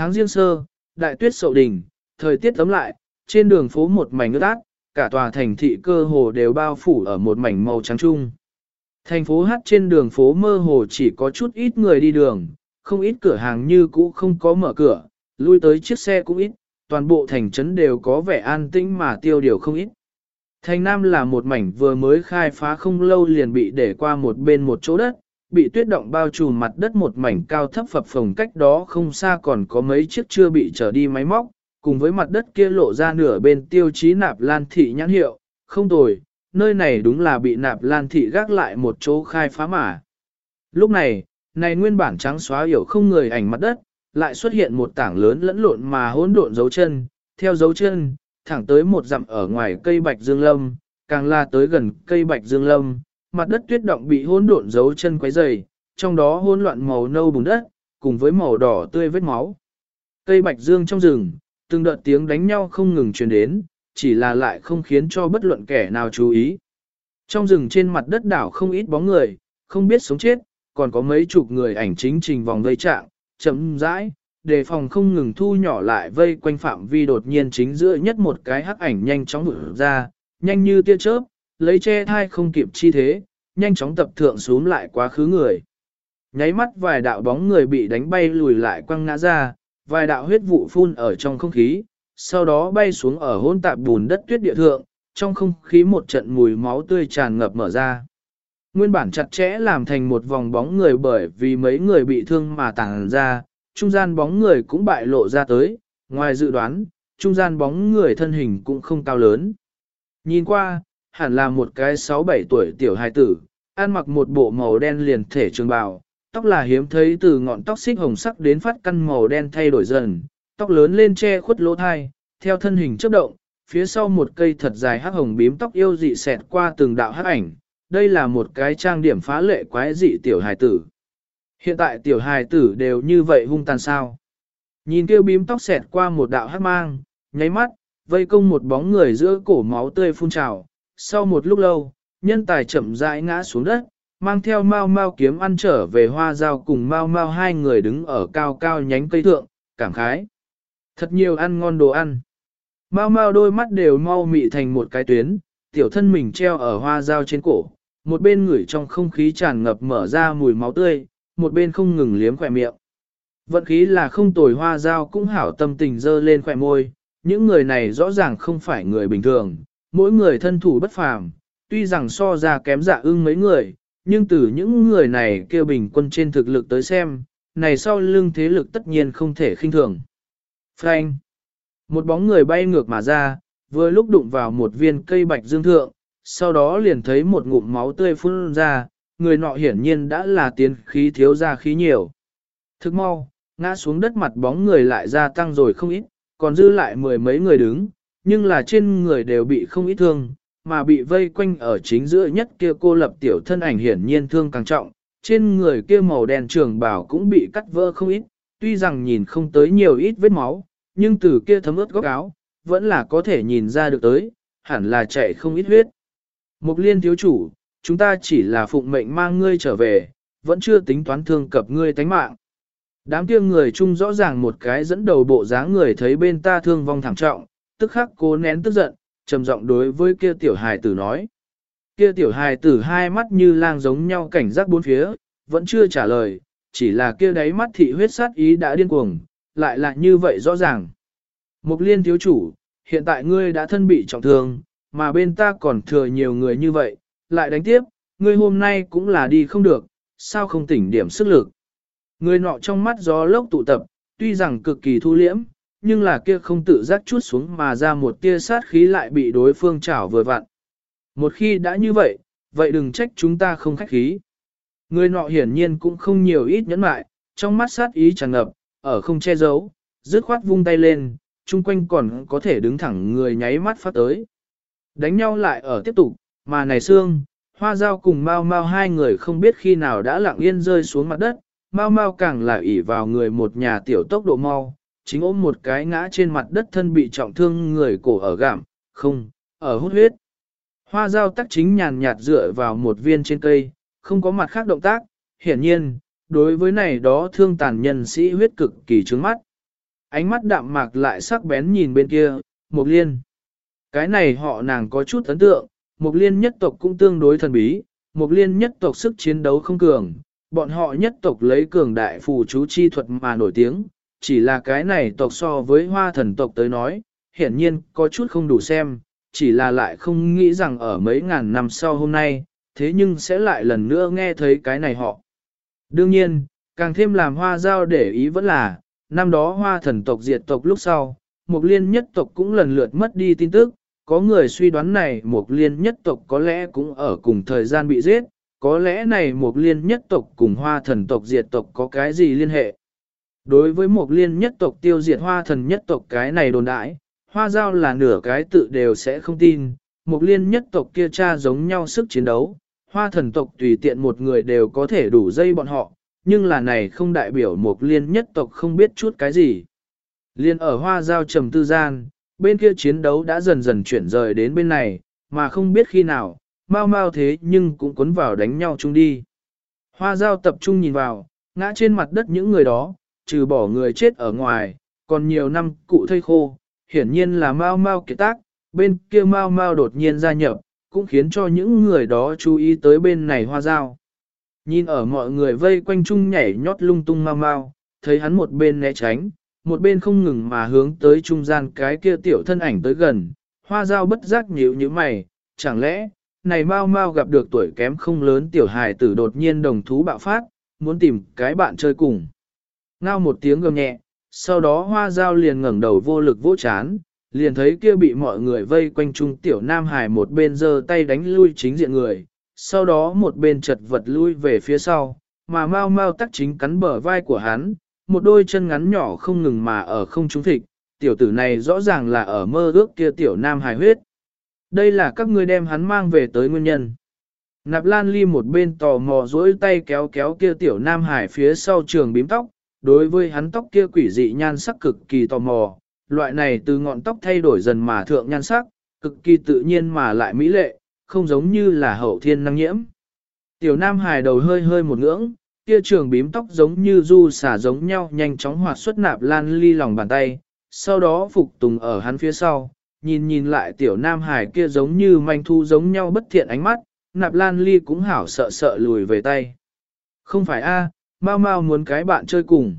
Tháng riêng sơ, đại tuyết sậu đỉnh, thời tiết tấm lại, trên đường phố một mảnh ướt át, cả tòa thành thị cơ hồ đều bao phủ ở một mảnh màu trắng trung. Thành phố hát trên đường phố mơ hồ chỉ có chút ít người đi đường, không ít cửa hàng như cũ không có mở cửa, lui tới chiếc xe cũng ít, toàn bộ thành trấn đều có vẻ an tĩnh mà tiêu điều không ít. Thành Nam là một mảnh vừa mới khai phá không lâu liền bị để qua một bên một chỗ đất, bị tuyết động bao trùm mặt đất một mảnh cao thấp phập phồng cách đó không xa còn có mấy chiếc chưa bị trở đi máy móc, cùng với mặt đất kia lộ ra nửa bên tiêu chí nạp lan thị nhãn hiệu, không tồi, nơi này đúng là bị nạp lan thị gác lại một chỗ khai phá mà. Lúc này, này nguyên bản trắng xóa hiểu không người ảnh mặt đất, lại xuất hiện một tảng lớn lẫn lộn mà hỗn độn dấu chân, theo dấu chân, thẳng tới một dặm ở ngoài cây bạch dương lâm, càng la tới gần cây bạch dương lâm, mặt đất tuyết động bị hỗn độn dấu chân quấy dày, trong đó hỗn loạn màu nâu bùn đất, cùng với màu đỏ tươi vết máu. Cây bạch dương trong rừng, từng đợt tiếng đánh nhau không ngừng truyền đến, chỉ là lại không khiến cho bất luận kẻ nào chú ý. Trong rừng trên mặt đất đảo không ít bóng người, không biết sống chết, còn có mấy chục người ảnh chính trình vòng vây trạng, chậm rãi, đề phòng không ngừng thu nhỏ lại vây quanh phạm vi đột nhiên chính giữa nhất một cái hắc ảnh nhanh chóng vụt ra, nhanh như tia chớp, lấy che thai không kịp chi thế, nhanh chóng tập thượng xuống lại quá khứ người. Nháy mắt vài đạo bóng người bị đánh bay lùi lại quăng ngã ra, vài đạo huyết vụ phun ở trong không khí, sau đó bay xuống ở hôn tạp bùn đất tuyết địa thượng, trong không khí một trận mùi máu tươi tràn ngập mở ra. Nguyên bản chặt chẽ làm thành một vòng bóng người bởi vì mấy người bị thương mà tàng ra, trung gian bóng người cũng bại lộ ra tới, ngoài dự đoán, trung gian bóng người thân hình cũng không cao lớn. Nhìn qua, hẳn là một cái 6-7 tuổi tiểu hài tử, ăn mặc một bộ màu đen liền thể trường bào, tóc là hiếm thấy từ ngọn tóc xích hồng sắc đến phát căn màu đen thay đổi dần, tóc lớn lên che khuất lỗ thai, theo thân hình chấp động, phía sau một cây thật dài hắc hồng bím tóc yêu dị xẹt qua từng đạo hắc ảnh, đây là một cái trang điểm phá lệ quái dị tiểu hài tử. Hiện tại tiểu hài tử đều như vậy hung tàn sao. Nhìn kêu bím tóc xẹt qua một đạo hắc mang, nháy mắt, vây công một bóng người giữa cổ máu tươi phun trào. Sau một lúc lâu, nhân tài chậm rãi ngã xuống đất, mang theo mau mau kiếm ăn trở về hoa dao cùng mau mau hai người đứng ở cao cao nhánh cây thượng, cảm khái. Thật nhiều ăn ngon đồ ăn. Mau mau đôi mắt đều mau mị thành một cái tuyến, tiểu thân mình treo ở hoa dao trên cổ, một bên ngửi trong không khí tràn ngập mở ra mùi máu tươi, một bên không ngừng liếm khỏe miệng. Vận khí là không tồi hoa dao cũng hảo tâm tình dơ lên khỏe môi, những người này rõ ràng không phải người bình thường, mỗi người thân thủ bất phàm, tuy rằng so ra kém dạ ưng mấy người, nhưng từ những người này kêu bình quân trên thực lực tới xem, này sau lưng thế lực tất nhiên không thể khinh thường. Frank! Một bóng người bay ngược mà ra, vừa lúc đụng vào một viên cây bạch dương thượng, sau đó liền thấy một ngụm máu tươi phun ra, người nọ hiển nhiên đã là tiến khí thiếu ra khí nhiều. Thức mau, ngã xuống đất mặt bóng người lại gia tăng rồi không ít, còn dư lại mười mấy người đứng, nhưng là trên người đều bị không ít thương, mà bị vây quanh ở chính giữa nhất kia cô lập tiểu thân ảnh hiển nhiên thương càng trọng, trên người kia màu đen trường bảo cũng bị cắt vỡ không ít, tuy rằng nhìn không tới nhiều ít vết máu, nhưng từ kia thấm ướt góc áo, vẫn là có thể nhìn ra được tới, hẳn là chạy không ít huyết. Mục liên thiếu chủ, chúng ta chỉ là phụng mệnh mang ngươi trở về, vẫn chưa tính toán thương cập ngươi tánh mạng. Đám kia người chung rõ ràng một cái dẫn đầu bộ dáng người thấy bên ta thương vong thảm trọng, tức khắc cố nén tức giận, trầm giọng đối với kia tiểu hài tử nói. Kia tiểu hài tử hai mắt như lang giống nhau cảnh giác bốn phía, vẫn chưa trả lời, chỉ là kia đáy mắt thị huyết sát ý đã điên cuồng, lại là như vậy rõ ràng. Mục liên thiếu chủ, hiện tại ngươi đã thân bị trọng thương, mà bên ta còn thừa nhiều người như vậy, lại đánh tiếp, ngươi hôm nay cũng là đi không được, sao không tỉnh điểm sức lực. Người nọ trong mắt gió lốc tụ tập, tuy rằng cực kỳ thu liễm, nhưng là kia không tự giác chút xuống mà ra một tia sát khí lại bị đối phương chảo vừa vặn. Một khi đã như vậy, vậy đừng trách chúng ta không khách khí. Người nọ hiển nhiên cũng không nhiều ít nhẫn mại, trong mắt sát ý tràn ngập, ở không che giấu, dứt khoát vung tay lên, chung quanh còn có thể đứng thẳng người nháy mắt phát tới. Đánh nhau lại ở tiếp tục, mà này xương, hoa dao cùng mau mau hai người không biết khi nào đã lặng yên rơi xuống mặt đất, mau mau càng là ỉ vào người một nhà tiểu tốc độ mau, chính ôm một cái ngã trên mặt đất thân bị trọng thương người cổ ở gạm, không, ở hút huyết. Hoa dao tắc chính nhàn nhạt dựa vào một viên trên cây, không có mặt khác động tác, hiển nhiên, đối với này đó thương tàn nhân sĩ huyết cực kỳ trướng mắt. Ánh mắt đạm mạc lại sắc bén nhìn bên kia, Mục Liên. Cái này họ nàng có chút ấn tượng, Mục Liên nhất tộc cũng tương đối thần bí, Mục Liên nhất tộc sức chiến đấu không cường, bọn họ nhất tộc lấy cường đại phù chú chi thuật mà nổi tiếng, chỉ là cái này tộc so với hoa thần tộc tới nói, hiển nhiên có chút không đủ xem, chỉ là lại không nghĩ rằng ở mấy ngàn năm sau hôm nay, thế nhưng sẽ lại lần nữa nghe thấy cái này họ. Đương nhiên, càng thêm làm hoa giao để ý vẫn là, năm đó hoa thần tộc diệt tộc lúc sau, mục liên nhất tộc cũng lần lượt mất đi tin tức, có người suy đoán này mục liên nhất tộc có lẽ cũng ở cùng thời gian bị giết, có lẽ này một liên nhất tộc cùng hoa thần tộc diệt tộc có cái gì liên hệ. Đối với một liên nhất tộc tiêu diệt hoa thần nhất tộc cái này đồn đại hoa giao là nửa cái tự đều sẽ không tin, một liên nhất tộc kia cha giống nhau sức chiến đấu, hoa thần tộc tùy tiện một người đều có thể đủ dây bọn họ, nhưng là này không đại biểu một liên nhất tộc không biết chút cái gì. Liên ở hoa giao trầm tư gian, bên kia chiến đấu đã dần dần chuyển rời đến bên này, mà không biết khi nào, mau mau thế nhưng cũng cuốn vào đánh nhau chung đi. Hoa giao tập trung nhìn vào, ngã trên mặt đất những người đó, trừ bỏ người chết ở ngoài, còn nhiều năm cụ thây khô, hiển nhiên là mau mau kiệt tác, bên kia mau mau đột nhiên gia nhập, cũng khiến cho những người đó chú ý tới bên này hoa giao. Nhìn ở mọi người vây quanh chung nhảy nhót lung tung mau mau, thấy hắn một bên né tránh, một bên không ngừng mà hướng tới trung gian cái kia tiểu thân ảnh tới gần, hoa giao bất giác nhíu như mày, chẳng lẽ, này mau mau gặp được tuổi kém không lớn tiểu hài tử đột nhiên đồng thú bạo phát, muốn tìm cái bạn chơi cùng. Ngao một tiếng gầm nhẹ, sau đó hoa giao liền ngẩng đầu vô lực vỗ chán, liền thấy kia bị mọi người vây quanh trung tiểu nam hải một bên giơ tay đánh lui chính diện người, sau đó một bên chật vật lui về phía sau, mà mau mau tắc chính cắn bờ vai của hắn, một đôi chân ngắn nhỏ không ngừng mà ở không trung thịt, tiểu tử này rõ ràng là ở mơ ước kia tiểu nam hài huyết. Đây là các ngươi đem hắn mang về tới nguyên nhân. Nạp Lan Ly một bên tò mò duỗi tay kéo kéo kia tiểu nam hải phía sau trường bím tóc, đối với hắn tóc kia quỷ dị nhan sắc cực kỳ tò mò, loại này từ ngọn tóc thay đổi dần mà thượng nhan sắc, cực kỳ tự nhiên mà lại mỹ lệ, không giống như là hậu thiên năng nhiễm. Tiểu nam hài đầu hơi hơi một ngưỡng, kia trường bím tóc giống như du xả giống nhau nhanh chóng hoạt xuất nạp lan ly lòng bàn tay, sau đó phục tùng ở hắn phía sau, nhìn nhìn lại tiểu nam hài kia giống như manh thu giống nhau bất thiện ánh mắt, nạp lan ly cũng hảo sợ sợ lùi về tay. Không phải a, à, mau mau muốn cái bạn chơi cùng.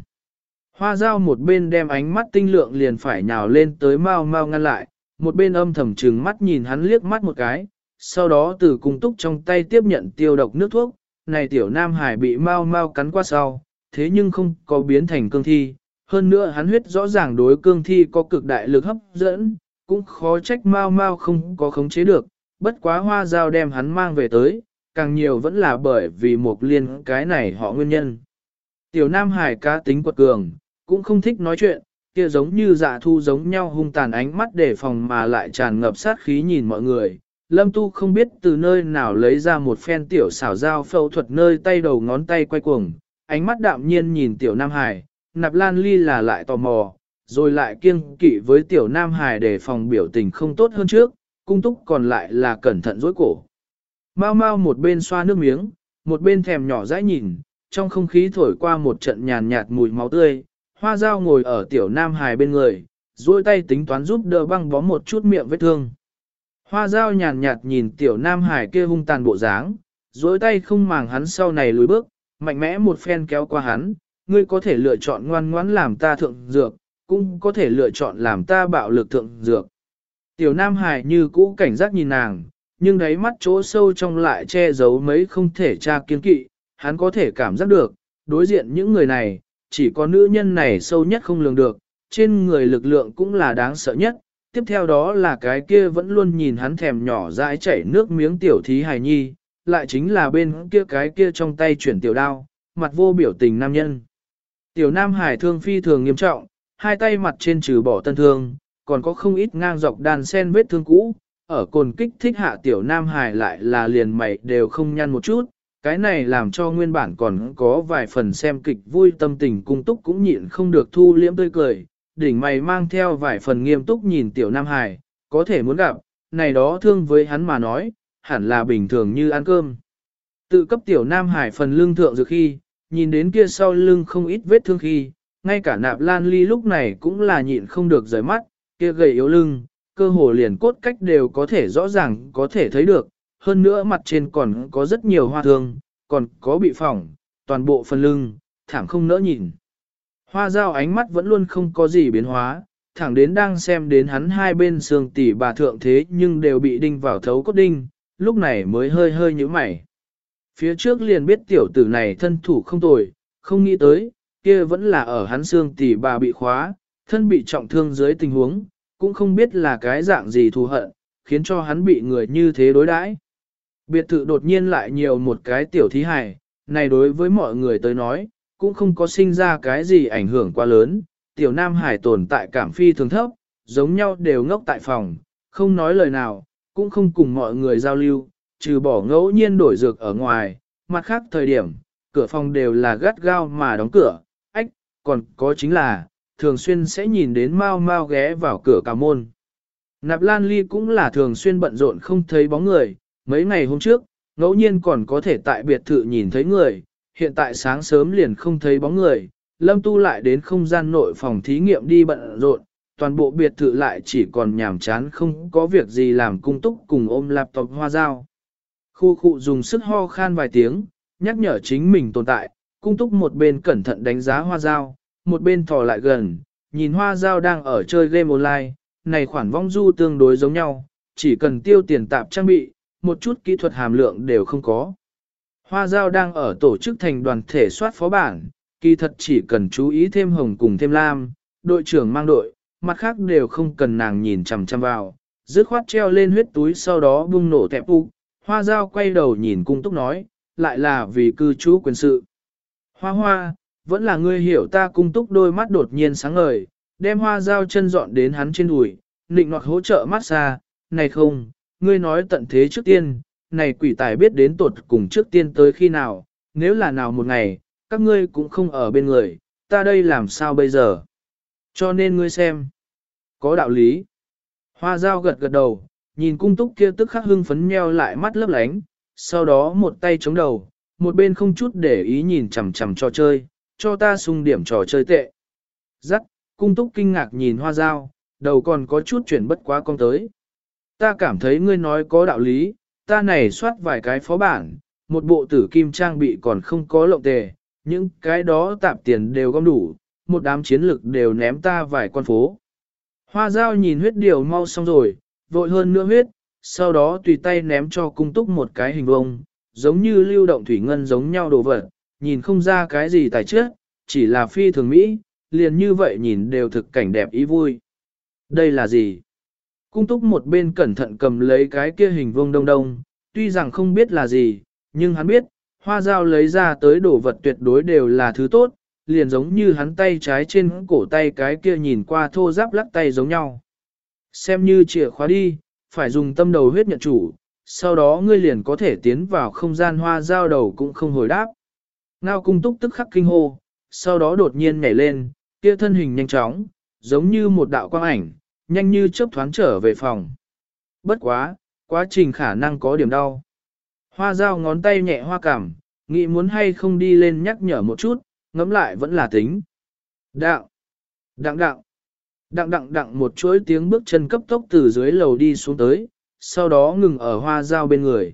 Hoa dao một bên đem ánh mắt tinh lượng liền phải nhào lên tới mau mau ngăn lại, một bên âm thầm trừng mắt nhìn hắn liếc mắt một cái, sau đó từ cung túc trong tay tiếp nhận tiêu độc nước thuốc, này tiểu nam hải bị mau mau cắn qua sau, thế nhưng không có biến thành cương thi, hơn nữa hắn huyết rõ ràng đối cương thi có cực đại lực hấp dẫn, cũng khó trách mau mau không có khống chế được, bất quá hoa dao đem hắn mang về tới, càng nhiều vẫn là bởi vì một liên cái này họ nguyên nhân. Tiểu nam hải cá tính quật cường, cũng không thích nói chuyện, kia giống như dạ thu giống nhau hung tàn ánh mắt để phòng mà lại tràn ngập sát khí nhìn mọi người, Lâm Tu không biết từ nơi nào lấy ra một phen tiểu xảo dao phẫu thuật nơi tay đầu ngón tay quay cuồng, ánh mắt đạm nhiên nhìn tiểu Nam Hải, nạp lan ly là lại tò mò, rồi lại kiêng kỵ với tiểu Nam Hải để phòng biểu tình không tốt hơn trước, cung túc còn lại là cẩn thận dối cổ. Mau mau một bên xoa nước miếng, một bên thèm nhỏ dãi nhìn, trong không khí thổi qua một trận nhàn nhạt mùi máu tươi, hoa dao ngồi ở tiểu Nam Hải bên người, duỗi tay tính toán giúp đỡ băng bó một chút miệng vết thương. Hoa dao nhàn nhạt nhìn tiểu nam hải kia hung tàn bộ dáng, duỗi tay không màng hắn sau này lùi bước, mạnh mẽ một phen kéo qua hắn, ngươi có thể lựa chọn ngoan ngoãn làm ta thượng dược, cũng có thể lựa chọn làm ta bạo lực thượng dược. Tiểu nam hải như cũ cảnh giác nhìn nàng, nhưng đáy mắt chỗ sâu trong lại che giấu mấy không thể tra kiên kỵ, hắn có thể cảm giác được, đối diện những người này, chỉ có nữ nhân này sâu nhất không lường được, trên người lực lượng cũng là đáng sợ nhất, tiếp theo đó là cái kia vẫn luôn nhìn hắn thèm nhỏ dãi chảy nước miếng tiểu thí hài nhi, lại chính là bên kia cái kia trong tay chuyển tiểu đao, mặt vô biểu tình nam nhân. Tiểu nam hải thương phi thường nghiêm trọng, hai tay mặt trên trừ bỏ tân thương, còn có không ít ngang dọc đàn sen vết thương cũ, ở cồn kích thích hạ tiểu nam hải lại là liền mày đều không nhăn một chút, cái này làm cho nguyên bản còn có vài phần xem kịch vui tâm tình cung túc cũng nhịn không được thu liễm tươi cười, đỉnh mày mang theo vài phần nghiêm túc nhìn tiểu Nam Hải, có thể muốn gặp, này đó thương với hắn mà nói, hẳn là bình thường như ăn cơm. Tự cấp tiểu Nam Hải phần lương thượng dược khi, nhìn đến kia sau lưng không ít vết thương khi, ngay cả nạp lan ly lúc này cũng là nhịn không được rời mắt, kia gầy yếu lưng, cơ hồ liền cốt cách đều có thể rõ ràng có thể thấy được, hơn nữa mặt trên còn có rất nhiều hoa thương, còn có bị phỏng, toàn bộ phần lưng, thảm không nỡ nhìn. Hoa dao ánh mắt vẫn luôn không có gì biến hóa, thẳng đến đang xem đến hắn hai bên xương tỉ bà thượng thế nhưng đều bị đinh vào thấu cốt đinh, lúc này mới hơi hơi như mày. Phía trước liền biết tiểu tử này thân thủ không tồi, không nghĩ tới, kia vẫn là ở hắn xương tỉ bà bị khóa, thân bị trọng thương dưới tình huống, cũng không biết là cái dạng gì thù hận, khiến cho hắn bị người như thế đối đãi. Biệt thự đột nhiên lại nhiều một cái tiểu thí hài, này đối với mọi người tới nói, cũng không có sinh ra cái gì ảnh hưởng quá lớn, tiểu nam hải tồn tại cảm phi thường thấp, giống nhau đều ngốc tại phòng, không nói lời nào, cũng không cùng mọi người giao lưu, trừ bỏ ngẫu nhiên đổi dược ở ngoài, mặt khác thời điểm, cửa phòng đều là gắt gao mà đóng cửa, ách, còn có chính là, thường xuyên sẽ nhìn đến mau mau ghé vào cửa cả môn. Nạp Lan Ly cũng là thường xuyên bận rộn không thấy bóng người, mấy ngày hôm trước, ngẫu nhiên còn có thể tại biệt thự nhìn thấy người, hiện tại sáng sớm liền không thấy bóng người, Lâm Tu lại đến không gian nội phòng thí nghiệm đi bận rộn, toàn bộ biệt thự lại chỉ còn nhàm chán không có việc gì làm cung túc cùng ôm laptop hoa dao. Khu khu dùng sức ho khan vài tiếng, nhắc nhở chính mình tồn tại, cung túc một bên cẩn thận đánh giá hoa dao, một bên thò lại gần, nhìn hoa dao đang ở chơi game online, này khoản vong du tương đối giống nhau, chỉ cần tiêu tiền tạp trang bị, một chút kỹ thuật hàm lượng đều không có. Hoa Giao đang ở tổ chức thành đoàn thể soát phó bản, kỳ thật chỉ cần chú ý thêm hồng cùng thêm lam, đội trưởng mang đội, mặt khác đều không cần nàng nhìn chằm chằm vào, dứt khoát treo lên huyết túi sau đó bung nổ tẹp u. Hoa Giao quay đầu nhìn cung túc nói, lại là vì cư trú quyền sự. Hoa hoa, vẫn là ngươi hiểu ta cung túc đôi mắt đột nhiên sáng ngời, đem hoa Giao chân dọn đến hắn trên đùi, nịnh nọt hỗ trợ mát xa, này không, ngươi nói tận thế trước tiên, này quỷ tài biết đến tột cùng trước tiên tới khi nào, nếu là nào một ngày, các ngươi cũng không ở bên người, ta đây làm sao bây giờ? Cho nên ngươi xem, có đạo lý. Hoa dao gật gật đầu, nhìn cung túc kia tức khắc hưng phấn nheo lại mắt lấp lánh, sau đó một tay chống đầu, một bên không chút để ý nhìn chằm chằm trò chơi, cho ta sung điểm trò chơi tệ. Giắc, cung túc kinh ngạc nhìn hoa dao, đầu còn có chút chuyển bất quá con tới. Ta cảm thấy ngươi nói có đạo lý, ta này soát vài cái phó bản, một bộ tử kim trang bị còn không có lộng tề, những cái đó tạp tiền đều gom đủ, một đám chiến lực đều ném ta vài con phố. Hoa dao nhìn huyết điều mau xong rồi, vội hơn nữa huyết, sau đó tùy tay ném cho cung túc một cái hình vông, giống như lưu động thủy ngân giống nhau đồ vật, nhìn không ra cái gì tài trước, chỉ là phi thường mỹ, liền như vậy nhìn đều thực cảnh đẹp ý vui. Đây là gì? Cung túc một bên cẩn thận cầm lấy cái kia hình vuông đông đông, tuy rằng không biết là gì, nhưng hắn biết, hoa dao lấy ra tới đồ vật tuyệt đối đều là thứ tốt, liền giống như hắn tay trái trên cổ tay cái kia nhìn qua thô giáp lắc tay giống nhau. Xem như chìa khóa đi, phải dùng tâm đầu huyết nhận chủ, sau đó ngươi liền có thể tiến vào không gian hoa dao đầu cũng không hồi đáp. Ngao cung túc tức khắc kinh hô, sau đó đột nhiên nhảy lên, kia thân hình nhanh chóng, giống như một đạo quang ảnh, nhanh như chớp thoáng trở về phòng. Bất quá, quá trình khả năng có điểm đau. Hoa dao ngón tay nhẹ hoa cảm, nghĩ muốn hay không đi lên nhắc nhở một chút, ngẫm lại vẫn là tính. Đạo, đặng đặng, đặng đặng đặng một chuỗi tiếng bước chân cấp tốc từ dưới lầu đi xuống tới, sau đó ngừng ở hoa dao bên người.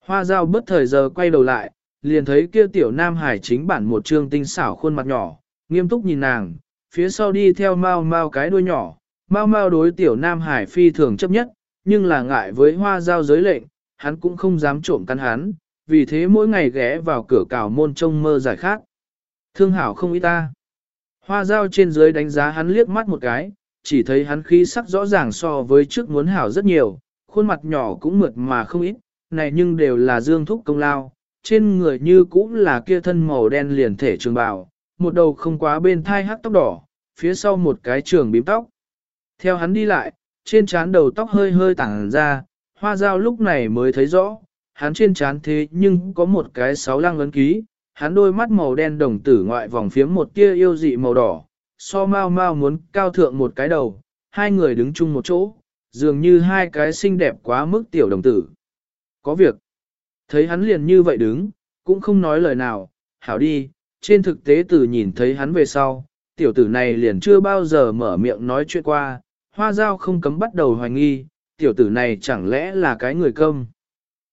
Hoa dao bất thời giờ quay đầu lại, liền thấy kia tiểu nam hải chính bản một trương tinh xảo khuôn mặt nhỏ, nghiêm túc nhìn nàng, phía sau đi theo mau mau cái đuôi nhỏ, Mao Mao đối tiểu Nam Hải phi thường chấp nhất, nhưng là ngại với hoa giao giới lệnh, hắn cũng không dám trộm căn hắn, vì thế mỗi ngày ghé vào cửa cào môn trông mơ giải khác. Thương hảo không ý ta. Hoa giao trên dưới đánh giá hắn liếc mắt một cái, chỉ thấy hắn khí sắc rõ ràng so với trước muốn hảo rất nhiều, khuôn mặt nhỏ cũng mượt mà không ít, này nhưng đều là dương thúc công lao, trên người như cũng là kia thân màu đen liền thể trường bào, một đầu không quá bên thai hát tóc đỏ, phía sau một cái trường bím tóc. Theo hắn đi lại, trên trán đầu tóc hơi hơi tản ra, hoa dao lúc này mới thấy rõ, hắn trên trán thế nhưng có một cái sáu lăng ấn ký, hắn đôi mắt màu đen đồng tử ngoại vòng phiếm một tia yêu dị màu đỏ, so mau mau muốn cao thượng một cái đầu, hai người đứng chung một chỗ, dường như hai cái xinh đẹp quá mức tiểu đồng tử. Có việc, thấy hắn liền như vậy đứng, cũng không nói lời nào, hảo đi, trên thực tế từ nhìn thấy hắn về sau, tiểu tử này liền chưa bao giờ mở miệng nói chuyện qua, hoa giao không cấm bắt đầu hoài nghi, tiểu tử này chẳng lẽ là cái người công.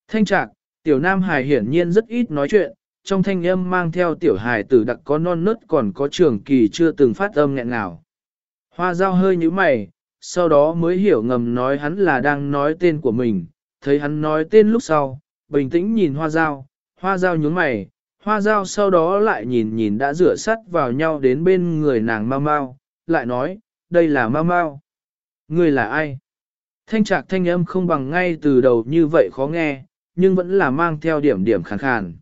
Thanh trạc, tiểu nam hài hiển nhiên rất ít nói chuyện, trong thanh âm mang theo tiểu hài tử đặc có non nớt còn có trường kỳ chưa từng phát âm nghẹn nào. Hoa giao hơi như mày, sau đó mới hiểu ngầm nói hắn là đang nói tên của mình, thấy hắn nói tên lúc sau, bình tĩnh nhìn hoa giao, hoa giao nhướng mày, hoa giao sau đó lại nhìn nhìn đã rửa sắt vào nhau đến bên người nàng mau mau, lại nói, đây là mau mau. Ngươi là ai? Thanh trạc thanh âm không bằng ngay từ đầu như vậy khó nghe, nhưng vẫn là mang theo điểm điểm khàn khàn.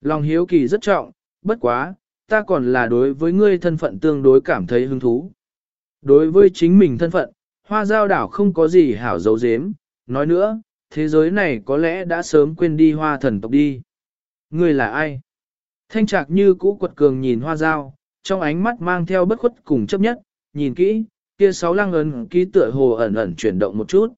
Lòng hiếu kỳ rất trọng, bất quá, ta còn là đối với ngươi thân phận tương đối cảm thấy hứng thú. Đối với chính mình thân phận, hoa giao đảo không có gì hảo dấu dếm, nói nữa, thế giới này có lẽ đã sớm quên đi hoa thần tộc đi. Ngươi là ai? Thanh trạc như cũ quật cường nhìn hoa giao, trong ánh mắt mang theo bất khuất cùng chấp nhất, nhìn kỹ, kia sáu lăng ấn ký tựa hồ ẩn ẩn chuyển động một chút.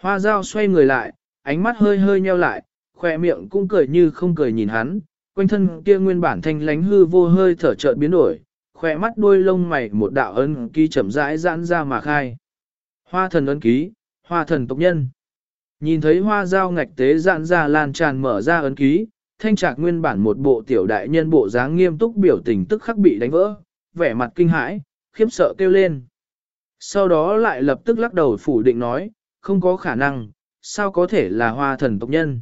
Hoa giao xoay người lại, ánh mắt hơi hơi nheo lại, khỏe miệng cũng cười như không cười nhìn hắn, quanh thân kia nguyên bản thanh lánh hư vô hơi thở chợt biến đổi, khỏe mắt đuôi lông mày một đạo ấn ký chậm rãi giãn ra mà khai. Hoa thần ấn ký, hoa thần tộc nhân. Nhìn thấy hoa dao ngạch tế giãn ra lan tràn mở ra ấn ký, thanh trạc nguyên bản một bộ tiểu đại nhân bộ dáng nghiêm túc biểu tình tức khắc bị đánh vỡ, vẻ mặt kinh hãi, khiếp sợ kêu lên. Sau đó lại lập tức lắc đầu phủ định nói, không có khả năng, sao có thể là hoa thần tộc nhân.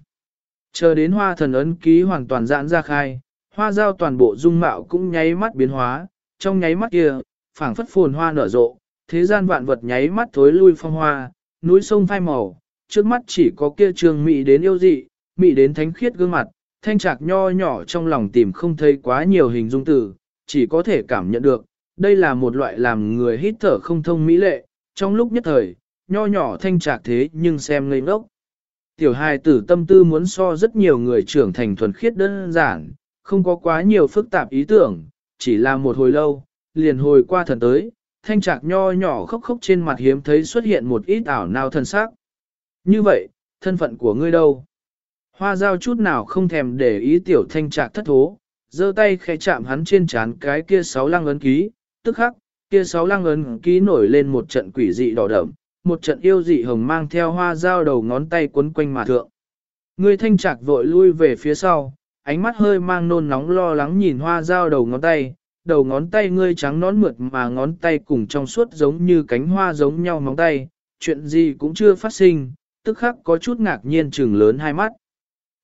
Chờ đến hoa thần ấn ký hoàn toàn giãn ra khai, hoa giao toàn bộ dung mạo cũng nháy mắt biến hóa, trong nháy mắt kia, phảng phất phồn hoa nở rộ, thế gian vạn vật nháy mắt thối lui phong hoa, núi sông phai màu, trước mắt chỉ có kia trường mị đến yêu dị, mị đến thánh khiết gương mặt, thanh trạc nho nhỏ trong lòng tìm không thấy quá nhiều hình dung từ, chỉ có thể cảm nhận được, đây là một loại làm người hít thở không thông mỹ lệ, trong lúc nhất thời, nho nhỏ thanh trạc thế nhưng xem ngây ngốc. Tiểu hài tử tâm tư muốn so rất nhiều người trưởng thành thuần khiết đơn giản, không có quá nhiều phức tạp ý tưởng, chỉ là một hồi lâu, liền hồi qua thần tới, thanh trạc nho nhỏ khóc khóc trên mặt hiếm thấy xuất hiện một ít ảo nào thân xác. Như vậy, thân phận của ngươi đâu? Hoa giao chút nào không thèm để ý tiểu thanh trạc thất thố, giơ tay khẽ chạm hắn trên trán cái kia sáu lăng ấn ký, tức khắc, kia sáu lăng ấn ký nổi lên một trận quỷ dị đỏ đậm, một trận yêu dị hồng mang theo hoa dao đầu ngón tay quấn quanh mà thượng. Người thanh trạc vội lui về phía sau, ánh mắt hơi mang nôn nóng lo lắng nhìn hoa dao đầu ngón tay, đầu ngón tay ngươi trắng nón mượt mà ngón tay cùng trong suốt giống như cánh hoa giống nhau móng tay, chuyện gì cũng chưa phát sinh, tức khắc có chút ngạc nhiên trừng lớn hai mắt.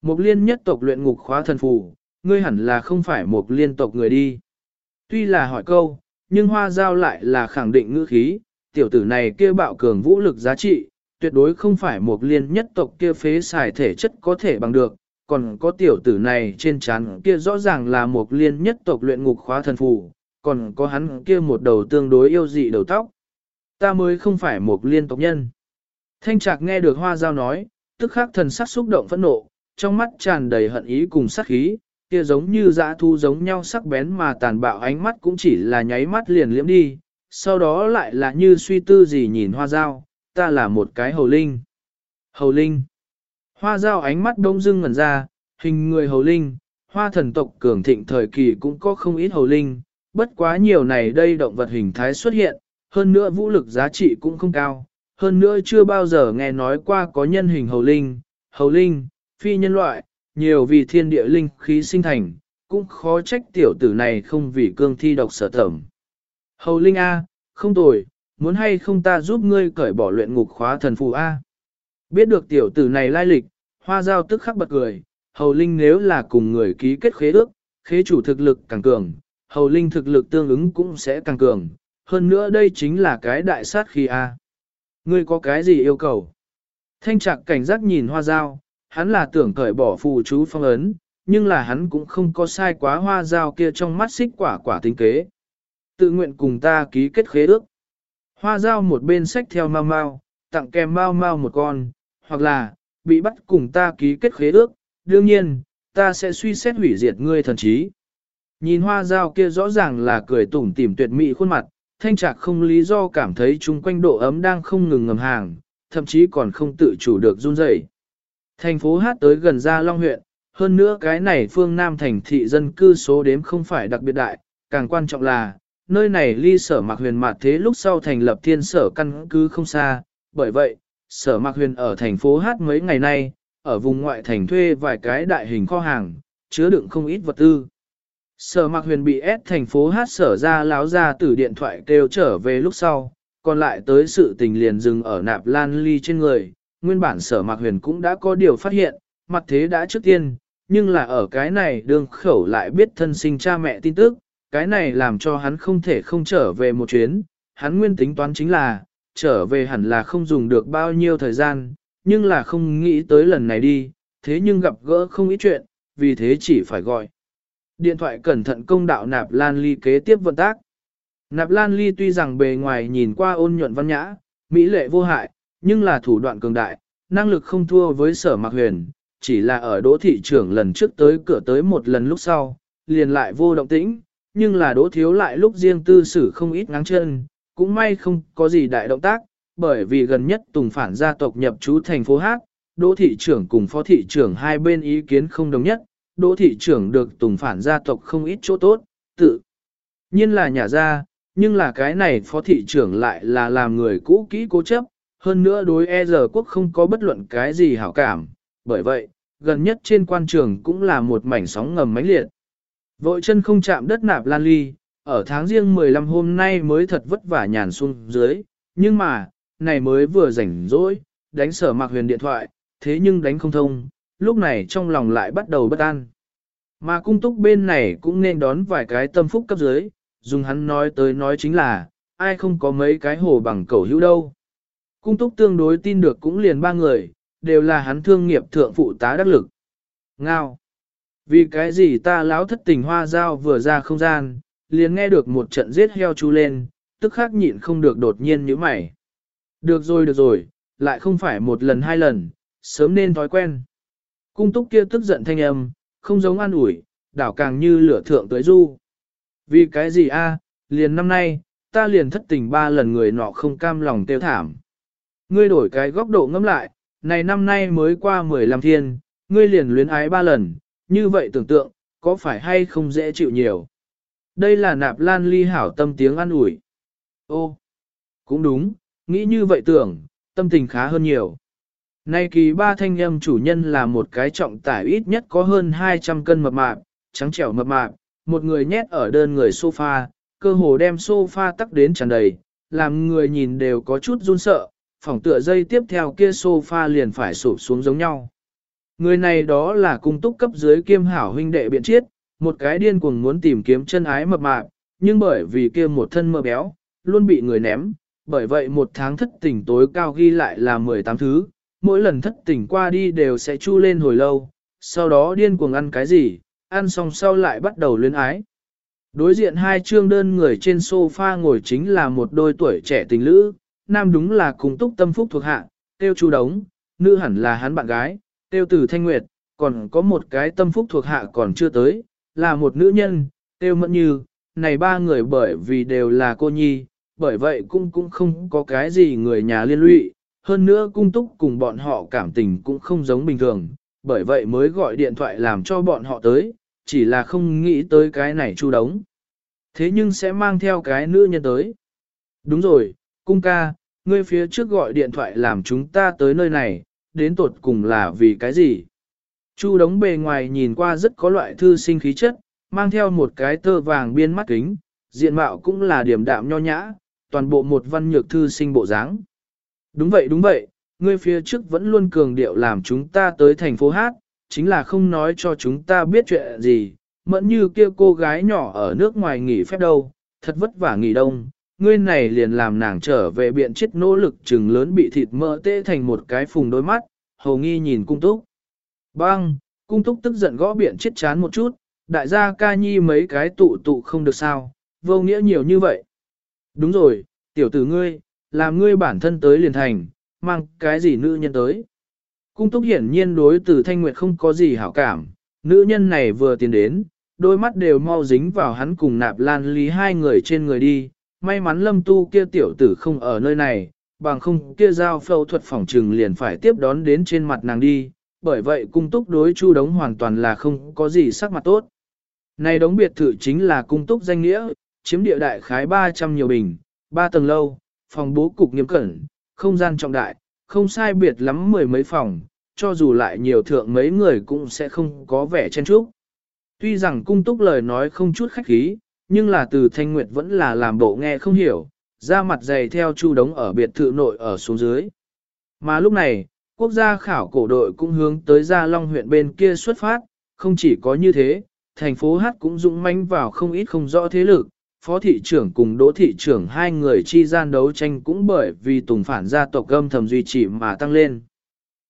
Một liên nhất tộc luyện ngục khóa thần phù, ngươi hẳn là không phải một liên tộc người đi. Tuy là hỏi câu, nhưng hoa giao lại là khẳng định ngữ khí, tiểu tử này kia bạo cường vũ lực giá trị, tuyệt đối không phải một liên nhất tộc kia phế xài thể chất có thể bằng được, còn có tiểu tử này trên trán kia rõ ràng là một liên nhất tộc luyện ngục khóa thần phù, còn có hắn kia một đầu tương đối yêu dị đầu tóc. Ta mới không phải một liên tộc nhân. Thanh trạc nghe được hoa giao nói, tức khắc thần sắc xúc động phẫn nộ, trong mắt tràn đầy hận ý cùng sát khí, kia giống như dã thu giống nhau sắc bén mà tàn bạo ánh mắt cũng chỉ là nháy mắt liền liễm đi, sau đó lại là như suy tư gì nhìn hoa dao, ta là một cái hầu linh. Hầu linh. Hoa dao ánh mắt đông dưng ngẩn ra, hình người hầu linh, hoa thần tộc cường thịnh thời kỳ cũng có không ít hầu linh, bất quá nhiều này đây động vật hình thái xuất hiện, hơn nữa vũ lực giá trị cũng không cao, hơn nữa chưa bao giờ nghe nói qua có nhân hình hầu linh, hầu linh, phi nhân loại, nhiều vì thiên địa linh khí sinh thành, cũng khó trách tiểu tử này không vì cương thi độc sở thẩm. Hầu linh A, không tồi, muốn hay không ta giúp ngươi cởi bỏ luyện ngục khóa thần phù A. Biết được tiểu tử này lai lịch, hoa giao tức khắc bật cười, hầu linh nếu là cùng người ký kết khế ước, khế chủ thực lực càng cường, hầu linh thực lực tương ứng cũng sẽ càng cường, hơn nữa đây chính là cái đại sát khi A. Ngươi có cái gì yêu cầu? Thanh trạc cảnh giác nhìn hoa giao, hắn là tưởng cởi bỏ phù chú phong ấn, nhưng là hắn cũng không có sai quá hoa dao kia trong mắt xích quả quả tính kế. Tự nguyện cùng ta ký kết khế ước. Hoa dao một bên sách theo mau mau, tặng kèm mau mau một con, hoặc là, bị bắt cùng ta ký kết khế ước, đương nhiên, ta sẽ suy xét hủy diệt ngươi thần trí. Nhìn hoa dao kia rõ ràng là cười tủm tỉm tuyệt mỹ khuôn mặt, thanh trạc không lý do cảm thấy chung quanh độ ấm đang không ngừng ngầm hàng, thậm chí còn không tự chủ được run rẩy. Thành phố hát tới gần Gia Long huyện, hơn nữa cái này phương Nam thành thị dân cư số đếm không phải đặc biệt đại, càng quan trọng là, nơi này ly sở mạc huyền mạt thế lúc sau thành lập thiên sở căn cứ không xa, bởi vậy, sở mạc huyền ở thành phố Hát mấy ngày nay, ở vùng ngoại thành thuê vài cái đại hình kho hàng, chứa đựng không ít vật tư. Sở mạc huyền bị ép thành phố Hát sở ra láo ra từ điện thoại kêu trở về lúc sau, còn lại tới sự tình liền dừng ở nạp lan ly trên người, nguyên bản sở mạc huyền cũng đã có điều phát hiện, mặt thế đã trước tiên, nhưng là ở cái này đường khẩu lại biết thân sinh cha mẹ tin tức, cái này làm cho hắn không thể không trở về một chuyến, hắn nguyên tính toán chính là, trở về hẳn là không dùng được bao nhiêu thời gian, nhưng là không nghĩ tới lần này đi, thế nhưng gặp gỡ không ít chuyện, vì thế chỉ phải gọi. Điện thoại cẩn thận công đạo nạp lan ly kế tiếp vận tác. Nạp lan ly tuy rằng bề ngoài nhìn qua ôn nhuận văn nhã, mỹ lệ vô hại, nhưng là thủ đoạn cường đại, năng lực không thua với sở mạc huyền, chỉ là ở đỗ thị trưởng lần trước tới cửa tới một lần lúc sau, liền lại vô động tĩnh, nhưng là đỗ thiếu lại lúc riêng tư xử không ít ngáng chân, cũng may không có gì đại động tác, bởi vì gần nhất tùng phản gia tộc nhập trú thành phố Hát, đỗ thị trưởng cùng phó thị trưởng hai bên ý kiến không đồng nhất, đỗ thị trưởng được tùng phản gia tộc không ít chỗ tốt, tự nhiên là nhà ra, nhưng là cái này phó thị trưởng lại là làm người cũ kỹ cố chấp, hơn nữa đối e giờ quốc không có bất luận cái gì hảo cảm, bởi vậy, gần nhất trên quan trường cũng là một mảnh sóng ngầm mãnh liệt. Vội chân không chạm đất nạp lan ly, ở tháng riêng 15 hôm nay mới thật vất vả nhàn xuống dưới, nhưng mà, này mới vừa rảnh rỗi, đánh sở mạc huyền điện thoại, thế nhưng đánh không thông, lúc này trong lòng lại bắt đầu bất an. Mà cung túc bên này cũng nên đón vài cái tâm phúc cấp dưới, dùng hắn nói tới nói chính là, ai không có mấy cái hồ bằng cầu hữu đâu. Cung túc tương đối tin được cũng liền ba người, đều là hắn thương nghiệp thượng phụ tá đắc lực. Ngao. Vì cái gì ta lão thất tình hoa dao vừa ra không gian, liền nghe được một trận giết heo chú lên, tức khắc nhịn không được đột nhiên như mày. Được rồi được rồi, lại không phải một lần hai lần, sớm nên thói quen. Cung túc kia tức giận thanh âm, không giống an ủi, đảo càng như lửa thượng tới du. Vì cái gì a? liền năm nay, ta liền thất tình ba lần người nọ không cam lòng tiêu thảm. Ngươi đổi cái góc độ ngẫm lại, này năm nay mới qua 15 thiên, ngươi liền luyến ái ba lần, như vậy tưởng tượng, có phải hay không dễ chịu nhiều. Đây là nạp lan ly hảo tâm tiếng an ủi. Ô, cũng đúng, nghĩ như vậy tưởng, tâm tình khá hơn nhiều. Nay kỳ ba thanh âm chủ nhân là một cái trọng tải ít nhất có hơn 200 cân mập mạp, trắng trẻo mập mạp, một người nhét ở đơn người sofa, cơ hồ đem sofa tắc đến tràn đầy, làm người nhìn đều có chút run sợ, phòng tựa dây tiếp theo kia sofa liền phải sụp xuống giống nhau. Người này đó là cung túc cấp dưới kiêm hảo huynh đệ biện chiết, một cái điên cuồng muốn tìm kiếm chân ái mập mạp, nhưng bởi vì kia một thân mơ béo, luôn bị người ném, bởi vậy một tháng thất tỉnh tối cao ghi lại là 18 thứ, mỗi lần thất tỉnh qua đi đều sẽ chu lên hồi lâu, sau đó điên cuồng ăn cái gì, ăn xong sau lại bắt đầu luyến ái. Đối diện hai trương đơn người trên sofa ngồi chính là một đôi tuổi trẻ tình lữ, nam đúng là cùng túc tâm phúc thuộc hạ, tiêu chú đống, nữ hẳn là hắn bạn gái, tiêu tử thanh nguyệt, còn có một cái tâm phúc thuộc hạ còn chưa tới, là một nữ nhân, tiêu mẫn như, này ba người bởi vì đều là cô nhi, bởi vậy cũng cũng không có cái gì người nhà liên lụy, hơn nữa cung túc cùng bọn họ cảm tình cũng không giống bình thường, bởi vậy mới gọi điện thoại làm cho bọn họ tới, chỉ là không nghĩ tới cái này chu đống. Thế nhưng sẽ mang theo cái nữ nhân tới. Đúng rồi, cung ca, ngươi phía trước gọi điện thoại làm chúng ta tới nơi này, đến tột cùng là vì cái gì? Chu đống bề ngoài nhìn qua rất có loại thư sinh khí chất, mang theo một cái tơ vàng biên mắt kính, diện mạo cũng là điểm đạm nho nhã, toàn bộ một văn nhược thư sinh bộ dáng. Đúng vậy đúng vậy, ngươi phía trước vẫn luôn cường điệu làm chúng ta tới thành phố Hát, chính là không nói cho chúng ta biết chuyện gì, mẫn như kia cô gái nhỏ ở nước ngoài nghỉ phép đâu, thật vất vả nghỉ đông, ngươi này liền làm nàng trở về biện chết nỗ lực chừng lớn bị thịt mỡ tê thành một cái phùng đôi mắt, hầu nghi nhìn cung túc. Bang, cung túc tức giận gõ biện chết chán một chút, đại gia ca nhi mấy cái tụ tụ không được sao, vô nghĩa nhiều như vậy. Đúng rồi, tiểu tử ngươi, làm ngươi bản thân tới liền thành, mang cái gì nữ nhân tới. Cung túc hiển nhiên đối từ thanh nguyệt không có gì hảo cảm, nữ nhân này vừa tiến đến, đôi mắt đều mau dính vào hắn cùng nạp lan lý hai người trên người đi, may mắn lâm tu kia tiểu tử không ở nơi này, bằng không kia giao phẫu thuật phòng trừng liền phải tiếp đón đến trên mặt nàng đi, bởi vậy cung túc đối chu đống hoàn toàn là không có gì sắc mặt tốt. Này đống biệt thự chính là cung túc danh nghĩa, chiếm địa đại khái 300 nhiều bình, 3 tầng lâu, phòng bố cục nghiêm cẩn, không gian trọng đại, không sai biệt lắm mười mấy phòng, cho dù lại nhiều thượng mấy người cũng sẽ không có vẻ chen chúc. Tuy rằng cung túc lời nói không chút khách khí, nhưng là từ thanh nguyệt vẫn là làm bộ nghe không hiểu, ra mặt dày theo chu đống ở biệt thự nội ở xuống dưới. Mà lúc này, quốc gia khảo cổ đội cũng hướng tới Gia Long huyện bên kia xuất phát, không chỉ có như thế, thành phố Hát cũng dũng manh vào không ít không rõ thế lực, phó thị trưởng cùng đỗ thị trưởng hai người chi gian đấu tranh cũng bởi vì tùng phản gia tộc âm thầm duy trì mà tăng lên.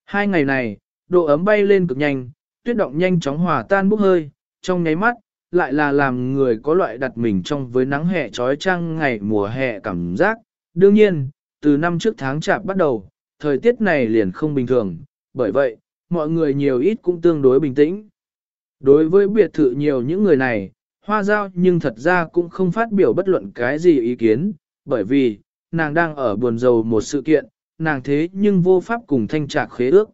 Hai ngày này, độ ấm bay lên cực nhanh, tuyết động nhanh chóng hòa tan bốc hơi, trong nháy mắt, lại là làm người có loại đặt mình trong với nắng hè trói trăng ngày mùa hè cảm giác. Đương nhiên, từ năm trước tháng chạp bắt đầu, thời tiết này liền không bình thường, bởi vậy, mọi người nhiều ít cũng tương đối bình tĩnh. Đối với biệt thự nhiều những người này, hoa giao nhưng thật ra cũng không phát biểu bất luận cái gì ý kiến, bởi vì, nàng đang ở buồn rầu một sự kiện, nàng thế nhưng vô pháp cùng thanh trạc khế ước.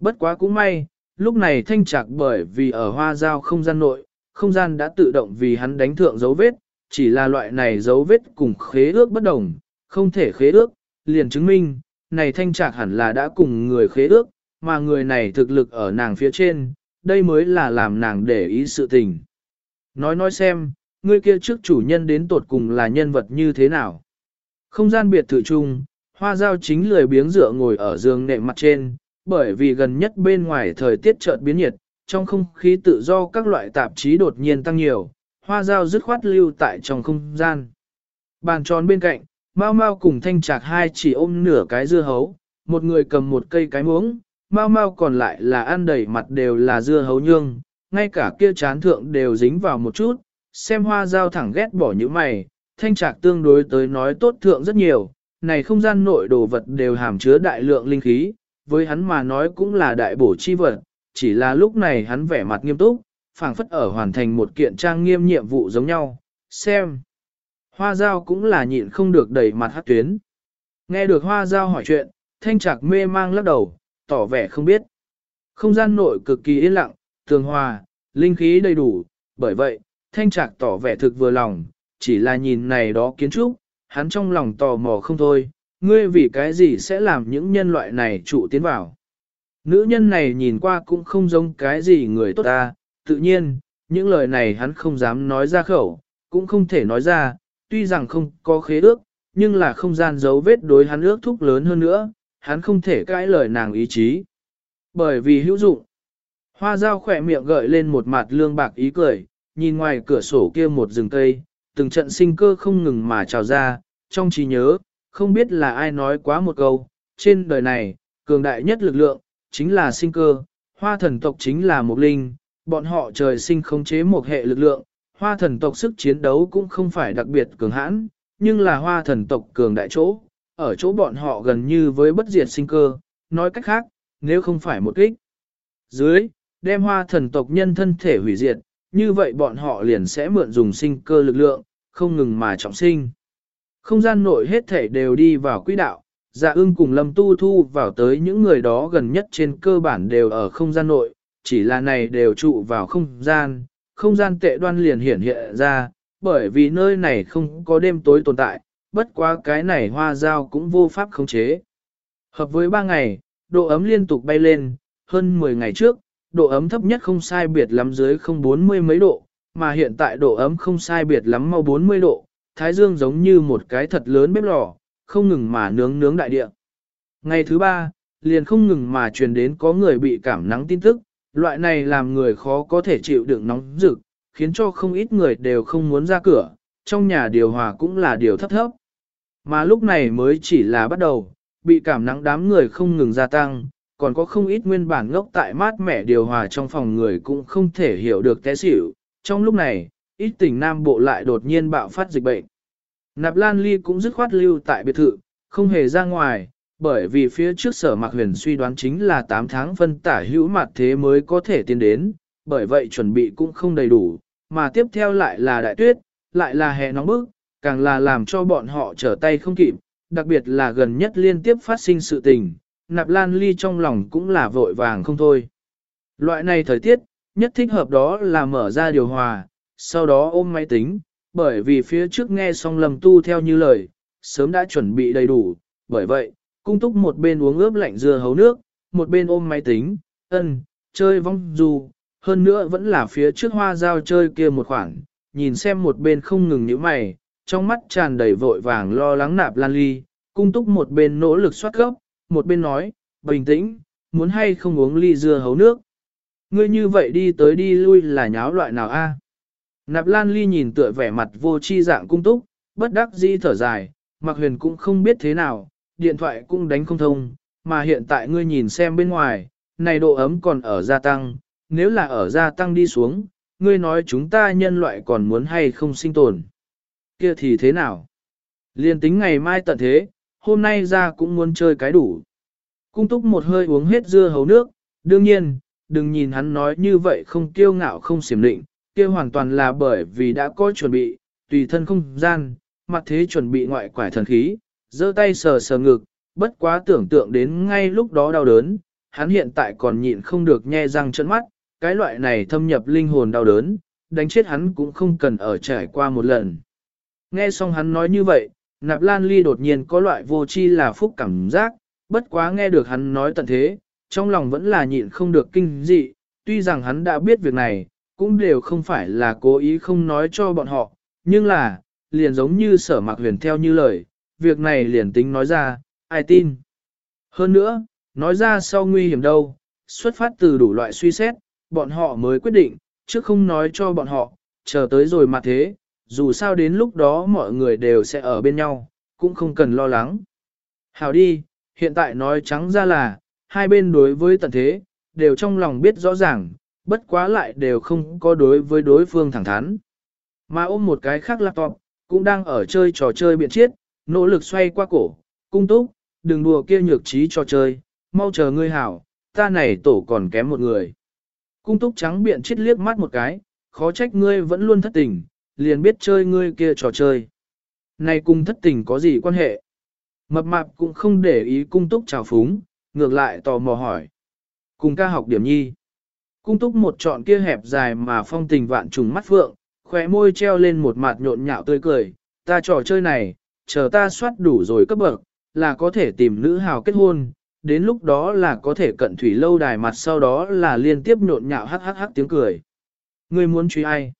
Bất quá cũng may, lúc này thanh trạc bởi vì ở hoa giao không gian nội, không gian đã tự động vì hắn đánh thượng dấu vết, chỉ là loại này dấu vết cùng khế ước bất đồng, không thể khế ước, liền chứng minh, này thanh trạc hẳn là đã cùng người khế ước, mà người này thực lực ở nàng phía trên, đây mới là làm nàng để ý sự tình. Nói nói xem, người kia trước chủ nhân đến tột cùng là nhân vật như thế nào. Không gian biệt thự chung, hoa giao chính lười biếng dựa ngồi ở giường nệm mặt trên, bởi vì gần nhất bên ngoài thời tiết chợt biến nhiệt, trong không khí tự do các loại tạp chí đột nhiên tăng nhiều, hoa giao dứt khoát lưu tại trong không gian. Bàn tròn bên cạnh, Mao Mao cùng thanh trạc hai chỉ ôm nửa cái dưa hấu, một người cầm một cây cái muỗng, Mao Mao còn lại là ăn đầy mặt đều là dưa hấu nhương, ngay cả kia chán thượng đều dính vào một chút, xem hoa giao thẳng ghét bỏ những mày, thanh trạc tương đối tới nói tốt thượng rất nhiều, này không gian nội đồ vật đều hàm chứa đại lượng linh khí, với hắn mà nói cũng là đại bổ chi vật, chỉ là lúc này hắn vẻ mặt nghiêm túc, phảng phất ở hoàn thành một kiện trang nghiêm nhiệm vụ giống nhau, xem. Hoa giao cũng là nhịn không được đẩy mặt hát tuyến. Nghe được hoa giao hỏi chuyện, thanh trạc mê mang lắc đầu, tỏ vẻ không biết. Không gian nội cực kỳ yên lặng, tường hòa, linh khí đầy đủ, bởi vậy, thanh trạc tỏ vẻ thực vừa lòng, chỉ là nhìn này đó kiến trúc, hắn trong lòng tò mò không thôi, ngươi vì cái gì sẽ làm những nhân loại này trụ tiến vào. Nữ nhân này nhìn qua cũng không giống cái gì người tốt ta, tự nhiên, những lời này hắn không dám nói ra khẩu, cũng không thể nói ra, tuy rằng không có khế ước, nhưng là không gian dấu vết đối hắn ước thúc lớn hơn nữa, hắn không thể cãi lời nàng ý chí. Bởi vì hữu dụng, hoa dao khỏe miệng gợi lên một mặt lương bạc ý cười, nhìn ngoài cửa sổ kia một rừng cây, từng trận sinh cơ không ngừng mà trào ra, trong trí nhớ, không biết là ai nói quá một câu, trên đời này, cường đại nhất lực lượng, chính là sinh cơ, hoa thần tộc chính là một linh, bọn họ trời sinh khống chế một hệ lực lượng, hoa thần tộc sức chiến đấu cũng không phải đặc biệt cường hãn, nhưng là hoa thần tộc cường đại chỗ, ở chỗ bọn họ gần như với bất diệt sinh cơ, nói cách khác, nếu không phải một kích. Dưới, đem hoa thần tộc nhân thân thể hủy diệt, như vậy bọn họ liền sẽ mượn dùng sinh cơ lực lượng, không ngừng mà trọng sinh. Không gian nội hết thể đều đi vào quỹ đạo, dạ ưng cùng lâm tu thu vào tới những người đó gần nhất trên cơ bản đều ở không gian nội, chỉ là này đều trụ vào không gian, không gian tệ đoan liền hiển hiện ra, bởi vì nơi này không có đêm tối tồn tại, bất quá cái này hoa dao cũng vô pháp khống chế. Hợp với 3 ngày, độ ấm liên tục bay lên, hơn 10 ngày trước, độ ấm thấp nhất không sai biệt lắm dưới không 40 mấy độ, mà hiện tại độ ấm không sai biệt lắm mau 40 độ, thái dương giống như một cái thật lớn bếp lò, không ngừng mà nướng nướng đại địa. Ngày thứ ba, liền không ngừng mà truyền đến có người bị cảm nắng tin tức, loại này làm người khó có thể chịu đựng nóng rực, khiến cho không ít người đều không muốn ra cửa, trong nhà điều hòa cũng là điều thấp thấp. Mà lúc này mới chỉ là bắt đầu, bị cảm nắng đám người không ngừng gia tăng, còn có không ít nguyên bản ngốc tại mát mẻ điều hòa trong phòng người cũng không thể hiểu được té xỉu. Trong lúc này, ít tỉnh Nam Bộ lại đột nhiên bạo phát dịch bệnh. Nạp Lan Ly cũng dứt khoát lưu tại biệt thự, không hề ra ngoài, bởi vì phía trước sở mạc huyền suy đoán chính là 8 tháng phân tả hữu mặt thế mới có thể tiến đến, bởi vậy chuẩn bị cũng không đầy đủ, mà tiếp theo lại là đại tuyết, lại là hè nóng bức, càng là làm cho bọn họ trở tay không kịp, đặc biệt là gần nhất liên tiếp phát sinh sự tình, nạp lan ly trong lòng cũng là vội vàng không thôi. Loại này thời tiết, nhất thích hợp đó là mở ra điều hòa, sau đó ôm máy tính, bởi vì phía trước nghe xong lầm tu theo như lời, sớm đã chuẩn bị đầy đủ, bởi vậy, cung túc một bên uống ướp lạnh dưa hấu nước, một bên ôm máy tính, ân, chơi vong du, hơn nữa vẫn là phía trước hoa giao chơi kia một khoảng, nhìn xem một bên không ngừng nhíu mày, trong mắt tràn đầy vội vàng lo lắng nạp lan ly, cung túc một bên nỗ lực soát gốc, một bên nói, bình tĩnh, muốn hay không uống ly dưa hấu nước. Ngươi như vậy đi tới đi lui là nháo loại nào a? Nạp lan ly nhìn tựa vẻ mặt vô chi dạng cung túc, bất đắc dĩ thở dài, mặc huyền cũng không biết thế nào, điện thoại cũng đánh không thông, mà hiện tại ngươi nhìn xem bên ngoài, này độ ấm còn ở gia tăng, nếu là ở gia tăng đi xuống, ngươi nói chúng ta nhân loại còn muốn hay không sinh tồn. Kia thì thế nào? Liên tính ngày mai tận thế, hôm nay ra cũng muốn chơi cái đủ. Cung túc một hơi uống hết dưa hấu nước, đương nhiên, đừng nhìn hắn nói như vậy không kiêu ngạo không xiểm định, kia hoàn toàn là bởi vì đã có chuẩn bị, tùy thân không gian, mặt thế chuẩn bị ngoại quải thần khí, giơ tay sờ sờ ngực, bất quá tưởng tượng đến ngay lúc đó đau đớn, hắn hiện tại còn nhịn không được nhe răng trợn mắt, cái loại này thâm nhập linh hồn đau đớn, đánh chết hắn cũng không cần ở trải qua một lần. Nghe xong hắn nói như vậy, Nạp Lan Ly đột nhiên có loại vô chi là phúc cảm giác, bất quá nghe được hắn nói tận thế, trong lòng vẫn là nhịn không được kinh dị, tuy rằng hắn đã biết việc này, cũng đều không phải là cố ý không nói cho bọn họ, nhưng là, liền giống như sở mạc huyền theo như lời, việc này liền tính nói ra, ai tin. Hơn nữa, nói ra sau nguy hiểm đâu, xuất phát từ đủ loại suy xét, bọn họ mới quyết định, chứ không nói cho bọn họ, chờ tới rồi mà thế, dù sao đến lúc đó mọi người đều sẽ ở bên nhau, cũng không cần lo lắng. Hào đi, hiện tại nói trắng ra là, hai bên đối với tận thế, đều trong lòng biết rõ ràng, bất quá lại đều không có đối với đối phương thẳng thắn. Mà ôm một cái khác laptop, cũng đang ở chơi trò chơi biện chiết, nỗ lực xoay qua cổ, cung túc, đừng đùa kia nhược trí trò chơi, mau chờ ngươi hảo, ta này tổ còn kém một người. Cung túc trắng biện chiết liếc mắt một cái, khó trách ngươi vẫn luôn thất tình, liền biết chơi ngươi kia trò chơi. Này cùng thất tình có gì quan hệ? Mập mạp cũng không để ý cung túc trào phúng, ngược lại tò mò hỏi. Cùng ca học điểm nhi. Cung túc một trọn kia hẹp dài mà phong tình vạn trùng mắt phượng, khóe môi treo lên một mặt nhộn nhạo tươi cười. Ta trò chơi này, chờ ta soát đủ rồi cấp bậc, là có thể tìm nữ hào kết hôn, đến lúc đó là có thể cận thủy lâu đài mặt sau đó là liên tiếp nhộn nhạo hắc hắc hắc tiếng cười. Ngươi muốn truy ai?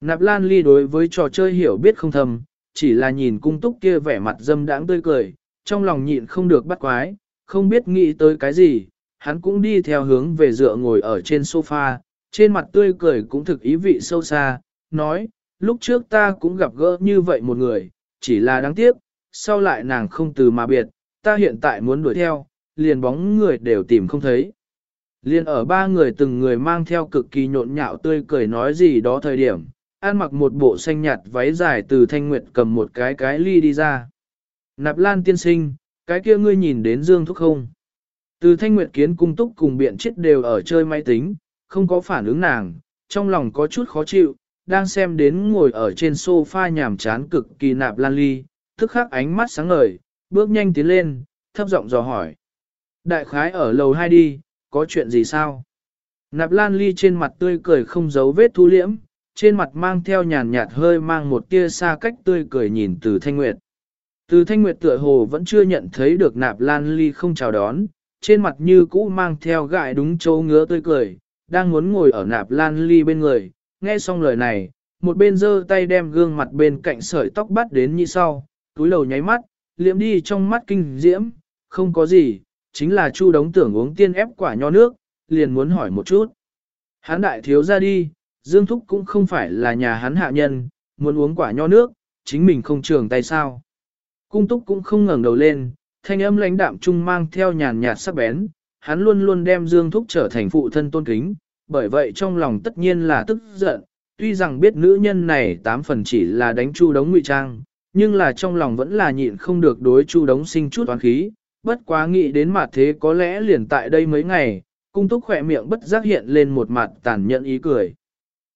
Nạp Lan Ly đối với trò chơi hiểu biết không thầm, chỉ là nhìn cung túc kia vẻ mặt dâm đãng tươi cười, trong lòng nhịn không được bắt quái, không biết nghĩ tới cái gì, hắn cũng đi theo hướng về dựa ngồi ở trên sofa, trên mặt tươi cười cũng thực ý vị sâu xa, nói, lúc trước ta cũng gặp gỡ như vậy một người, chỉ là đáng tiếc, sau lại nàng không từ mà biệt, ta hiện tại muốn đuổi theo, liền bóng người đều tìm không thấy. Liên ở ba người từng người mang theo cực kỳ nhộn nhạo tươi cười nói gì đó thời điểm, an mặc một bộ xanh nhạt váy dài từ thanh nguyệt cầm một cái cái ly đi ra. Nạp lan tiên sinh, cái kia ngươi nhìn đến dương thúc không? Từ thanh nguyệt kiến cung túc cùng biện chết đều ở chơi máy tính, không có phản ứng nàng, trong lòng có chút khó chịu, đang xem đến ngồi ở trên sofa nhàm chán cực kỳ nạp lan ly, thức khắc ánh mắt sáng ngời, bước nhanh tiến lên, thấp giọng dò hỏi. Đại khái ở lầu 2 đi, có chuyện gì sao? Nạp lan ly trên mặt tươi cười không giấu vết thu liễm, trên mặt mang theo nhàn nhạt hơi mang một tia xa cách tươi cười nhìn từ thanh nguyệt. Từ thanh nguyệt tựa hồ vẫn chưa nhận thấy được nạp lan ly không chào đón, trên mặt như cũ mang theo gại đúng chỗ ngứa tươi cười, đang muốn ngồi ở nạp lan ly bên người, nghe xong lời này, một bên giơ tay đem gương mặt bên cạnh sợi tóc bắt đến như sau, túi đầu nháy mắt, liệm đi trong mắt kinh diễm, không có gì, chính là chu đống tưởng uống tiên ép quả nho nước, liền muốn hỏi một chút. Hán đại thiếu ra đi, Dương Thúc cũng không phải là nhà hắn hạ nhân, muốn uống quả nho nước, chính mình không trường tay sao. Cung túc cũng không ngẩng đầu lên, thanh âm lãnh đạm trung mang theo nhàn nhạt sắc bén, hắn luôn luôn đem Dương Thúc trở thành phụ thân tôn kính, bởi vậy trong lòng tất nhiên là tức giận, tuy rằng biết nữ nhân này tám phần chỉ là đánh chu đống ngụy trang, nhưng là trong lòng vẫn là nhịn không được đối chu đống sinh chút toán khí, bất quá nghĩ đến mặt thế có lẽ liền tại đây mấy ngày, cung túc khỏe miệng bất giác hiện lên một mặt tàn nhẫn ý cười.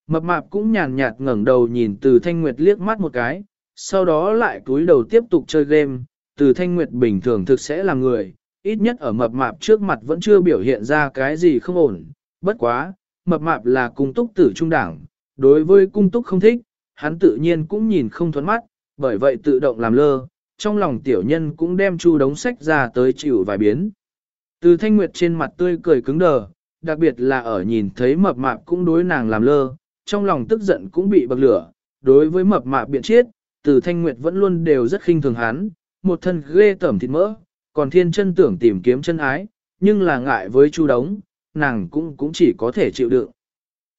Mập mạp cũng nhàn nhạt ngẩng đầu nhìn từ thanh nguyệt liếc mắt một cái, sau đó lại cúi đầu tiếp tục chơi game, từ thanh nguyệt bình thường thực sẽ là người, ít nhất ở mập mạp trước mặt vẫn chưa biểu hiện ra cái gì không ổn, bất quá, mập mạp là cung túc tử trung đảng, đối với cung túc không thích, hắn tự nhiên cũng nhìn không thoát mắt, bởi vậy tự động làm lơ, trong lòng tiểu nhân cũng đem chu đống sách ra tới chịu vài biến. Từ thanh nguyệt trên mặt tươi cười cứng đờ, đặc biệt là ở nhìn thấy mập mạp cũng đối nàng làm lơ, trong lòng tức giận cũng bị bậc lửa, đối với mập mạp biện chiết, từ thanh nguyệt vẫn luôn đều rất khinh thường hắn, một thân ghê tẩm thịt mỡ, còn thiên chân tưởng tìm kiếm chân ái, nhưng là ngại với chu đống, nàng cũng cũng chỉ có thể chịu đựng.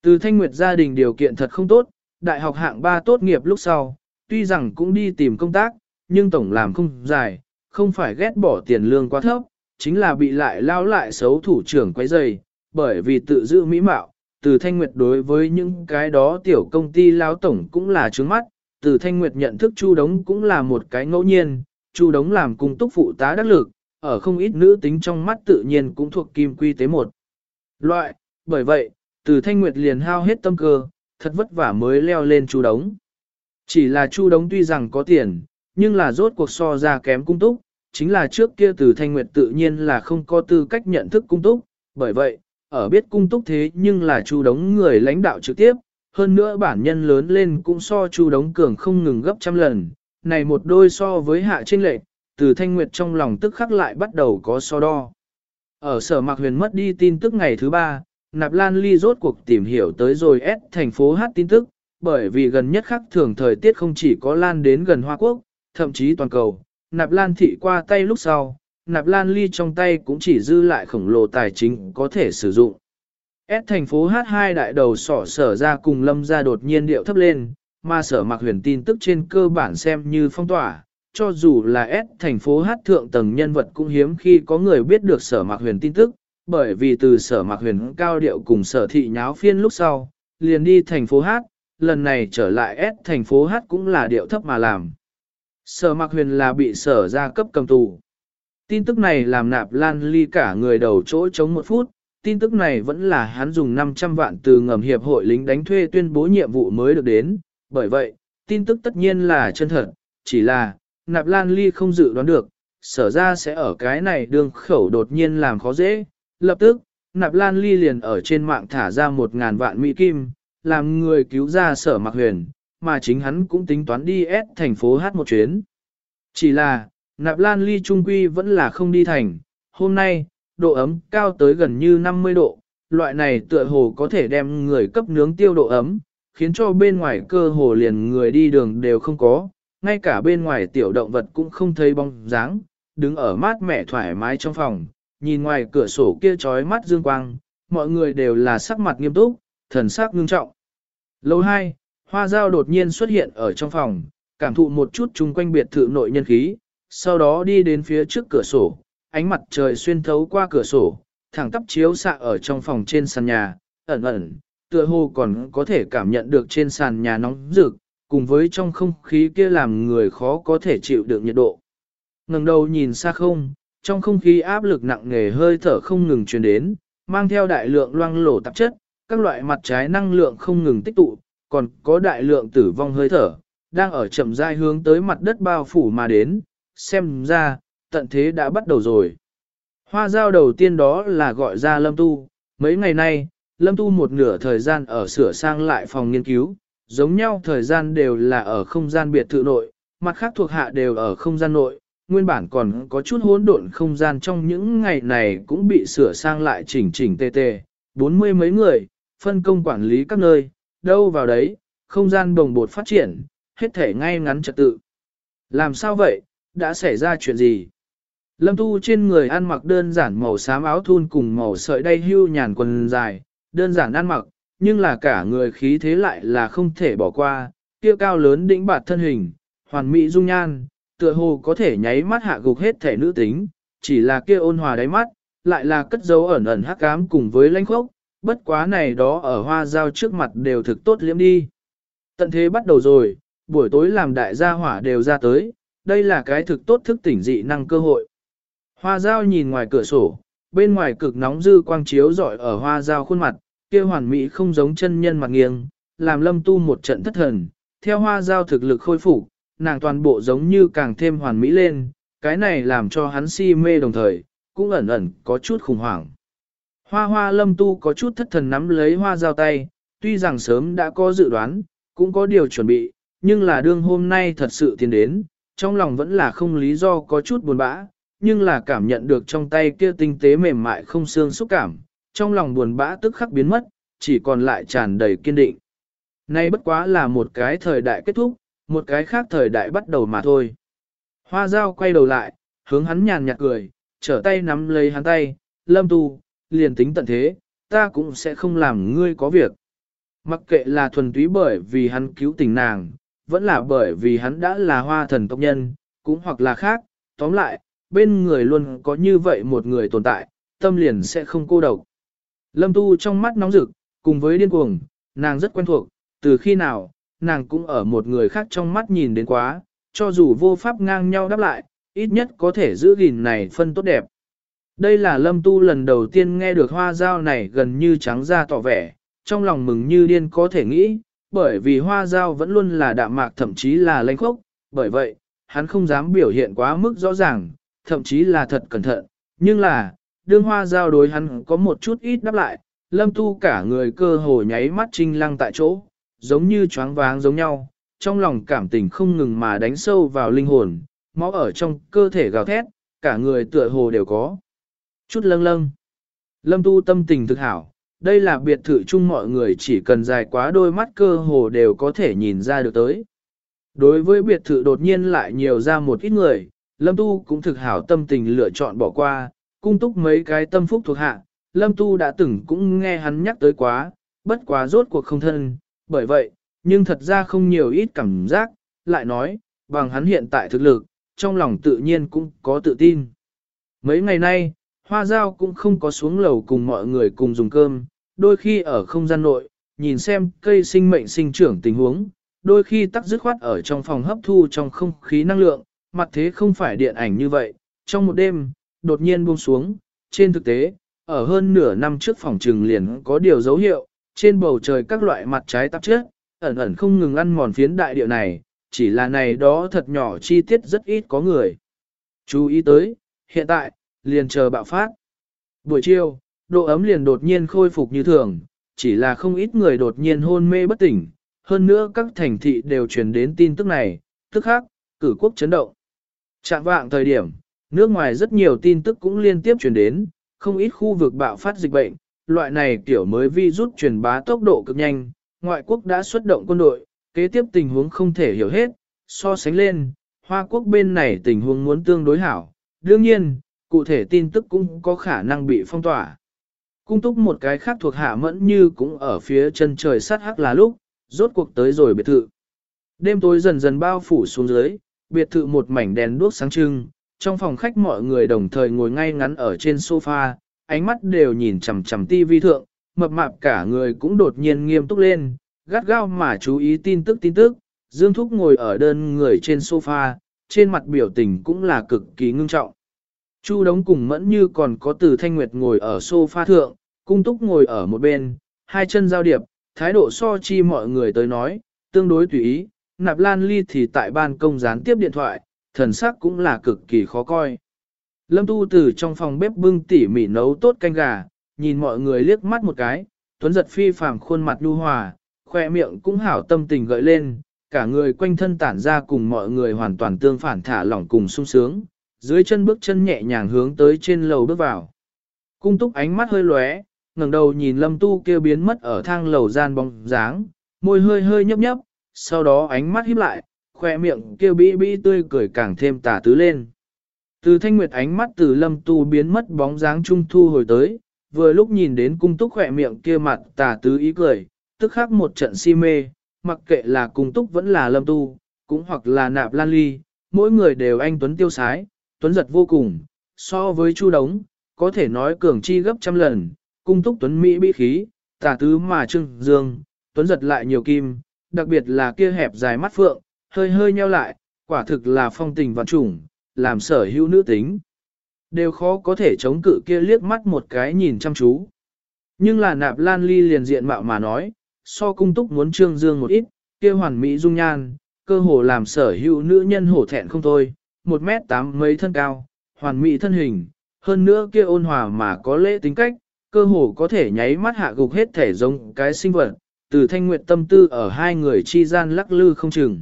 Từ thanh nguyệt gia đình điều kiện thật không tốt, đại học hạng 3 tốt nghiệp lúc sau, tuy rằng cũng đi tìm công tác, nhưng tổng làm không dài, không phải ghét bỏ tiền lương quá thấp, chính là bị lại lao lại xấu thủ trưởng quấy dày, bởi vì tự giữ mỹ mạo, từ thanh nguyệt đối với những cái đó tiểu công ty lao tổng cũng là trướng mắt, từ thanh nguyệt nhận thức chu đống cũng là một cái ngẫu nhiên, chu đống làm cung túc phụ tá đắc lực, ở không ít nữ tính trong mắt tự nhiên cũng thuộc kim quy tế một. Loại, bởi vậy, từ thanh nguyệt liền hao hết tâm cơ, thật vất vả mới leo lên chu đống. Chỉ là chu đống tuy rằng có tiền, nhưng là rốt cuộc so ra kém cung túc, chính là trước kia từ thanh nguyệt tự nhiên là không có tư cách nhận thức cung túc, bởi vậy, ở biết cung túc thế nhưng là chu đống người lãnh đạo trực tiếp, hơn nữa bản nhân lớn lên cũng so chu đống cường không ngừng gấp trăm lần, này một đôi so với hạ trinh lệ, từ thanh nguyệt trong lòng tức khắc lại bắt đầu có so đo. Ở sở mạc huyền mất đi tin tức ngày thứ ba, Nạp Lan Ly rốt cuộc tìm hiểu tới rồi S thành phố hát tin tức, bởi vì gần nhất khắc thường thời tiết không chỉ có lan đến gần Hoa Quốc, thậm chí toàn cầu, Nạp Lan thị qua tay lúc sau, Nạp Lan Ly trong tay cũng chỉ dư lại khổng lồ tài chính có thể sử dụng. S thành phố H2 đại đầu sỏ sở ra cùng lâm ra đột nhiên điệu thấp lên, mà sở mặc huyền tin tức trên cơ bản xem như phong tỏa, cho dù là S thành phố hát thượng tầng nhân vật cũng hiếm khi có người biết được sở mặc huyền tin tức, bởi vì từ sở mặc huyền cao điệu cùng sở thị nháo phiên lúc sau, liền đi thành phố Hát, lần này trở lại S thành phố Hát cũng là điệu thấp mà làm. Sở mặc huyền là bị sở ra cấp cầm tù. Tin tức này làm nạp lan ly cả người đầu chỗ chống một phút, tin tức này vẫn là hắn dùng 500 vạn từ ngầm hiệp hội lính đánh thuê tuyên bố nhiệm vụ mới được đến, bởi vậy, tin tức tất nhiên là chân thật, chỉ là, nạp lan ly không dự đoán được, sở ra sẽ ở cái này đường khẩu đột nhiên làm khó dễ, lập tức, nạp lan ly liền ở trên mạng thả ra một ngàn vạn mỹ kim, làm người cứu ra sở mặc huyền, mà chính hắn cũng tính toán đi ép thành phố hát một chuyến. Chỉ là, nạp lan ly trung quy vẫn là không đi thành, hôm nay, độ ấm cao tới gần như 50 độ, loại này tựa hồ có thể đem người cấp nướng tiêu độ ấm, khiến cho bên ngoài cơ hồ liền người đi đường đều không có, ngay cả bên ngoài tiểu động vật cũng không thấy bóng dáng, đứng ở mát mẻ thoải mái trong phòng, nhìn ngoài cửa sổ kia trói mắt dương quang, mọi người đều là sắc mặt nghiêm túc, thần sắc ngưng trọng. Lâu hai, hoa dao đột nhiên xuất hiện ở trong phòng, cảm thụ một chút chung quanh biệt thự nội nhân khí, sau đó đi đến phía trước cửa sổ, ánh mặt trời xuyên thấu qua cửa sổ, thẳng tắp chiếu xạ ở trong phòng trên sàn nhà, ẩn ẩn, tựa hồ còn có thể cảm nhận được trên sàn nhà nóng rực, cùng với trong không khí kia làm người khó có thể chịu được nhiệt độ. ngẩng đầu nhìn xa không, trong không khí áp lực nặng nề hơi thở không ngừng truyền đến, mang theo đại lượng loang lổ tạp chất, các loại mặt trái năng lượng không ngừng tích tụ, còn có đại lượng tử vong hơi thở, đang ở chậm rãi hướng tới mặt đất bao phủ mà đến, xem ra, tận thế đã bắt đầu rồi. Hoa giao đầu tiên đó là gọi ra Lâm Tu, mấy ngày nay, Lâm Tu một nửa thời gian ở sửa sang lại phòng nghiên cứu, giống nhau thời gian đều là ở không gian biệt thự nội, mặt khác thuộc hạ đều ở không gian nội, nguyên bản còn có chút hỗn độn không gian trong những ngày này cũng bị sửa sang lại chỉnh chỉnh tề tề, bốn mươi mấy người, phân công quản lý các nơi, đâu vào đấy, không gian đồng bột phát triển, hết thể ngay ngắn trật tự. Làm sao vậy, đã xảy ra chuyện gì? Lâm Tu trên người ăn mặc đơn giản màu xám áo thun cùng màu sợi đay hưu nhàn quần dài, đơn giản ăn mặc, nhưng là cả người khí thế lại là không thể bỏ qua, kia cao lớn đĩnh bạt thân hình, hoàn mỹ dung nhan, tựa hồ có thể nháy mắt hạ gục hết thể nữ tính, chỉ là kia ôn hòa đáy mắt, lại là cất dấu ẩn ẩn hắc ám cùng với lãnh khốc, bất quá này đó ở hoa giao trước mặt đều thực tốt liễm đi. Tận thế bắt đầu rồi, buổi tối làm đại gia hỏa đều ra tới, đây là cái thực tốt thức tỉnh dị năng cơ hội. Hoa giao nhìn ngoài cửa sổ, bên ngoài cực nóng dư quang chiếu rọi ở hoa giao khuôn mặt, kia hoàn mỹ không giống chân nhân mặt nghiêng, làm lâm tu một trận thất thần, theo hoa giao thực lực khôi phục, nàng toàn bộ giống như càng thêm hoàn mỹ lên, cái này làm cho hắn si mê đồng thời, cũng ẩn ẩn có chút khủng hoảng. Hoa hoa lâm tu có chút thất thần nắm lấy hoa giao tay, tuy rằng sớm đã có dự đoán, Cũng có điều chuẩn bị, nhưng là đương hôm nay thật sự tiến đến, trong lòng vẫn là không lý do có chút buồn bã, nhưng là cảm nhận được trong tay kia tinh tế mềm mại không xương xúc cảm, trong lòng buồn bã tức khắc biến mất, chỉ còn lại tràn đầy kiên định. Nay bất quá là một cái thời đại kết thúc, một cái khác thời đại bắt đầu mà thôi. Hoa dao quay đầu lại, hướng hắn nhàn nhạt cười, trở tay nắm lấy hắn tay, lâm tu, liền tính tận thế, ta cũng sẽ không làm ngươi có việc. Mặc kệ là thuần túy bởi vì hắn cứu tình nàng, vẫn là bởi vì hắn đã là hoa thần tộc nhân, cũng hoặc là khác, tóm lại, bên người luôn có như vậy một người tồn tại, tâm liền sẽ không cô độc. Lâm Tu trong mắt nóng rực, cùng với điên cuồng, nàng rất quen thuộc, từ khi nào, nàng cũng ở một người khác trong mắt nhìn đến quá, cho dù vô pháp ngang nhau đáp lại, ít nhất có thể giữ gìn này phân tốt đẹp. Đây là lâm tu lần đầu tiên nghe được hoa dao này gần như trắng ra tỏ vẻ, trong lòng mừng như điên có thể nghĩ, bởi vì hoa dao vẫn luôn là đạm mạc thậm chí là lãnh khốc, bởi vậy, hắn không dám biểu hiện quá mức rõ ràng, thậm chí là thật cẩn thận, nhưng là, đương hoa giao đối hắn có một chút ít đáp lại, lâm tu cả người cơ hồ nháy mắt trinh lăng tại chỗ, giống như choáng váng giống nhau, trong lòng cảm tình không ngừng mà đánh sâu vào linh hồn, máu ở trong cơ thể gào thét, cả người tựa hồ đều có. Chút lâng lâng. Lâm tu tâm tình thực hảo, đây là biệt thự chung mọi người chỉ cần dài quá đôi mắt cơ hồ đều có thể nhìn ra được tới. Đối với biệt thự đột nhiên lại nhiều ra một ít người, Lâm Tu cũng thực hảo tâm tình lựa chọn bỏ qua, cung túc mấy cái tâm phúc thuộc hạ, Lâm Tu đã từng cũng nghe hắn nhắc tới quá, bất quá rốt cuộc không thân, bởi vậy, nhưng thật ra không nhiều ít cảm giác, lại nói, bằng hắn hiện tại thực lực, trong lòng tự nhiên cũng có tự tin. Mấy ngày nay, Hoa Giao cũng không có xuống lầu cùng mọi người cùng dùng cơm, đôi khi ở không gian nội, nhìn xem cây sinh mệnh sinh trưởng tình huống, đôi khi tắc dứt khoát ở trong phòng hấp thu trong không khí năng lượng, mặt thế không phải điện ảnh như vậy, trong một đêm, đột nhiên buông xuống, trên thực tế, ở hơn nửa năm trước phòng trừng liền có điều dấu hiệu, trên bầu trời các loại mặt trái tạp chất, ẩn ẩn không ngừng ăn mòn phiến đại địa này, chỉ là này đó thật nhỏ chi tiết rất ít có người. Chú ý tới, hiện tại, liền chờ bạo phát. Buổi chiều, độ ấm liền đột nhiên khôi phục như thường, chỉ là không ít người đột nhiên hôn mê bất tỉnh, hơn nữa các thành thị đều truyền đến tin tức này, tức khác, cử quốc chấn động. Trạng vạng thời điểm, nước ngoài rất nhiều tin tức cũng liên tiếp truyền đến, không ít khu vực bạo phát dịch bệnh, loại này kiểu mới vi rút truyền bá tốc độ cực nhanh, ngoại quốc đã xuất động quân đội, kế tiếp tình huống không thể hiểu hết, so sánh lên, Hoa quốc bên này tình huống muốn tương đối hảo, đương nhiên, cụ thể tin tức cũng có khả năng bị phong tỏa. Cung túc một cái khác thuộc hạ mẫn như cũng ở phía chân trời sát hắc là lúc, rốt cuộc tới rồi biệt thự. Đêm tối dần dần bao phủ xuống dưới, biệt thự một mảnh đèn đuốc sáng trưng, trong phòng khách mọi người đồng thời ngồi ngay ngắn ở trên sofa, ánh mắt đều nhìn chằm chằm tivi thượng, mập mạp cả người cũng đột nhiên nghiêm túc lên, gắt gao mà chú ý tin tức tin tức, Dương Thúc ngồi ở đơn người trên sofa, trên mặt biểu tình cũng là cực kỳ ngưng trọng. Chu đống cùng mẫn như còn có từ thanh nguyệt ngồi ở sofa thượng, cung túc ngồi ở một bên, hai chân giao điệp, thái độ so chi mọi người tới nói, tương đối tùy ý, nạp lan ly thì tại ban công gián tiếp điện thoại, thần sắc cũng là cực kỳ khó coi. Lâm tu từ trong phòng bếp bưng tỉ mỉ nấu tốt canh gà, nhìn mọi người liếc mắt một cái, tuấn giật phi phàm khuôn mặt nhu hòa, khoe miệng cũng hảo tâm tình gợi lên, cả người quanh thân tản ra cùng mọi người hoàn toàn tương phản thả lỏng cùng sung sướng, dưới chân bước chân nhẹ nhàng hướng tới trên lầu bước vào. Cung túc ánh mắt hơi lóe, ngẩng đầu nhìn lâm tu kia biến mất ở thang lầu gian bóng dáng, môi hơi hơi nhấp nhấp, sau đó ánh mắt híp lại, khoe miệng kia bĩ bĩ tươi cười càng thêm tà tứ lên. Từ thanh nguyệt ánh mắt từ lâm tu biến mất bóng dáng trung thu hồi tới, vừa lúc nhìn đến cung túc khỏe miệng kia mặt tà tứ ý cười, tức khắc một trận si mê, mặc kệ là cung túc vẫn là lâm tu, cũng hoặc là nạp lan ly, mỗi người đều anh tuấn tiêu sái, tuấn giật vô cùng, so với chu đống, có thể nói cường chi gấp trăm lần, cung túc tuấn Mỹ bí khí, tà tứ mà trưng dương, tuấn giật lại nhiều kim, đặc biệt là kia hẹp dài mắt phượng, hơi hơi nheo lại, quả thực là phong tình vạn trùng, làm sở hữu nữ tính. Đều khó có thể chống cự kia liếc mắt một cái nhìn chăm chú. Nhưng là nạp lan ly liền diện mạo mà nói, so cung túc muốn trương dương một ít, kia hoàn mỹ dung nhan, cơ hồ làm sở hữu nữ nhân hổ thẹn không thôi, một mét tám mấy thân cao, hoàn mỹ thân hình, hơn nữa kia ôn hòa mà có lễ tính cách, cơ hồ có thể nháy mắt hạ gục hết thể giống cái sinh vật, từ thanh nguyệt tâm tư ở hai người chi gian lắc lư không chừng.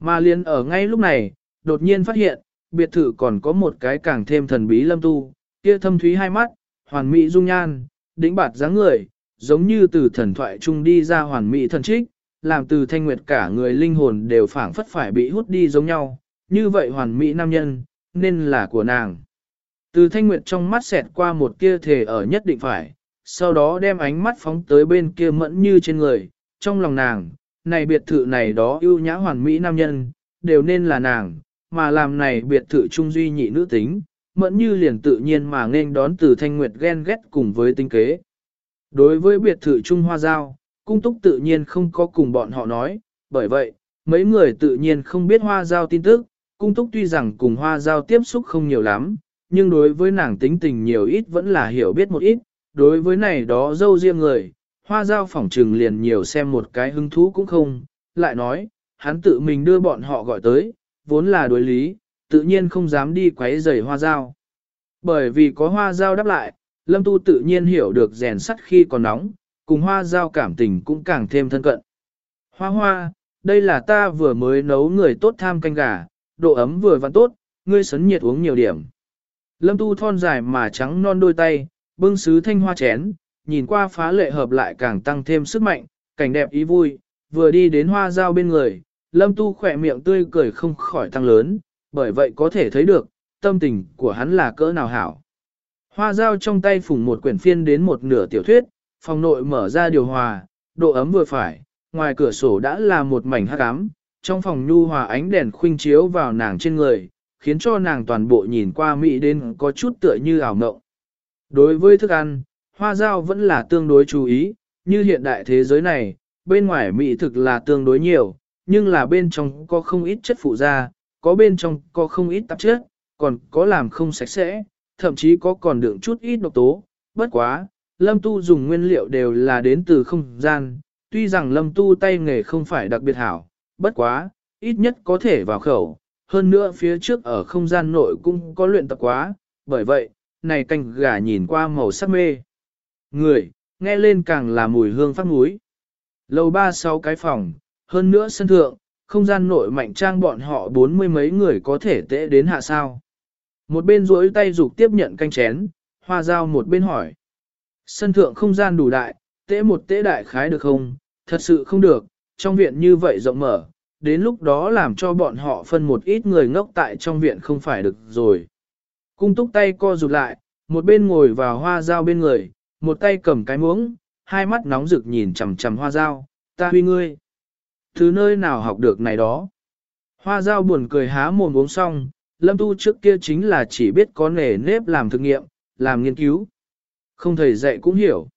Mà liền ở ngay lúc này, đột nhiên phát hiện, biệt thự còn có một cái càng thêm thần bí lâm tu, kia thâm thúy hai mắt, hoàn mỹ dung nhan, đỉnh bạt dáng người, giống như từ thần thoại trung đi ra hoàn mỹ thần trích, làm từ thanh nguyệt cả người linh hồn đều phảng phất phải bị hút đi giống nhau, như vậy hoàn mỹ nam nhân, nên là của nàng. Từ thanh nguyệt trong mắt xẹt qua một kia thể ở nhất định phải, sau đó đem ánh mắt phóng tới bên kia mẫn như trên người, trong lòng nàng, này biệt thự này đó ưu nhã hoàn mỹ nam nhân, đều nên là nàng, mà làm này biệt thự trung duy nhị nữ tính, mẫn như liền tự nhiên mà nên đón từ thanh nguyệt ghen ghét cùng với tinh kế. Đối với biệt thự Trung Hoa Giao, cung túc tự nhiên không có cùng bọn họ nói, bởi vậy, mấy người tự nhiên không biết Hoa Giao tin tức, cung túc tuy rằng cùng Hoa Giao tiếp xúc không nhiều lắm, nhưng đối với nàng tính tình nhiều ít vẫn là hiểu biết một ít, đối với này đó dâu riêng người, Hoa Giao phỏng trừng liền nhiều xem một cái hứng thú cũng không, lại nói, hắn tự mình đưa bọn họ gọi tới, vốn là đối lý, tự nhiên không dám đi quấy rầy Hoa Giao. Bởi vì có Hoa Giao đáp lại, Lâm Tu tự nhiên hiểu được rèn sắt khi còn nóng, cùng hoa giao cảm tình cũng càng thêm thân cận. Hoa hoa, đây là ta vừa mới nấu người tốt tham canh gà, độ ấm vừa vặn tốt, ngươi sấn nhiệt uống nhiều điểm. Lâm Tu thon dài mà trắng non đôi tay, bưng sứ thanh hoa chén, nhìn qua phá lệ hợp lại càng tăng thêm sức mạnh, cảnh đẹp ý vui, vừa đi đến hoa giao bên người, Lâm Tu khỏe miệng tươi cười không khỏi tăng lớn, bởi vậy có thể thấy được, tâm tình của hắn là cỡ nào hảo. Hoa dao trong tay phủng một quyển phiên đến một nửa tiểu thuyết, phòng nội mở ra điều hòa, độ ấm vừa phải, ngoài cửa sổ đã là một mảnh hắc ám, trong phòng nhu hòa ánh đèn khuynh chiếu vào nàng trên người, khiến cho nàng toàn bộ nhìn qua mỹ đến có chút tựa như ảo mộng. Đối với thức ăn, hoa dao vẫn là tương đối chú ý, như hiện đại thế giới này, bên ngoài mỹ thực là tương đối nhiều, nhưng là bên trong có không ít chất phụ da, có bên trong có không ít tạp chất, còn có làm không sạch sẽ, thậm chí có còn đựng chút ít độc tố, bất quá, lâm tu dùng nguyên liệu đều là đến từ không gian, tuy rằng lâm tu tay nghề không phải đặc biệt hảo, bất quá, ít nhất có thể vào khẩu, hơn nữa phía trước ở không gian nội cũng có luyện tập quá, bởi vậy, này canh gà nhìn qua màu sắc mê. Người, nghe lên càng là mùi hương phát núi. Lầu ba sáu cái phòng, hơn nữa sân thượng, không gian nội mạnh trang bọn họ bốn mươi mấy người có thể tễ đến hạ sao. Một bên duỗi tay dục tiếp nhận canh chén, hoa dao một bên hỏi. Sân thượng không gian đủ đại, tễ một tễ đại khái được không? Thật sự không được, trong viện như vậy rộng mở, đến lúc đó làm cho bọn họ phân một ít người ngốc tại trong viện không phải được rồi. Cung túc tay co rụt lại, một bên ngồi vào hoa dao bên người, một tay cầm cái muỗng, hai mắt nóng rực nhìn chằm chằm hoa dao, ta huy ngươi. Thứ nơi nào học được này đó? Hoa dao buồn cười há mồm uống xong, Lâm Tu trước kia chính là chỉ biết có nề nếp làm thực nghiệm, làm nghiên cứu. Không thầy dạy cũng hiểu.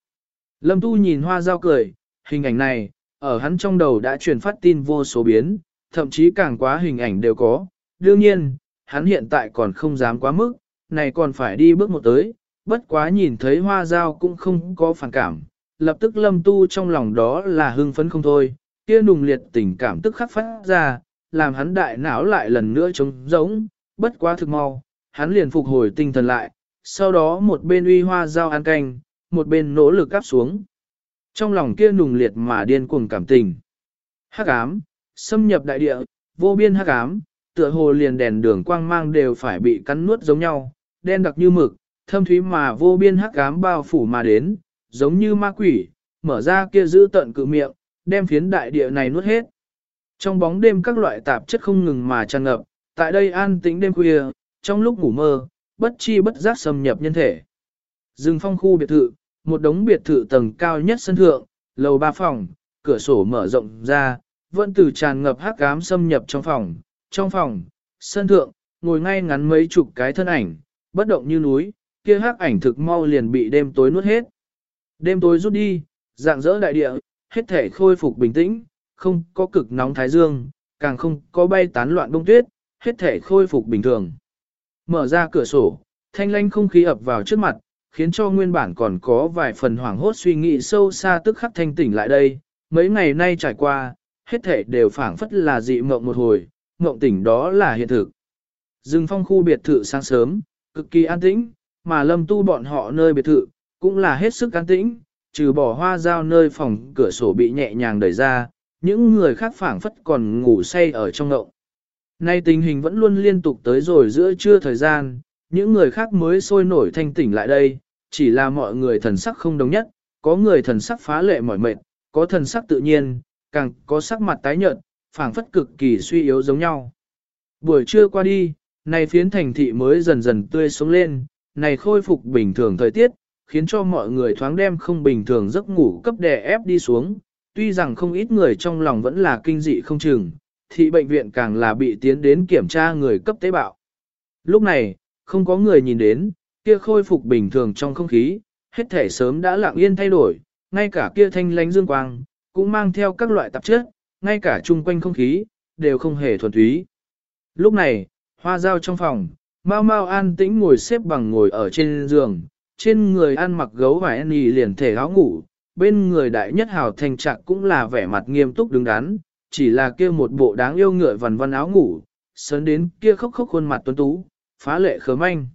Lâm Tu nhìn hoa dao cười, hình ảnh này, ở hắn trong đầu đã truyền phát tin vô số biến, thậm chí càng quá hình ảnh đều có. Đương nhiên, hắn hiện tại còn không dám quá mức, này còn phải đi bước một tới, bất quá nhìn thấy hoa dao cũng không có phản cảm. Lập tức lâm tu trong lòng đó là hưng phấn không thôi, kia nùng liệt tình cảm tức khắc phát ra, làm hắn đại não lại lần nữa trống giống, bất quá thực mau, hắn liền phục hồi tinh thần lại, sau đó một bên uy hoa dao ăn canh, một bên nỗ lực áp xuống. Trong lòng kia nùng liệt mà điên cuồng cảm tình. Hắc ám, xâm nhập đại địa, vô biên hắc ám, tựa hồ liền đèn đường quang mang đều phải bị cắn nuốt giống nhau, đen đặc như mực, thâm thúy mà vô biên hắc ám bao phủ mà đến, giống như ma quỷ, mở ra kia giữ tận cự miệng, đem phiến đại địa này nuốt hết. Trong bóng đêm các loại tạp chất không ngừng mà tràn ngập, tại đây an tĩnh đêm khuya, trong lúc ngủ mơ, bất chi bất giác xâm nhập nhân thể. Dừng phong khu biệt thự, một đống biệt thự tầng cao nhất sân thượng, lầu ba phòng, cửa sổ mở rộng ra, vẫn từ tràn ngập hắc ám xâm nhập trong phòng, trong phòng, sân thượng, ngồi ngay ngắn mấy chục cái thân ảnh, bất động như núi, kia hắc ảnh thực mau liền bị đêm tối nuốt hết. Đêm tối rút đi, dạng dỡ đại địa, hết thể khôi phục bình tĩnh, không có cực nóng thái dương, càng không có bay tán loạn bông tuyết, hết thể khôi phục bình thường. Mở ra cửa sổ, thanh lanh không khí ập vào trước mặt, khiến cho nguyên bản còn có vài phần hoảng hốt suy nghĩ sâu xa tức khắc thanh tỉnh lại đây. Mấy ngày nay trải qua, hết thể đều phảng phất là dị mộng một hồi, mộng tỉnh đó là hiện thực. Dừng phong khu biệt thự sáng sớm, cực kỳ an tĩnh, mà lâm tu bọn họ nơi biệt thự, cũng là hết sức an tĩnh, trừ bỏ hoa giao nơi phòng cửa sổ bị nhẹ nhàng đẩy ra, những người khác phảng phất còn ngủ say ở trong ngậu. Nay tình hình vẫn luôn liên tục tới rồi giữa trưa thời gian, những người khác mới sôi nổi thanh tỉnh lại đây, chỉ là mọi người thần sắc không đồng nhất, có người thần sắc phá lệ mỏi mệt, có thần sắc tự nhiên, càng có sắc mặt tái nhợt, phảng phất cực kỳ suy yếu giống nhau. Buổi trưa qua đi, nay phiến thành thị mới dần dần tươi sống lên, này khôi phục bình thường thời tiết, khiến cho mọi người thoáng đem không bình thường giấc ngủ cấp đè ép đi xuống, tuy rằng không ít người trong lòng vẫn là kinh dị không chừng, thị bệnh viện càng là bị tiến đến kiểm tra người cấp tế bào. Lúc này, không có người nhìn đến, kia khôi phục bình thường trong không khí, hết thể sớm đã lặng yên thay đổi, ngay cả kia thanh lánh dương quang, cũng mang theo các loại tạp chất, ngay cả chung quanh không khí, đều không hề thuần túy. Lúc này, hoa dao trong phòng, mau mau an tĩnh ngồi xếp bằng ngồi ở trên giường, trên người ăn mặc gấu và en liền thể áo ngủ, bên người đại nhất hào thành trạng cũng là vẻ mặt nghiêm túc đứng đắn, chỉ là kia một bộ đáng yêu ngựa vằn văn áo ngủ, sớn đến kia khóc khóc khuôn mặt tuấn tú, phá lệ khớm anh.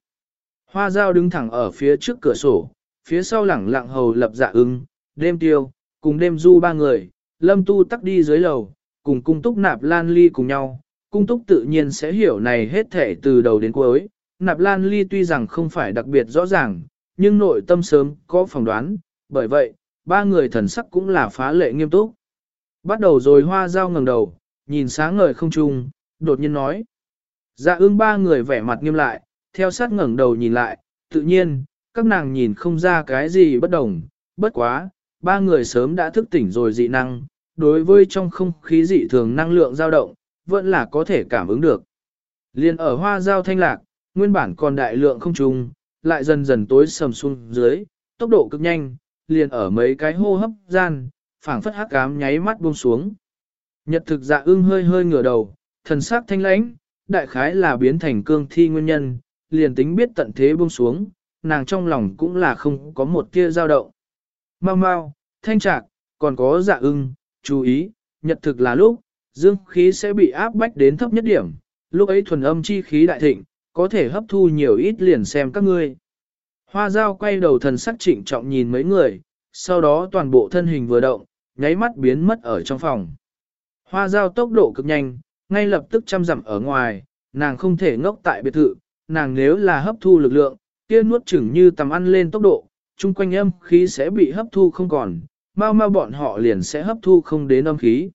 Hoa dao đứng thẳng ở phía trước cửa sổ, phía sau lẳng lặng hầu lập dạ ưng, đêm tiêu, cùng đêm du ba người, lâm tu tắc đi dưới lầu, cùng cung túc nạp lan ly cùng nhau, cung túc tự nhiên sẽ hiểu này hết thể từ đầu đến cuối. Nạp lan ly tuy rằng không phải đặc biệt rõ ràng, nhưng nội tâm sớm có phỏng đoán, bởi vậy, ba người thần sắc cũng là phá lệ nghiêm túc. Bắt đầu rồi hoa dao ngẩng đầu, nhìn sáng ngời không trung, đột nhiên nói. Dạ ương ba người vẻ mặt nghiêm lại, theo sát ngẩng đầu nhìn lại, tự nhiên, các nàng nhìn không ra cái gì bất đồng, bất quá, ba người sớm đã thức tỉnh rồi dị năng, đối với trong không khí dị thường năng lượng dao động, vẫn là có thể cảm ứng được. Liên ở hoa giao thanh lạc, nguyên bản còn đại lượng không trùng, lại dần dần tối sầm xuống dưới, tốc độ cực nhanh, liền ở mấy cái hô hấp gian, phảng phất hắc ám nháy mắt buông xuống. Nhật thực dạ ưng hơi hơi ngửa đầu, thần sắc thanh lãnh, đại khái là biến thành cương thi nguyên nhân, liền tính biết tận thế buông xuống, nàng trong lòng cũng là không có một tia dao động. Mau mau, thanh trạc, còn có dạ ưng, chú ý, nhật thực là lúc, dương khí sẽ bị áp bách đến thấp nhất điểm, lúc ấy thuần âm chi khí đại thịnh, có thể hấp thu nhiều ít liền xem các ngươi. Hoa dao quay đầu thần sắc trịnh trọng nhìn mấy người, sau đó toàn bộ thân hình vừa động, nháy mắt biến mất ở trong phòng. Hoa dao tốc độ cực nhanh, ngay lập tức chăm dặm ở ngoài, nàng không thể ngốc tại biệt thự, nàng nếu là hấp thu lực lượng, kia nuốt chừng như tầm ăn lên tốc độ, chung quanh âm khí sẽ bị hấp thu không còn, mau mau bọn họ liền sẽ hấp thu không đến âm khí.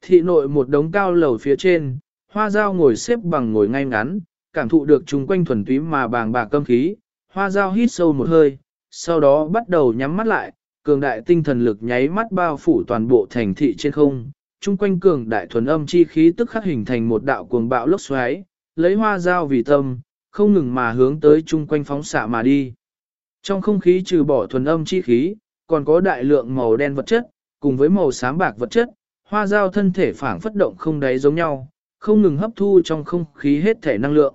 Thị nội một đống cao lầu phía trên, hoa dao ngồi xếp bằng ngồi ngay ngắn, cảm thụ được chung quanh thuần túy mà bàng bạc cơm khí, hoa dao hít sâu một hơi, sau đó bắt đầu nhắm mắt lại, cường đại tinh thần lực nháy mắt bao phủ toàn bộ thành thị trên không, chung quanh cường đại thuần âm chi khí tức khắc hình thành một đạo cuồng bạo lốc xoáy, lấy hoa dao vì tâm, không ngừng mà hướng tới chung quanh phóng xạ mà đi. Trong không khí trừ bỏ thuần âm chi khí, còn có đại lượng màu đen vật chất, cùng với màu xám bạc vật chất, hoa dao thân thể phản phất động không đáy giống nhau, không ngừng hấp thu trong không khí hết thể năng lượng.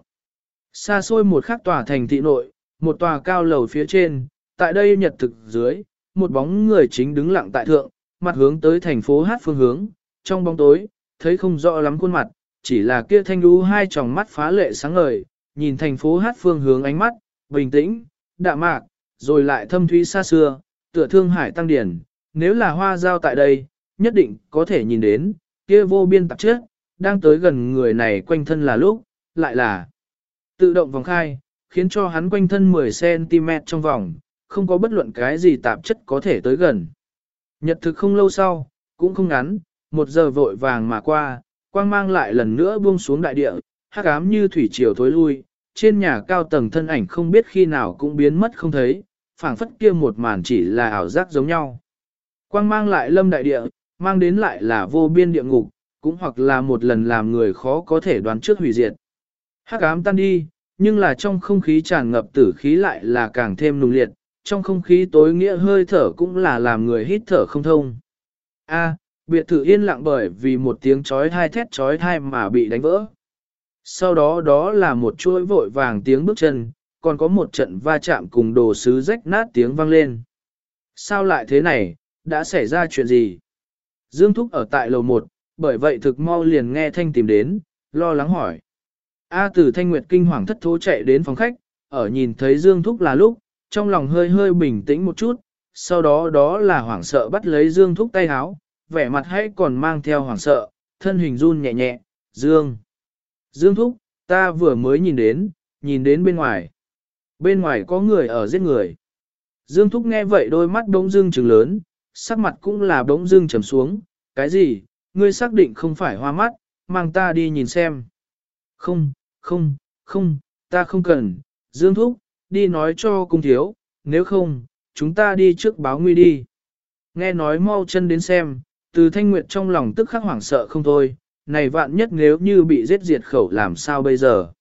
Xa xôi một khắc tòa thành thị nội, một tòa cao lầu phía trên, tại đây nhật thực dưới, một bóng người chính đứng lặng tại thượng, mặt hướng tới thành phố hát phương hướng, trong bóng tối, thấy không rõ lắm khuôn mặt, chỉ là kia thanh lũ hai tròng mắt phá lệ sáng ngời, nhìn thành phố hát phương hướng ánh mắt, bình tĩnh, đạm mạc, rồi lại thâm thúy xa xưa, tựa thương hải tăng điển, nếu là hoa giao tại đây, nhất định có thể nhìn đến, kia vô biên tạp chất, đang tới gần người này quanh thân là lúc, lại là tự động vòng khai, khiến cho hắn quanh thân 10cm trong vòng, không có bất luận cái gì tạp chất có thể tới gần. Nhật thực không lâu sau, cũng không ngắn, một giờ vội vàng mà qua, quang mang lại lần nữa buông xuống đại địa, hắc ám như thủy triều thối lui, trên nhà cao tầng thân ảnh không biết khi nào cũng biến mất không thấy, phảng phất kia một màn chỉ là ảo giác giống nhau. Quang mang lại lâm đại địa, mang đến lại là vô biên địa ngục, cũng hoặc là một lần làm người khó có thể đoán trước hủy diệt. Hắc ám tan đi, nhưng là trong không khí tràn ngập tử khí lại là càng thêm nung liệt, trong không khí tối nghĩa hơi thở cũng là làm người hít thở không thông. A, biệt thự yên lặng bởi vì một tiếng chói thai thét chói thai mà bị đánh vỡ. Sau đó đó là một chuỗi vội vàng tiếng bước chân, còn có một trận va chạm cùng đồ sứ rách nát tiếng vang lên. Sao lại thế này, đã xảy ra chuyện gì? Dương Thúc ở tại lầu 1, bởi vậy thực mau liền nghe Thanh tìm đến, lo lắng hỏi. A tử Thanh Nguyệt kinh hoàng thất thố chạy đến phòng khách, ở nhìn thấy Dương Thúc là lúc, trong lòng hơi hơi bình tĩnh một chút, sau đó đó là hoảng sợ bắt lấy Dương Thúc tay háo, vẻ mặt hãy còn mang theo hoảng sợ, thân hình run nhẹ nhẹ, Dương. Dương Thúc, ta vừa mới nhìn đến, nhìn đến bên ngoài. Bên ngoài có người ở giết người. Dương Thúc nghe vậy đôi mắt đông dương trừng lớn, sắc mặt cũng là bỗng dưng trầm xuống, cái gì, ngươi xác định không phải hoa mắt, mang ta đi nhìn xem. Không, không, không, ta không cần, Dương Thúc, đi nói cho cung thiếu, nếu không, chúng ta đi trước báo nguy đi. Nghe nói mau chân đến xem, từ thanh nguyệt trong lòng tức khắc hoảng sợ không thôi, này vạn nhất nếu như bị giết diệt khẩu làm sao bây giờ.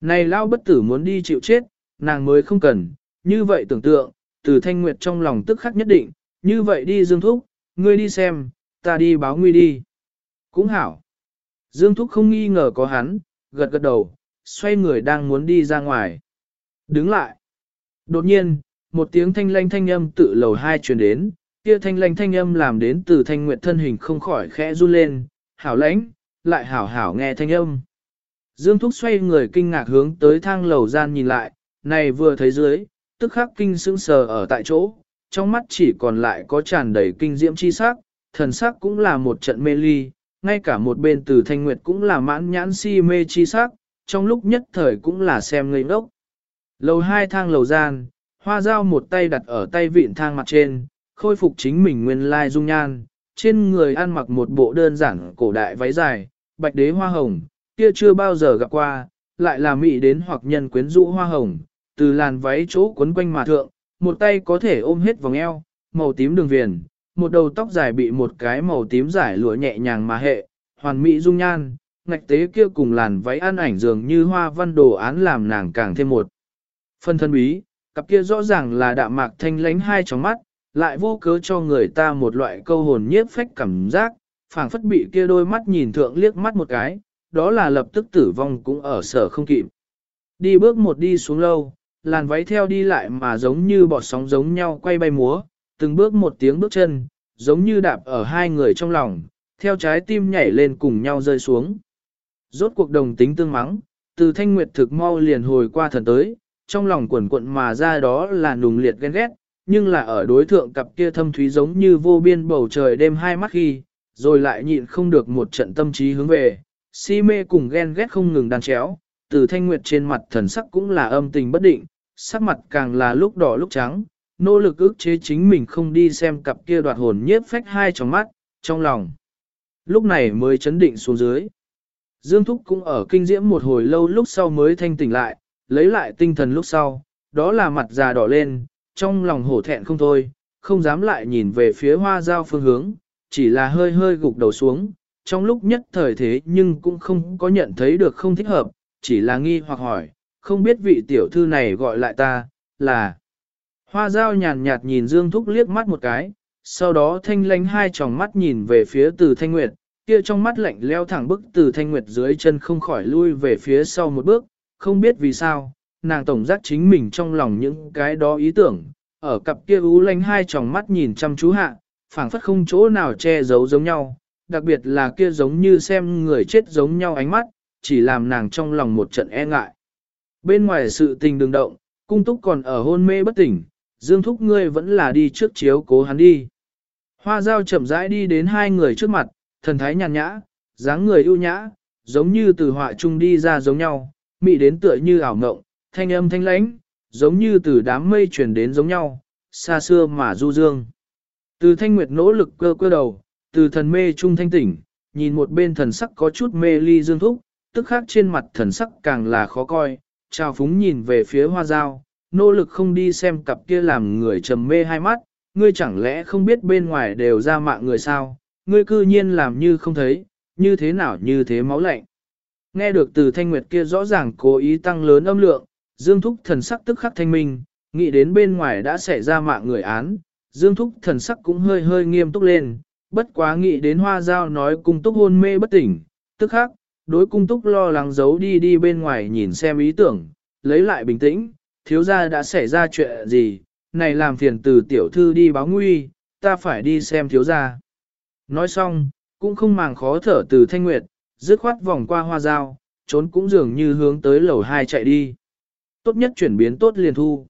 Này lao bất tử muốn đi chịu chết, nàng mới không cần, như vậy tưởng tượng, từ thanh nguyệt trong lòng tức khắc nhất định, như vậy đi Dương Thúc, ngươi đi xem, ta đi báo nguy đi. Cũng hảo. Dương Thúc không nghi ngờ có hắn, gật gật đầu, xoay người đang muốn đi ra ngoài. Đứng lại. Đột nhiên, một tiếng thanh lanh thanh âm tự lầu hai truyền đến, kia thanh lanh thanh âm làm đến từ thanh nguyệt thân hình không khỏi khẽ run lên, hảo lãnh, lại hảo hảo nghe thanh âm. Dương Thúc xoay người kinh ngạc hướng tới thang lầu gian nhìn lại, này vừa thấy dưới, tức khắc kinh sững sờ ở tại chỗ, trong mắt chỉ còn lại có tràn đầy kinh diễm chi sắc, thần sắc cũng là một trận mê ly, ngay cả một bên từ thanh nguyệt cũng là mãn nhãn si mê chi sắc, trong lúc nhất thời cũng là xem ngây ngốc. Lầu hai thang lầu gian, hoa dao một tay đặt ở tay vịn thang mặt trên, khôi phục chính mình nguyên lai dung nhan, trên người ăn mặc một bộ đơn giản cổ đại váy dài, bạch đế hoa hồng, kia chưa bao giờ gặp qua, lại là mỹ đến hoặc nhân quyến rũ hoa hồng, từ làn váy chỗ quấn quanh mà thượng, một tay có thể ôm hết vòng eo, màu tím đường viền, một đầu tóc dài bị một cái màu tím giải lụa nhẹ nhàng mà hệ, hoàn mỹ dung nhan, ngạch tế kia cùng làn váy ăn ảnh dường như hoa văn đồ án làm nàng càng thêm một. Phân thân bí, cặp kia rõ ràng là đạm mạc thanh lánh hai tròng mắt, lại vô cớ cho người ta một loại câu hồn nhiếp phách cảm giác, phảng phất bị kia đôi mắt nhìn thượng liếc mắt một cái, đó là lập tức tử vong cũng ở sở không kịp. Đi bước một đi xuống lâu, làn váy theo đi lại mà giống như bọt sóng giống nhau quay bay múa, từng bước một tiếng bước chân, giống như đạp ở hai người trong lòng, theo trái tim nhảy lên cùng nhau rơi xuống. Rốt cuộc đồng tính tương mắng, từ thanh nguyệt thực mau liền hồi qua thần tới, trong lòng quẩn quận mà ra đó là nùng liệt ghen ghét, nhưng là ở đối thượng cặp kia thâm thúy giống như vô biên bầu trời đêm hai mắt khi, rồi lại nhịn không được một trận tâm trí hướng về, si mê cùng ghen ghét không ngừng đan chéo, từ thanh nguyệt trên mặt thần sắc cũng là âm tình bất định, sắc mặt càng là lúc đỏ lúc trắng, nỗ lực ức chế chính mình không đi xem cặp kia đoạt hồn nhiếp phách hai trong mắt, trong lòng. Lúc này mới chấn định xuống dưới. Dương Thúc cũng ở kinh diễm một hồi lâu lúc sau mới thanh tỉnh lại, lấy lại tinh thần lúc sau, đó là mặt già đỏ lên, trong lòng hổ thẹn không thôi, không dám lại nhìn về phía hoa giao phương hướng, chỉ là hơi hơi gục đầu xuống, trong lúc nhất thời thế nhưng cũng không có nhận thấy được không thích hợp, chỉ là nghi hoặc hỏi, không biết vị tiểu thư này gọi lại ta, là... Hoa dao nhàn nhạt nhìn Dương Thúc liếc mắt một cái, sau đó thanh lánh hai tròng mắt nhìn về phía từ thanh nguyệt, kia trong mắt lạnh leo thẳng bức từ thanh nguyệt dưới chân không khỏi lui về phía sau một bước, không biết vì sao, nàng tổng giác chính mình trong lòng những cái đó ý tưởng, ở cặp kia ú lánh hai tròng mắt nhìn chăm chú hạ, phảng phất không chỗ nào che giấu giống nhau, đặc biệt là kia giống như xem người chết giống nhau ánh mắt, chỉ làm nàng trong lòng một trận e ngại. Bên ngoài sự tình đường động, cung túc còn ở hôn mê bất tỉnh, Dương Thúc ngươi vẫn là đi trước chiếu cố hắn đi. Hoa dao chậm rãi đi đến hai người trước mặt, thần thái nhàn nhã, dáng người ưu nhã, giống như từ họa trung đi ra giống nhau, mị đến tựa như ảo ngộng, thanh âm thanh lãnh, giống như từ đám mây truyền đến giống nhau, xa xưa mà du dương. Từ thanh nguyệt nỗ lực cơ cơ đầu, từ thần mê trung thanh tỉnh, nhìn một bên thần sắc có chút mê ly dương thúc, tức khác trên mặt thần sắc càng là khó coi, trao phúng nhìn về phía hoa dao, nỗ lực không đi xem cặp kia làm người trầm mê hai mắt, ngươi chẳng lẽ không biết bên ngoài đều ra mạng người sao, ngươi cư nhiên làm như không thấy, như thế nào như thế máu lạnh. Nghe được từ thanh nguyệt kia rõ ràng cố ý tăng lớn âm lượng, Dương Thúc thần sắc tức khắc thanh minh, nghĩ đến bên ngoài đã xảy ra mạng người án, Dương Thúc thần sắc cũng hơi hơi nghiêm túc lên, bất quá nghĩ đến hoa giao nói cung túc hôn mê bất tỉnh, tức khắc, đối cung túc lo lắng giấu đi đi bên ngoài nhìn xem ý tưởng, lấy lại bình tĩnh, thiếu gia đã xảy ra chuyện gì, này làm phiền từ tiểu thư đi báo nguy, ta phải đi xem thiếu gia. Nói xong, cũng không màng khó thở từ thanh nguyệt, dứt khoát vòng qua hoa dao, trốn cũng dường như hướng tới lầu hai chạy đi. Tốt nhất chuyển biến tốt liền thu.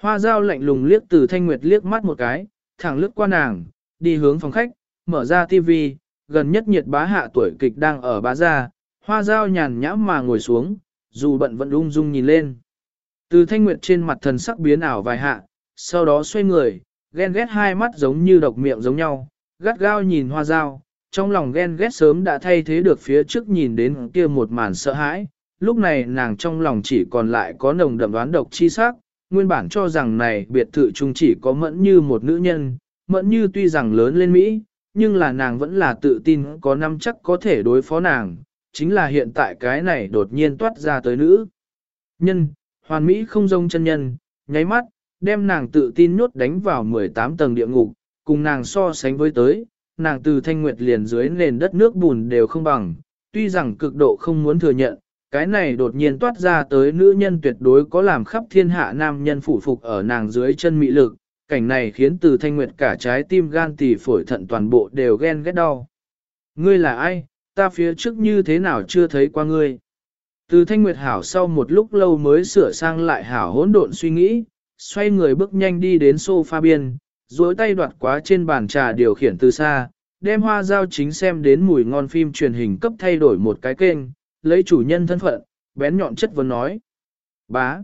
Hoa dao lạnh lùng liếc từ thanh nguyệt liếc mắt một cái, thẳng lướt qua nàng, đi hướng phòng khách, mở ra tivi, gần nhất nhiệt bá hạ tuổi kịch đang ở bá gia, hoa dao nhàn nhã mà ngồi xuống, dù bận vẫn ung dung nhìn lên. Từ thanh nguyệt trên mặt thần sắc biến ảo vài hạ, sau đó xoay người, ghen ghét hai mắt giống như độc miệng giống nhau, gắt gao nhìn hoa dao, trong lòng ghen ghét sớm đã thay thế được phía trước nhìn đến kia một màn sợ hãi, lúc này nàng trong lòng chỉ còn lại có nồng đậm đoán độc chi sắc, nguyên bản cho rằng này biệt thự chung chỉ có mẫn như một nữ nhân, mẫn như tuy rằng lớn lên Mỹ, nhưng là nàng vẫn là tự tin có năm chắc có thể đối phó nàng, chính là hiện tại cái này đột nhiên toát ra tới nữ. Nhân, hoàn Mỹ không dông chân nhân, nháy mắt, đem nàng tự tin nhốt đánh vào 18 tầng địa ngục, cùng nàng so sánh với tới, nàng từ thanh nguyệt liền dưới nền đất nước bùn đều không bằng, tuy rằng cực độ không muốn thừa nhận, cái này đột nhiên toát ra tới nữ nhân tuyệt đối có làm khắp thiên hạ nam nhân phủ phục ở nàng dưới chân mị lực, cảnh này khiến từ thanh nguyệt cả trái tim gan tỳ phổi thận toàn bộ đều ghen ghét đau. Ngươi là ai, ta phía trước như thế nào chưa thấy qua ngươi? Từ thanh nguyệt hảo sau một lúc lâu mới sửa sang lại hảo hỗn độn suy nghĩ, xoay người bước nhanh đi đến sofa biên, duỗi tay đoạt quá trên bàn trà điều khiển từ xa, đem hoa giao chính xem đến mùi ngon phim truyền hình cấp thay đổi một cái kênh, lấy chủ nhân thân phận, bén nhọn chất vấn nói. Bá.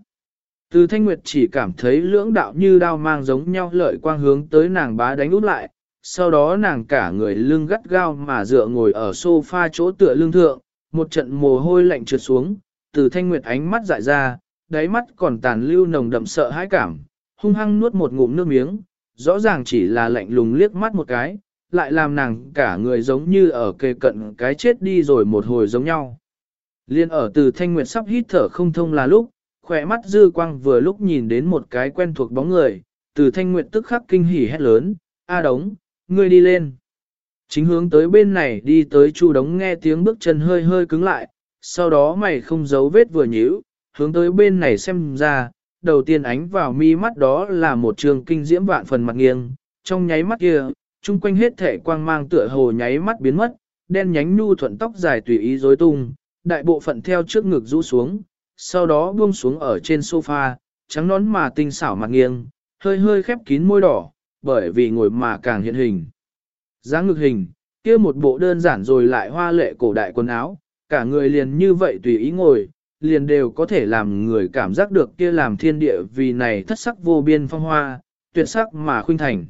Từ thanh nguyệt chỉ cảm thấy lưỡng đạo như đao mang giống nhau lợi quang hướng tới nàng bá đánh út lại, sau đó nàng cả người lưng gắt gao mà dựa ngồi ở sofa chỗ tựa lưng thượng, một trận mồ hôi lạnh trượt xuống, từ thanh nguyệt ánh mắt dại ra, đáy mắt còn tàn lưu nồng đậm sợ hãi cảm, hung hăng nuốt một ngụm nước miếng, rõ ràng chỉ là lạnh lùng liếc mắt một cái, lại làm nàng cả người giống như ở kề cận cái chết đi rồi một hồi giống nhau. Liên ở từ thanh nguyệt sắp hít thở không thông là lúc, khỏe mắt dư quang vừa lúc nhìn đến một cái quen thuộc bóng người, từ thanh nguyệt tức khắc kinh hỉ hét lớn, A đống, ngươi đi lên. Chính hướng tới bên này đi tới chu đống nghe tiếng bước chân hơi hơi cứng lại, sau đó mày không giấu vết vừa nhíu, hướng tới bên này xem ra, đầu tiên ánh vào mi mắt đó là một trường kinh diễm vạn phần mặt nghiêng, trong nháy mắt kia, chung quanh hết thể quang mang tựa hồ nháy mắt biến mất, đen nhánh nhu thuận tóc dài tùy ý rối tung, đại bộ phận theo trước ngực rũ xuống, sau đó buông xuống ở trên sofa, trắng nón mà tinh xảo mặt nghiêng, hơi hơi khép kín môi đỏ, bởi vì ngồi mà càng hiện hình. dáng ngực hình, kia một bộ đơn giản rồi lại hoa lệ cổ đại quần áo, cả người liền như vậy tùy ý ngồi, liền đều có thể làm người cảm giác được kia làm thiên địa vì này thất sắc vô biên phong hoa, tuyệt sắc mà khuynh thành.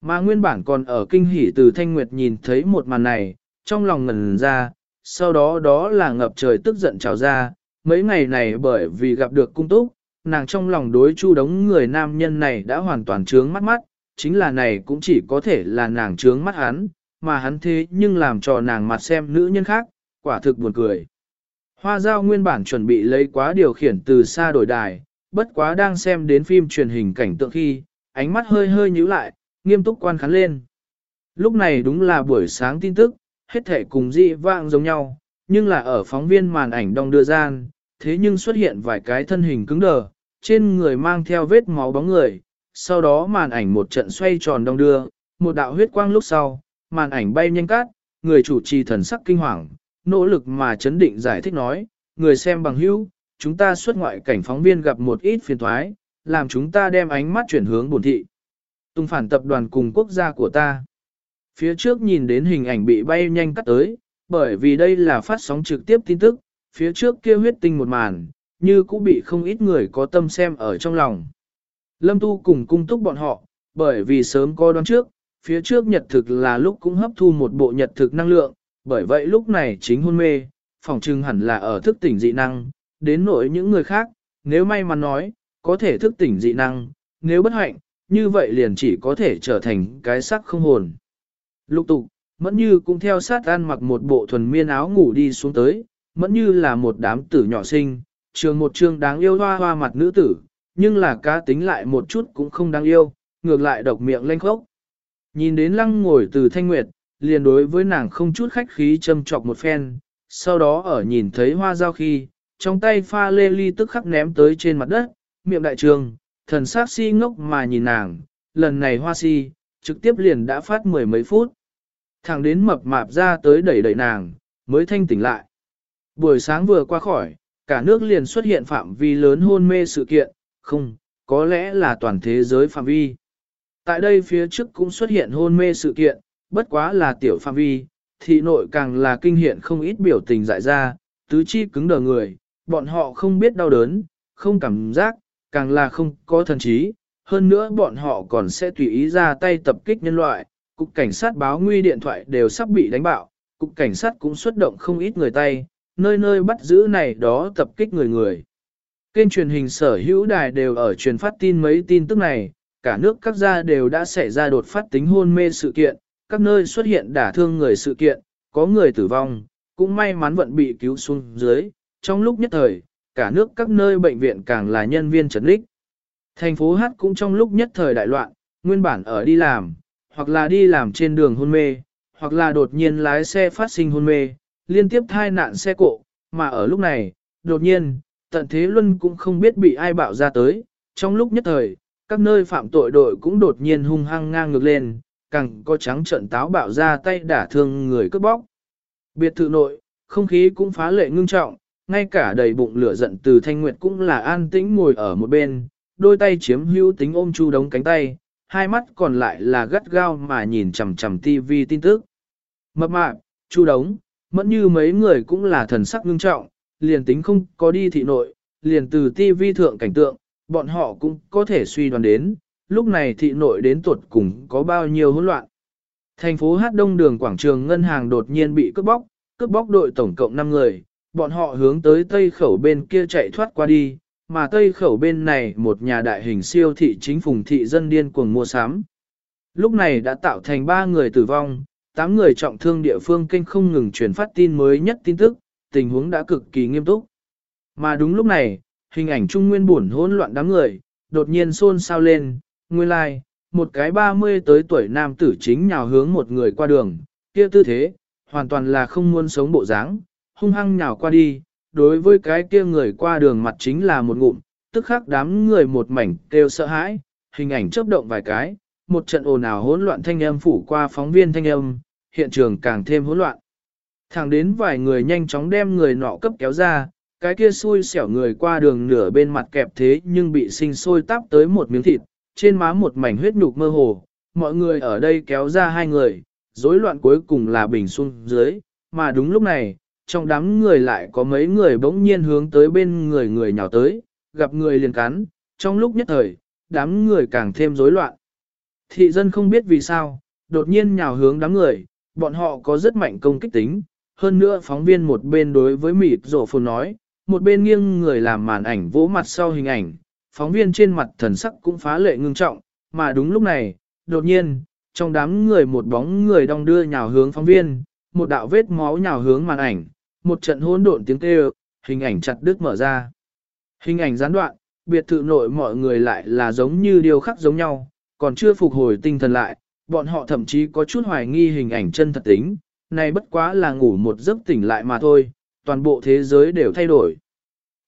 Mà nguyên bản còn ở kinh hỉ từ thanh nguyệt nhìn thấy một màn này, trong lòng ngần ra, sau đó đó là ngập trời tức giận trào ra, mấy ngày này bởi vì gặp được cung túc, nàng trong lòng đối chu đống người nam nhân này đã hoàn toàn trướng mắt mắt, chính là này cũng chỉ có thể là nàng trướng mắt hắn, mà hắn thế nhưng làm cho nàng mặt xem nữ nhân khác, quả thực buồn cười. Hoa giao nguyên bản chuẩn bị lấy quá điều khiển từ xa đổi đài, bất quá đang xem đến phim truyền hình cảnh tượng khi, ánh mắt hơi hơi nhíu lại, nghiêm túc quan khán lên. Lúc này đúng là buổi sáng tin tức, hết thể cùng dị vạng giống nhau, nhưng là ở phóng viên màn ảnh đông đưa gian, thế nhưng xuất hiện vài cái thân hình cứng đờ, trên người mang theo vết máu bóng người, sau đó màn ảnh một trận xoay tròn đông đưa, một đạo huyết quang lúc sau, màn ảnh bay nhanh cát, người chủ trì thần sắc kinh hoàng, nỗ lực mà chấn định giải thích nói, người xem bằng hữu, chúng ta xuất ngoại cảnh phóng viên gặp một ít phiền thoái, làm chúng ta đem ánh mắt chuyển hướng bổn thị. Tung phản tập đoàn cùng quốc gia của ta. Phía trước nhìn đến hình ảnh bị bay nhanh cắt tới, bởi vì đây là phát sóng trực tiếp tin tức, phía trước kia huyết tinh một màn, như cũng bị không ít người có tâm xem ở trong lòng. Lâm Tu cùng cung túc bọn họ, bởi vì sớm có đoán trước, phía trước nhật thực là lúc cũng hấp thu một bộ nhật thực năng lượng, bởi vậy lúc này chính hôn mê, phòng trưng hẳn là ở thức tỉnh dị năng, đến nỗi những người khác, nếu may mắn nói, có thể thức tỉnh dị năng, nếu bất hạnh, như vậy liền chỉ có thể trở thành cái sắc không hồn. Lục tục, mẫn như cũng theo sát ăn mặc một bộ thuần miên áo ngủ đi xuống tới, mẫn như là một đám tử nhỏ sinh, trường một trường đáng yêu hoa hoa mặt nữ tử, nhưng là cá tính lại một chút cũng không đáng yêu, ngược lại độc miệng lanh khốc. Nhìn đến lăng ngồi từ thanh nguyệt, liền đối với nàng không chút khách khí châm chọc một phen, sau đó ở nhìn thấy hoa giao khi, trong tay pha lê ly tức khắc ném tới trên mặt đất, miệng đại trường, thần sát si ngốc mà nhìn nàng, lần này hoa si, trực tiếp liền đã phát mười mấy phút. Thẳng đến mập mạp ra tới đẩy đẩy nàng, mới thanh tỉnh lại. Buổi sáng vừa qua khỏi, cả nước liền xuất hiện phạm vi lớn hôn mê sự kiện, không, có lẽ là toàn thế giới phạm vi. Tại đây phía trước cũng xuất hiện hôn mê sự kiện, bất quá là tiểu phạm vi, thị nội càng là kinh hiện không ít biểu tình dại ra, tứ chi cứng đờ người, bọn họ không biết đau đớn, không cảm giác, càng là không có thần trí, hơn nữa bọn họ còn sẽ tùy ý ra tay tập kích nhân loại, cục cảnh sát báo nguy điện thoại đều sắp bị đánh bạo, cục cảnh sát cũng xuất động không ít người tay, nơi nơi bắt giữ này đó tập kích người người. Kênh truyền hình sở hữu đài đều ở truyền phát tin mấy tin tức này, cả nước các gia đều đã xảy ra đột phát tính hôn mê sự kiện, các nơi xuất hiện đả thương người sự kiện, có người tử vong, cũng may mắn vận bị cứu xuống dưới, trong lúc nhất thời, cả nước các nơi bệnh viện càng là nhân viên trấn lích. Thành phố Hát cũng trong lúc nhất thời đại loạn, nguyên bản ở đi làm, hoặc là đi làm trên đường hôn mê, hoặc là đột nhiên lái xe phát sinh hôn mê, liên tiếp thai nạn xe cộ, mà ở lúc này, đột nhiên, tận thế luân cũng không biết bị ai bạo ra tới, trong lúc nhất thời, các nơi phạm tội đội cũng đột nhiên hung hăng ngang ngược lên, càng có trắng trận táo bạo ra tay đả thương người cướp bóc. Biệt thự nội, không khí cũng phá lệ ngưng trọng, ngay cả đầy bụng lửa giận từ thanh nguyệt cũng là an tĩnh ngồi ở một bên, đôi tay chiếm hữu tính ôm chu đống cánh tay, hai mắt còn lại là gắt gao mà nhìn chằm chằm tivi tin tức. Mập mạp, chu đống, mẫn như mấy người cũng là thần sắc ngưng trọng, liền tính không có đi thị nội, liền từ tivi thượng cảnh tượng, bọn họ cũng có thể suy đoán đến, lúc này thị nội đến tuột cùng có bao nhiêu hỗn loạn. Thành phố Hát Đông đường quảng trường ngân hàng đột nhiên bị cướp bóc, cướp bóc đội tổng cộng 5 người, bọn họ hướng tới tây khẩu bên kia chạy thoát qua đi, mà tây khẩu bên này một nhà đại hình siêu thị chính phùng thị dân điên cuồng mua sắm. Lúc này đã tạo thành 3 người tử vong, 8 người trọng thương địa phương kênh không ngừng truyền phát tin mới nhất tin tức, tình huống đã cực kỳ nghiêm túc. Mà đúng lúc này, hình ảnh trung nguyên buồn hỗn loạn đám người, đột nhiên xôn xao lên, nguyên lai, like, một cái 30 tới tuổi nam tử chính nhào hướng một người qua đường, kia tư thế, hoàn toàn là không muốn sống bộ dáng, hung hăng nhào qua đi, đối với cái kia người qua đường mặt chính là một ngụm, tức khắc đám người một mảnh kêu sợ hãi, hình ảnh chớp động vài cái, một trận ồn ào hỗn loạn thanh âm phủ qua phóng viên thanh âm, hiện trường càng thêm hỗn loạn. Thẳng đến vài người nhanh chóng đem người nọ cấp kéo ra, cái kia xui xẻo người qua đường nửa bên mặt kẹp thế nhưng bị sinh sôi tắp tới một miếng thịt, trên má một mảnh huyết nhục mơ hồ, mọi người ở đây kéo ra hai người, rối loạn cuối cùng là bình xuống dưới, mà đúng lúc này, trong đám người lại có mấy người bỗng nhiên hướng tới bên người người nhào tới, gặp người liền cắn, trong lúc nhất thời, đám người càng thêm rối loạn. Thị dân không biết vì sao, đột nhiên nhào hướng đám người, bọn họ có rất mạnh công kích tính, hơn nữa phóng viên một bên đối với mịt rổ phồn nói, một bên nghiêng người làm màn ảnh vỗ mặt sau hình ảnh, phóng viên trên mặt thần sắc cũng phá lệ ngưng trọng, mà đúng lúc này, đột nhiên, trong đám người một bóng người đong đưa nhào hướng phóng viên, một đạo vết máu nhào hướng màn ảnh, một trận hỗn độn tiếng kêu, hình ảnh chặt đứt mở ra. Hình ảnh gián đoạn, biệt thự nội mọi người lại là giống như điều khắc giống nhau, còn chưa phục hồi tinh thần lại, bọn họ thậm chí có chút hoài nghi hình ảnh chân thật tính, này bất quá là ngủ một giấc tỉnh lại mà thôi, toàn bộ thế giới đều thay đổi.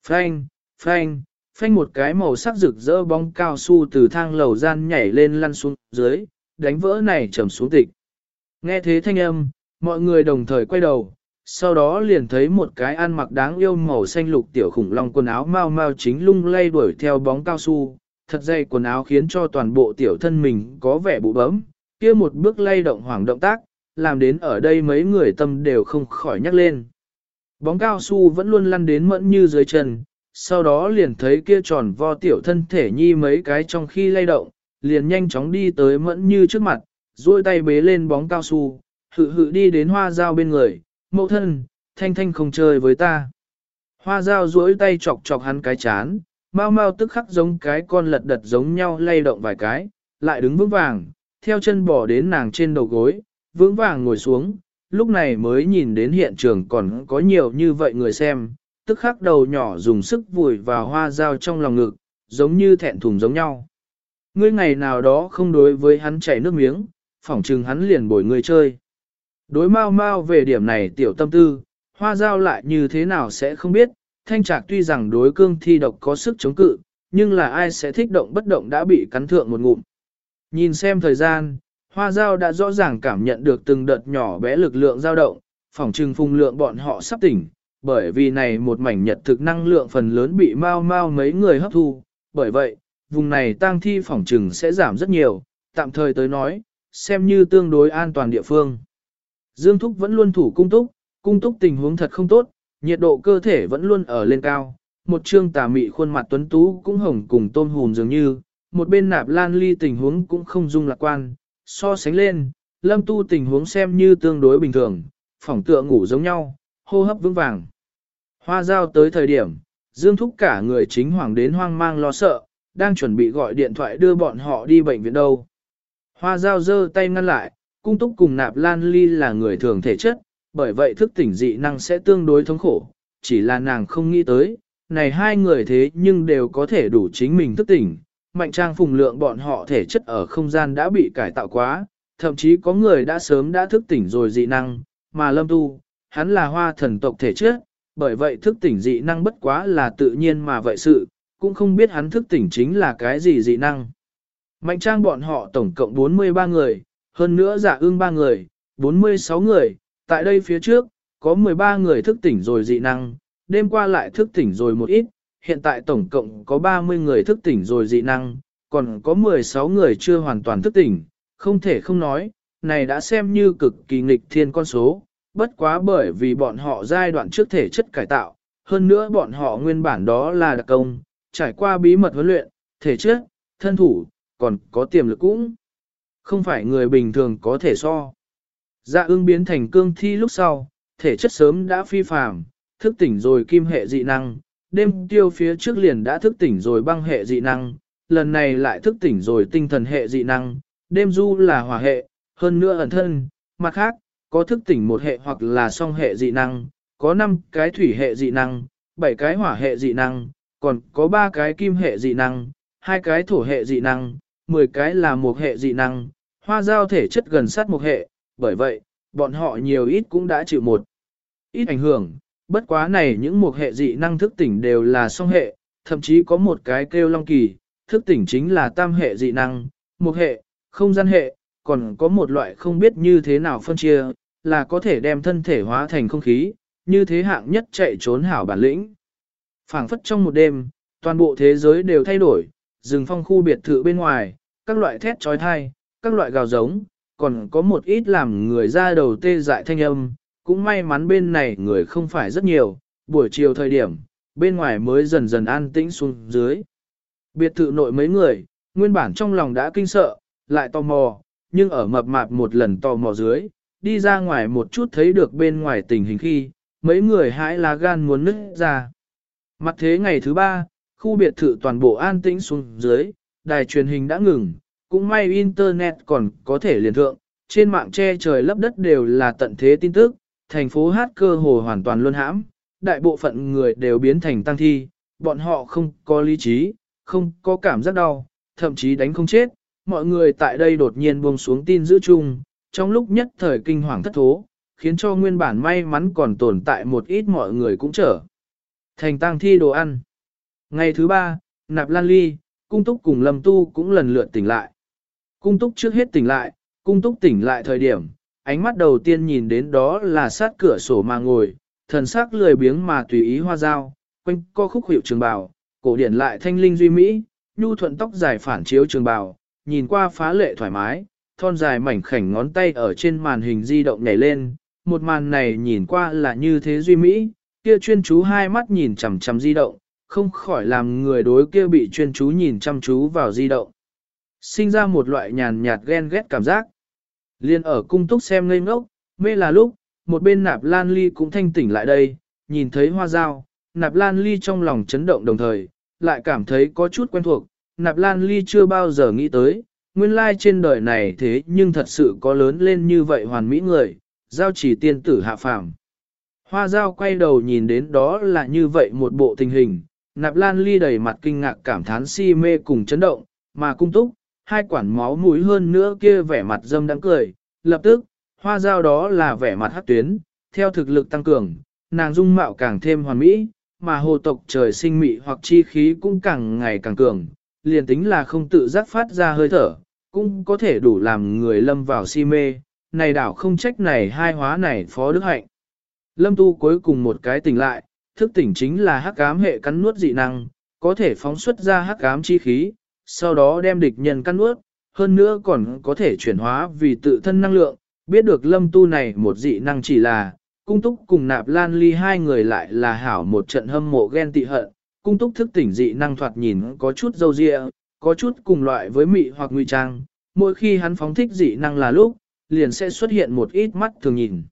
Phanh, phanh, phanh một cái màu sắc rực rỡ bóng cao su từ thang lầu gian nhảy lên lăn xuống dưới, đánh vỡ này trầm xuống tịch. Nghe thế thanh âm, mọi người đồng thời quay đầu, sau đó liền thấy một cái ăn mặc đáng yêu màu xanh lục tiểu khủng long quần áo mau mau chính lung lay đuổi theo bóng cao su, thật dày quần áo khiến cho toàn bộ tiểu thân mình có vẻ bụ bấm, kia một bước lay động hoảng động tác, làm đến ở đây mấy người tâm đều không khỏi nhắc lên. Bóng cao su vẫn luôn lăn đến mẫn như dưới chân, sau đó liền thấy kia tròn vo tiểu thân thể nhi mấy cái trong khi lay động, liền nhanh chóng đi tới mẫn như trước mặt, duỗi tay bế lên bóng cao su, hự hự đi đến hoa dao bên người, mẫu thân, thanh thanh không chơi với ta. Hoa dao duỗi tay chọc chọc hắn cái chán, mau mau tức khắc giống cái con lật đật giống nhau lay động vài cái, lại đứng vững vàng, theo chân bỏ đến nàng trên đầu gối, vững vàng ngồi xuống, lúc này mới nhìn đến hiện trường còn có nhiều như vậy người xem, tức khắc đầu nhỏ dùng sức vùi vào hoa dao trong lòng ngực, giống như thẹn thùng giống nhau. Ngươi ngày nào đó không đối với hắn chảy nước miếng, phỏng chừng hắn liền bồi ngươi chơi. Đối mau mau về điểm này tiểu tâm tư, hoa dao lại như thế nào sẽ không biết, thanh trạc tuy rằng đối cương thi độc có sức chống cự, nhưng là ai sẽ thích động bất động đã bị cắn thượng một ngụm. Nhìn xem thời gian, hoa Giao đã rõ ràng cảm nhận được từng đợt nhỏ bé lực lượng dao động, phỏng trừng phung lượng bọn họ sắp tỉnh, bởi vì này một mảnh nhật thực năng lượng phần lớn bị mau mau mấy người hấp thu, bởi vậy, vùng này tang thi phỏng trừng sẽ giảm rất nhiều, tạm thời tới nói, xem như tương đối an toàn địa phương. Dương Thúc vẫn luôn thủ cung túc, cung túc tình huống thật không tốt, nhiệt độ cơ thể vẫn luôn ở lên cao, một trương tà mị khuôn mặt tuấn tú cũng hồng cùng tôm hùm dường như, một bên nạp lan ly tình huống cũng không dung lạc quan, so sánh lên, lâm tu tình huống xem như tương đối bình thường, phỏng tựa ngủ giống nhau, hô hấp vững vàng. Hoa giao tới thời điểm, Dương Thúc cả người chính hoàng đến hoang mang lo sợ, đang chuẩn bị gọi điện thoại đưa bọn họ đi bệnh viện đâu. Hoa giao giơ tay ngăn lại, cung túc cùng nạp lan ly là người thường thể chất, bởi vậy thức tỉnh dị năng sẽ tương đối thống khổ, chỉ là nàng không nghĩ tới, này hai người thế nhưng đều có thể đủ chính mình thức tỉnh. Mạnh trang phùng lượng bọn họ thể chất ở không gian đã bị cải tạo quá, thậm chí có người đã sớm đã thức tỉnh rồi dị năng, mà lâm tu, hắn là hoa thần tộc thể chất, bởi vậy thức tỉnh dị năng bất quá là tự nhiên mà vậy sự, cũng không biết hắn thức tỉnh chính là cái gì dị năng. Mạnh trang bọn họ tổng cộng 43 người, hơn nữa giả ương 3 người, 46 người, tại đây phía trước, có 13 người thức tỉnh rồi dị năng, đêm qua lại thức tỉnh rồi một ít, hiện tại tổng cộng có 30 người thức tỉnh rồi dị năng, còn có 16 người chưa hoàn toàn thức tỉnh, không thể không nói, này đã xem như cực kỳ nghịch thiên con số, bất quá bởi vì bọn họ giai đoạn trước thể chất cải tạo, hơn nữa bọn họ nguyên bản đó là đặc công, trải qua bí mật huấn luyện, thể chất, thân thủ, còn có tiềm lực cũng không phải người bình thường có thể so. Dạ ương biến thành cương thi lúc sau, thể chất sớm đã phi phàm, thức tỉnh rồi kim hệ dị năng, đêm tiêu phía trước liền đã thức tỉnh rồi băng hệ dị năng, lần này lại thức tỉnh rồi tinh thần hệ dị năng, đêm du là hỏa hệ, hơn nữa ẩn thân, mặt khác, có thức tỉnh một hệ hoặc là song hệ dị năng, có 5 cái thủy hệ dị năng, 7 cái hỏa hệ dị năng, còn có 3 cái kim hệ dị năng, hai cái thổ hệ dị năng, 10 cái là một hệ dị năng, hoa giao thể chất gần sát một hệ, bởi vậy, bọn họ nhiều ít cũng đã chịu một ít ảnh hưởng, bất quá này những một hệ dị năng thức tỉnh đều là song hệ, thậm chí có một cái kêu long kỳ, thức tỉnh chính là tam hệ dị năng, một hệ, không gian hệ, còn có một loại không biết như thế nào phân chia, là có thể đem thân thể hóa thành không khí, như thế hạng nhất chạy trốn hảo bản lĩnh. phảng phất trong một đêm, toàn bộ thế giới đều thay đổi, rừng phong khu biệt thự bên ngoài, các loại thét trói thai, các loại gào giống, còn có một ít làm người ra đầu tê dại thanh âm, cũng may mắn bên này người không phải rất nhiều, buổi chiều thời điểm, bên ngoài mới dần dần an tĩnh xuống dưới. Biệt thự nội mấy người, nguyên bản trong lòng đã kinh sợ, lại tò mò, nhưng ở mập mạp một lần tò mò dưới, đi ra ngoài một chút thấy được bên ngoài tình hình khi, mấy người hãi lá gan muốn nứt ra. Mặt thế ngày thứ ba, khu biệt thự toàn bộ an tĩnh xuống dưới, đài truyền hình đã ngừng, cũng may internet còn có thể liên thượng, trên mạng che trời lấp đất đều là tận thế tin tức, thành phố hát cơ hồ hoàn toàn luân hãm, đại bộ phận người đều biến thành tăng thi, bọn họ không có lý trí, không có cảm giác đau, thậm chí đánh không chết, mọi người tại đây đột nhiên buông xuống tin giữ chung, trong lúc nhất thời kinh hoàng thất thố, khiến cho nguyên bản may mắn còn tồn tại một ít mọi người cũng trở thành tăng thi đồ ăn. Ngày thứ ba, Nạp Lan Ly, Cung Túc cùng Lâm Tu cũng lần lượt tỉnh lại. Cung Túc trước hết tỉnh lại, Cung Túc tỉnh lại thời điểm, ánh mắt đầu tiên nhìn đến đó là sát cửa sổ mà ngồi, thần sắc lười biếng mà tùy ý hoa dao, quanh co khúc hiệu trường bào, cổ điển lại thanh linh duy mỹ, nhu thuận tóc dài phản chiếu trường bào, nhìn qua phá lệ thoải mái, thon dài mảnh khảnh ngón tay ở trên màn hình di động nhảy lên, một màn này nhìn qua là như thế duy mỹ, kia chuyên chú hai mắt nhìn chằm chằm di động, không khỏi làm người đối kia bị chuyên chú nhìn chăm chú vào di động. Sinh ra một loại nhàn nhạt ghen ghét cảm giác. Liên ở cung túc xem ngây ngốc, mê là lúc, một bên nạp lan ly cũng thanh tỉnh lại đây, nhìn thấy hoa dao, nạp lan ly trong lòng chấn động đồng thời, lại cảm thấy có chút quen thuộc, nạp lan ly chưa bao giờ nghĩ tới, nguyên lai trên đời này thế nhưng thật sự có lớn lên như vậy hoàn mỹ người, giao chỉ tiên tử hạ phàm. Hoa giao quay đầu nhìn đến đó là như vậy một bộ tình hình, nạp lan ly đầy mặt kinh ngạc cảm thán si mê cùng chấn động, mà cung túc, hai quản máu mũi hơn nữa kia vẻ mặt dâm đang cười, lập tức, hoa dao đó là vẻ mặt hát tuyến, theo thực lực tăng cường, nàng dung mạo càng thêm hoàn mỹ, mà hồ tộc trời sinh mị hoặc chi khí cũng càng ngày càng cường, liền tính là không tự giác phát ra hơi thở, cũng có thể đủ làm người lâm vào si mê, này đảo không trách này hai hóa này phó đức hạnh. Lâm tu cuối cùng một cái tỉnh lại, thức tỉnh chính là hắc ám hệ cắn nuốt dị năng, có thể phóng xuất ra hắc ám chi khí, sau đó đem địch nhân căn ướt, hơn nữa còn có thể chuyển hóa vì tự thân năng lượng, biết được lâm tu này một dị năng chỉ là, cung túc cùng nạp lan ly hai người lại là hảo một trận hâm mộ ghen tị hận, cung túc thức tỉnh dị năng thoạt nhìn có chút dâu dịa, có chút cùng loại với mị hoặc nguy trang, mỗi khi hắn phóng thích dị năng là lúc, liền sẽ xuất hiện một ít mắt thường nhìn.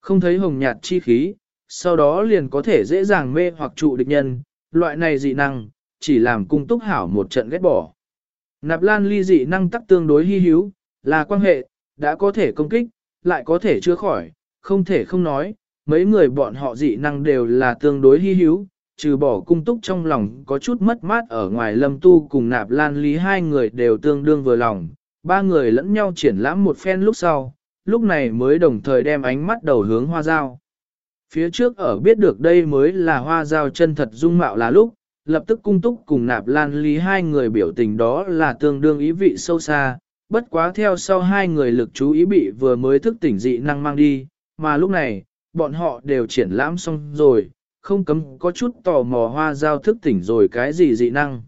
Không thấy hồng nhạt chi khí, sau đó liền có thể dễ dàng mê hoặc trụ địch nhân, loại này dị năng, chỉ làm cung túc hảo một trận ghét bỏ. Nạp lan ly dị năng tắc tương đối hy hữu, là quan hệ, đã có thể công kích, lại có thể chữa khỏi, không thể không nói, mấy người bọn họ dị năng đều là tương đối hy hữu, trừ bỏ cung túc trong lòng có chút mất mát ở ngoài lâm tu cùng nạp lan lý hai người đều tương đương vừa lòng, ba người lẫn nhau triển lãm một phen lúc sau, lúc này mới đồng thời đem ánh mắt đầu hướng hoa dao. Phía trước ở biết được đây mới là hoa dao chân thật dung mạo là lúc, lập tức cung túc cùng nạp lan lý hai người biểu tình đó là tương đương ý vị sâu xa, bất quá theo sau hai người lực chú ý bị vừa mới thức tỉnh dị năng mang đi, mà lúc này, bọn họ đều triển lãm xong rồi, không cấm có chút tò mò hoa giao thức tỉnh rồi cái gì dị năng.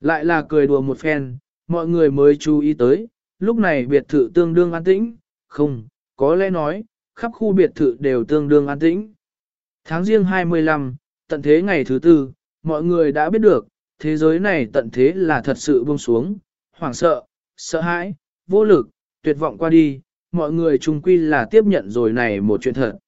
Lại là cười đùa một phen, mọi người mới chú ý tới, lúc này biệt thự tương đương an tĩnh, không, có lẽ nói, khắp khu biệt thự đều tương đương an tĩnh. Tháng riêng 25, tận thế ngày thứ tư, mọi người đã biết được, thế giới này tận thế là thật sự buông xuống, hoảng sợ, sợ hãi, vô lực, tuyệt vọng qua đi, mọi người chung quy là tiếp nhận rồi này một chuyện thật.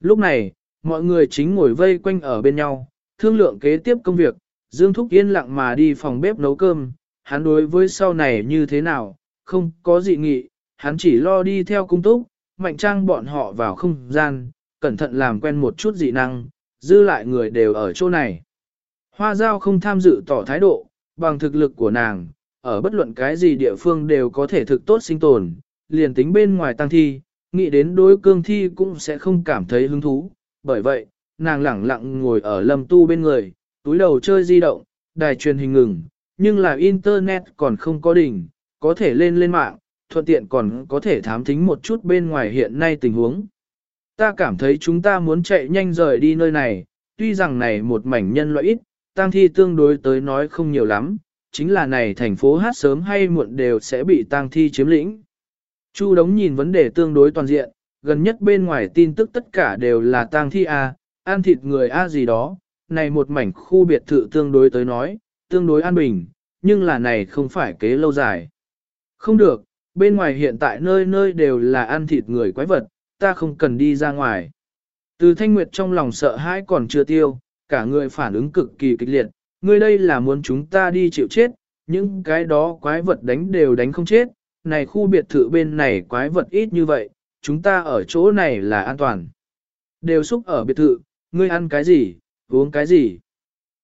Lúc này, mọi người chính ngồi vây quanh ở bên nhau, thương lượng kế tiếp công việc, Dương Thúc yên lặng mà đi phòng bếp nấu cơm, hắn đối với sau này như thế nào, không có dị nghị, hắn chỉ lo đi theo cung túc, mạnh trang bọn họ vào không gian, cẩn thận làm quen một chút dị năng, dư lại người đều ở chỗ này. Hoa giao không tham dự tỏ thái độ, bằng thực lực của nàng, ở bất luận cái gì địa phương đều có thể thực tốt sinh tồn, liền tính bên ngoài tăng thi, nghĩ đến đối cương thi cũng sẽ không cảm thấy hứng thú. Bởi vậy, nàng lẳng lặng ngồi ở lâm tu bên người, túi đầu chơi di động, đài truyền hình ngừng, nhưng là internet còn không có đỉnh, có thể lên lên mạng, thuận tiện còn có thể thám thính một chút bên ngoài hiện nay tình huống. Ta cảm thấy chúng ta muốn chạy nhanh rời đi nơi này, tuy rằng này một mảnh nhân loại ít, tang thi tương đối tới nói không nhiều lắm, chính là này thành phố hát sớm hay muộn đều sẽ bị tang thi chiếm lĩnh. Chu đống nhìn vấn đề tương đối toàn diện, gần nhất bên ngoài tin tức tất cả đều là tang thi A, ăn thịt người A gì đó, này một mảnh khu biệt thự tương đối tới nói, tương đối an bình, nhưng là này không phải kế lâu dài. Không được, bên ngoài hiện tại nơi nơi đều là ăn thịt người quái vật, ta không cần đi ra ngoài. Từ thanh nguyệt trong lòng sợ hãi còn chưa tiêu, cả người phản ứng cực kỳ kịch liệt, ngươi đây là muốn chúng ta đi chịu chết, những cái đó quái vật đánh đều đánh không chết, này khu biệt thự bên này quái vật ít như vậy, chúng ta ở chỗ này là an toàn. Đều xúc ở biệt thự, ngươi ăn cái gì, uống cái gì.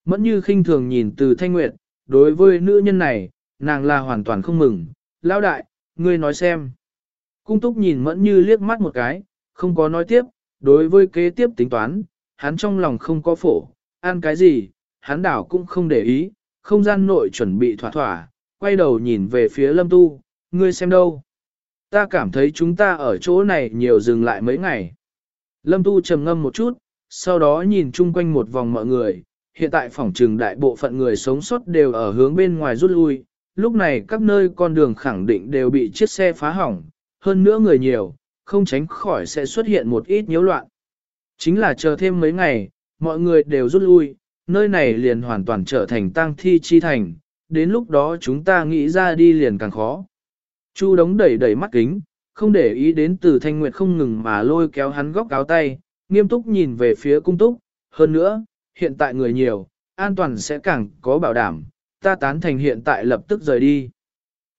Mẫn như khinh thường nhìn từ thanh nguyệt, đối với nữ nhân này, nàng là hoàn toàn không mừng, lão đại, ngươi nói xem. Cung túc nhìn mẫn như liếc mắt một cái, không có nói tiếp, đối với kế tiếp tính toán, hắn trong lòng không có phổ, ăn cái gì, hắn đảo cũng không để ý, không gian nội chuẩn bị thỏa thỏa, quay đầu nhìn về phía lâm tu, ngươi xem đâu. Ta cảm thấy chúng ta ở chỗ này nhiều dừng lại mấy ngày. Lâm tu trầm ngâm một chút, sau đó nhìn chung quanh một vòng mọi người, hiện tại phòng trừng đại bộ phận người sống sót đều ở hướng bên ngoài rút lui, lúc này các nơi con đường khẳng định đều bị chiếc xe phá hỏng, hơn nữa người nhiều, không tránh khỏi sẽ xuất hiện một ít nhiễu loạn. Chính là chờ thêm mấy ngày, mọi người đều rút lui, nơi này liền hoàn toàn trở thành tang thi chi thành, đến lúc đó chúng ta nghĩ ra đi liền càng khó. Chu đống đẩy đẩy mắt kính, không để ý đến từ thanh nguyệt không ngừng mà lôi kéo hắn góc áo tay, nghiêm túc nhìn về phía cung túc, hơn nữa, hiện tại người nhiều, an toàn sẽ càng có bảo đảm, ta tán thành hiện tại lập tức rời đi.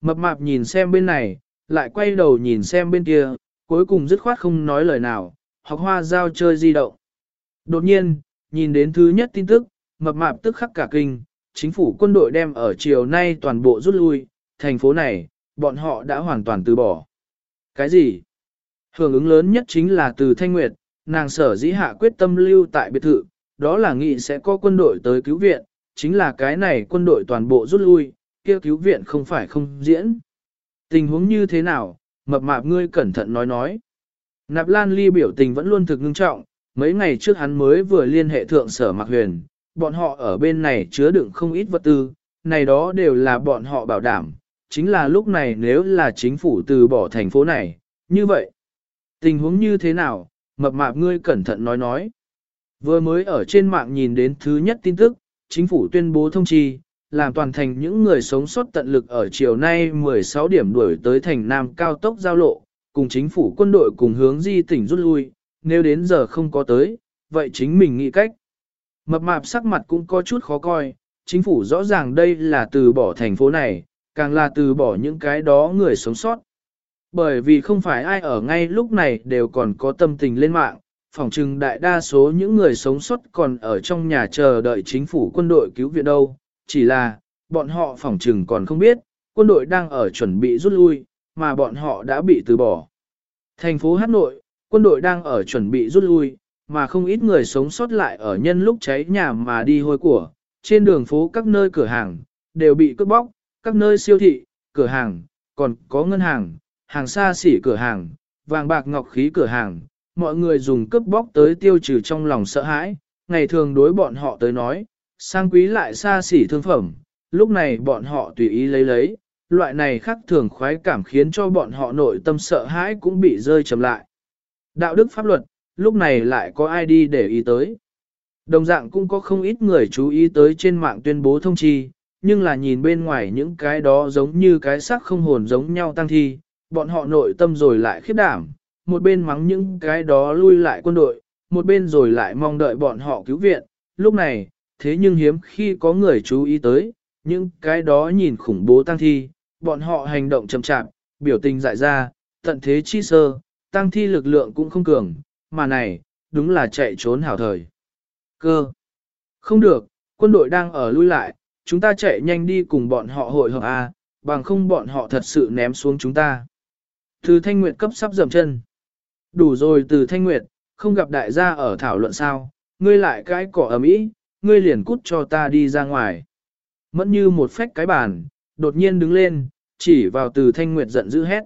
Mập mạp nhìn xem bên này, lại quay đầu nhìn xem bên kia, cuối cùng dứt khoát không nói lời nào, học hoa giao chơi di động. Đột nhiên, nhìn đến thứ nhất tin tức, mập mạp tức khắc cả kinh, chính phủ quân đội đem ở chiều nay toàn bộ rút lui, thành phố này, bọn họ đã hoàn toàn từ bỏ. Cái gì? Hưởng ứng lớn nhất chính là từ Thanh Nguyệt, nàng sở dĩ hạ quyết tâm lưu tại biệt thự, đó là nghĩ sẽ có quân đội tới cứu viện, chính là cái này quân đội toàn bộ rút lui, kia cứu viện không phải không diễn. Tình huống như thế nào, mập mạp ngươi cẩn thận nói nói. Nạp Lan Ly biểu tình vẫn luôn thực ngưng trọng, mấy ngày trước hắn mới vừa liên hệ thượng sở Mạc Huyền, bọn họ ở bên này chứa đựng không ít vật tư, này đó đều là bọn họ bảo đảm, chính là lúc này nếu là chính phủ từ bỏ thành phố này, như vậy. Tình huống như thế nào, mập mạp ngươi cẩn thận nói nói. Vừa mới ở trên mạng nhìn đến thứ nhất tin tức, chính phủ tuyên bố thông chi, làm toàn thành những người sống sót tận lực ở chiều nay 16 điểm đuổi tới thành Nam cao tốc giao lộ, cùng chính phủ quân đội cùng hướng di tỉnh rút lui, nếu đến giờ không có tới, vậy chính mình nghĩ cách. Mập mạp sắc mặt cũng có chút khó coi, chính phủ rõ ràng đây là từ bỏ thành phố này, càng là từ bỏ những cái đó người sống sót. Bởi vì không phải ai ở ngay lúc này đều còn có tâm tình lên mạng, phỏng chừng đại đa số những người sống sót còn ở trong nhà chờ đợi chính phủ quân đội cứu viện đâu, chỉ là, bọn họ phỏng chừng còn không biết, quân đội đang ở chuẩn bị rút lui, mà bọn họ đã bị từ bỏ. Thành phố Hát Nội, quân đội đang ở chuẩn bị rút lui, mà không ít người sống sót lại ở nhân lúc cháy nhà mà đi hôi của, trên đường phố các nơi cửa hàng, đều bị cướp bóc, các nơi siêu thị, cửa hàng, còn có ngân hàng, hàng xa xỉ cửa hàng, vàng bạc ngọc khí cửa hàng, mọi người dùng cướp bóc tới tiêu trừ trong lòng sợ hãi, ngày thường đối bọn họ tới nói, sang quý lại xa xỉ thương phẩm, lúc này bọn họ tùy ý lấy lấy, loại này khác thường khoái cảm khiến cho bọn họ nội tâm sợ hãi cũng bị rơi chầm lại. Đạo đức pháp luật, lúc này lại có ai đi để ý tới. Đồng dạng cũng có không ít người chú ý tới trên mạng tuyên bố thông chi, nhưng là nhìn bên ngoài những cái đó giống như cái xác không hồn giống nhau tăng thi, bọn họ nội tâm rồi lại khiếp đảm, một bên mắng những cái đó lui lại quân đội, một bên rồi lại mong đợi bọn họ cứu viện. Lúc này, thế nhưng hiếm khi có người chú ý tới, những cái đó nhìn khủng bố tăng thi, bọn họ hành động chậm chạp, biểu tình dại ra, tận thế chi sơ, tăng thi lực lượng cũng không cường, mà này, đúng là chạy trốn hảo thời. Cơ. Không được, quân đội đang ở lui lại, chúng ta chạy nhanh đi cùng bọn họ hội hợp A, bằng không bọn họ thật sự ném xuống chúng ta. Từ Thanh Nguyệt cấp sắp dầm chân. Đủ rồi từ Thanh Nguyệt, không gặp đại gia ở thảo luận sao, ngươi lại cái cỏ ấm ý, ngươi liền cút cho ta đi ra ngoài. Mẫn như một phách cái bàn, đột nhiên đứng lên, chỉ vào từ Thanh Nguyệt giận dữ hét.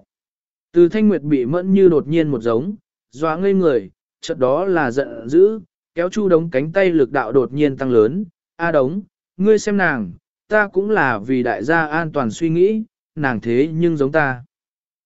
Từ Thanh Nguyệt bị mẫn như đột nhiên một giống, doa ngây người, chợt đó là giận dữ, kéo chu đống cánh tay lực đạo đột nhiên tăng lớn, A đống, ngươi xem nàng, ta cũng là vì đại gia an toàn suy nghĩ, nàng thế nhưng giống ta.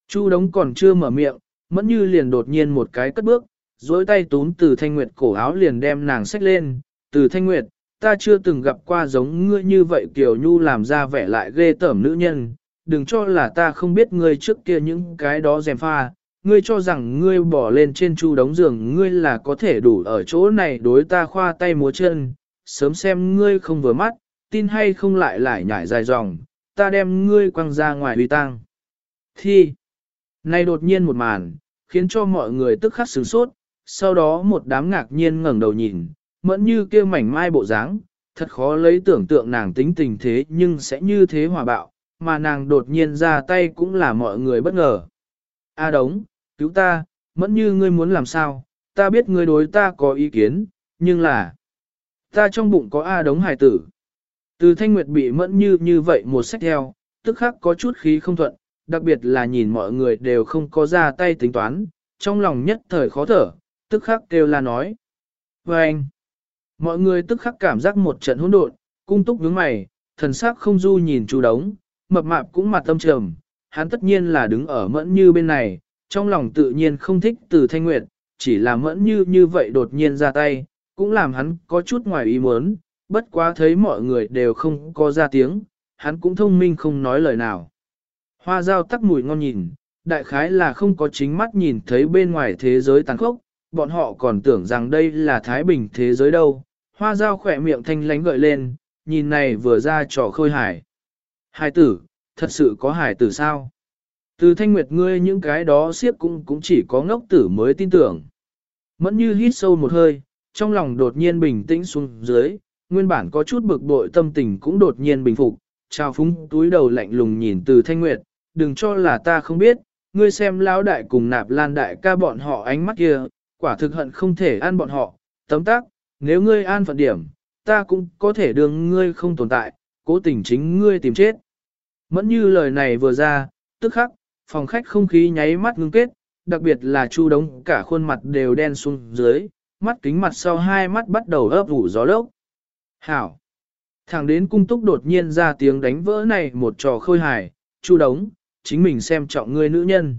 Chu đống còn chưa mở miệng, mẫn như liền đột nhiên một cái cất bước, dối tay túm từ thanh nguyệt cổ áo liền đem nàng xách lên, từ thanh nguyệt, ta chưa từng gặp qua giống ngươi như vậy kiểu nhu làm ra vẻ lại ghê tởm nữ nhân, đừng cho là ta không biết ngươi trước kia những cái đó dèm pha, ngươi cho rằng ngươi bỏ lên trên chu đống giường ngươi là có thể đủ ở chỗ này đối ta khoa tay múa chân, sớm xem ngươi không vừa mắt, tin hay không lại lại nhảy dài dòng, ta đem ngươi quăng ra ngoài uy tang. Thi, này đột nhiên một màn, khiến cho mọi người tức khắc sửng sốt, sau đó một đám ngạc nhiên ngẩng đầu nhìn, mẫn như kia mảnh mai bộ dáng, thật khó lấy tưởng tượng nàng tính tình thế nhưng sẽ như thế hòa bạo, mà nàng đột nhiên ra tay cũng là mọi người bất ngờ. A à đống, cứu ta, mẫn như ngươi muốn làm sao, ta biết ngươi đối ta có ý kiến, nhưng là, ta trong bụng có A à đống hài tử. Từ thanh nguyệt bị mẫn như như vậy một sách theo, tức khắc có chút khí không thuận, đặc biệt là nhìn mọi người đều không có ra tay tính toán, trong lòng nhất thời khó thở, tức khắc kêu là nói. Và anh, mọi người tức khắc cảm giác một trận hỗn độn, cung túc nhướng mày, thần sắc không du nhìn chú đống, mập mạp cũng mặt tâm trầm, hắn tất nhiên là đứng ở mẫn như bên này, trong lòng tự nhiên không thích từ thanh nguyệt, chỉ là mẫn như như vậy đột nhiên ra tay, cũng làm hắn có chút ngoài ý muốn, bất quá thấy mọi người đều không có ra tiếng, hắn cũng thông minh không nói lời nào. Hoa dao tắc mùi ngon nhìn, đại khái là không có chính mắt nhìn thấy bên ngoài thế giới tàn khốc, bọn họ còn tưởng rằng đây là Thái Bình thế giới đâu. Hoa dao khỏe miệng thanh lánh gợi lên, nhìn này vừa ra trò khôi hài. Hải tử, thật sự có hải tử sao? Từ thanh nguyệt ngươi những cái đó siếp cũng cũng chỉ có ngốc tử mới tin tưởng. Mẫn như hít sâu một hơi, trong lòng đột nhiên bình tĩnh xuống dưới, nguyên bản có chút bực bội tâm tình cũng đột nhiên bình phục, trao phúng túi đầu lạnh lùng nhìn từ thanh nguyệt, đừng cho là ta không biết, ngươi xem lão đại cùng nạp lan đại ca bọn họ ánh mắt kia, quả thực hận không thể ăn bọn họ, tấm tắc, nếu ngươi an phận điểm, ta cũng có thể đường ngươi không tồn tại, cố tình chính ngươi tìm chết. Mẫn như lời này vừa ra, tức khắc, phòng khách không khí nháy mắt ngưng kết, đặc biệt là chu đống cả khuôn mặt đều đen xuống dưới, mắt kính mặt sau hai mắt bắt đầu ấp ủ gió lốc. Hảo! Thẳng đến cung túc đột nhiên ra tiếng đánh vỡ này một trò khôi hài, chu đống, chính mình xem trọng ngươi nữ nhân.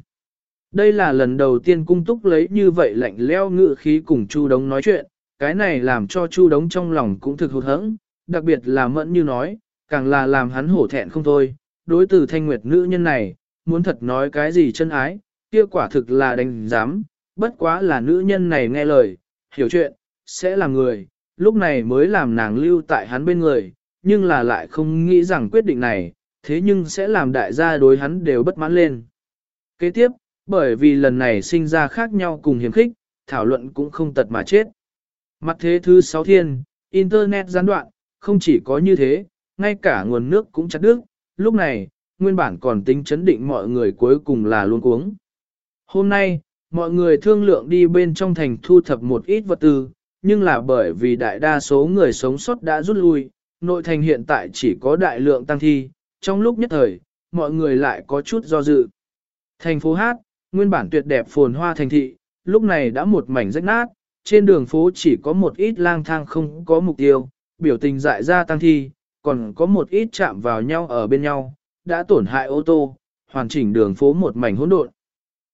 Đây là lần đầu tiên cung túc lấy như vậy lạnh leo ngự khí cùng chu đống nói chuyện, cái này làm cho chu đống trong lòng cũng thực hụt hẫng, đặc biệt là mẫn như nói, càng là làm hắn hổ thẹn không thôi, đối từ thanh nguyệt nữ nhân này, muốn thật nói cái gì chân ái, kia quả thực là đánh giám, bất quá là nữ nhân này nghe lời, hiểu chuyện, sẽ là người, lúc này mới làm nàng lưu tại hắn bên người, nhưng là lại không nghĩ rằng quyết định này, thế nhưng sẽ làm đại gia đối hắn đều bất mãn lên. Kế tiếp, bởi vì lần này sinh ra khác nhau cùng hiểm khích, thảo luận cũng không tật mà chết. Mặt thế thứ sáu thiên, Internet gián đoạn, không chỉ có như thế, ngay cả nguồn nước cũng chặt đứt, lúc này, nguyên bản còn tính chấn định mọi người cuối cùng là luôn cuống. Hôm nay, mọi người thương lượng đi bên trong thành thu thập một ít vật tư, nhưng là bởi vì đại đa số người sống sót đã rút lui, nội thành hiện tại chỉ có đại lượng tăng thi, trong lúc nhất thời, mọi người lại có chút do dự. Thành phố Hát, nguyên bản tuyệt đẹp phồn hoa thành thị, lúc này đã một mảnh rách nát, trên đường phố chỉ có một ít lang thang không có mục tiêu, biểu tình dại ra tăng thi, còn có một ít chạm vào nhau ở bên nhau, đã tổn hại ô tô, hoàn chỉnh đường phố một mảnh hỗn độn.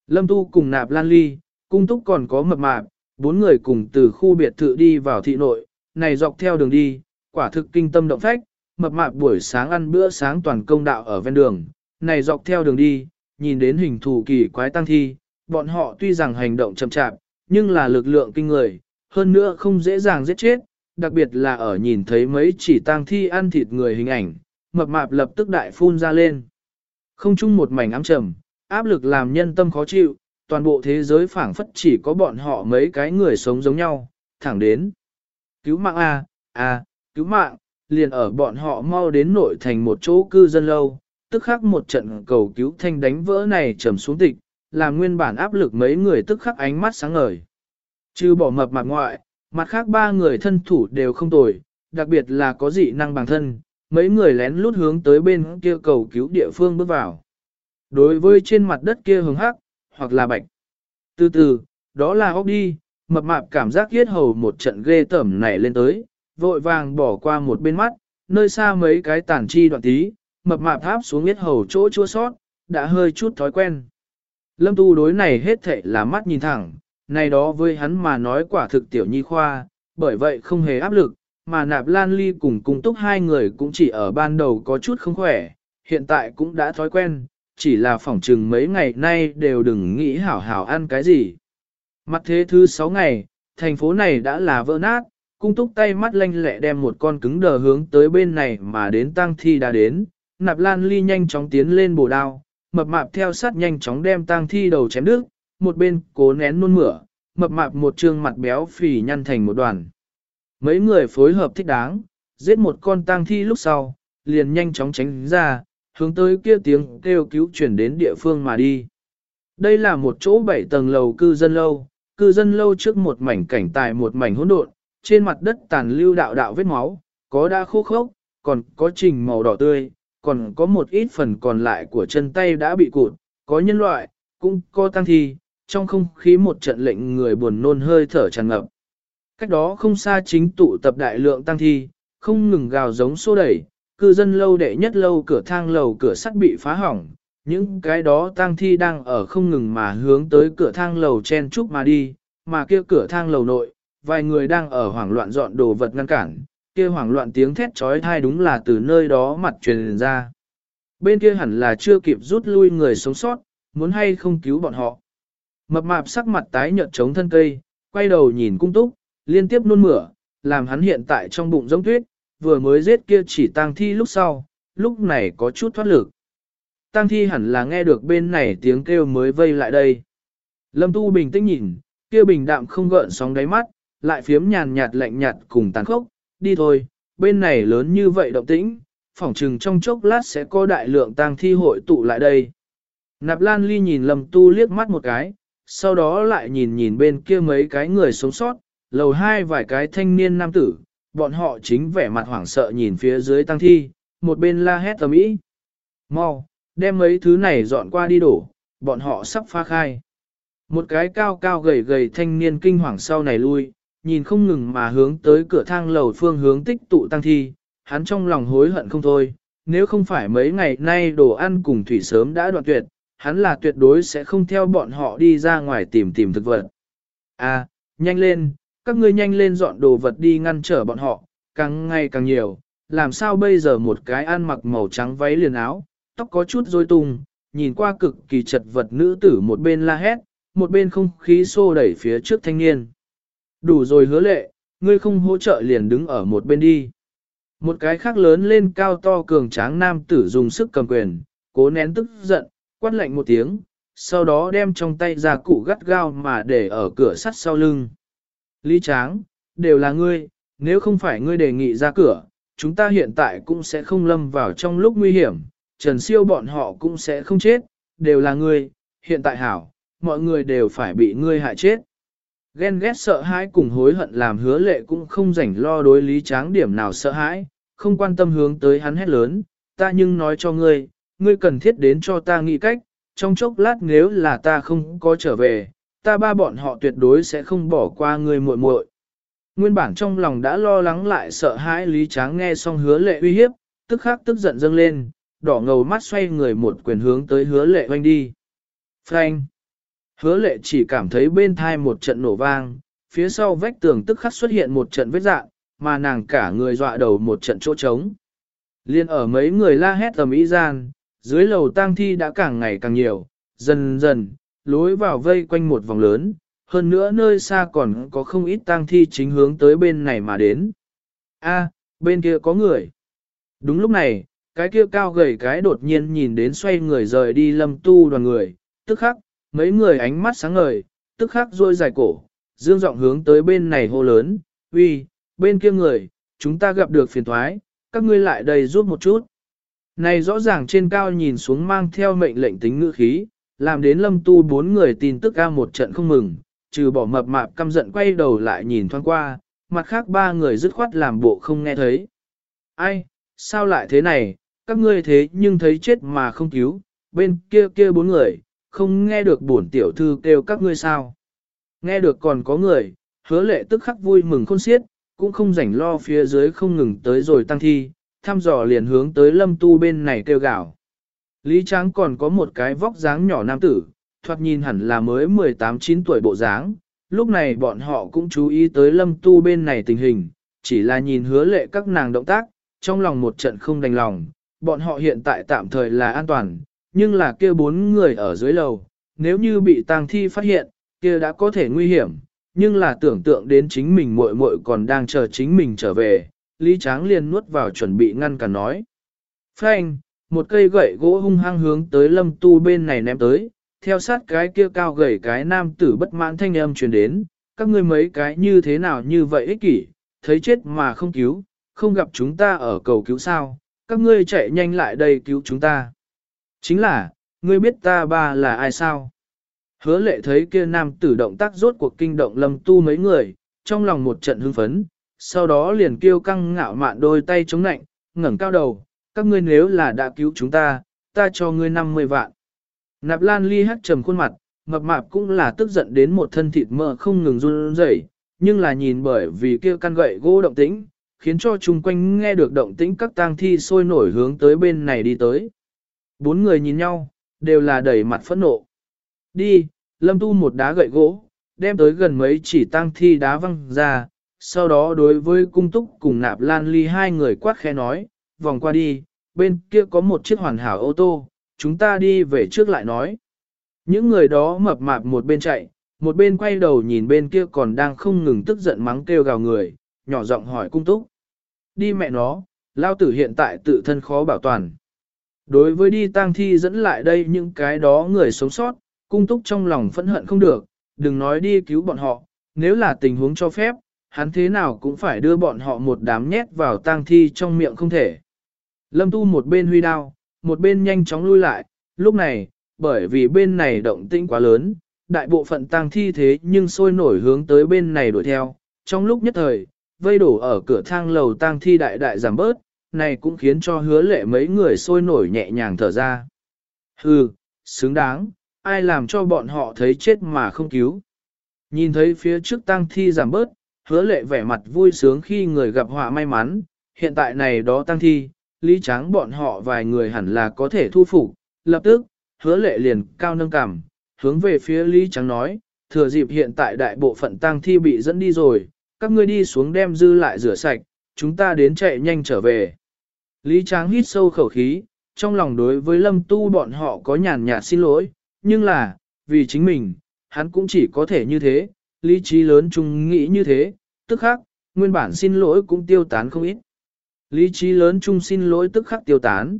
Lâm Tu cùng nạp lan ly, cung túc còn có mập mạp, bốn người cùng từ khu biệt thự đi vào thị nội, này dọc theo đường đi, quả thực kinh tâm động phách, mập mạp buổi sáng ăn bữa sáng toàn công đạo ở ven đường, này dọc theo đường đi, nhìn đến hình thù kỳ quái tăng thi, bọn họ tuy rằng hành động chậm chạp, nhưng là lực lượng kinh người, hơn nữa không dễ dàng giết chết, đặc biệt là ở nhìn thấy mấy chỉ tang thi ăn thịt người hình ảnh, mập mạp lập tức đại phun ra lên. Không chung một mảnh ám trầm, áp lực làm nhân tâm khó chịu, toàn bộ thế giới phảng phất chỉ có bọn họ mấy cái người sống giống nhau, thẳng đến. Cứu mạng A, A, cứu mạng, liền ở bọn họ mau đến nội thành một chỗ cư dân lâu, tức khắc một trận cầu cứu thanh đánh vỡ này trầm xuống tịch, làm nguyên bản áp lực mấy người tức khắc ánh mắt sáng ngời. Trừ bỏ mập mạp ngoại, mặt khác ba người thân thủ đều không tồi, đặc biệt là có dị năng bằng thân, mấy người lén lút hướng tới bên kia cầu cứu địa phương bước vào. Đối với trên mặt đất kia hướng hắc, hoặc là bạch. Từ từ, đó là ốc đi, mập mạp cảm giác yết hầu một trận ghê tẩm nảy lên tới, vội vàng bỏ qua một bên mắt, nơi xa mấy cái tàn chi đoạn tí, mập mạp tháp xuống yết hầu chỗ chua sót, đã hơi chút thói quen. Lâm tu đối này hết thệ là mắt nhìn thẳng, này đó với hắn mà nói quả thực tiểu nhi khoa, bởi vậy không hề áp lực, mà nạp lan ly cùng cung túc hai người cũng chỉ ở ban đầu có chút không khỏe, hiện tại cũng đã thói quen, chỉ là phỏng chừng mấy ngày nay đều đừng nghĩ hảo hảo ăn cái gì. Mặt thế thứ sáu ngày, thành phố này đã là vỡ nát, cung túc tay mắt lanh lẹ đem một con cứng đờ hướng tới bên này mà đến tang thi đã đến, nạp lan ly nhanh chóng tiến lên bổ đao, mập mạp theo sát nhanh chóng đem tang thi đầu chém đứt, một bên cố nén nôn mửa, mập mạp một trương mặt béo phì nhăn thành một đoàn. Mấy người phối hợp thích đáng, giết một con tang thi lúc sau, liền nhanh chóng tránh ra, hướng tới kia tiếng kêu cứu chuyển đến địa phương mà đi. Đây là một chỗ bảy tầng lầu cư dân lâu, cư dân lâu trước một mảnh cảnh tài một mảnh hỗn độn, trên mặt đất tàn lưu đạo đạo vết máu, có đã khô khốc, còn có trình màu đỏ tươi, còn có một ít phần còn lại của chân tay đã bị cụt, có nhân loại, cũng có tăng thi, trong không khí một trận lệnh người buồn nôn hơi thở tràn ngập. Cách đó không xa chính tụ tập đại lượng tăng thi, không ngừng gào giống xô đẩy, cư dân lâu đệ nhất lâu cửa thang lầu cửa sắt bị phá hỏng, những cái đó tăng thi đang ở không ngừng mà hướng tới cửa thang lầu chen chúc mà đi, mà kia cửa thang lầu nội, vài người đang ở hoảng loạn dọn đồ vật ngăn cản, kia hoảng loạn tiếng thét trói thai đúng là từ nơi đó mặt truyền ra. Bên kia hẳn là chưa kịp rút lui người sống sót, muốn hay không cứu bọn họ. Mập mạp sắc mặt tái nhợt chống thân cây, quay đầu nhìn cung túc, liên tiếp nôn mửa, làm hắn hiện tại trong bụng giống tuyết, vừa mới giết kia chỉ tang thi lúc sau, lúc này có chút thoát lực. Tang thi hẳn là nghe được bên này tiếng kêu mới vây lại đây. Lâm Tu bình tĩnh nhìn, kia bình đạm không gợn sóng đáy mắt, lại phiếm nhàn nhạt lạnh nhạt cùng tàn khốc, đi thôi, bên này lớn như vậy động tĩnh, phỏng chừng trong chốc lát sẽ có đại lượng tang thi hội tụ lại đây. Nạp Lan Ly nhìn Lâm Tu liếc mắt một cái, sau đó lại nhìn nhìn bên kia mấy cái người sống sót, lầu hai vài cái thanh niên nam tử, bọn họ chính vẻ mặt hoảng sợ nhìn phía dưới tăng thi, một bên la hét tầm ý. Mau, đem mấy thứ này dọn qua đi đổ, bọn họ sắp pha khai. Một cái cao cao gầy gầy thanh niên kinh hoàng sau này lui, nhìn không ngừng mà hướng tới cửa thang lầu phương hướng tích tụ tăng thi, hắn trong lòng hối hận không thôi, nếu không phải mấy ngày nay đồ ăn cùng thủy sớm đã đoạn tuyệt, hắn là tuyệt đối sẽ không theo bọn họ đi ra ngoài tìm tìm thực vật. À, nhanh lên, các ngươi nhanh lên dọn đồ vật đi ngăn trở bọn họ, càng ngày càng nhiều, làm sao bây giờ một cái ăn mặc màu trắng váy liền áo, tóc có chút rối tung, nhìn qua cực kỳ chật vật nữ tử một bên la hét, một bên không khí xô đẩy phía trước thanh niên. Đủ rồi hứa lệ, ngươi không hỗ trợ liền đứng ở một bên đi. Một cái khác lớn lên cao to cường tráng nam tử dùng sức cầm quyền, cố nén tức giận, quát lạnh một tiếng, sau đó đem trong tay ra cụ gắt gao mà để ở cửa sắt sau lưng. Lý Tráng, đều là ngươi, nếu không phải ngươi đề nghị ra cửa, chúng ta hiện tại cũng sẽ không lâm vào trong lúc nguy hiểm, Trần Siêu bọn họ cũng sẽ không chết, đều là ngươi, hiện tại hảo, mọi người đều phải bị ngươi hại chết. Ghen ghét sợ hãi cùng hối hận làm hứa lệ cũng không rảnh lo đối lý tráng điểm nào sợ hãi, không quan tâm hướng tới hắn hét lớn, ta nhưng nói cho ngươi, ngươi cần thiết đến cho ta nghĩ cách, trong chốc lát nếu là ta không có trở về, ta ba bọn họ tuyệt đối sẽ không bỏ qua ngươi muội muội. Nguyên bản trong lòng đã lo lắng lại sợ hãi Lý Tráng nghe xong hứa lệ uy hiếp, tức khắc tức giận dâng lên, đỏ ngầu mắt xoay người một quyền hướng tới hứa lệ oanh đi. Frank! Hứa lệ chỉ cảm thấy bên thai một trận nổ vang, phía sau vách tường tức khắc xuất hiện một trận vết dạng, mà nàng cả người dọa đầu một trận chỗ trống. Liên ở mấy người la hét tầm ý gian, dưới lầu tang thi đã càng ngày càng nhiều, dần dần, lối vào vây quanh một vòng lớn, hơn nữa nơi xa còn có không ít tang thi chính hướng tới bên này mà đến. A, bên kia có người. Đúng lúc này, cái kia cao gầy cái đột nhiên nhìn đến xoay người rời đi lâm tu đoàn người, tức khắc, mấy người ánh mắt sáng ngời, tức khắc rôi dài cổ, dương giọng hướng tới bên này hô lớn, uy, bên kia người, chúng ta gặp được phiền thoái, các ngươi lại đây giúp một chút. Này rõ ràng trên cao nhìn xuống mang theo mệnh lệnh tính ngữ khí, làm đến lâm tu bốn người tin tức ca một trận không mừng, trừ bỏ mập mạp căm giận quay đầu lại nhìn thoáng qua, mặt khác ba người dứt khoát làm bộ không nghe thấy. Ai, sao lại thế này, các ngươi thế nhưng thấy chết mà không cứu, bên kia kia bốn người, không nghe được bổn tiểu thư kêu các ngươi sao. Nghe được còn có người, hứa lệ tức khắc vui mừng khôn xiết, cũng không rảnh lo phía dưới không ngừng tới rồi tăng thi, thăm dò liền hướng tới lâm tu bên này kêu gào Lý Tráng còn có một cái vóc dáng nhỏ nam tử, thoạt nhìn hẳn là mới 18-9 tuổi bộ dáng. Lúc này bọn họ cũng chú ý tới lâm tu bên này tình hình, chỉ là nhìn hứa lệ các nàng động tác, trong lòng một trận không đành lòng. Bọn họ hiện tại tạm thời là an toàn, nhưng là kia bốn người ở dưới lầu, nếu như bị tang thi phát hiện, kia đã có thể nguy hiểm, nhưng là tưởng tượng đến chính mình muội muội còn đang chờ chính mình trở về, Lý Tráng liền nuốt vào chuẩn bị ngăn cả nói. Phanh, một cây gậy gỗ hung hăng hướng tới lâm tu bên này ném tới, theo sát cái kia cao gầy cái nam tử bất mãn thanh âm truyền đến, các ngươi mấy cái như thế nào như vậy ích kỷ, thấy chết mà không cứu, không gặp chúng ta ở cầu cứu sao, các ngươi chạy nhanh lại đây cứu chúng ta. Chính là, ngươi biết ta ba là ai sao? Hứa lệ thấy kia nam tử động tác rốt cuộc kinh động lâm tu mấy người, trong lòng một trận hưng phấn, sau đó liền kêu căng ngạo mạn đôi tay chống nạnh, ngẩng cao đầu, các ngươi nếu là đã cứu chúng ta, ta cho ngươi 50 vạn. Nạp lan ly hắt trầm khuôn mặt, mập mạp cũng là tức giận đến một thân thịt mỡ không ngừng run rẩy, nhưng là nhìn bởi vì kia căn gậy gỗ động tĩnh, khiến cho chung quanh nghe được động tĩnh các tang thi sôi nổi hướng tới bên này đi tới. Bốn người nhìn nhau, đều là đẩy mặt phẫn nộ. Đi, lâm tu một đá gậy gỗ, đem tới gần mấy chỉ tang thi đá văng ra, sau đó đối với cung túc cùng nạp lan ly hai người quát khe nói, vòng qua đi, bên kia có một chiếc hoàn hảo ô tô, chúng ta đi về trước lại nói. Những người đó mập mạp một bên chạy, một bên quay đầu nhìn bên kia còn đang không ngừng tức giận mắng kêu gào người, nhỏ giọng hỏi cung túc. Đi mẹ nó, lao tử hiện tại tự thân khó bảo toàn. Đối với đi tang thi dẫn lại đây những cái đó người sống sót, cung túc trong lòng phẫn hận không được, đừng nói đi cứu bọn họ, nếu là tình huống cho phép, hắn thế nào cũng phải đưa bọn họ một đám nhét vào tang thi trong miệng không thể. Lâm tu một bên huy đao, một bên nhanh chóng lui lại, lúc này, bởi vì bên này động tĩnh quá lớn, đại bộ phận tang thi thế nhưng sôi nổi hướng tới bên này đuổi theo, trong lúc nhất thời, vây đổ ở cửa thang lầu tang thi đại đại giảm bớt, này cũng khiến cho hứa lệ mấy người sôi nổi nhẹ nhàng thở ra. Hừ, xứng đáng, ai làm cho bọn họ thấy chết mà không cứu. Nhìn thấy phía trước tang thi giảm bớt, hứa lệ vẻ mặt vui sướng khi người gặp họa may mắn, hiện tại này đó tăng thi, Lý Tráng bọn họ vài người hẳn là có thể thu phục, lập tức, hứa lệ liền cao nâng cảm, hướng về phía Lý Tráng nói, thừa dịp hiện tại đại bộ phận tăng thi bị dẫn đi rồi, các ngươi đi xuống đem dư lại rửa sạch, chúng ta đến chạy nhanh trở về. Lý Tráng hít sâu khẩu khí, trong lòng đối với lâm tu bọn họ có nhàn nhạt xin lỗi, nhưng là, vì chính mình, hắn cũng chỉ có thể như thế, lý trí lớn trung nghĩ như thế, tức khắc, nguyên bản xin lỗi cũng tiêu tán không ít. Lý trí lớn trung xin lỗi tức khắc tiêu tán.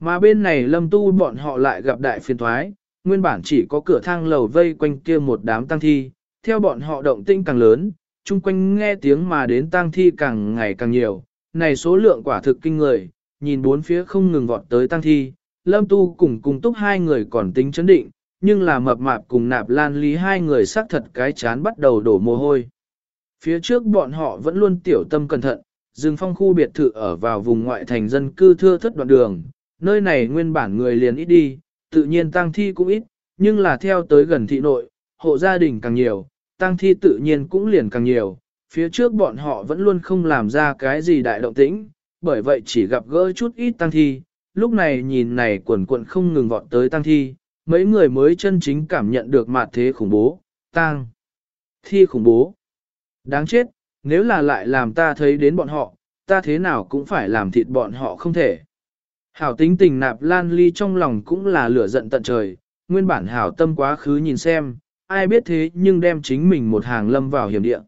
Mà bên này lâm tu bọn họ lại gặp đại phiền thoái, nguyên bản chỉ có cửa thang lầu vây quanh kia một đám tăng thi, theo bọn họ động tinh càng lớn, chung quanh nghe tiếng mà đến tăng thi càng ngày càng nhiều, này số lượng quả thực kinh người, nhìn bốn phía không ngừng vọt tới tăng thi, lâm tu cùng cùng túc hai người còn tính chấn định, nhưng là mập mạp cùng nạp lan lý hai người xác thật cái chán bắt đầu đổ mồ hôi. Phía trước bọn họ vẫn luôn tiểu tâm cẩn thận, rừng phong khu biệt thự ở vào vùng ngoại thành dân cư thưa thất đoạn đường, nơi này nguyên bản người liền ít đi, tự nhiên tăng thi cũng ít, nhưng là theo tới gần thị nội, hộ gia đình càng nhiều, tăng thi tự nhiên cũng liền càng nhiều, phía trước bọn họ vẫn luôn không làm ra cái gì đại động tĩnh, bởi vậy chỉ gặp gỡ chút ít tăng thi, lúc này nhìn này quần quận không ngừng vọt tới tăng thi, mấy người mới chân chính cảm nhận được mặt thế khủng bố, tang thi khủng bố. Đáng chết, nếu là lại làm ta thấy đến bọn họ, ta thế nào cũng phải làm thịt bọn họ không thể. Hảo tính tình nạp lan ly trong lòng cũng là lửa giận tận trời, nguyên bản hảo tâm quá khứ nhìn xem, ai biết thế nhưng đem chính mình một hàng lâm vào hiểm địa.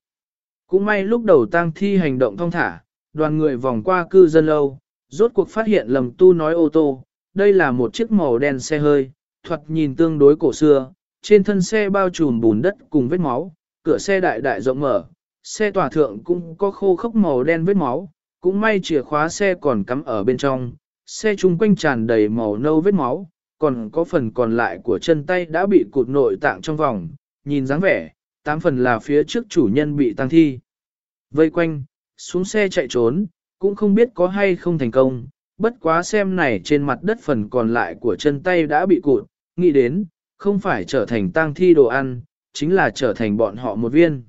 Cũng may lúc đầu tang thi hành động thong thả, đoàn người vòng qua cư dân lâu, rốt cuộc phát hiện lầm tu nói ô tô, đây là một chiếc màu đen xe hơi, thoạt nhìn tương đối cổ xưa, trên thân xe bao trùm bùn đất cùng vết máu, cửa xe đại đại rộng mở, xe tòa thượng cũng có khô khốc màu đen vết máu, cũng may chìa khóa xe còn cắm ở bên trong, xe chung quanh tràn đầy màu nâu vết máu, còn có phần còn lại của chân tay đã bị cụt nội tạng trong vòng, nhìn dáng vẻ, tám phần là phía trước chủ nhân bị tăng thi. Vây quanh, xuống xe chạy trốn, cũng không biết có hay không thành công, bất quá xem này trên mặt đất phần còn lại của chân tay đã bị cụt, nghĩ đến, không phải trở thành tang thi đồ ăn, chính là trở thành bọn họ một viên.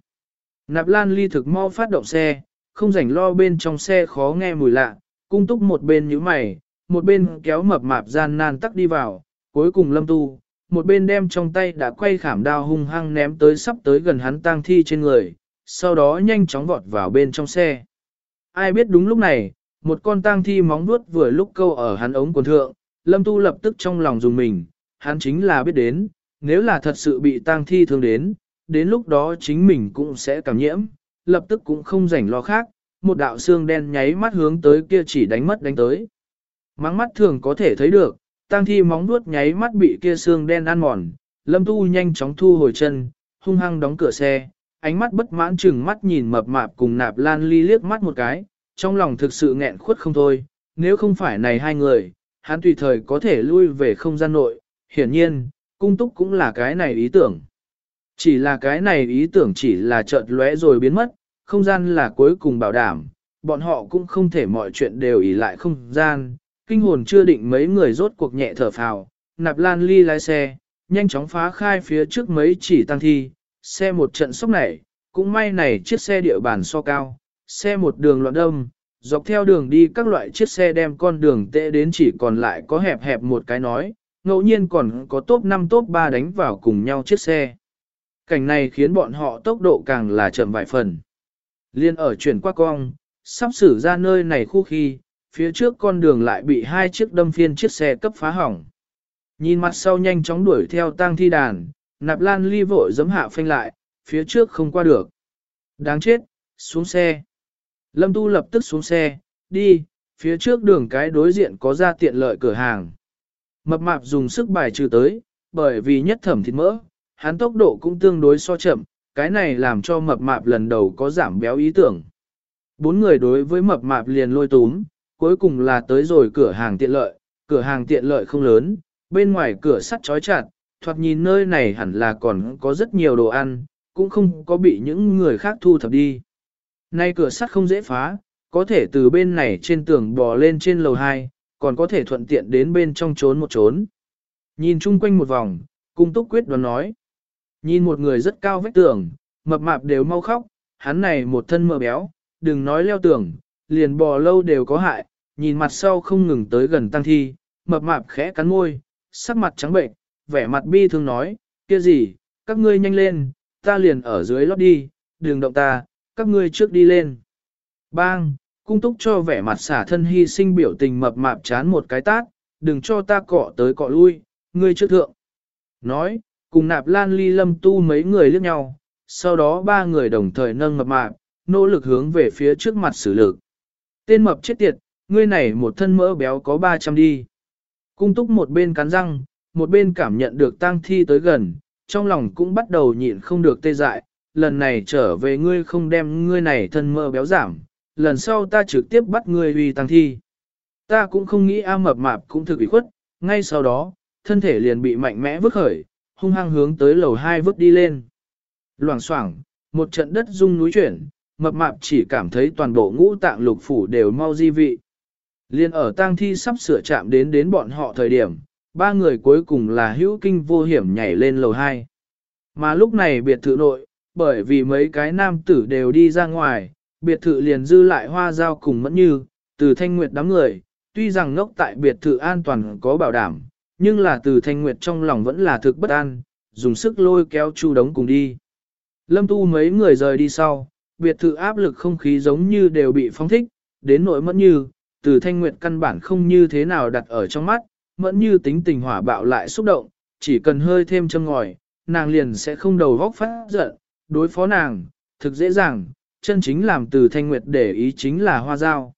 Nạp lan ly thực mau phát động xe, không rảnh lo bên trong xe khó nghe mùi lạ, cung túc một bên như mày, một bên kéo mập mạp gian nan tắc đi vào, cuối cùng lâm tu, một bên đem trong tay đã quay khảm đao hung hăng ném tới sắp tới gần hắn tang thi trên người, sau đó nhanh chóng vọt vào bên trong xe. Ai biết đúng lúc này, một con tang thi móng vuốt vừa lúc câu ở hắn ống quần thượng, lâm tu lập tức trong lòng dùng mình, hắn chính là biết đến, nếu là thật sự bị tang thi thương đến, đến lúc đó chính mình cũng sẽ cảm nhiễm, lập tức cũng không rảnh lo khác, một đạo xương đen nháy mắt hướng tới kia chỉ đánh mất đánh tới. Mắng mắt thường có thể thấy được, tang thi móng vuốt nháy mắt bị kia xương đen ăn mòn, lâm tu nhanh chóng thu hồi chân, hung hăng đóng cửa xe, ánh mắt bất mãn chừng mắt nhìn mập mạp cùng nạp lan ly liếc mắt một cái, trong lòng thực sự nghẹn khuất không thôi, nếu không phải này hai người, hắn tùy thời có thể lui về không gian nội, hiển nhiên, cung túc cũng là cái này ý tưởng. Chỉ là cái này ý tưởng chỉ là chợt lóe rồi biến mất, không gian là cuối cùng bảo đảm, bọn họ cũng không thể mọi chuyện đều ỷ lại không gian, kinh hồn chưa định mấy người rốt cuộc nhẹ thở phào, nạp lan ly lái xe, nhanh chóng phá khai phía trước mấy chỉ tăng thi, xe một trận sốc nảy, cũng may này chiếc xe địa bàn so cao, xe một đường loạn đông, dọc theo đường đi các loại chiếc xe đem con đường tệ đến chỉ còn lại có hẹp hẹp một cái nói, ngẫu nhiên còn có top 5 top 3 đánh vào cùng nhau chiếc xe. Cảnh này khiến bọn họ tốc độ càng là chậm vài phần. Liên ở chuyển qua cong, sắp xử ra nơi này khu khi, phía trước con đường lại bị hai chiếc đâm phiên chiếc xe cấp phá hỏng. Nhìn mặt sau nhanh chóng đuổi theo tang thi đàn, nạp lan ly vội giấm hạ phanh lại, phía trước không qua được. Đáng chết, xuống xe. Lâm Tu lập tức xuống xe, đi, phía trước đường cái đối diện có ra tiện lợi cửa hàng. Mập mạp dùng sức bài trừ tới, bởi vì nhất thẩm thịt mỡ, hắn tốc độ cũng tương đối so chậm, cái này làm cho mập mạp lần đầu có giảm béo ý tưởng. Bốn người đối với mập mạp liền lôi túm, cuối cùng là tới rồi cửa hàng tiện lợi, cửa hàng tiện lợi không lớn, bên ngoài cửa sắt chói chặt, thoạt nhìn nơi này hẳn là còn có rất nhiều đồ ăn, cũng không có bị những người khác thu thập đi. Nay cửa sắt không dễ phá, có thể từ bên này trên tường bò lên trên lầu 2, còn có thể thuận tiện đến bên trong trốn một trốn. Nhìn chung quanh một vòng, cung túc quyết đoán nói. Nhìn một người rất cao vách tường, mập mạp đều mau khóc, hắn này một thân mờ béo, đừng nói leo tường, liền bò lâu đều có hại, nhìn mặt sau không ngừng tới gần tăng thi, mập mạp khẽ cắn môi, sắc mặt trắng bệnh, vẻ mặt bi thương nói, kia gì, các ngươi nhanh lên, ta liền ở dưới lót đi, đừng động ta, các ngươi trước đi lên. Bang, cung túc cho vẻ mặt xả thân hy sinh biểu tình mập mạp chán một cái tát, đừng cho ta cọ tới cọ lui, ngươi trước thượng. Nói, cùng nạp lan ly lâm tu mấy người liếc nhau, sau đó ba người đồng thời nâng mập mạp, nỗ lực hướng về phía trước mặt xử lực. Tên mập chết tiệt, ngươi này một thân mỡ béo có 300 đi. Cung túc một bên cắn răng, một bên cảm nhận được tang thi tới gần, trong lòng cũng bắt đầu nhịn không được tê dại, lần này trở về ngươi không đem ngươi này thân mỡ béo giảm, lần sau ta trực tiếp bắt ngươi uy tăng thi. Ta cũng không nghĩ A mập mạp cũng thực ủy khuất, ngay sau đó, thân thể liền bị mạnh mẽ vứt khởi, hung hăng hướng tới lầu hai vứt đi lên. Loảng xoảng, một trận đất rung núi chuyển, mập mạp chỉ cảm thấy toàn bộ ngũ tạng lục phủ đều mau di vị. Liên ở tang thi sắp sửa chạm đến đến bọn họ thời điểm, ba người cuối cùng là hữu kinh vô hiểm nhảy lên lầu hai. Mà lúc này biệt thự nội, bởi vì mấy cái nam tử đều đi ra ngoài, biệt thự liền dư lại hoa giao cùng mẫn như, từ thanh nguyệt đám người, tuy rằng ngốc tại biệt thự an toàn có bảo đảm, nhưng là từ thanh nguyệt trong lòng vẫn là thực bất an, dùng sức lôi kéo chu đống cùng đi. Lâm tu mấy người rời đi sau, biệt thự áp lực không khí giống như đều bị phóng thích, đến nỗi mẫn như, từ thanh nguyệt căn bản không như thế nào đặt ở trong mắt, mẫn như tính tình hỏa bạo lại xúc động, chỉ cần hơi thêm châm ngòi, nàng liền sẽ không đầu vóc phát giận, đối phó nàng, thực dễ dàng, chân chính làm từ thanh nguyệt để ý chính là hoa giao.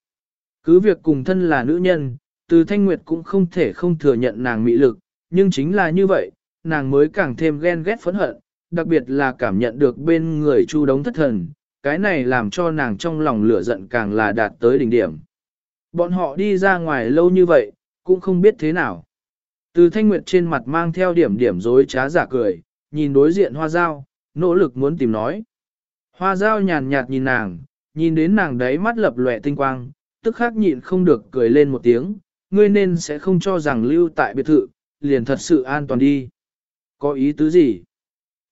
Cứ việc cùng thân là nữ nhân, từ thanh nguyệt cũng không thể không thừa nhận nàng mỹ lực, nhưng chính là như vậy, nàng mới càng thêm ghen ghét phẫn hận, đặc biệt là cảm nhận được bên người chu đống thất thần, cái này làm cho nàng trong lòng lửa giận càng là đạt tới đỉnh điểm. Bọn họ đi ra ngoài lâu như vậy, cũng không biết thế nào. Từ thanh nguyệt trên mặt mang theo điểm điểm dối trá giả cười, nhìn đối diện hoa dao, nỗ lực muốn tìm nói. Hoa dao nhàn nhạt nhìn nàng, nhìn đến nàng đấy mắt lập lòe tinh quang, tức khắc nhịn không được cười lên một tiếng, ngươi nên sẽ không cho rằng lưu tại biệt thự, liền thật sự an toàn đi. Có ý tứ gì?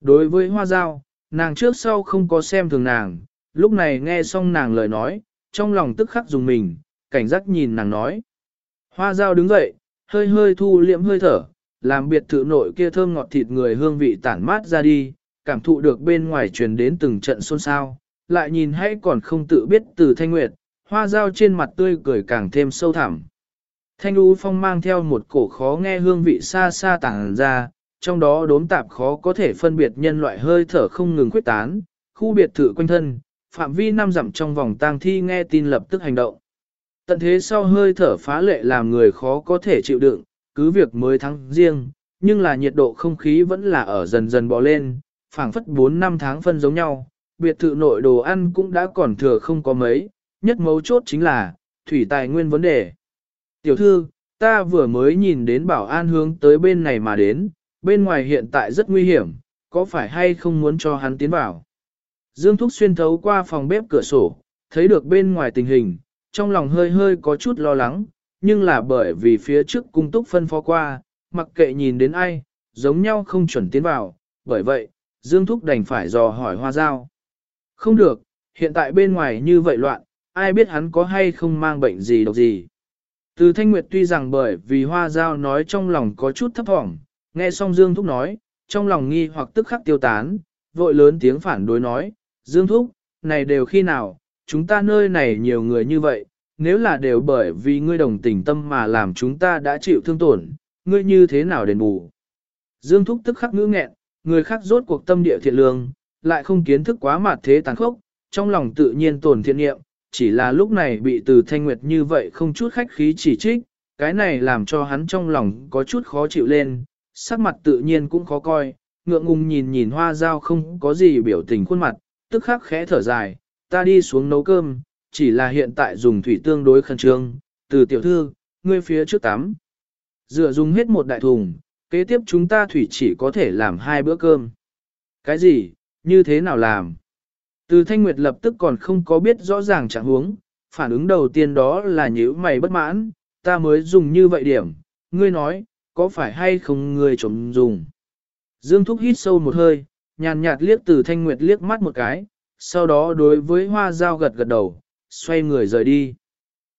Đối với hoa dao, nàng trước sau không có xem thường nàng, lúc này nghe xong nàng lời nói, trong lòng tức khắc dùng mình, cảnh giác nhìn nàng nói. Hoa dao đứng dậy, hơi hơi thu liệm hơi thở, làm biệt thự nội kia thơm ngọt thịt người hương vị tản mát ra đi, cảm thụ được bên ngoài truyền đến từng trận xôn xao, lại nhìn hay còn không tự biết từ thanh nguyệt, hoa dao trên mặt tươi cười càng thêm sâu thẳm. Thanh U Phong mang theo một cổ khó nghe hương vị xa xa tàng ra, trong đó đốm tạp khó có thể phân biệt nhân loại hơi thở không ngừng quyết tán, khu biệt thự quanh thân, phạm vi năm dặm trong vòng tang thi nghe tin lập tức hành động. Tận thế sau hơi thở phá lệ làm người khó có thể chịu đựng, cứ việc mới thắng riêng, nhưng là nhiệt độ không khí vẫn là ở dần dần bò lên, phảng phất 4 năm tháng phân giống nhau, biệt thự nội đồ ăn cũng đã còn thừa không có mấy, nhất mấu chốt chính là, thủy tài nguyên vấn đề. Tiểu thư, ta vừa mới nhìn đến bảo an hướng tới bên này mà đến, bên ngoài hiện tại rất nguy hiểm, có phải hay không muốn cho hắn tiến vào? Dương Thúc xuyên thấu qua phòng bếp cửa sổ, thấy được bên ngoài tình hình, trong lòng hơi hơi có chút lo lắng, nhưng là bởi vì phía trước cung túc phân phó qua, mặc kệ nhìn đến ai, giống nhau không chuẩn tiến vào, bởi vậy, Dương Thúc đành phải dò hỏi hoa giao. Không được, hiện tại bên ngoài như vậy loạn, ai biết hắn có hay không mang bệnh gì độc gì. Từ Thanh Nguyệt tuy rằng bởi vì hoa giao nói trong lòng có chút thấp thỏm, nghe xong Dương Thúc nói, trong lòng nghi hoặc tức khắc tiêu tán, vội lớn tiếng phản đối nói, Dương Thúc, này đều khi nào, chúng ta nơi này nhiều người như vậy, nếu là đều bởi vì ngươi đồng tình tâm mà làm chúng ta đã chịu thương tổn, ngươi như thế nào đền bù. Dương Thúc tức khắc ngữ nghẹn, người khác rốt cuộc tâm địa thiện lương, lại không kiến thức quá mặt thế tàn khốc, trong lòng tự nhiên tổn thiện nghiệm, chỉ là lúc này bị từ thanh nguyệt như vậy không chút khách khí chỉ trích, cái này làm cho hắn trong lòng có chút khó chịu lên, sắc mặt tự nhiên cũng khó coi, ngượng ngùng nhìn nhìn hoa dao không có gì biểu tình khuôn mặt, tức khắc khẽ thở dài, ta đi xuống nấu cơm, chỉ là hiện tại dùng thủy tương đối khẩn trương, từ tiểu thư, ngươi phía trước tắm. Dựa dùng hết một đại thùng, kế tiếp chúng ta thủy chỉ có thể làm hai bữa cơm. Cái gì, như thế nào làm? Từ Thanh Nguyệt lập tức còn không có biết rõ ràng trạng huống, phản ứng đầu tiên đó là nhíu mày bất mãn, ta mới dùng như vậy điểm, ngươi nói, có phải hay không ngươi trộm dùng? Dương Thúc hít sâu một hơi, nhàn nhạt liếc từ Thanh Nguyệt liếc mắt một cái, sau đó đối với hoa dao gật gật đầu, xoay người rời đi.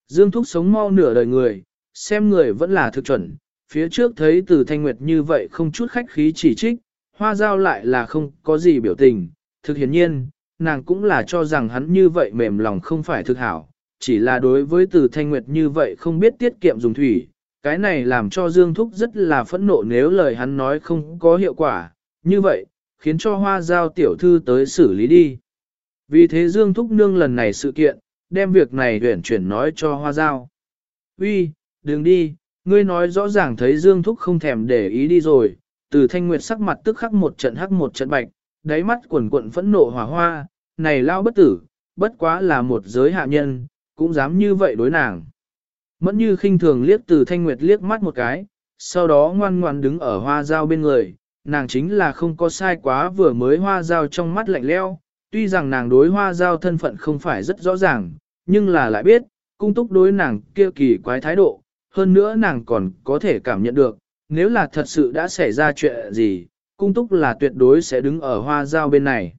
Dương Thúc sống mau nửa đời người, xem người vẫn là thực chuẩn, phía trước thấy từ thanh nguyệt như vậy không chút khách khí chỉ trích, hoa giao lại là không có gì biểu tình, thực hiển nhiên, nàng cũng là cho rằng hắn như vậy mềm lòng không phải thực hảo, chỉ là đối với từ thanh nguyệt như vậy không biết tiết kiệm dùng thủy, cái này làm cho Dương Thúc rất là phẫn nộ nếu lời hắn nói không có hiệu quả, như vậy, khiến cho hoa giao tiểu thư tới xử lý đi. Vì thế Dương Thúc nương lần này sự kiện, đem việc này tuyển chuyển nói cho hoa giao. Uy, đừng đi, ngươi nói rõ ràng thấy Dương Thúc không thèm để ý đi rồi, từ thanh nguyệt sắc mặt tức khắc một trận hắc một trận bạch, đáy mắt quần quận phẫn nộ hỏa hoa, này lao bất tử, bất quá là một giới hạ nhân, cũng dám như vậy đối nàng. Mẫn như khinh thường liếc từ thanh nguyệt liếc mắt một cái, sau đó ngoan ngoan đứng ở hoa dao bên người, nàng chính là không có sai quá vừa mới hoa dao trong mắt lạnh leo, tuy rằng nàng đối hoa dao thân phận không phải rất rõ ràng, nhưng là lại biết, cung túc đối nàng kia kỳ quái thái độ, hơn nữa nàng còn có thể cảm nhận được, nếu là thật sự đã xảy ra chuyện gì, cung túc là tuyệt đối sẽ đứng ở hoa dao bên này.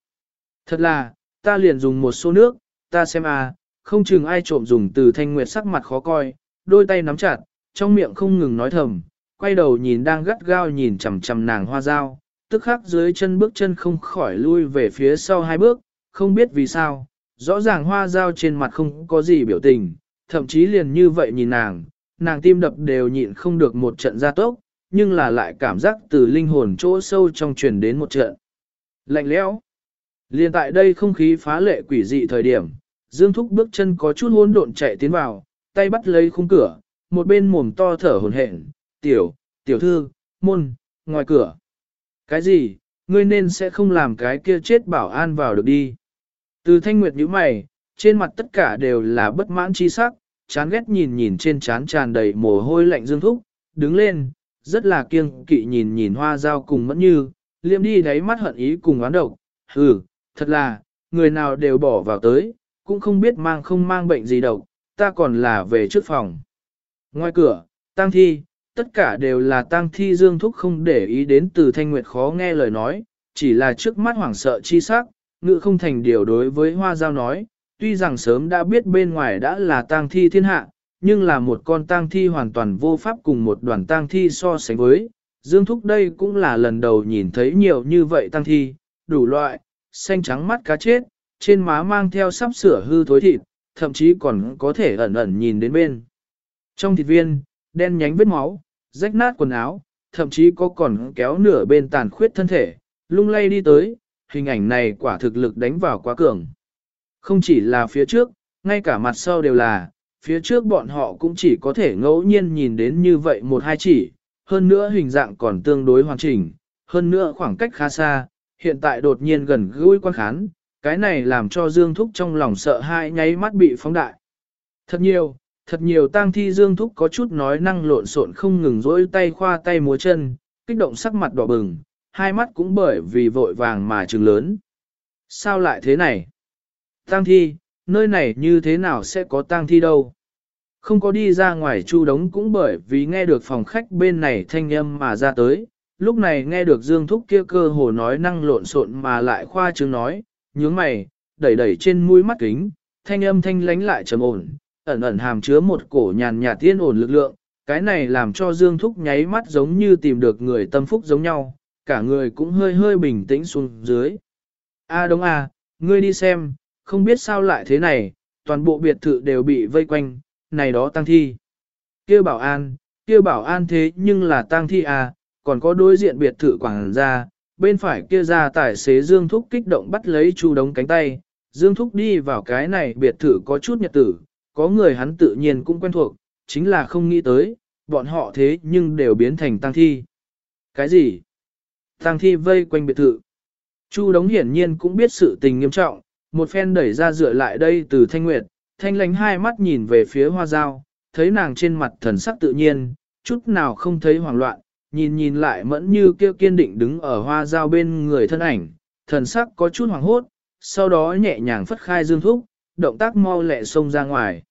Thật là, ta liền dùng một số nước, ta xem à, không chừng ai trộm dùng từ thanh nguyệt sắc mặt khó coi, đôi tay nắm chặt, trong miệng không ngừng nói thầm, quay đầu nhìn đang gắt gao nhìn chằm chằm nàng hoa dao, tức khắc dưới chân bước chân không khỏi lui về phía sau hai bước, không biết vì sao, rõ ràng hoa dao trên mặt không có gì biểu tình, thậm chí liền như vậy nhìn nàng, nàng tim đập đều nhịn không được một trận gia tốc, nhưng là lại cảm giác từ linh hồn chỗ sâu trong truyền đến một trận. Lạnh lẽo. Liên tại đây không khí phá lệ quỷ dị thời điểm, Dương Thúc bước chân có chút hỗn độn chạy tiến vào, tay bắt lấy khung cửa, một bên mồm to thở hổn hển, "Tiểu, tiểu thư, môn, ngoài cửa." "Cái gì? Ngươi nên sẽ không làm cái kia chết bảo an vào được đi." Từ Thanh Nguyệt nhíu mày, trên mặt tất cả đều là bất mãn chi sắc, chán ghét nhìn nhìn trên trán tràn đầy mồ hôi lạnh Dương Thúc, đứng lên, rất là kiêng kỵ nhìn nhìn hoa dao cùng mẫn như, liêm đi đáy mắt hận ý cùng oán độc, hừ, thật là, người nào đều bỏ vào tới, cũng không biết mang không mang bệnh gì độc, ta còn là về trước phòng. Ngoài cửa, tang thi, tất cả đều là tang thi dương thúc không để ý đến từ thanh nguyệt khó nghe lời nói, chỉ là trước mắt hoảng sợ chi sắc, ngự không thành điều đối với hoa giao nói, tuy rằng sớm đã biết bên ngoài đã là tang thi thiên hạ, nhưng là một con tang thi hoàn toàn vô pháp cùng một đoàn tang thi so sánh với. Dương Thúc đây cũng là lần đầu nhìn thấy nhiều như vậy tang thi, đủ loại, xanh trắng mắt cá chết, trên má mang theo sắp sửa hư thối thịt, thậm chí còn có thể ẩn ẩn nhìn đến bên. Trong thịt viên, đen nhánh vết máu, rách nát quần áo, thậm chí có còn kéo nửa bên tàn khuyết thân thể, lung lay đi tới, hình ảnh này quả thực lực đánh vào quá cường. Không chỉ là phía trước, ngay cả mặt sau đều là, phía trước bọn họ cũng chỉ có thể ngẫu nhiên nhìn đến như vậy một hai chỉ, hơn nữa hình dạng còn tương đối hoàn chỉnh, hơn nữa khoảng cách khá xa, hiện tại đột nhiên gần gũi quan khán, cái này làm cho Dương Thúc trong lòng sợ hãi nháy mắt bị phóng đại. Thật nhiều, thật nhiều tang thi Dương Thúc có chút nói năng lộn xộn không ngừng rỗi tay khoa tay múa chân, kích động sắc mặt đỏ bừng, hai mắt cũng bởi vì vội vàng mà trừng lớn. Sao lại thế này? Tang thi, nơi này như thế nào sẽ có tang thi đâu? Không có đi ra ngoài chu đống cũng bởi vì nghe được phòng khách bên này thanh âm mà ra tới, lúc này nghe được Dương Thúc kia cơ hồ nói năng lộn xộn mà lại khoa trương nói, nhướng mày, đẩy đẩy trên mũi mắt kính, thanh âm thanh lánh lại trầm ổn, ẩn ẩn hàm chứa một cổ nhàn nhạt tiên ổn lực lượng, cái này làm cho Dương Thúc nháy mắt giống như tìm được người tâm phúc giống nhau, cả người cũng hơi hơi bình tĩnh xuống dưới. A à đúng à, ngươi đi xem, không biết sao lại thế này, toàn bộ biệt thự đều bị vây quanh, này đó tăng thi. kia bảo an, kia bảo an thế nhưng là tăng thi à, còn có đối diện biệt thự quảng gia, bên phải kia ra tài xế Dương Thúc kích động bắt lấy Chu Đống cánh tay, Dương Thúc đi vào cái này biệt thự có chút nhật tử, có người hắn tự nhiên cũng quen thuộc, chính là không nghĩ tới, bọn họ thế nhưng đều biến thành tăng thi. Cái gì? Tăng thi vây quanh biệt thự. Chu Đống hiển nhiên cũng biết sự tình nghiêm trọng, một phen đẩy ra dựa lại đây từ Thanh Nguyệt, Thanh lánh hai mắt nhìn về phía hoa dao, thấy nàng trên mặt thần sắc tự nhiên, chút nào không thấy hoảng loạn, nhìn nhìn lại mẫn như kêu kiên định đứng ở hoa dao bên người thân ảnh, thần sắc có chút hoảng hốt, sau đó nhẹ nhàng phất khai dương thúc, động tác mau lẹ xông ra ngoài.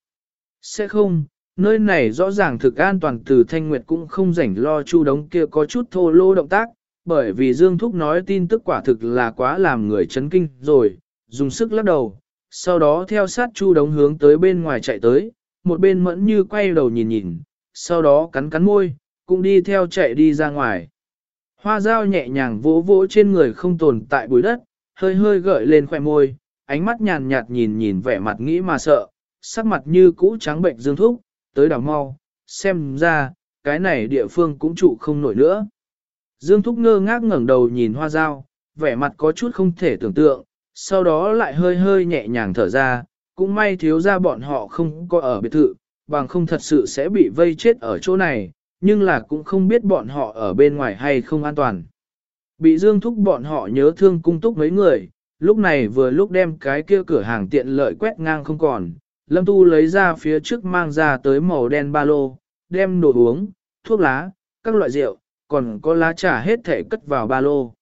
Sẽ không, nơi này rõ ràng thực an toàn từ thanh nguyệt cũng không rảnh lo chu đống kia có chút thô lô động tác, bởi vì Dương Thúc nói tin tức quả thực là quá làm người chấn kinh rồi, dùng sức lắc đầu, sau đó theo sát chu đống hướng tới bên ngoài chạy tới, một bên mẫn như quay đầu nhìn nhìn, sau đó cắn cắn môi, cũng đi theo chạy đi ra ngoài. Hoa dao nhẹ nhàng vỗ vỗ trên người không tồn tại bụi đất, hơi hơi gợi lên khoẻ môi, ánh mắt nhàn nhạt nhìn nhìn vẻ mặt nghĩ mà sợ, sắc mặt như cũ trắng bệnh dương thúc, tới đảo mau, xem ra, cái này địa phương cũng trụ không nổi nữa. Dương thúc ngơ ngác ngẩng đầu nhìn hoa dao, vẻ mặt có chút không thể tưởng tượng, sau đó lại hơi hơi nhẹ nhàng thở ra, cũng may thiếu ra bọn họ không có ở biệt thự, bằng không thật sự sẽ bị vây chết ở chỗ này, nhưng là cũng không biết bọn họ ở bên ngoài hay không an toàn. Bị Dương Thúc bọn họ nhớ thương cung túc mấy người, lúc này vừa lúc đem cái kia cửa hàng tiện lợi quét ngang không còn, Lâm Tu lấy ra phía trước mang ra tới màu đen ba lô, đem đồ uống, thuốc lá, các loại rượu, còn có lá trà hết thể cất vào ba lô.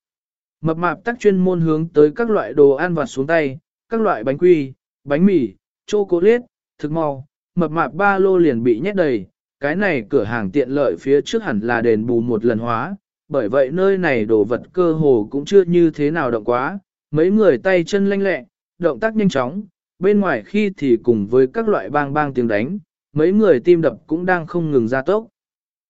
Mập mạp tắc chuyên môn hướng tới các loại đồ ăn vặt xuống tay, các loại bánh quy, bánh mì, chocolate, thực mau, mập mạp ba lô liền bị nhét đầy, cái này cửa hàng tiện lợi phía trước hẳn là đền bù một lần hóa, bởi vậy nơi này đồ vật cơ hồ cũng chưa như thế nào động quá, mấy người tay chân lanh lẹ, động tác nhanh chóng, bên ngoài khi thì cùng với các loại bang bang tiếng đánh, mấy người tim đập cũng đang không ngừng ra tốc.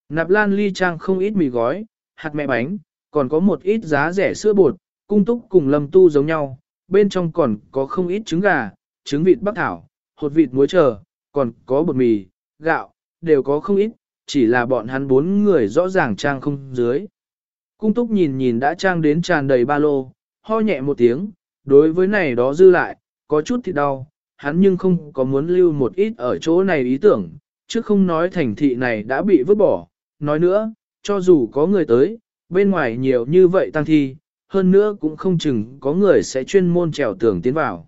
Nạp lan ly trang không ít mì gói, hạt mẹ bánh, còn có một ít giá rẻ sữa bột, cung túc cùng lâm tu giống nhau, bên trong còn có không ít trứng gà, trứng vịt bắc thảo, hột vịt muối trở, còn có bột mì, gạo, đều có không ít, chỉ là bọn hắn bốn người rõ ràng trang không dưới. Cung túc nhìn nhìn đã trang đến tràn đầy ba lô, ho nhẹ một tiếng, đối với này đó dư lại, có chút thì đau, hắn nhưng không có muốn lưu một ít ở chỗ này ý tưởng, chứ không nói thành thị này đã bị vứt bỏ, nói nữa, cho dù có người tới, bên ngoài nhiều như vậy tăng thi, hơn nữa cũng không chừng có người sẽ chuyên môn trèo tường tiến vào.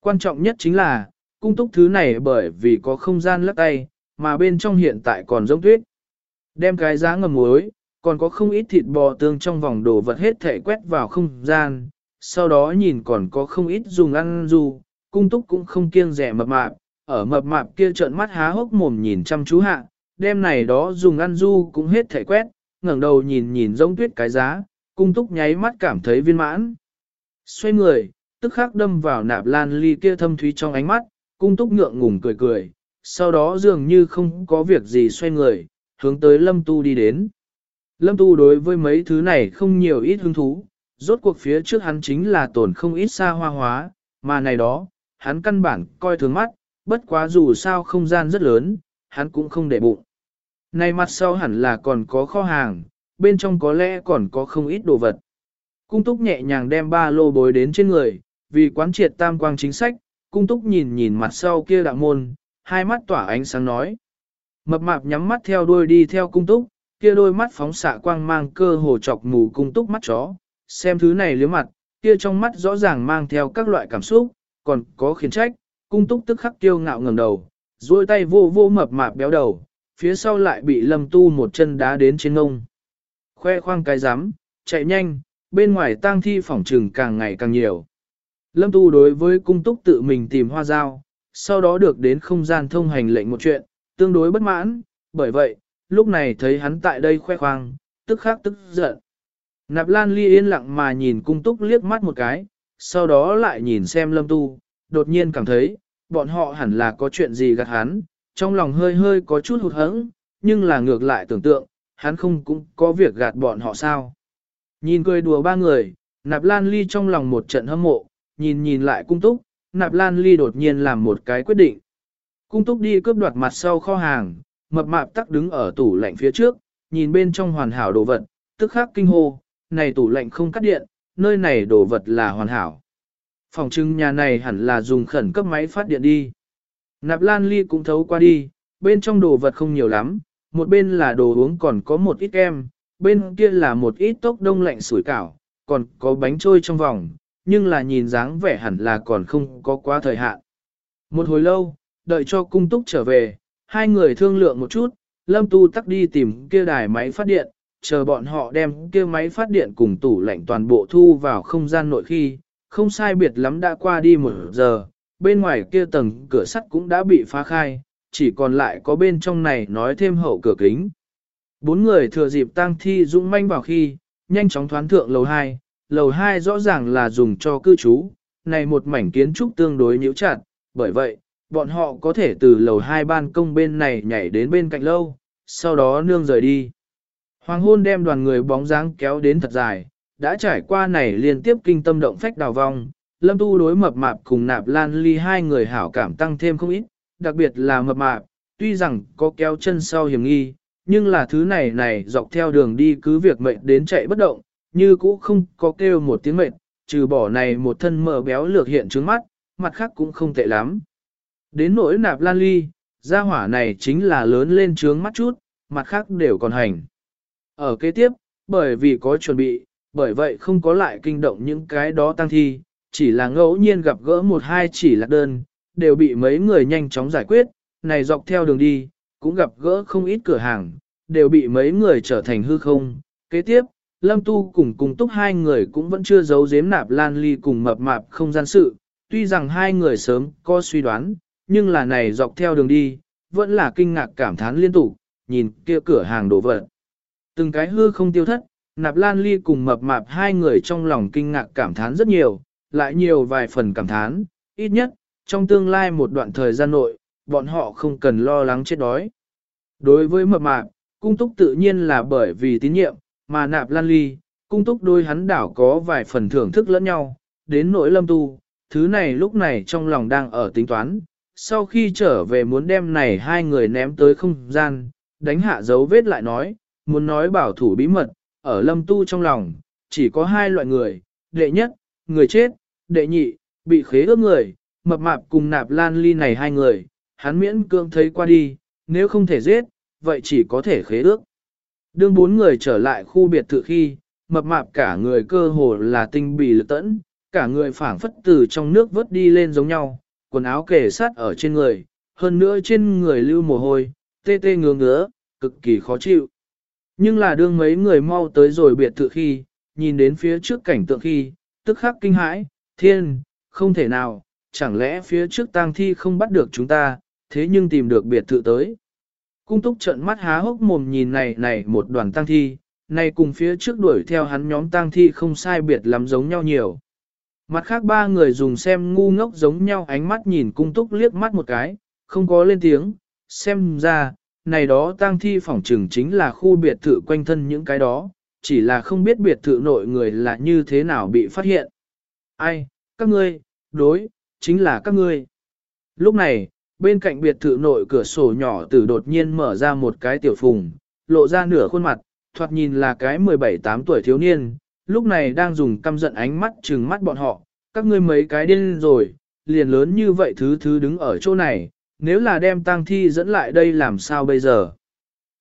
Quan trọng nhất chính là, cung túc thứ này bởi vì có không gian lắc tay, mà bên trong hiện tại còn giống tuyết. Đem cái giá ngầm muối, còn có không ít thịt bò tương trong vòng đồ vật hết thể quét vào không gian, sau đó nhìn còn có không ít dùng ăn dù, cung túc cũng không kiêng rẻ mập mạp, ở mập mạp kia trợn mắt há hốc mồm nhìn chăm chú hạ, đem này đó dùng ăn du cũng hết thể quét, ngẩng đầu nhìn nhìn giống tuyết cái giá, cung túc nháy mắt cảm thấy viên mãn. Xoay người, tức khắc đâm vào nạp lan ly kia thâm thúy trong ánh mắt, cung túc ngượng ngùng cười cười, sau đó dường như không có việc gì xoay người, hướng tới lâm tu đi đến. Lâm tu đối với mấy thứ này không nhiều ít hứng thú, rốt cuộc phía trước hắn chính là tổn không ít xa hoa hóa, mà này đó, hắn căn bản coi thường mắt, bất quá dù sao không gian rất lớn, hắn cũng không để bụng. Này mặt sau hẳn là còn có kho hàng, bên trong có lẽ còn có không ít đồ vật. Cung túc nhẹ nhàng đem ba lô bối đến trên người, vì quán triệt tam quang chính sách, cung túc nhìn nhìn mặt sau kia đạo môn, hai mắt tỏa ánh sáng nói. Mập mạp nhắm mắt theo đuôi đi theo cung túc, kia đôi mắt phóng xạ quang mang cơ hồ chọc mù cung túc mắt chó, xem thứ này liếm mặt, kia trong mắt rõ ràng mang theo các loại cảm xúc, còn có khiến trách, cung túc tức khắc kiêu ngạo ngẩng đầu, duỗi tay vô vô mập mạp béo đầu, phía sau lại bị lâm tu một chân đá đến trên ngông. Khoe khoang cái rắm chạy nhanh, bên ngoài tang thi phỏng trừng càng ngày càng nhiều. Lâm tu đối với cung túc tự mình tìm hoa dao, sau đó được đến không gian thông hành lệnh một chuyện, tương đối bất mãn, bởi vậy, lúc này thấy hắn tại đây khoe khoang, tức khắc tức giận. Nạp Lan Ly yên lặng mà nhìn cung túc liếc mắt một cái, sau đó lại nhìn xem lâm tu, đột nhiên cảm thấy, bọn họ hẳn là có chuyện gì gạt hắn, trong lòng hơi hơi có chút hụt hẫng, nhưng là ngược lại tưởng tượng, hắn không cũng có việc gạt bọn họ sao. Nhìn cười đùa ba người, Nạp Lan Ly trong lòng một trận hâm mộ, nhìn nhìn lại cung túc, Nạp Lan Ly đột nhiên làm một cái quyết định. Cung túc đi cướp đoạt mặt sau kho hàng, mập mạp tắc đứng ở tủ lạnh phía trước, nhìn bên trong hoàn hảo đồ vật, tức khắc kinh hô, này tủ lạnh không cắt điện, nơi này đồ vật là hoàn hảo. Phòng trưng nhà này hẳn là dùng khẩn cấp máy phát điện đi. Nạp Lan Ly cũng thấu qua đi, bên trong đồ vật không nhiều lắm, một bên là đồ uống còn có một ít kem, bên kia là một ít tốc đông lạnh sủi cảo, còn có bánh trôi trong vòng, nhưng là nhìn dáng vẻ hẳn là còn không có quá thời hạn. Một hồi lâu, đợi cho cung túc trở về, hai người thương lượng một chút, Lâm Tu tắc đi tìm kia đài máy phát điện, chờ bọn họ đem kia máy phát điện cùng tủ lạnh toàn bộ thu vào không gian nội khi, không sai biệt lắm đã qua đi một giờ, bên ngoài kia tầng cửa sắt cũng đã bị phá khai, chỉ còn lại có bên trong này nói thêm hậu cửa kính. Bốn người thừa dịp tang thi dũng manh vào khi, nhanh chóng thoán thượng lầu 2, lầu 2 rõ ràng là dùng cho cư trú, này một mảnh kiến trúc tương đối nhíu chặt, bởi vậy, bọn họ có thể từ lầu hai ban công bên này nhảy đến bên cạnh lâu, sau đó nương rời đi. Hoàng hôn đem đoàn người bóng dáng kéo đến thật dài, đã trải qua này liên tiếp kinh tâm động phách đào vong, lâm tu đối mập mạp cùng nạp lan ly hai người hảo cảm tăng thêm không ít, đặc biệt là mập mạp, tuy rằng có kéo chân sau hiểm nghi, nhưng là thứ này này dọc theo đường đi cứ việc mệnh đến chạy bất động, như cũ không có kêu một tiếng mệnh, trừ bỏ này một thân mờ béo lược hiện trước mắt, mặt khác cũng không tệ lắm. Đến nỗi nạp lan ly, gia hỏa này chính là lớn lên trướng mắt chút, mặt khác đều còn hành. Ở kế tiếp, bởi vì có chuẩn bị, bởi vậy không có lại kinh động những cái đó tăng thi, chỉ là ngẫu nhiên gặp gỡ một hai chỉ lạc đơn, đều bị mấy người nhanh chóng giải quyết, này dọc theo đường đi, cũng gặp gỡ không ít cửa hàng, đều bị mấy người trở thành hư không. Kế tiếp, Lâm Tu cùng cùng túc hai người cũng vẫn chưa giấu giếm nạp lan ly cùng mập mạp không gian sự, tuy rằng hai người sớm có suy đoán, nhưng là này dọc theo đường đi, vẫn là kinh ngạc cảm thán liên tục, nhìn kia cửa hàng đồ vật. Từng cái hư không tiêu thất, nạp lan ly cùng mập mạp hai người trong lòng kinh ngạc cảm thán rất nhiều, lại nhiều vài phần cảm thán, ít nhất, trong tương lai một đoạn thời gian nội, bọn họ không cần lo lắng chết đói. Đối với mập mạp, cung túc tự nhiên là bởi vì tín nhiệm, mà nạp lan ly, cung túc đôi hắn đảo có vài phần thưởng thức lẫn nhau, đến nỗi lâm tu, thứ này lúc này trong lòng đang ở tính toán, sau khi trở về muốn đem này hai người ném tới không gian, đánh hạ dấu vết lại nói, muốn nói bảo thủ bí mật, ở lâm tu trong lòng, chỉ có hai loại người, đệ nhất, người chết, đệ nhị, bị khế ước người, mập mạp cùng nạp lan ly này hai người, hắn miễn cương thấy qua đi, nếu không thể giết, vậy chỉ có thể khế ước. Đương bốn người trở lại khu biệt thự khi, mập mạp cả người cơ hồ là tinh bì lực tẫn, cả người phảng phất từ trong nước vớt đi lên giống nhau, quần áo kề sát ở trên người, hơn nữa trên người lưu mồ hôi, tê tê ngứa ngứa, cực kỳ khó chịu. Nhưng là đương mấy người mau tới rồi biệt thự khi, nhìn đến phía trước cảnh tượng khi, tức khắc kinh hãi, thiên, không thể nào, chẳng lẽ phía trước tang thi không bắt được chúng ta, thế nhưng tìm được biệt thự tới. Cung túc trận mắt há hốc mồm nhìn này này một đoàn tang thi, này cùng phía trước đuổi theo hắn nhóm tang thi không sai biệt lắm giống nhau nhiều. Mặt khác ba người dùng xem ngu ngốc giống nhau ánh mắt nhìn cung túc liếc mắt một cái, không có lên tiếng, xem ra, này đó tang thi phỏng trừng chính là khu biệt thự quanh thân những cái đó, chỉ là không biết biệt thự nội người là như thế nào bị phát hiện. Ai, các ngươi, đối, chính là các ngươi. Lúc này, bên cạnh biệt thự nội cửa sổ nhỏ tử đột nhiên mở ra một cái tiểu phùng, lộ ra nửa khuôn mặt, thoạt nhìn là cái 17-8 tuổi thiếu niên, lúc này đang dùng căm giận ánh mắt trừng mắt bọn họ, các ngươi mấy cái điên rồi, liền lớn như vậy thứ thứ đứng ở chỗ này, nếu là đem tang thi dẫn lại đây làm sao bây giờ?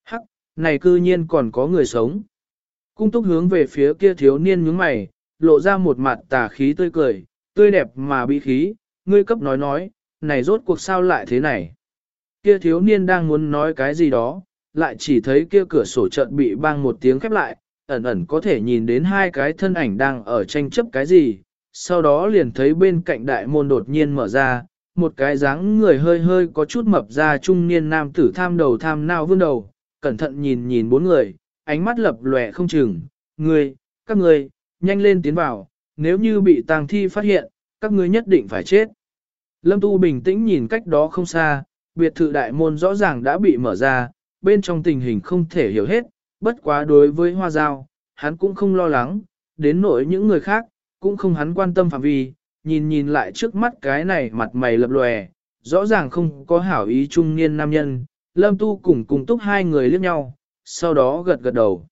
Hắc, này cư nhiên còn có người sống. Cung túc hướng về phía kia thiếu niên nhướng mày, lộ ra một mặt tà khí tươi cười, tươi đẹp mà bị khí, ngươi cấp nói nói, này rốt cuộc sao lại thế này? Kia thiếu niên đang muốn nói cái gì đó, lại chỉ thấy kia cửa sổ trận bị bang một tiếng khép lại, ẩn ẩn có thể nhìn đến hai cái thân ảnh đang ở tranh chấp cái gì, sau đó liền thấy bên cạnh đại môn đột nhiên mở ra, một cái dáng người hơi hơi có chút mập ra trung niên nam tử tham đầu tham nao vươn đầu, cẩn thận nhìn nhìn bốn người, ánh mắt lập lòe không chừng, người, các người, nhanh lên tiến vào, nếu như bị tang thi phát hiện, các ngươi nhất định phải chết. Lâm Tu bình tĩnh nhìn cách đó không xa, biệt thự đại môn rõ ràng đã bị mở ra, bên trong tình hình không thể hiểu hết, bất quá đối với hoa giao, hắn cũng không lo lắng, đến nỗi những người khác, cũng không hắn quan tâm phạm vi, nhìn nhìn lại trước mắt cái này mặt mày lập lòe, rõ ràng không có hảo ý trung niên nam nhân, lâm tu cùng cùng túc hai người liếc nhau, sau đó gật gật đầu.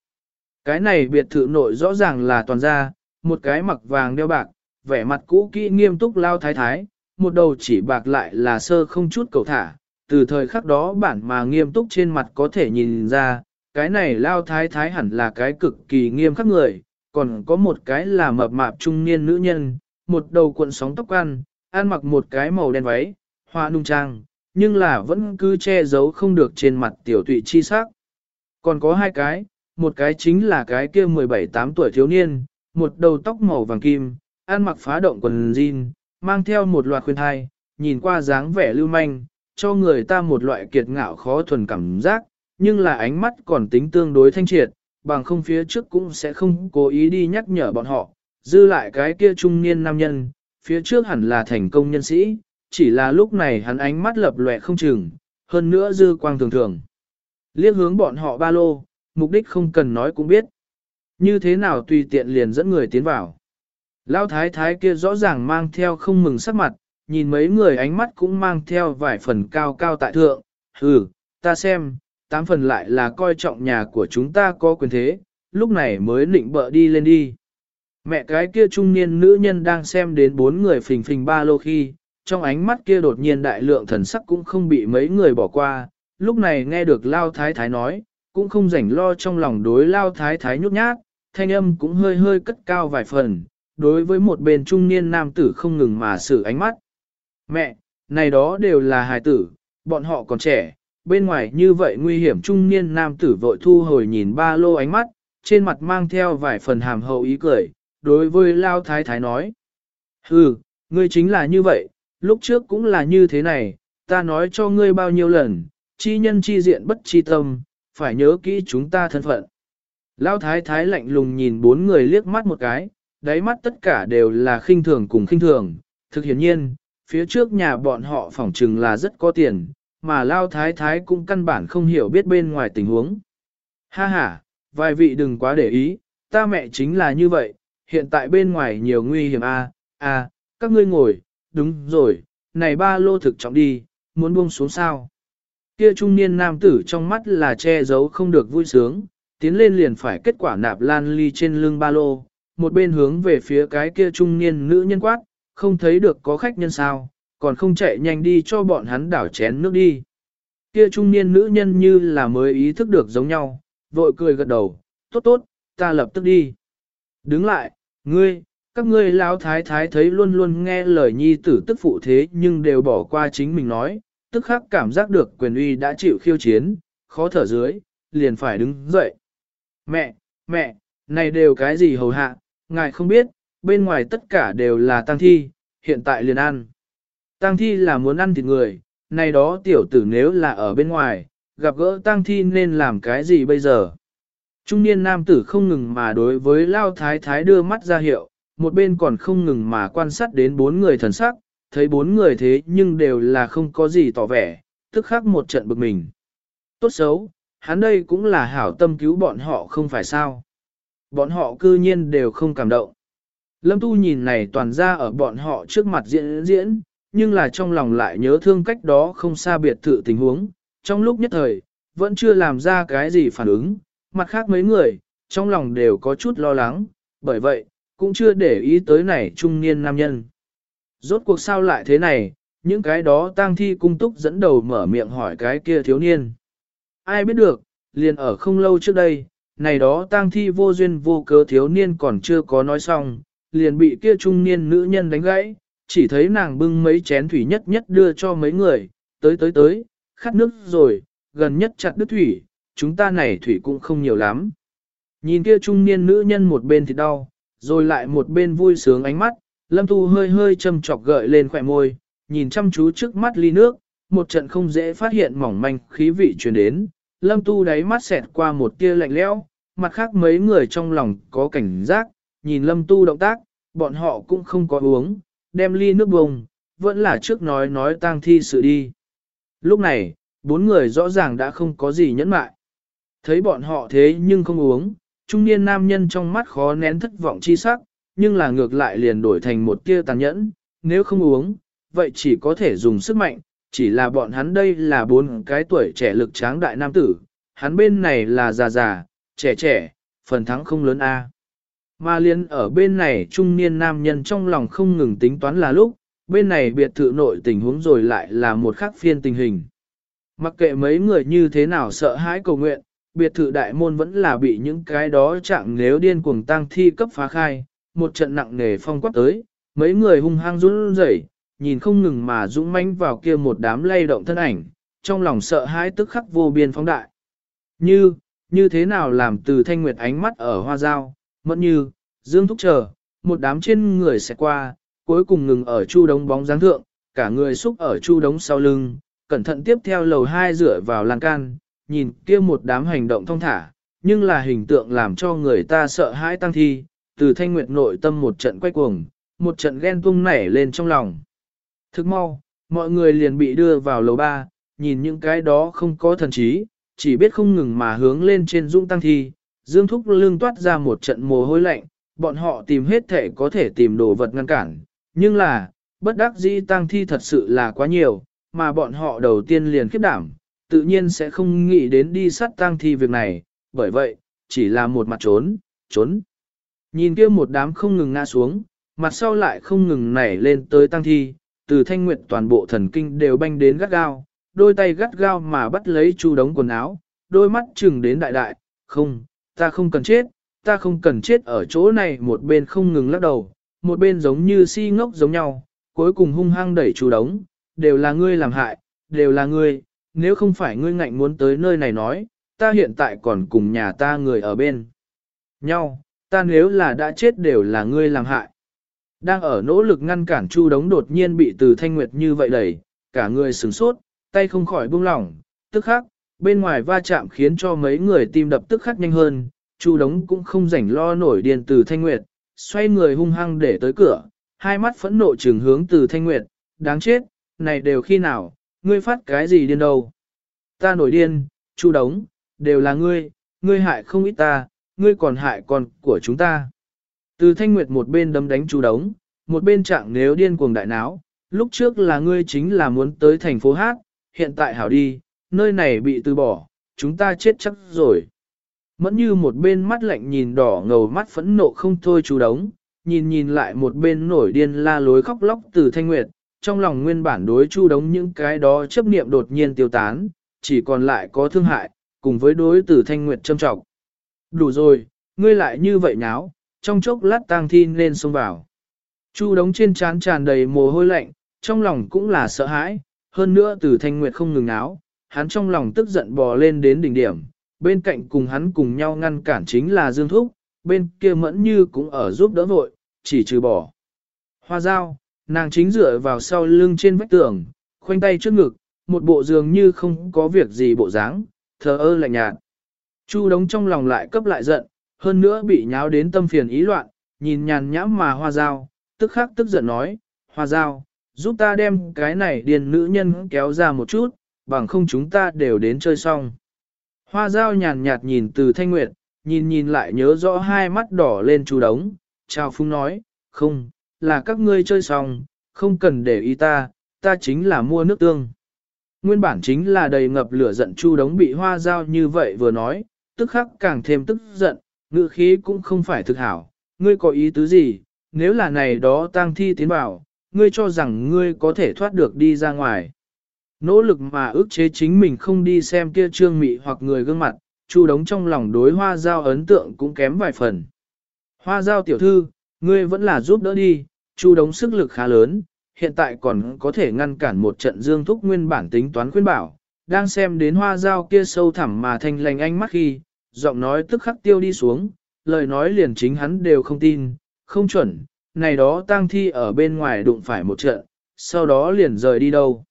Cái này biệt thự nội rõ ràng là toàn gia, một cái mặc vàng đeo bạc, vẻ mặt cũ kỹ nghiêm túc lao thái thái, một đầu chỉ bạc lại là sơ không chút cầu thả, từ thời khắc đó bản mà nghiêm túc trên mặt có thể nhìn ra, cái này lao thái thái hẳn là cái cực kỳ nghiêm khắc người, còn có một cái là mập mạp trung niên nữ nhân, một đầu cuộn sóng tóc ăn, ăn mặc một cái màu đen váy, hoa nung trang, nhưng là vẫn cứ che giấu không được trên mặt tiểu tụy chi sắc. Còn có hai cái, một cái chính là cái kia 17-8 tuổi thiếu niên, một đầu tóc màu vàng kim, ăn mặc phá động quần jean, mang theo một loạt khuyên thai, nhìn qua dáng vẻ lưu manh, cho người ta một loại kiệt ngạo khó thuần cảm giác, nhưng là ánh mắt còn tính tương đối thanh triệt, bằng không phía trước cũng sẽ không cố ý đi nhắc nhở bọn họ, dư lại cái kia trung niên nam nhân, phía trước hẳn là thành công nhân sĩ, chỉ là lúc này hắn ánh mắt lập lòe không chừng, hơn nữa dư quang thường thường. Liếc hướng bọn họ ba lô, mục đích không cần nói cũng biết. Như thế nào tùy tiện liền dẫn người tiến vào. Lão thái thái kia rõ ràng mang theo không mừng sắc mặt, nhìn mấy người ánh mắt cũng mang theo vài phần cao cao tại thượng. Ừ, ta xem, tám phần lại là coi trọng nhà của chúng ta có quyền thế, lúc này mới định bợ đi lên đi. Mẹ cái kia trung niên nữ nhân đang xem đến bốn người phình phình ba lô khi, trong ánh mắt kia đột nhiên đại lượng thần sắc cũng không bị mấy người bỏ qua, lúc này nghe được Lao Thái Thái nói, cũng không rảnh lo trong lòng đối Lao Thái Thái nhút nhát, thanh âm cũng hơi hơi cất cao vài phần, đối với một bên trung niên nam tử không ngừng mà xử ánh mắt. Mẹ, này đó đều là hài tử, bọn họ còn trẻ, bên ngoài như vậy nguy hiểm trung niên nam tử vội thu hồi nhìn ba lô ánh mắt, trên mặt mang theo vài phần hàm hậu ý cười, đối với Lao Thái Thái nói. Ừ, ngươi chính là như vậy, lúc trước cũng là như thế này, ta nói cho ngươi bao nhiêu lần, chi nhân chi diện bất chi tâm, phải nhớ kỹ chúng ta thân phận. Lao Thái Thái lạnh lùng nhìn bốn người liếc mắt một cái, đáy mắt tất cả đều là khinh thường cùng khinh thường, thực hiển nhiên, phía trước nhà bọn họ phỏng chừng là rất có tiền, mà Lao Thái Thái cũng căn bản không hiểu biết bên ngoài tình huống. Ha ha, vài vị đừng quá để ý, ta mẹ chính là như vậy, hiện tại bên ngoài nhiều nguy hiểm a, à, a, à, các ngươi ngồi, đúng rồi, này ba lô thực trọng đi, muốn buông xuống sao. Kia trung niên nam tử trong mắt là che giấu không được vui sướng, tiến lên liền phải kết quả nạp lan ly trên lưng ba lô, một bên hướng về phía cái kia trung niên nữ nhân quát, không thấy được có khách nhân sao, còn không chạy nhanh đi cho bọn hắn đảo chén nước đi. Kia trung niên nữ nhân như là mới ý thức được giống nhau, vội cười gật đầu, tốt tốt, ta lập tức đi. Đứng lại, ngươi, các ngươi lão thái thái thấy luôn luôn nghe lời nhi tử tức phụ thế nhưng đều bỏ qua chính mình nói, tức khắc cảm giác được quyền uy đã chịu khiêu chiến, khó thở dưới, liền phải đứng dậy. Mẹ, mẹ, này đều cái gì hầu hạ, ngài không biết, bên ngoài tất cả đều là tang thi, hiện tại liền ăn. Tang thi là muốn ăn thịt người, này đó tiểu tử nếu là ở bên ngoài, gặp gỡ tang thi nên làm cái gì bây giờ? Trung niên nam tử không ngừng mà đối với Lao Thái Thái đưa mắt ra hiệu, một bên còn không ngừng mà quan sát đến bốn người thần sắc, thấy bốn người thế nhưng đều là không có gì tỏ vẻ, tức khắc một trận bực mình. Tốt xấu, hắn đây cũng là hảo tâm cứu bọn họ không phải sao. Bọn họ cư nhiên đều không cảm động. Lâm Tu nhìn này toàn ra ở bọn họ trước mặt diễn diễn, nhưng là trong lòng lại nhớ thương cách đó không xa biệt thự tình huống, trong lúc nhất thời, vẫn chưa làm ra cái gì phản ứng, mặt khác mấy người, trong lòng đều có chút lo lắng, bởi vậy, cũng chưa để ý tới này trung niên nam nhân. Rốt cuộc sao lại thế này, những cái đó tang thi cung túc dẫn đầu mở miệng hỏi cái kia thiếu niên. Ai biết được, liền ở không lâu trước đây, này đó tang thi vô duyên vô cớ thiếu niên còn chưa có nói xong, liền bị kia trung niên nữ nhân đánh gãy, chỉ thấy nàng bưng mấy chén thủy nhất nhất đưa cho mấy người, tới tới tới, khát nước rồi, gần nhất chặt đứt thủy, chúng ta này thủy cũng không nhiều lắm. Nhìn kia trung niên nữ nhân một bên thì đau, rồi lại một bên vui sướng ánh mắt, Lâm Tu hơi hơi châm chọc gợi lên khỏe môi, nhìn chăm chú trước mắt ly nước, một trận không dễ phát hiện mỏng manh khí vị truyền đến, Lâm Tu đáy mắt xẹt qua một tia lạnh lẽo, mặt khác mấy người trong lòng có cảnh giác, nhìn Lâm Tu động tác, bọn họ cũng không có uống, đem ly nước bông, vẫn là trước nói nói tang thi sự đi. Lúc này, bốn người rõ ràng đã không có gì nhẫn mại. Thấy bọn họ thế nhưng không uống, trung niên nam nhân trong mắt khó nén thất vọng chi sắc, nhưng là ngược lại liền đổi thành một tia tàn nhẫn, nếu không uống, vậy chỉ có thể dùng sức mạnh, chỉ là bọn hắn đây là bốn cái tuổi trẻ lực tráng đại nam tử, hắn bên này là già già, trẻ trẻ, phần thắng không lớn a. Mà liên ở bên này trung niên nam nhân trong lòng không ngừng tính toán là lúc, bên này biệt thự nội tình huống rồi lại là một khác phiên tình hình. Mặc kệ mấy người như thế nào sợ hãi cầu nguyện, biệt thự đại môn vẫn là bị những cái đó chạm nếu điên cuồng tăng thi cấp phá khai, một trận nặng nề phong quát tới, mấy người hung hăng run rẩy, nhìn không ngừng mà dũng mãnh vào kia một đám lay động thân ảnh, trong lòng sợ hãi tức khắc vô biên phóng đại. Như, như thế nào làm từ thanh nguyệt ánh mắt ở hoa dao, mẫn như, dương thúc chờ, một đám trên người sẽ qua, cuối cùng ngừng ở chu đống bóng dáng thượng, cả người xúc ở chu đống sau lưng, cẩn thận tiếp theo lầu hai rửa vào lan can, nhìn kia một đám hành động thông thả, nhưng là hình tượng làm cho người ta sợ hãi tăng thi, từ thanh nguyệt nội tâm một trận quay cuồng, một trận ghen tung nảy lên trong lòng. Thức mau, mọi người liền bị đưa vào lầu ba, nhìn những cái đó không có thần trí, chỉ biết không ngừng mà hướng lên trên dũng tăng thi, dương thúc lương toát ra một trận mồ hôi lạnh, bọn họ tìm hết thể có thể tìm đồ vật ngăn cản, nhưng là, bất đắc dĩ tăng thi thật sự là quá nhiều, mà bọn họ đầu tiên liền khiếp đảm, tự nhiên sẽ không nghĩ đến đi sát tăng thi việc này, bởi vậy, chỉ là một mặt trốn, trốn. Nhìn kia một đám không ngừng ngã xuống, mặt sau lại không ngừng nảy lên tới tăng thi, từ thanh nguyệt toàn bộ thần kinh đều banh đến gắt gao, đôi tay gắt gao mà bắt lấy chu đống quần áo, đôi mắt chừng đến đại đại, không, ta không cần chết, ta không cần chết ở chỗ này. Một bên không ngừng lắc đầu, một bên giống như si ngốc giống nhau, cuối cùng hung hăng đẩy chu đống, đều là ngươi làm hại, đều là ngươi, nếu không phải ngươi ngạnh muốn tới nơi này nói, ta hiện tại còn cùng nhà ta người ở bên nhau, ta nếu là đã chết đều là ngươi làm hại. Đang ở nỗ lực ngăn cản Chu Đống đột nhiên bị từ Thanh Nguyệt như vậy đẩy, cả người sửng sốt, tay không khỏi buông lỏng, tức khắc, bên ngoài va chạm khiến cho mấy người tim đập tức khắc nhanh hơn, Chu Đống cũng không rảnh lo nổi điên từ Thanh Nguyệt, xoay người hung hăng để tới cửa, hai mắt phẫn nộ trừng hướng từ Thanh Nguyệt, đáng chết, này đều khi nào, ngươi phát cái gì điên đâu. Ta nổi điên, Chu Đống, đều là ngươi, ngươi hại không ít ta, ngươi còn hại con của chúng ta. Từ thanh nguyệt một bên đấm đánh chú đống, một bên trạng nếu điên cuồng đại náo, lúc trước là ngươi chính là muốn tới thành phố Hát, hiện tại hảo đi, nơi này bị từ bỏ, chúng ta chết chắc rồi. Mẫn như một bên mắt lạnh nhìn đỏ ngầu mắt phẫn nộ không thôi chú đống, nhìn nhìn lại một bên nổi điên la lối khóc lóc từ thanh nguyệt, trong lòng nguyên bản đối chu đống những cái đó chấp niệm đột nhiên tiêu tán, chỉ còn lại có thương hại, cùng với đối từ thanh nguyệt châm trọng. Đủ rồi, ngươi lại như vậy nháo, trong chốc lát tang thi nên xông vào. Chu đống trên trán tràn đầy mồ hôi lạnh, trong lòng cũng là sợ hãi, hơn nữa từ thanh nguyệt không ngừng náo, hắn trong lòng tức giận bò lên đến đỉnh điểm, bên cạnh cùng hắn cùng nhau ngăn cản chính là Dương Thúc, bên kia mẫn như cũng ở giúp đỡ vội, chỉ trừ bỏ. Hoa dao, nàng chính dựa vào sau lưng trên vách tường, khoanh tay trước ngực, một bộ dường như không có việc gì bộ dáng, thờ ơ lạnh nhạt. Chu đống trong lòng lại cấp lại giận, hơn nữa bị nháo đến tâm phiền ý loạn, nhìn nhàn nhãm mà hoa dao, tức khắc tức giận nói, hoa dao, giúp ta đem cái này điền nữ nhân kéo ra một chút, bằng không chúng ta đều đến chơi xong. Hoa dao nhàn nhạt nhìn từ thanh nguyệt, nhìn nhìn lại nhớ rõ hai mắt đỏ lên chu đống, chào phung nói, không, là các ngươi chơi xong, không cần để ý ta, ta chính là mua nước tương. Nguyên bản chính là đầy ngập lửa giận chu đống bị hoa dao như vậy vừa nói, tức khắc càng thêm tức giận, ngữ khí cũng không phải thực hảo, ngươi có ý tứ gì, nếu là này đó tang thi tiến vào, ngươi cho rằng ngươi có thể thoát được đi ra ngoài. Nỗ lực mà ước chế chính mình không đi xem kia trương mị hoặc người gương mặt, chu đống trong lòng đối hoa giao ấn tượng cũng kém vài phần. Hoa giao tiểu thư, ngươi vẫn là giúp đỡ đi, chu đống sức lực khá lớn, hiện tại còn có thể ngăn cản một trận dương thúc nguyên bản tính toán khuyên bảo, đang xem đến hoa giao kia sâu thẳm mà thanh lành ánh mắt khi, giọng nói tức khắc tiêu đi xuống, lời nói liền chính hắn đều không tin, không chuẩn, này đó tang thi ở bên ngoài đụng phải một trận, sau đó liền rời đi đâu.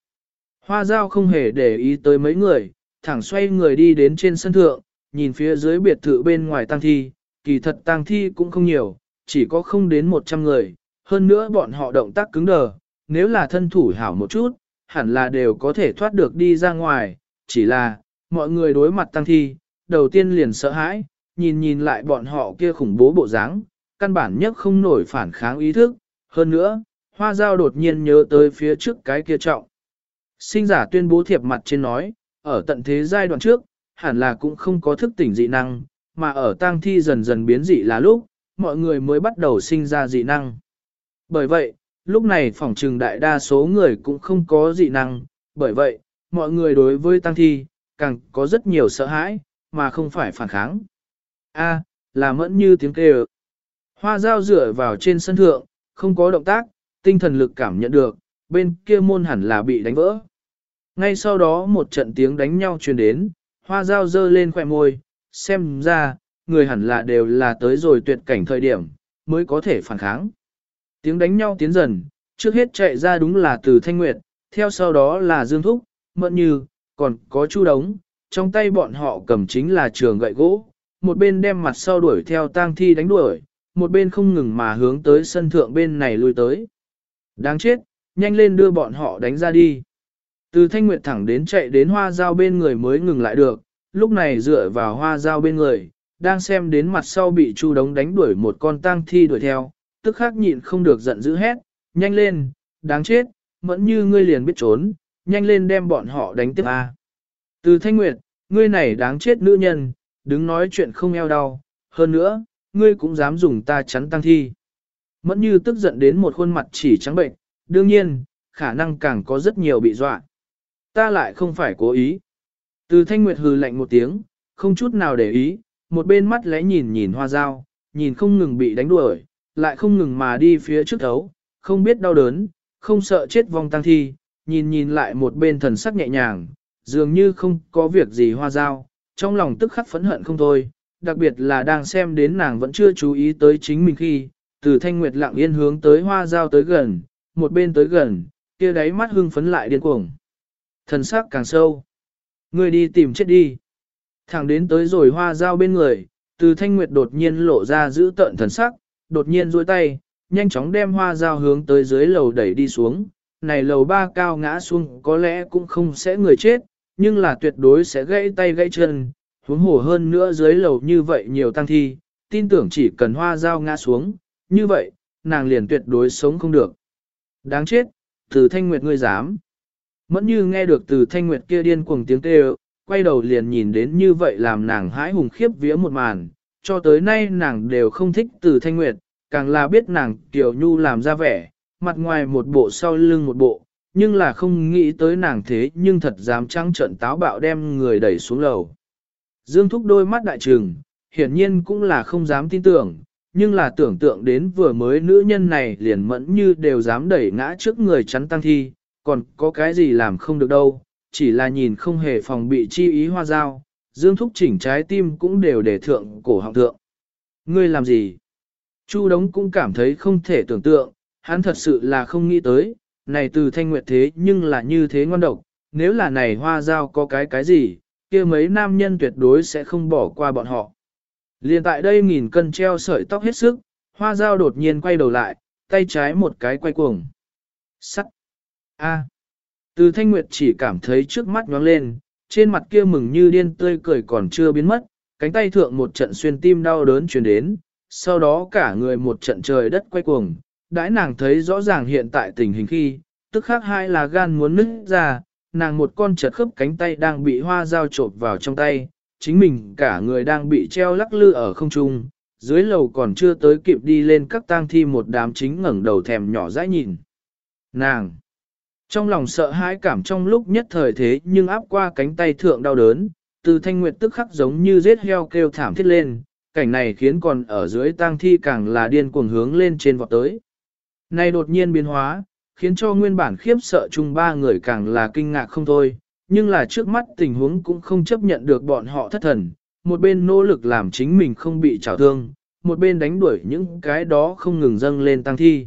Hoa giao không hề để ý tới mấy người, thẳng xoay người đi đến trên sân thượng, nhìn phía dưới biệt thự bên ngoài tang thi, kỳ thật tang thi cũng không nhiều, chỉ có không đến 100 người, hơn nữa bọn họ động tác cứng đờ, nếu là thân thủ hảo một chút, hẳn là đều có thể thoát được đi ra ngoài, chỉ là, mọi người đối mặt tang thi, đầu tiên liền sợ hãi, nhìn nhìn lại bọn họ kia khủng bố bộ dáng, căn bản nhất không nổi phản kháng ý thức, hơn nữa, hoa giao đột nhiên nhớ tới phía trước cái kia trọng. Sinh giả tuyên bố thiệp mặt trên nói, ở tận thế giai đoạn trước, hẳn là cũng không có thức tỉnh dị năng, mà ở tang thi dần dần biến dị là lúc, mọi người mới bắt đầu sinh ra dị năng. Bởi vậy, lúc này phỏng trừng đại đa số người cũng không có dị năng, bởi vậy, mọi người đối với tăng thi, càng có rất nhiều sợ hãi, mà không phải phản kháng. A, là mẫn như tiếng kêu. Hoa dao dựa vào trên sân thượng, không có động tác, tinh thần lực cảm nhận được, bên kia môn hẳn là bị đánh vỡ. Ngay sau đó một trận tiếng đánh nhau truyền đến, hoa dao dơ lên khỏe môi, xem ra, người hẳn là đều là tới rồi tuyệt cảnh thời điểm, mới có thể phản kháng. Tiếng đánh nhau tiến dần, trước hết chạy ra đúng là từ Thanh Nguyệt, theo sau đó là Dương Thúc, Mận Như, còn có Chu Đống, trong tay bọn họ cầm chính là trường gậy gỗ, một bên đem mặt sau đuổi theo tang thi đánh đuổi, một bên không ngừng mà hướng tới sân thượng bên này lui tới. Đáng chết, nhanh lên đưa bọn họ đánh ra đi. Từ thanh nguyệt thẳng đến chạy đến hoa dao bên người mới ngừng lại được, lúc này dựa vào hoa dao bên người, đang xem đến mặt sau bị chu đống đánh đuổi một con tang thi đuổi theo, tức khắc nhịn không được giận dữ hét, nhanh lên, đáng chết, mẫn như ngươi liền biết trốn, nhanh lên đem bọn họ đánh tiếp a. Từ thanh nguyệt, ngươi này đáng chết nữ nhân, đứng nói chuyện không eo đau, hơn nữa, ngươi cũng dám dùng ta chắn tăng thi. Mẫn như tức giận đến một khuôn mặt chỉ trắng bệnh, đương nhiên, khả năng càng có rất nhiều bị dọa. Ta lại không phải cố ý. Từ thanh nguyệt hừ lạnh một tiếng, không chút nào để ý, một bên mắt lẽ nhìn nhìn hoa dao, nhìn không ngừng bị đánh đuổi, lại không ngừng mà đi phía trước thấu, không biết đau đớn, không sợ chết vong tăng thi, nhìn nhìn lại một bên thần sắc nhẹ nhàng, dường như không có việc gì hoa dao, trong lòng tức khắc phẫn hận không thôi, đặc biệt là đang xem đến nàng vẫn chưa chú ý tới chính mình khi, từ thanh nguyệt lặng yên hướng tới hoa dao tới gần, một bên tới gần, kia đáy mắt hưng phấn lại điên cuồng. Thần sắc càng sâu. Người đi tìm chết đi. Thẳng đến tới rồi hoa dao bên người, từ thanh nguyệt đột nhiên lộ ra giữ tợn thần sắc, đột nhiên duỗi tay, nhanh chóng đem hoa dao hướng tới dưới lầu đẩy đi xuống. Này lầu ba cao ngã xuống có lẽ cũng không sẽ người chết, nhưng là tuyệt đối sẽ gãy tay gãy chân, huống hồ hơn nữa dưới lầu như vậy nhiều tăng thi, tin tưởng chỉ cần hoa dao ngã xuống, như vậy, nàng liền tuyệt đối sống không được. Đáng chết, từ thanh nguyệt ngươi dám. Mẫn như nghe được từ thanh nguyệt kia điên cuồng tiếng kêu, quay đầu liền nhìn đến như vậy làm nàng hãi hùng khiếp vía một màn, cho tới nay nàng đều không thích từ thanh nguyệt, càng là biết nàng tiểu nhu làm ra vẻ, mặt ngoài một bộ sau lưng một bộ, nhưng là không nghĩ tới nàng thế nhưng thật dám trăng trận táo bạo đem người đẩy xuống lầu. Dương thúc đôi mắt đại trừng, hiển nhiên cũng là không dám tin tưởng, nhưng là tưởng tượng đến vừa mới nữ nhân này liền mẫn như đều dám đẩy ngã trước người chắn tăng thi, còn có cái gì làm không được đâu, chỉ là nhìn không hề phòng bị chi ý hoa dao, dương thúc chỉnh trái tim cũng đều để thượng cổ họng thượng. Ngươi làm gì? Chu đống cũng cảm thấy không thể tưởng tượng, hắn thật sự là không nghĩ tới, này từ thanh nguyệt thế nhưng là như thế ngon độc, nếu là này hoa dao có cái cái gì, kia mấy nam nhân tuyệt đối sẽ không bỏ qua bọn họ. Liên tại đây nghìn cân treo sợi tóc hết sức, hoa dao đột nhiên quay đầu lại, tay trái một cái quay cuồng. Sắt. A. Từ thanh nguyệt chỉ cảm thấy trước mắt nhóng lên, trên mặt kia mừng như điên tươi cười còn chưa biến mất, cánh tay thượng một trận xuyên tim đau đớn truyền đến, sau đó cả người một trận trời đất quay cuồng, đãi nàng thấy rõ ràng hiện tại tình hình khi, tức khác hai là gan muốn nứt ra, nàng một con chật khớp cánh tay đang bị hoa dao trộp vào trong tay, chính mình cả người đang bị treo lắc lư ở không trung, dưới lầu còn chưa tới kịp đi lên các tang thi một đám chính ngẩng đầu thèm nhỏ dãi nhìn. Nàng! Trong lòng sợ hãi cảm trong lúc nhất thời thế nhưng áp qua cánh tay thượng đau đớn, từ thanh nguyệt tức khắc giống như giết heo kêu thảm thiết lên, cảnh này khiến còn ở dưới tang thi càng là điên cuồng hướng lên trên vọt tới. Này đột nhiên biến hóa, khiến cho nguyên bản khiếp sợ chung ba người càng là kinh ngạc không thôi, nhưng là trước mắt tình huống cũng không chấp nhận được bọn họ thất thần, một bên nỗ lực làm chính mình không bị trào thương, một bên đánh đuổi những cái đó không ngừng dâng lên tăng thi.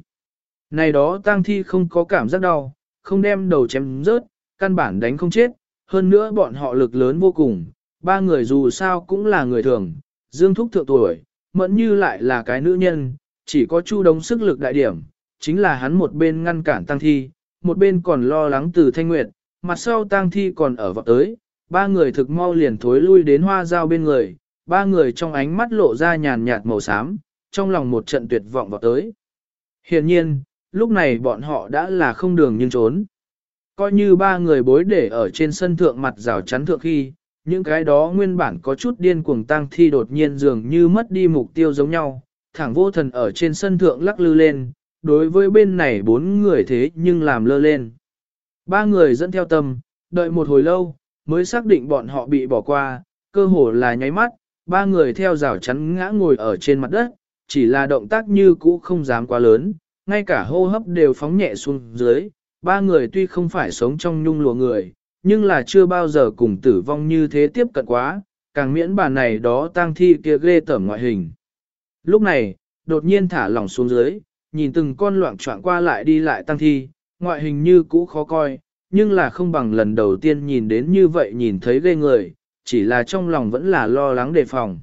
Này đó tăng thi không có cảm giác đau, không đem đầu chém rớt, căn bản đánh không chết, hơn nữa bọn họ lực lớn vô cùng, ba người dù sao cũng là người thường, dương thúc thượng tuổi, mẫn như lại là cái nữ nhân, chỉ có chu đống sức lực đại điểm, chính là hắn một bên ngăn cản tăng thi, một bên còn lo lắng từ thanh nguyệt, mặt sau tăng thi còn ở vọt tới, ba người thực mau liền thối lui đến hoa dao bên người, ba người trong ánh mắt lộ ra nhàn nhạt màu xám, trong lòng một trận tuyệt vọng vọt tới. Hiện nhiên, lúc này bọn họ đã là không đường nhưng trốn. Coi như ba người bối để ở trên sân thượng mặt rào chắn thượng khi, những cái đó nguyên bản có chút điên cuồng tăng thi đột nhiên dường như mất đi mục tiêu giống nhau, thẳng vô thần ở trên sân thượng lắc lư lên, đối với bên này bốn người thế nhưng làm lơ lên. Ba người dẫn theo tâm, đợi một hồi lâu, mới xác định bọn họ bị bỏ qua, cơ hồ là nháy mắt, ba người theo rào chắn ngã ngồi ở trên mặt đất, chỉ là động tác như cũ không dám quá lớn, ngay cả hô hấp đều phóng nhẹ xuống dưới, ba người tuy không phải sống trong nhung lụa người, nhưng là chưa bao giờ cùng tử vong như thế tiếp cận quá, càng miễn bà này đó tang thi kia ghê tởm ngoại hình. Lúc này, đột nhiên thả lỏng xuống dưới, nhìn từng con loạn trọng qua lại đi lại tăng thi, ngoại hình như cũ khó coi, nhưng là không bằng lần đầu tiên nhìn đến như vậy nhìn thấy ghê người, chỉ là trong lòng vẫn là lo lắng đề phòng.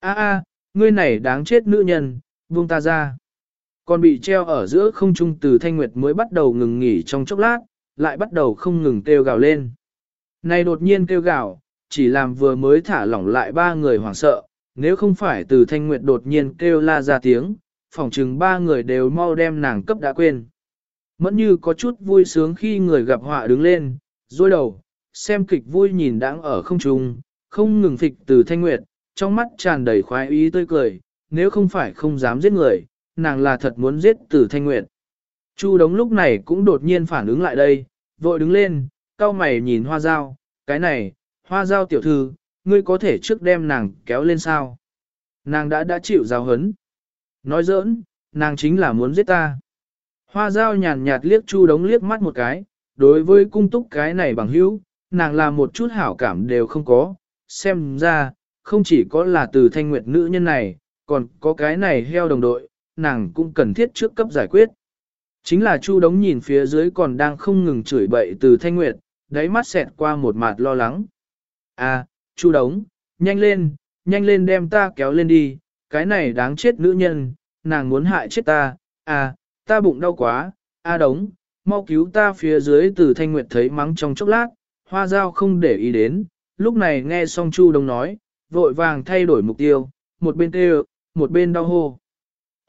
A a, ngươi này đáng chết nữ nhân, Buông ta ra. Còn bị treo ở giữa không trung từ thanh nguyệt mới bắt đầu ngừng nghỉ trong chốc lát, lại bắt đầu không ngừng kêu gào lên. Này đột nhiên kêu gào, chỉ làm vừa mới thả lỏng lại ba người hoảng sợ, nếu không phải từ thanh nguyệt đột nhiên kêu la ra tiếng, phỏng chừng ba người đều mau đem nàng cấp đã quên. Mẫn như có chút vui sướng khi người gặp họa đứng lên, dôi đầu, xem kịch vui nhìn đáng ở không trung, không ngừng phịch từ thanh nguyệt, trong mắt tràn đầy khoái ý tươi cười, nếu không phải không dám giết người, nàng là thật muốn giết từ thanh nguyệt. Chu đống lúc này cũng đột nhiên phản ứng lại đây, vội đứng lên, cao mày nhìn hoa dao, cái này, hoa dao tiểu thư, ngươi có thể trước đem nàng kéo lên sao? Nàng đã đã chịu giáo hấn. Nói giỡn, nàng chính là muốn giết ta. Hoa dao nhàn nhạt liếc chu đống liếc mắt một cái, đối với cung túc cái này bằng hữu, nàng là một chút hảo cảm đều không có, xem ra, không chỉ có là từ thanh nguyệt nữ nhân này, còn có cái này heo đồng đội, nàng cũng cần thiết trước cấp giải quyết. Chính là chu đống nhìn phía dưới còn đang không ngừng chửi bậy từ thanh nguyệt, đáy mắt xẹt qua một mặt lo lắng. À, chu đống, nhanh lên, nhanh lên đem ta kéo lên đi, cái này đáng chết nữ nhân, nàng muốn hại chết ta, à, ta bụng đau quá, a à đống, mau cứu ta phía dưới từ thanh nguyệt thấy mắng trong chốc lát, hoa dao không để ý đến, lúc này nghe xong chu đống nói, vội vàng thay đổi mục tiêu, một bên tê một bên đau hô.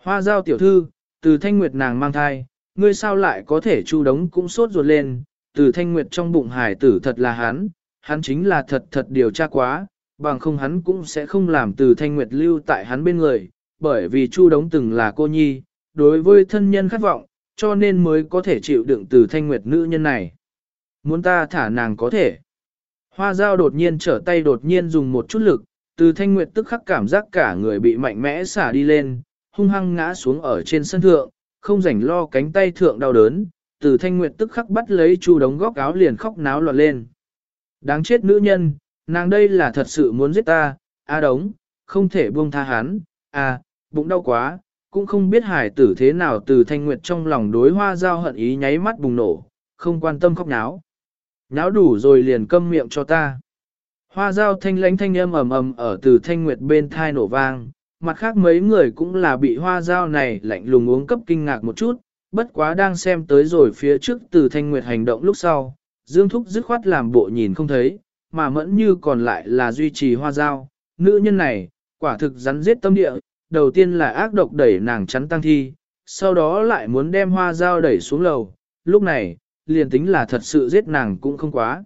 Hoa dao tiểu thư, từ thanh nguyệt nàng mang thai, ngươi sao lại có thể chu đống cũng sốt ruột lên, từ thanh nguyệt trong bụng hải tử thật là hắn, hắn chính là thật thật điều tra quá, bằng không hắn cũng sẽ không làm từ thanh nguyệt lưu tại hắn bên người, bởi vì chu đống từng là cô nhi, đối với thân nhân khát vọng, cho nên mới có thể chịu đựng từ thanh nguyệt nữ nhân này. Muốn ta thả nàng có thể. Hoa dao đột nhiên trở tay đột nhiên dùng một chút lực, từ thanh nguyệt tức khắc cảm giác cả người bị mạnh mẽ xả đi lên, hung hăng ngã xuống ở trên sân thượng, không rảnh lo cánh tay thượng đau đớn, từ thanh nguyệt tức khắc bắt lấy chu đống góc áo liền khóc náo loạn lên. Đáng chết nữ nhân, nàng đây là thật sự muốn giết ta, a đống, không thể buông tha hắn, a bụng đau quá, cũng không biết hải tử thế nào từ thanh nguyệt trong lòng đối hoa giao hận ý nháy mắt bùng nổ, không quan tâm khóc náo. Náo đủ rồi liền câm miệng cho ta. Hoa giao thanh lánh thanh âm ầm ầm ở từ thanh nguyệt bên thai nổ vang, mặt khác mấy người cũng là bị hoa giao này lạnh lùng uống cấp kinh ngạc một chút, bất quá đang xem tới rồi phía trước từ thanh nguyệt hành động lúc sau, dương thúc dứt khoát làm bộ nhìn không thấy, mà mẫn như còn lại là duy trì hoa giao, nữ nhân này, quả thực rắn giết tâm địa, đầu tiên là ác độc đẩy nàng chắn tăng thi, sau đó lại muốn đem hoa giao đẩy xuống lầu, lúc này, liền tính là thật sự giết nàng cũng không quá.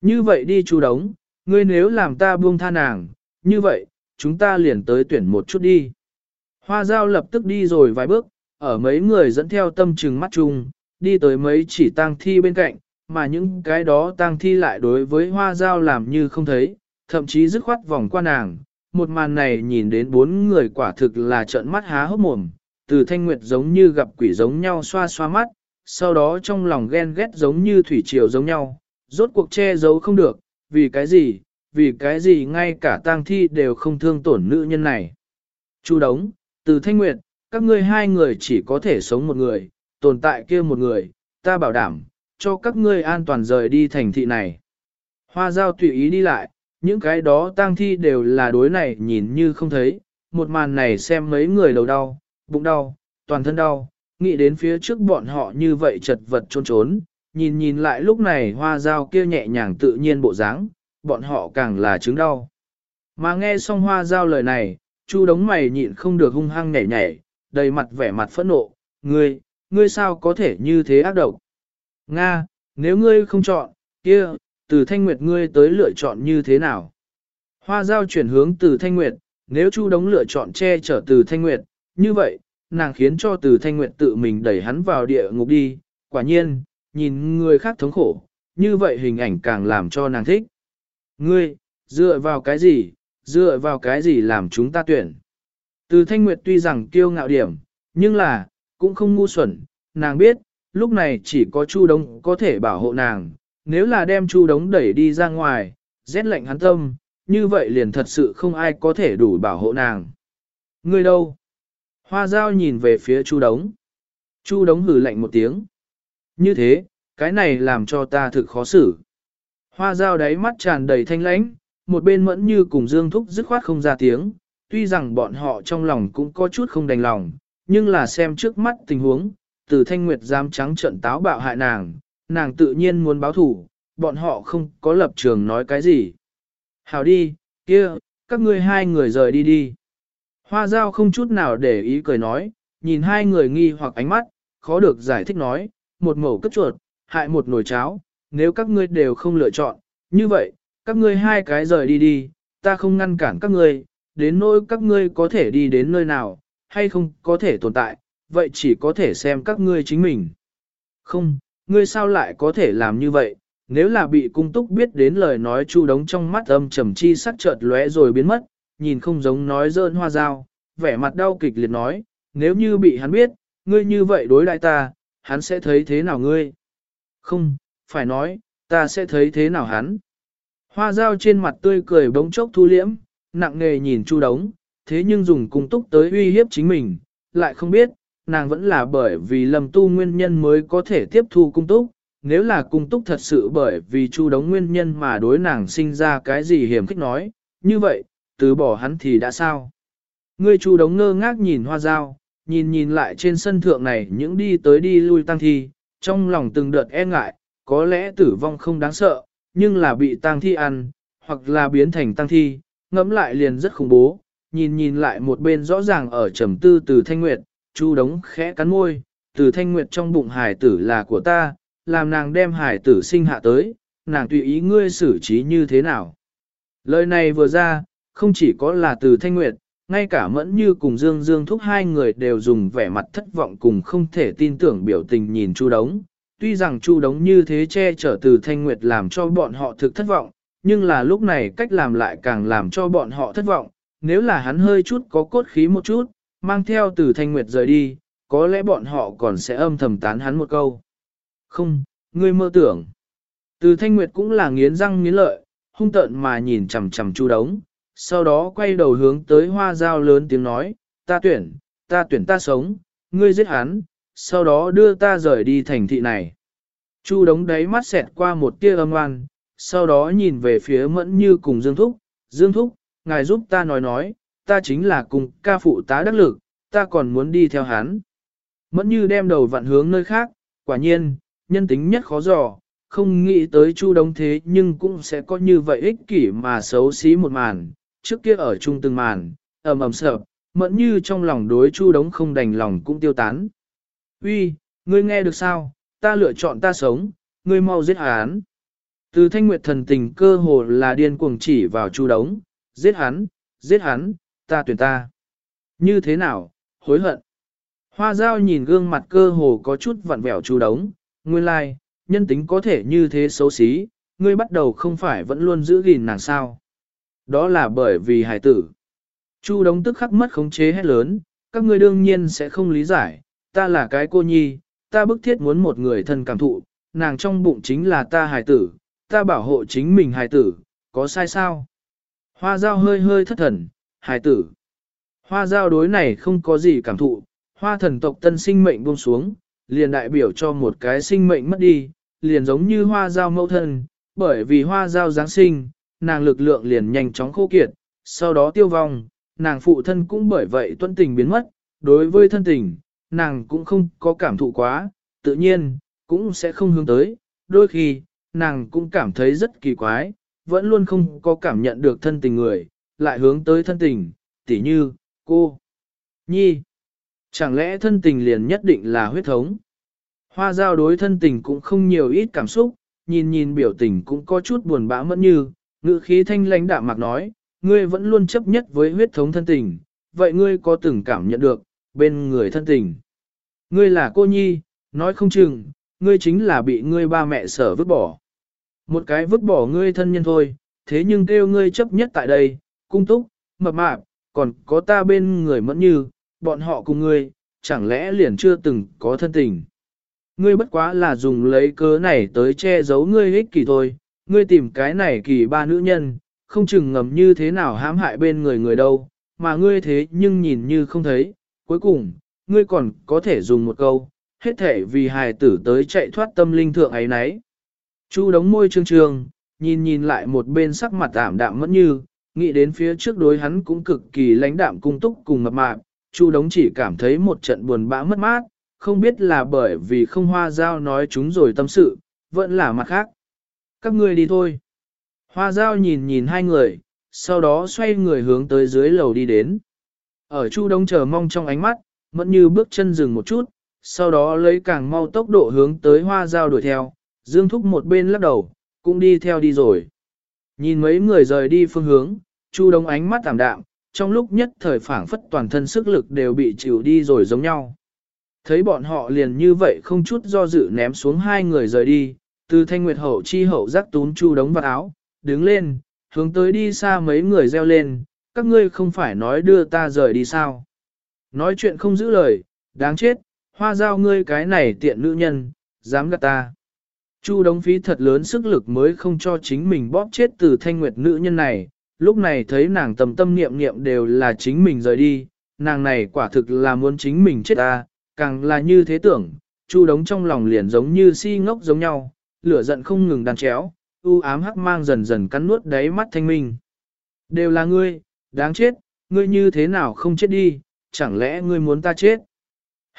Như vậy đi chú đống, ngươi nếu làm ta buông tha nàng, như vậy, chúng ta liền tới tuyển một chút đi. Hoa giao lập tức đi rồi vài bước, ở mấy người dẫn theo tâm trừng mắt chung, đi tới mấy chỉ tang thi bên cạnh, mà những cái đó tang thi lại đối với hoa giao làm như không thấy, thậm chí dứt khoát vòng qua nàng. Một màn này nhìn đến bốn người quả thực là trợn mắt há hốc mồm, từ thanh nguyệt giống như gặp quỷ giống nhau xoa xoa mắt, sau đó trong lòng ghen ghét giống như thủy triều giống nhau, rốt cuộc che giấu không được, vì cái gì, vì cái gì ngay cả tang thi đều không thương tổn nữ nhân này. Chu đống, từ thanh nguyệt, các ngươi hai người chỉ có thể sống một người, tồn tại kia một người, ta bảo đảm, cho các ngươi an toàn rời đi thành thị này. Hoa giao tùy ý đi lại, những cái đó tang thi đều là đối này nhìn như không thấy, một màn này xem mấy người đầu đau, bụng đau, toàn thân đau, nghĩ đến phía trước bọn họ như vậy chật vật trốn trốn, nhìn nhìn lại lúc này hoa dao kia nhẹ nhàng tự nhiên bộ dáng, bọn họ càng là chứng đau. Mà nghe xong hoa dao lời này, chu đống mày nhịn không được hung hăng nhảy nhảy, đầy mặt vẻ mặt phẫn nộ, ngươi, ngươi sao có thể như thế ác độc? Nga, nếu ngươi không chọn, kia, từ thanh nguyệt ngươi tới lựa chọn như thế nào? Hoa giao chuyển hướng từ thanh nguyệt, nếu chu đống lựa chọn che chở từ thanh nguyệt, như vậy, nàng khiến cho từ thanh nguyệt tự mình đẩy hắn vào địa ngục đi, quả nhiên, nhìn người khác thống khổ, như vậy hình ảnh càng làm cho nàng thích. Ngươi, dựa vào cái gì, dựa vào cái gì làm chúng ta tuyển? Từ thanh nguyệt tuy rằng kiêu ngạo điểm, nhưng là, cũng không ngu xuẩn, nàng biết, lúc này chỉ có Chu Đống có thể bảo hộ nàng, nếu là đem Chu Đống đẩy đi ra ngoài, rét lạnh hắn tâm, như vậy liền thật sự không ai có thể đủ bảo hộ nàng. Ngươi đâu? Hoa Giao nhìn về phía Chu Đống. Chu Đống hử lạnh một tiếng. Như thế, cái này làm cho ta thực khó xử. Hoa Giao đáy mắt tràn đầy thanh lãnh, một bên mẫn như cùng Dương Thúc dứt khoát không ra tiếng, tuy rằng bọn họ trong lòng cũng có chút không đành lòng, nhưng là xem trước mắt tình huống, từ thanh nguyệt dám trắng trận táo bạo hại nàng, nàng tự nhiên muốn báo thủ, bọn họ không có lập trường nói cái gì. Hảo đi, kia, các ngươi hai người rời đi đi. Hoa giao không chút nào để ý cười nói, nhìn hai người nghi hoặc ánh mắt, khó được giải thích nói, một mẩu cất chuột, hại một nồi cháo, nếu các ngươi đều không lựa chọn, như vậy, các ngươi hai cái rời đi đi, ta không ngăn cản các ngươi, đến nỗi các ngươi có thể đi đến nơi nào, hay không có thể tồn tại, vậy chỉ có thể xem các ngươi chính mình. Không, ngươi sao lại có thể làm như vậy, nếu là bị cung túc biết đến lời nói chu đống trong mắt âm trầm chi sắc chợt lóe rồi biến mất, nhìn không giống nói dơn hoa dao, vẻ mặt đau kịch liệt nói, nếu như bị hắn biết, ngươi như vậy đối đại ta, hắn sẽ thấy thế nào ngươi? Không, phải nói, ta sẽ thấy thế nào hắn? Hoa dao trên mặt tươi cười bỗng chốc thu liễm, nặng nề nhìn chu đống, thế nhưng dùng cung túc tới uy hiếp chính mình, lại không biết, nàng vẫn là bởi vì lầm tu nguyên nhân mới có thể tiếp thu cung túc, nếu là cung túc thật sự bởi vì chu đống nguyên nhân mà đối nàng sinh ra cái gì hiểm khích nói, như vậy, từ bỏ hắn thì đã sao? Ngươi chu đống ngơ ngác nhìn hoa dao, nhìn nhìn lại trên sân thượng này những đi tới đi lui tăng thi, trong lòng từng đợt e ngại, có lẽ tử vong không đáng sợ, nhưng là bị tăng thi ăn, hoặc là biến thành tăng thi, ngẫm lại liền rất khủng bố, nhìn nhìn lại một bên rõ ràng ở trầm tư từ thanh nguyệt, chu đống khẽ cắn môi, từ thanh nguyệt trong bụng hải tử là của ta, làm nàng đem hải tử sinh hạ tới, nàng tùy ý ngươi xử trí như thế nào. Lời này vừa ra, không chỉ có là từ thanh nguyệt, ngay cả mẫn như cùng Dương Dương thúc hai người đều dùng vẻ mặt thất vọng cùng không thể tin tưởng biểu tình nhìn Chu Đống. Tuy rằng Chu Đống như thế che chở từ Thanh Nguyệt làm cho bọn họ thực thất vọng, nhưng là lúc này cách làm lại càng làm cho bọn họ thất vọng. Nếu là hắn hơi chút có cốt khí một chút, mang theo từ Thanh Nguyệt rời đi, có lẽ bọn họ còn sẽ âm thầm tán hắn một câu. Không, ngươi mơ tưởng. Từ Thanh Nguyệt cũng là nghiến răng nghiến lợi, hung tợn mà nhìn chằm chằm Chu Đống, sau đó quay đầu hướng tới hoa dao lớn tiếng nói, ta tuyển, ta tuyển ta sống, ngươi giết hắn, sau đó đưa ta rời đi thành thị này. Chu đống đáy mắt xẹt qua một tia âm oan, sau đó nhìn về phía mẫn như cùng Dương Thúc, Dương Thúc, ngài giúp ta nói nói, ta chính là cùng ca phụ tá đắc lực, ta còn muốn đi theo hắn. Mẫn như đem đầu vặn hướng nơi khác, quả nhiên, nhân tính nhất khó dò, không nghĩ tới chu đống thế nhưng cũng sẽ có như vậy ích kỷ mà xấu xí một màn, trước kia ở chung từng màn, ầm ầm sợ, mẫn như trong lòng đối chu đống không đành lòng cũng tiêu tán. Uy, ngươi nghe được sao, ta lựa chọn ta sống, ngươi mau giết hắn. Từ thanh nguyệt thần tình cơ hồ là điên cuồng chỉ vào chu đống, giết hắn, giết hắn, ta tuyển ta. Như thế nào, hối hận. Hoa dao nhìn gương mặt cơ hồ có chút vặn vẹo chu đống, nguyên lai, like, nhân tính có thể như thế xấu xí, ngươi bắt đầu không phải vẫn luôn giữ gìn nàng sao. Đó là bởi vì hải tử. Chu đống tức khắc mất khống chế hết lớn, các ngươi đương nhiên sẽ không lý giải, ta là cái cô nhi, ta bức thiết muốn một người thân cảm thụ, nàng trong bụng chính là ta hải tử, ta bảo hộ chính mình hải tử, có sai sao? Hoa dao hơi hơi thất thần, hải tử. Hoa giao đối này không có gì cảm thụ, hoa thần tộc tân sinh mệnh buông xuống, liền đại biểu cho một cái sinh mệnh mất đi, liền giống như hoa giao mẫu thân, bởi vì hoa giao Giáng sinh, nàng lực lượng liền nhanh chóng khô kiệt, sau đó tiêu vong, nàng phụ thân cũng bởi vậy tuân tình biến mất, đối với thân tình, nàng cũng không có cảm thụ quá, tự nhiên, cũng sẽ không hướng tới, đôi khi, nàng cũng cảm thấy rất kỳ quái, vẫn luôn không có cảm nhận được thân tình người, lại hướng tới thân tình, tỉ như, cô, nhi. Chẳng lẽ thân tình liền nhất định là huyết thống? Hoa giao đối thân tình cũng không nhiều ít cảm xúc, nhìn nhìn biểu tình cũng có chút buồn bã mẫn như, ngữ khí thanh lãnh đạm mạc nói, ngươi vẫn luôn chấp nhất với huyết thống thân tình, vậy ngươi có từng cảm nhận được, bên người thân tình. Ngươi là cô nhi, nói không chừng, ngươi chính là bị ngươi ba mẹ sở vứt bỏ. Một cái vứt bỏ ngươi thân nhân thôi, thế nhưng kêu ngươi chấp nhất tại đây, cung túc, mập mạp, còn có ta bên người mẫn như, bọn họ cùng ngươi, chẳng lẽ liền chưa từng có thân tình. Ngươi bất quá là dùng lấy cớ này tới che giấu ngươi ích kỷ thôi, ngươi tìm cái này kỳ ba nữ nhân, không chừng ngầm như thế nào hãm hại bên người người đâu, mà ngươi thế nhưng nhìn như không thấy, cuối cùng, ngươi còn có thể dùng một câu, hết thể vì hài tử tới chạy thoát tâm linh thượng ấy nấy. Chu đống môi trương trương, nhìn nhìn lại một bên sắc mặt ảm đạm mất như, nghĩ đến phía trước đối hắn cũng cực kỳ lãnh đạm cung túc cùng mập mạp, Chu Đống chỉ cảm thấy một trận buồn bã mất mát, không biết là bởi vì không hoa giao nói chúng rồi tâm sự, vẫn là mặt khác. Các ngươi đi thôi. Hoa giao nhìn nhìn hai người, sau đó xoay người hướng tới dưới lầu đi đến. Ở Chu Đống chờ mong trong ánh mắt, mẫn như bước chân dừng một chút, sau đó lấy càng mau tốc độ hướng tới hoa giao đuổi theo, Dương Thúc một bên lắc đầu, cũng đi theo đi rồi. Nhìn mấy người rời đi phương hướng, Chu Đông ánh mắt tạm đạm, trong lúc nhất thời phảng phất toàn thân sức lực đều bị chịu đi rồi giống nhau. Thấy bọn họ liền như vậy không chút do dự ném xuống hai người rời đi, từ thanh nguyệt hậu chi hậu giác tún Chu Đống vào áo, đứng lên, hướng tới đi xa mấy người reo lên, các ngươi không phải nói đưa ta rời đi sao. Nói chuyện không giữ lời, đáng chết, hoa giao ngươi cái này tiện nữ nhân, dám gạt ta. Chu đống phí thật lớn sức lực mới không cho chính mình bóp chết từ thanh nguyệt nữ nhân này, lúc này thấy nàng tầm tâm niệm niệm đều là chính mình rời đi, nàng này quả thực là muốn chính mình chết ta, càng là như thế tưởng, chu đống trong lòng liền giống như si ngốc giống nhau, lửa giận không ngừng đàn chéo, u ám hắc mang dần dần cắn nuốt đáy mắt thanh minh. Đều là ngươi, đáng chết, ngươi như thế nào không chết đi, chẳng lẽ ngươi muốn ta chết?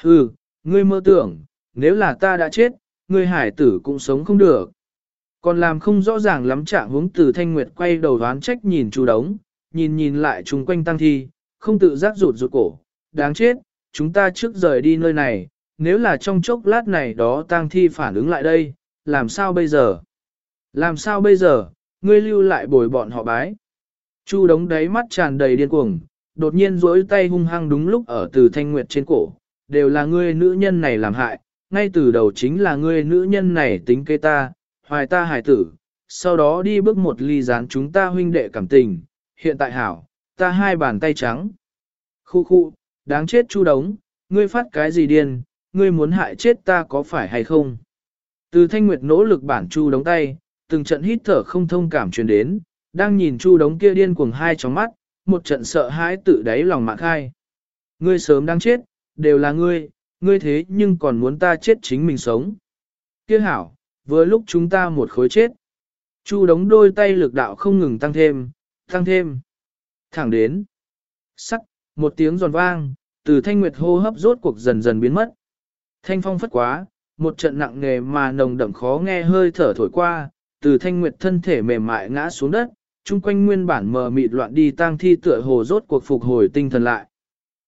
Hừ, ngươi mơ tưởng, nếu là ta đã chết, ngươi hải tử cũng sống không được. Còn làm không rõ ràng lắm trạng hướng từ thanh nguyệt quay đầu đoán trách nhìn chú đống, nhìn nhìn lại chung quanh tăng thi, không tự giác rụt rụt cổ, đáng chết, chúng ta trước rời đi nơi này, nếu là trong chốc lát này đó tăng thi phản ứng lại đây, làm sao bây giờ? Làm sao bây giờ, ngươi lưu lại bồi bọn họ bái? Chu đống đáy mắt tràn đầy điên cuồng, đột nhiên duỗi tay hung hăng đúng lúc ở từ thanh nguyệt trên cổ, đều là ngươi nữ nhân này làm hại, ngay từ đầu chính là ngươi nữ nhân này tính kế ta, hoài ta hải tử, sau đó đi bước một ly gián chúng ta huynh đệ cảm tình, hiện tại hảo, ta hai bàn tay trắng. Khu khu, đáng chết chu đống, ngươi phát cái gì điên, ngươi muốn hại chết ta có phải hay không? Từ thanh nguyệt nỗ lực bản chu đống tay, từng trận hít thở không thông cảm truyền đến, đang nhìn chu đống kia điên cuồng hai trong mắt, một trận sợ hãi tự đáy lòng mạng khai. Ngươi sớm đang chết, đều là ngươi, ngươi thế nhưng còn muốn ta chết chính mình sống. Kia hảo, vừa lúc chúng ta một khối chết. Chu đống đôi tay lực đạo không ngừng tăng thêm, tăng thêm. Thẳng đến. Sắc, một tiếng giòn vang, từ thanh nguyệt hô hấp rốt cuộc dần dần biến mất. Thanh phong phất quá, một trận nặng nề mà nồng đậm khó nghe hơi thở thổi qua, từ thanh nguyệt thân thể mềm mại ngã xuống đất, chung quanh nguyên bản mờ mịt loạn đi tang thi tựa hồ rốt cuộc phục hồi tinh thần lại.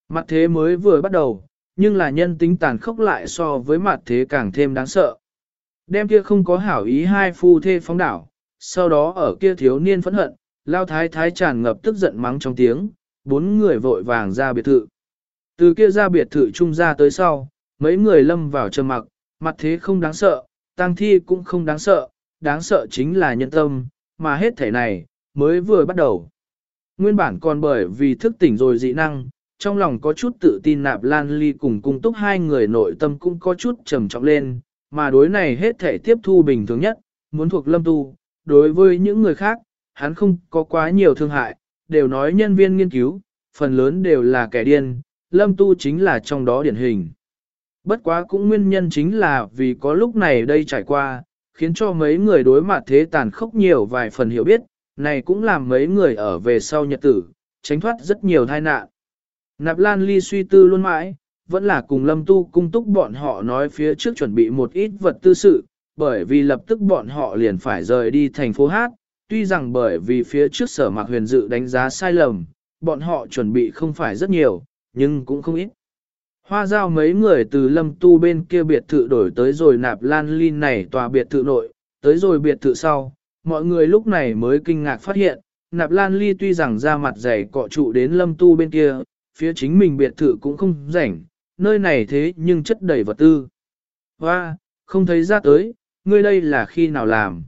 Mặt thế mới vừa bắt đầu, nhưng là nhân tính tàn khốc lại so với mặt thế càng thêm đáng sợ. Đem kia không có hảo ý hai phu thê phóng đảo, sau đó ở kia thiếu niên phẫn hận, lao thái thái tràn ngập tức giận mắng trong tiếng, bốn người vội vàng ra biệt thự. Từ kia ra biệt thự trung ra tới sau, mấy người lâm vào trầm mặc, mặt thế không đáng sợ, tang thi cũng không đáng sợ, đáng sợ chính là nhân tâm, mà hết thể này, mới vừa bắt đầu. Nguyên bản còn bởi vì thức tỉnh rồi dị năng, trong lòng có chút tự tin nạp lan ly cùng cung túc hai người nội tâm cũng có chút trầm trọng lên, mà đối này hết thể tiếp thu bình thường nhất, muốn thuộc lâm tu, đối với những người khác, hắn không có quá nhiều thương hại, đều nói nhân viên nghiên cứu, phần lớn đều là kẻ điên, lâm tu chính là trong đó điển hình. Bất quá cũng nguyên nhân chính là vì có lúc này đây trải qua, khiến cho mấy người đối mặt thế tàn khốc nhiều vài phần hiểu biết, này cũng làm mấy người ở về sau nhật tử, tránh thoát rất nhiều tai nạn. Nạp Lan Ly suy tư luôn mãi, vẫn là cùng Lâm Tu cung túc bọn họ nói phía trước chuẩn bị một ít vật tư sự, bởi vì lập tức bọn họ liền phải rời đi thành phố Hát, tuy rằng bởi vì phía trước sở mạc huyền dự đánh giá sai lầm, bọn họ chuẩn bị không phải rất nhiều, nhưng cũng không ít. Hoa giao mấy người từ lâm tu bên kia biệt thự đổi tới rồi nạp lan ly này tòa biệt thự nội, tới rồi biệt thự sau, mọi người lúc này mới kinh ngạc phát hiện, nạp lan ly tuy rằng ra mặt dày cọ trụ đến lâm tu bên kia, phía chính mình biệt thự cũng không rảnh, nơi này thế nhưng chất đầy vật tư. Hoa, không thấy ra tới, ngươi đây là khi nào làm.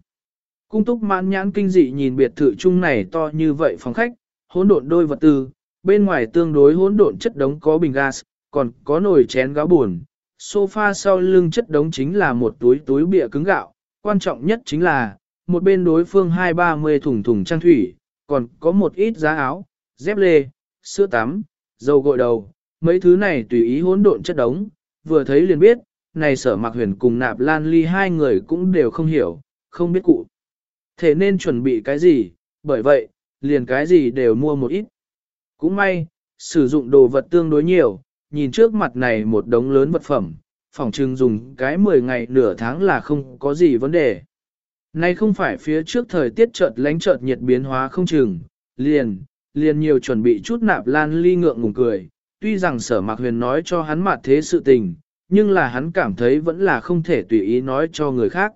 Cung túc mãn nhãn kinh dị nhìn biệt thự chung này to như vậy phòng khách, hỗn độn đôi vật tư, bên ngoài tương đối hỗn độn chất đống có bình gas, còn có nồi chén gáo buồn. Sofa sau lưng chất đống chính là một túi túi bịa cứng gạo, quan trọng nhất chính là, một bên đối phương hai ba mươi thùng thùng trang thủy, còn có một ít giá áo, dép lê, sữa tắm, dầu gội đầu, mấy thứ này tùy ý hỗn độn chất đống, vừa thấy liền biết, này sở mạc huyền cùng nạp lan ly hai người cũng đều không hiểu, không biết cụ. Thế nên chuẩn bị cái gì, bởi vậy, liền cái gì đều mua một ít. Cũng may, sử dụng đồ vật tương đối nhiều, nhìn trước mặt này một đống lớn vật phẩm, phòng trưng dùng cái 10 ngày nửa tháng là không có gì vấn đề. Nay không phải phía trước thời tiết chợt lánh chợt nhiệt biến hóa không chừng, liền, liền nhiều chuẩn bị chút nạp lan ly ngượng ngùng cười, tuy rằng sở mạc huyền nói cho hắn mặt thế sự tình, nhưng là hắn cảm thấy vẫn là không thể tùy ý nói cho người khác.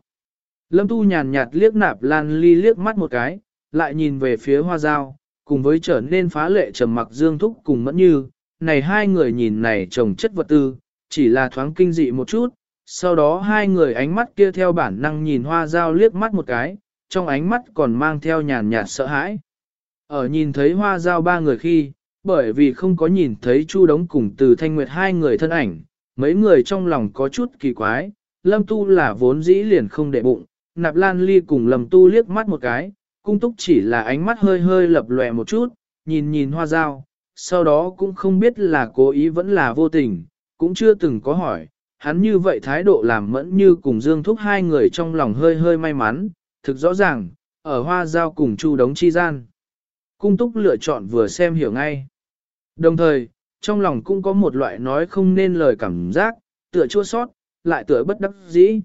Lâm Tu nhàn nhạt liếc nạp lan ly liếc mắt một cái, lại nhìn về phía hoa dao, cùng với trở nên phá lệ trầm mặc dương thúc cùng mẫn như, này hai người nhìn này trồng chất vật tư, chỉ là thoáng kinh dị một chút, sau đó hai người ánh mắt kia theo bản năng nhìn hoa dao liếc mắt một cái, trong ánh mắt còn mang theo nhàn nhạt sợ hãi. Ở nhìn thấy hoa giao ba người khi, bởi vì không có nhìn thấy Chu Đống cùng từ Thanh Nguyệt hai người thân ảnh, mấy người trong lòng có chút kỳ quái, Lâm Tu là vốn dĩ liền không để bụng, Nạp Lan Ly cùng Lâm Tu liếc mắt một cái, cung túc chỉ là ánh mắt hơi hơi lập lòe một chút, nhìn nhìn hoa dao, sau đó cũng không biết là cố ý vẫn là vô tình, cũng chưa từng có hỏi, hắn như vậy thái độ làm mẫn như cùng Dương Thúc hai người trong lòng hơi hơi may mắn, thực rõ ràng, ở hoa giao cùng Chu đống chi gian. Cung túc lựa chọn vừa xem hiểu ngay. Đồng thời, trong lòng cũng có một loại nói không nên lời cảm giác, tựa chua sót, lại tựa bất đắc dĩ.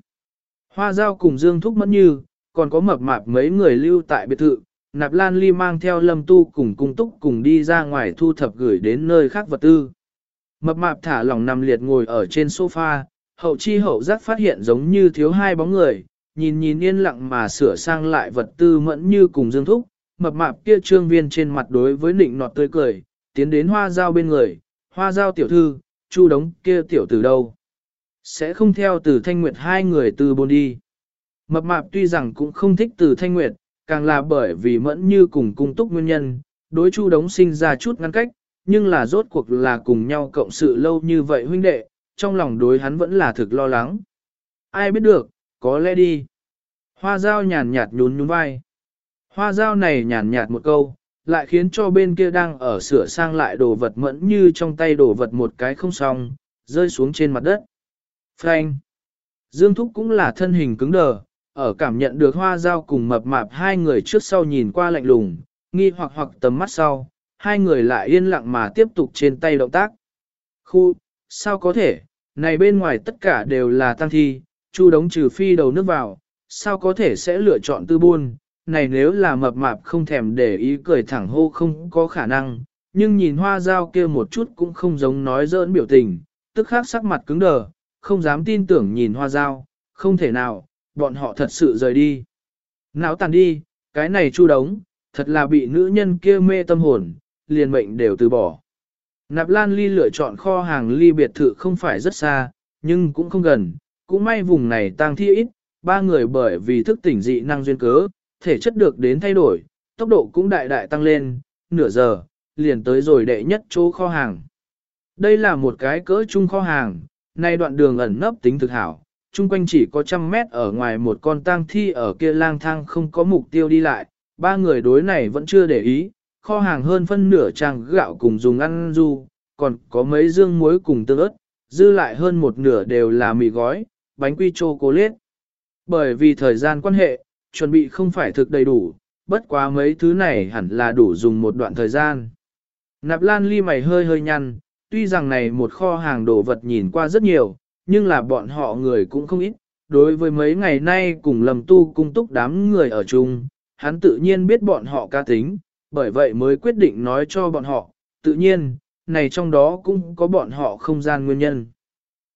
Hoa giao cùng Dương Thúc mẫn như, còn có mập mạp mấy người lưu tại biệt thự, Nạp Lan Ly mang theo Lâm Tu cùng cung túc cùng đi ra ngoài thu thập gửi đến nơi khác vật tư. Mập mạp thả lỏng nằm liệt ngồi ở trên sofa, hậu chi hậu giác phát hiện giống như thiếu hai bóng người, nhìn nhìn yên lặng mà sửa sang lại vật tư mẫn như cùng dương thúc, mập mạp kia trương viên trên mặt đối với nịnh nọt tươi cười, tiến đến hoa giao bên người, hoa giao tiểu thư, chu đống kia tiểu từ đâu. Sẽ không theo từ thanh nguyệt hai người từ bôn đi. Mập mạp tuy rằng cũng không thích từ thanh nguyệt, càng là bởi vì mẫn như cùng cung túc nguyên nhân, đối chu đống sinh ra chút ngăn cách, nhưng là rốt cuộc là cùng nhau cộng sự lâu như vậy huynh đệ, trong lòng đối hắn vẫn là thực lo lắng. Ai biết được, có lẽ đi. Hoa dao nhàn nhạt nhún nhún vai. Hoa dao này nhàn nhạt một câu, lại khiến cho bên kia đang ở sửa sang lại đồ vật mẫn như trong tay đồ vật một cái không xong, rơi xuống trên mặt đất. Frank. Dương Thúc cũng là thân hình cứng đờ, ở cảm nhận được hoa dao cùng mập mạp hai người trước sau nhìn qua lạnh lùng, nghi hoặc hoặc tầm mắt sau, hai người lại yên lặng mà tiếp tục trên tay động tác. Khu, sao có thể, này bên ngoài tất cả đều là tăng thi, chu đống trừ phi đầu nước vào, sao có thể sẽ lựa chọn tư buôn, này nếu là mập mạp không thèm để ý cười thẳng hô không có khả năng, nhưng nhìn hoa dao kia một chút cũng không giống nói dỡn biểu tình, tức khắc sắc mặt cứng đờ, không dám tin tưởng nhìn hoa dao, không thể nào, bọn họ thật sự rời đi. Não tàn đi, cái này chu đống, thật là bị nữ nhân kia mê tâm hồn, liền mệnh đều từ bỏ. Nạp Lan Ly lựa chọn kho hàng ly biệt thự không phải rất xa, nhưng cũng không gần, cũng may vùng này tang thi ít, ba người bởi vì thức tỉnh dị năng duyên cớ, thể chất được đến thay đổi, tốc độ cũng đại đại tăng lên, nửa giờ, liền tới rồi đệ nhất chỗ kho hàng. Đây là một cái cỡ trung kho hàng, nay đoạn đường ẩn nấp tính thực hảo, chung quanh chỉ có trăm mét ở ngoài một con tang thi ở kia lang thang không có mục tiêu đi lại, ba người đối này vẫn chưa để ý, kho hàng hơn phân nửa trang gạo cùng dùng ăn du, còn có mấy dương muối cùng tương ớt, dư lại hơn một nửa đều là mì gói, bánh quy chocolate. Bởi vì thời gian quan hệ, chuẩn bị không phải thực đầy đủ, bất quá mấy thứ này hẳn là đủ dùng một đoạn thời gian. Nạp lan ly mày hơi hơi nhăn, tuy rằng này một kho hàng đồ vật nhìn qua rất nhiều, nhưng là bọn họ người cũng không ít. Đối với mấy ngày nay cùng lầm tu cung túc đám người ở chung, hắn tự nhiên biết bọn họ ca tính, bởi vậy mới quyết định nói cho bọn họ, tự nhiên, này trong đó cũng có bọn họ không gian nguyên nhân.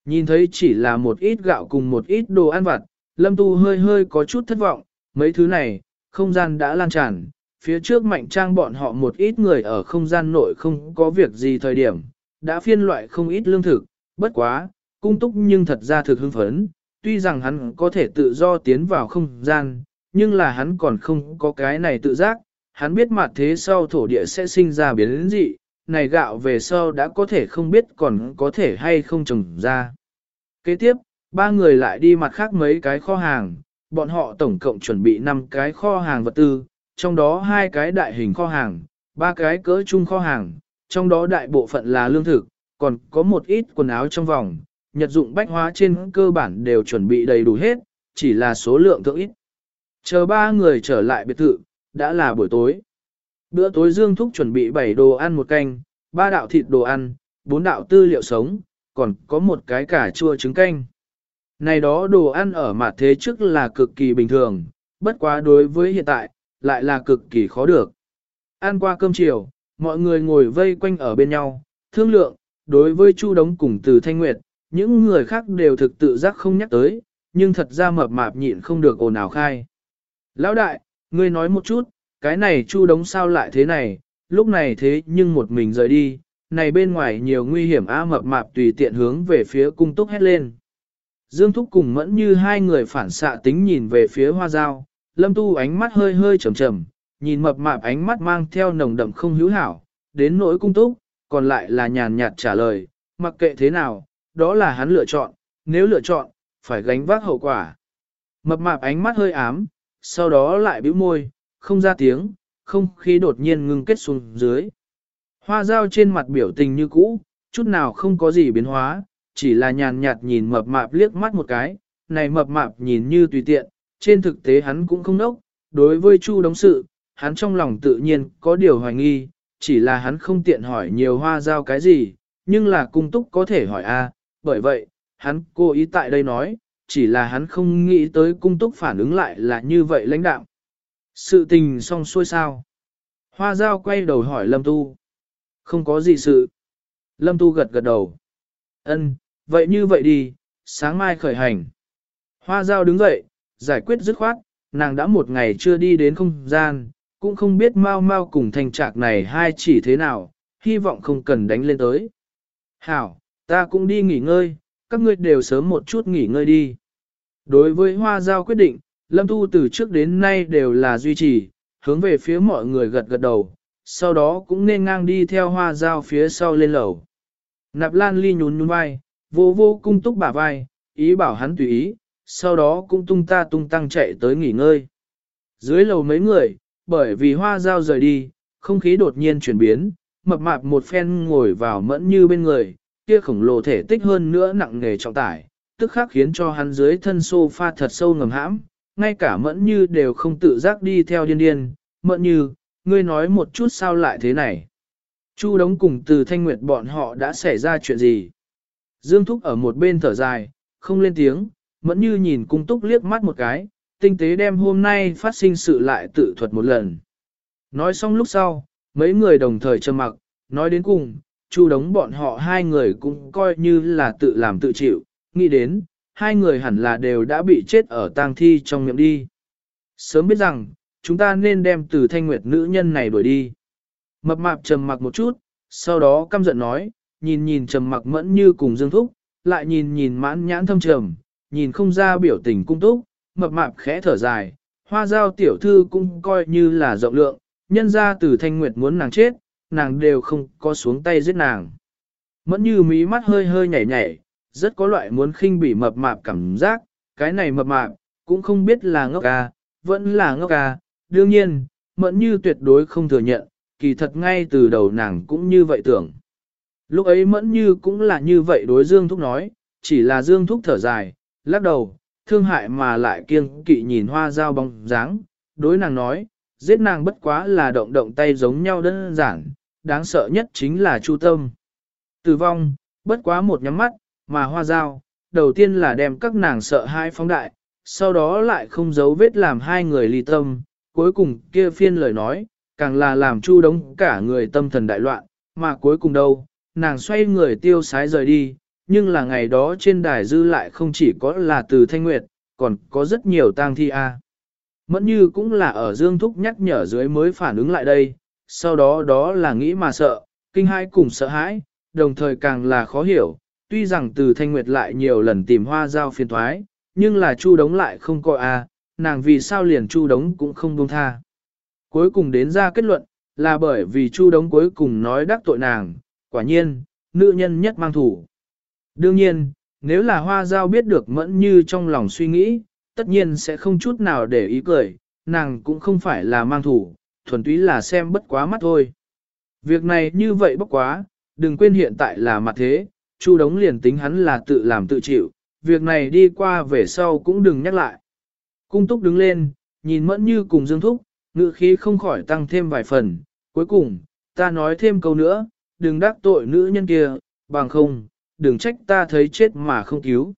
Nhìn thấy chỉ là một ít gạo cùng một ít đồ ăn vặt, Lâm Tu hơi hơi có chút thất vọng, mấy thứ này, không gian đã lan tràn, phía trước mạnh trang bọn họ một ít người ở không gian nội không có việc gì thời điểm, đã phiên loại không ít lương thực, bất quá, cung túc nhưng thật ra thực hưng phấn, tuy rằng hắn có thể tự do tiến vào không gian, nhưng là hắn còn không có cái này tự giác, hắn biết mặt thế sau thổ địa sẽ sinh ra biến dị, này gạo về sau đã có thể không biết còn có thể hay không trồng ra. Kế tiếp, ba người lại đi mặt khác mấy cái kho hàng, bọn họ tổng cộng chuẩn bị 5 cái kho hàng vật tư, trong đó hai cái đại hình kho hàng, ba cái cỡ trung kho hàng, trong đó đại bộ phận là lương thực, còn có một ít quần áo trong vòng, nhật dụng bách hóa trên cơ bản đều chuẩn bị đầy đủ hết, chỉ là số lượng thượng ít. Chờ ba người trở lại biệt thự, đã là buổi tối. Bữa tối Dương Thúc chuẩn bị 7 đồ ăn một canh, 3 đạo thịt đồ ăn, 4 đạo tư liệu sống, còn có một cái cà chua trứng canh. Này đó đồ ăn ở mặt thế trước là cực kỳ bình thường, bất quá đối với hiện tại, lại là cực kỳ khó được. Ăn qua cơm chiều, mọi người ngồi vây quanh ở bên nhau, thương lượng, đối với Chu Đống cùng từ Thanh Nguyệt, những người khác đều thực tự giác không nhắc tới, nhưng thật ra mập mạp nhịn không được ồn ào khai. Lão đại, ngươi nói một chút, cái này Chu Đống sao lại thế này, lúc này thế nhưng một mình rời đi, này bên ngoài nhiều nguy hiểm a mập mạp tùy tiện hướng về phía cung túc hét lên. Dương Thúc cùng mẫn như hai người phản xạ tính nhìn về phía hoa dao, lâm tu ánh mắt hơi hơi trầm trầm, nhìn mập mạp ánh mắt mang theo nồng đậm không hữu hảo, đến nỗi cung túc, còn lại là nhàn nhạt trả lời, mặc kệ thế nào, đó là hắn lựa chọn, nếu lựa chọn, phải gánh vác hậu quả. Mập mạp ánh mắt hơi ám, sau đó lại bĩu môi, không ra tiếng, không khí đột nhiên ngưng kết xuống dưới. Hoa dao trên mặt biểu tình như cũ, chút nào không có gì biến hóa, chỉ là nhàn nhạt nhìn mập mạp liếc mắt một cái, này mập mạp nhìn như tùy tiện, trên thực tế hắn cũng không nốc, đối với Chu đóng sự, hắn trong lòng tự nhiên có điều hoài nghi, chỉ là hắn không tiện hỏi nhiều hoa giao cái gì, nhưng là cung túc có thể hỏi a, bởi vậy, hắn cố ý tại đây nói, chỉ là hắn không nghĩ tới cung túc phản ứng lại là như vậy lãnh đạo. Sự tình xong xuôi sao? Hoa giao quay đầu hỏi Lâm Tu. Không có gì sự. Lâm Tu gật gật đầu. Ân, vậy như vậy đi, sáng mai khởi hành. Hoa giao đứng dậy, giải quyết dứt khoát, nàng đã một ngày chưa đi đến không gian, cũng không biết mau mau cùng thành trạc này hai chỉ thế nào, hy vọng không cần đánh lên tới. Hảo, ta cũng đi nghỉ ngơi, các ngươi đều sớm một chút nghỉ ngơi đi. Đối với hoa giao quyết định, Lâm Tu từ trước đến nay đều là duy trì, hướng về phía mọi người gật gật đầu, sau đó cũng nên ngang đi theo hoa giao phía sau lên lầu. Nạp Lan Ly nhún nhún vai, vô vô cung túc bả vai, ý bảo hắn tùy ý, sau đó cũng tung ta tung tăng chạy tới nghỉ ngơi. Dưới lầu mấy người, bởi vì hoa giao rời đi, không khí đột nhiên chuyển biến, mập mạp một phen ngồi vào mẫn như bên người, kia khổng lồ thể tích hơn nữa nặng nghề trọng tải, tức khắc khiến cho hắn dưới thân sofa thật sâu ngầm hãm, ngay cả mẫn như đều không tự giác đi theo điên điên, mẫn như, ngươi nói một chút sao lại thế này. Chu đống cùng từ thanh nguyệt bọn họ đã xảy ra chuyện gì? Dương Thúc ở một bên thở dài, không lên tiếng, mẫn như nhìn cung túc liếc mắt một cái, tinh tế đem hôm nay phát sinh sự lại tự thuật một lần. Nói xong lúc sau, mấy người đồng thời trầm mặc, nói đến cùng, chu đống bọn họ hai người cũng coi như là tự làm tự chịu, nghĩ đến, hai người hẳn là đều đã bị chết ở tang thi trong miệng đi. Sớm biết rằng, chúng ta nên đem từ thanh nguyệt nữ nhân này đuổi đi. Mập mạp trầm mặc một chút, sau đó căm giận nói, nhìn nhìn trầm mặc mẫn như cùng dương thúc, lại nhìn nhìn mãn nhãn thâm trầm, nhìn không ra biểu tình cung túc, mập mạp khẽ thở dài, hoa giao tiểu thư cũng coi như là rộng lượng, nhân ra từ thanh nguyệt muốn nàng chết, nàng đều không có xuống tay giết nàng. Mẫn như mí mắt hơi hơi nhảy nhảy, rất có loại muốn khinh bỉ mập mạp cảm giác, cái này mập mạp, cũng không biết là ngốc à, vẫn là ngốc à, đương nhiên, mẫn như tuyệt đối không thừa nhận, kỳ thật ngay từ đầu nàng cũng như vậy tưởng. Lúc ấy mẫn như cũng là như vậy đối Dương Thúc nói, chỉ là Dương Thúc thở dài, lắc đầu, thương hại mà lại kiêng kỵ nhìn hoa dao bóng dáng, đối nàng nói, giết nàng bất quá là động động tay giống nhau đơn giản, đáng sợ nhất chính là chu tâm. Tử vong, bất quá một nhắm mắt, mà hoa dao, đầu tiên là đem các nàng sợ hai phóng đại, sau đó lại không giấu vết làm hai người ly tâm, cuối cùng kia phiên lời nói, càng là làm chu đống cả người tâm thần đại loạn, mà cuối cùng đâu, nàng xoay người tiêu sái rời đi, nhưng là ngày đó trên đài dư lại không chỉ có là từ thanh nguyệt, còn có rất nhiều tang thi a. Mẫn như cũng là ở dương thúc nhắc nhở dưới mới phản ứng lại đây, sau đó đó là nghĩ mà sợ, kinh hai cùng sợ hãi, đồng thời càng là khó hiểu, tuy rằng từ thanh nguyệt lại nhiều lần tìm hoa giao phiền thoái, nhưng là chu đống lại không coi a, nàng vì sao liền chu đống cũng không buông tha. Cuối cùng đến ra kết luận, là bởi vì chu đống cuối cùng nói đắc tội nàng, quả nhiên, nữ nhân nhất mang thủ. Đương nhiên, nếu là hoa giao biết được mẫn như trong lòng suy nghĩ, tất nhiên sẽ không chút nào để ý cười, nàng cũng không phải là mang thủ, thuần túy là xem bất quá mắt thôi. Việc này như vậy bất quá, đừng quên hiện tại là mặt thế, Chu đống liền tính hắn là tự làm tự chịu, việc này đi qua về sau cũng đừng nhắc lại. Cung túc đứng lên, nhìn mẫn như cùng dương thúc, ngự khí không khỏi tăng thêm vài phần, Cuối cùng, ta nói thêm câu nữa, đừng đắc tội nữ nhân kia, bằng không, đừng trách ta thấy chết mà không cứu.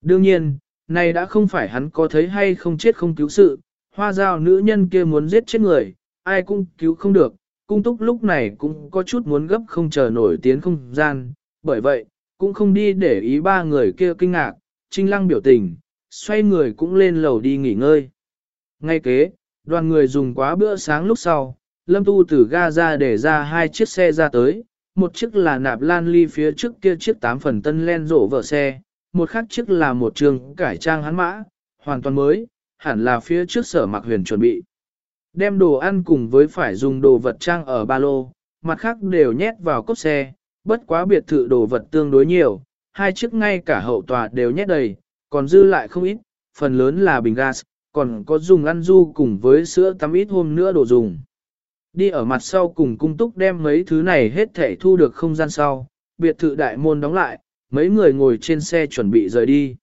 Đương nhiên, này đã không phải hắn có thấy hay không chết không cứu sự, hoa giao nữ nhân kia muốn giết chết người, ai cũng cứu không được, cung túc lúc này cũng có chút muốn gấp không chờ nổi tiến không gian, bởi vậy, cũng không đi để ý ba người kia kinh ngạc, trinh lăng biểu tình, xoay người cũng lên lầu đi nghỉ ngơi. Ngay kế, đoàn người dùng quá bữa sáng lúc sau, Lâm Tu từ ga ra để ra hai chiếc xe ra tới, một chiếc là nạp lan ly phía trước kia chiếc tám phần tân len rổ vợ xe, một khác chiếc là một trường cải trang hắn mã, hoàn toàn mới, hẳn là phía trước sở mặc huyền chuẩn bị. Đem đồ ăn cùng với phải dùng đồ vật trang ở ba lô, mặt khác đều nhét vào cốt xe, bất quá biệt thự đồ vật tương đối nhiều, hai chiếc ngay cả hậu tòa đều nhét đầy, còn dư lại không ít, phần lớn là bình gas, còn có dùng ăn du cùng với sữa tắm ít hôm nữa đồ dùng. Đi ở mặt sau cùng cung túc đem mấy thứ này hết thể thu được không gian sau, biệt thự đại môn đóng lại, mấy người ngồi trên xe chuẩn bị rời đi.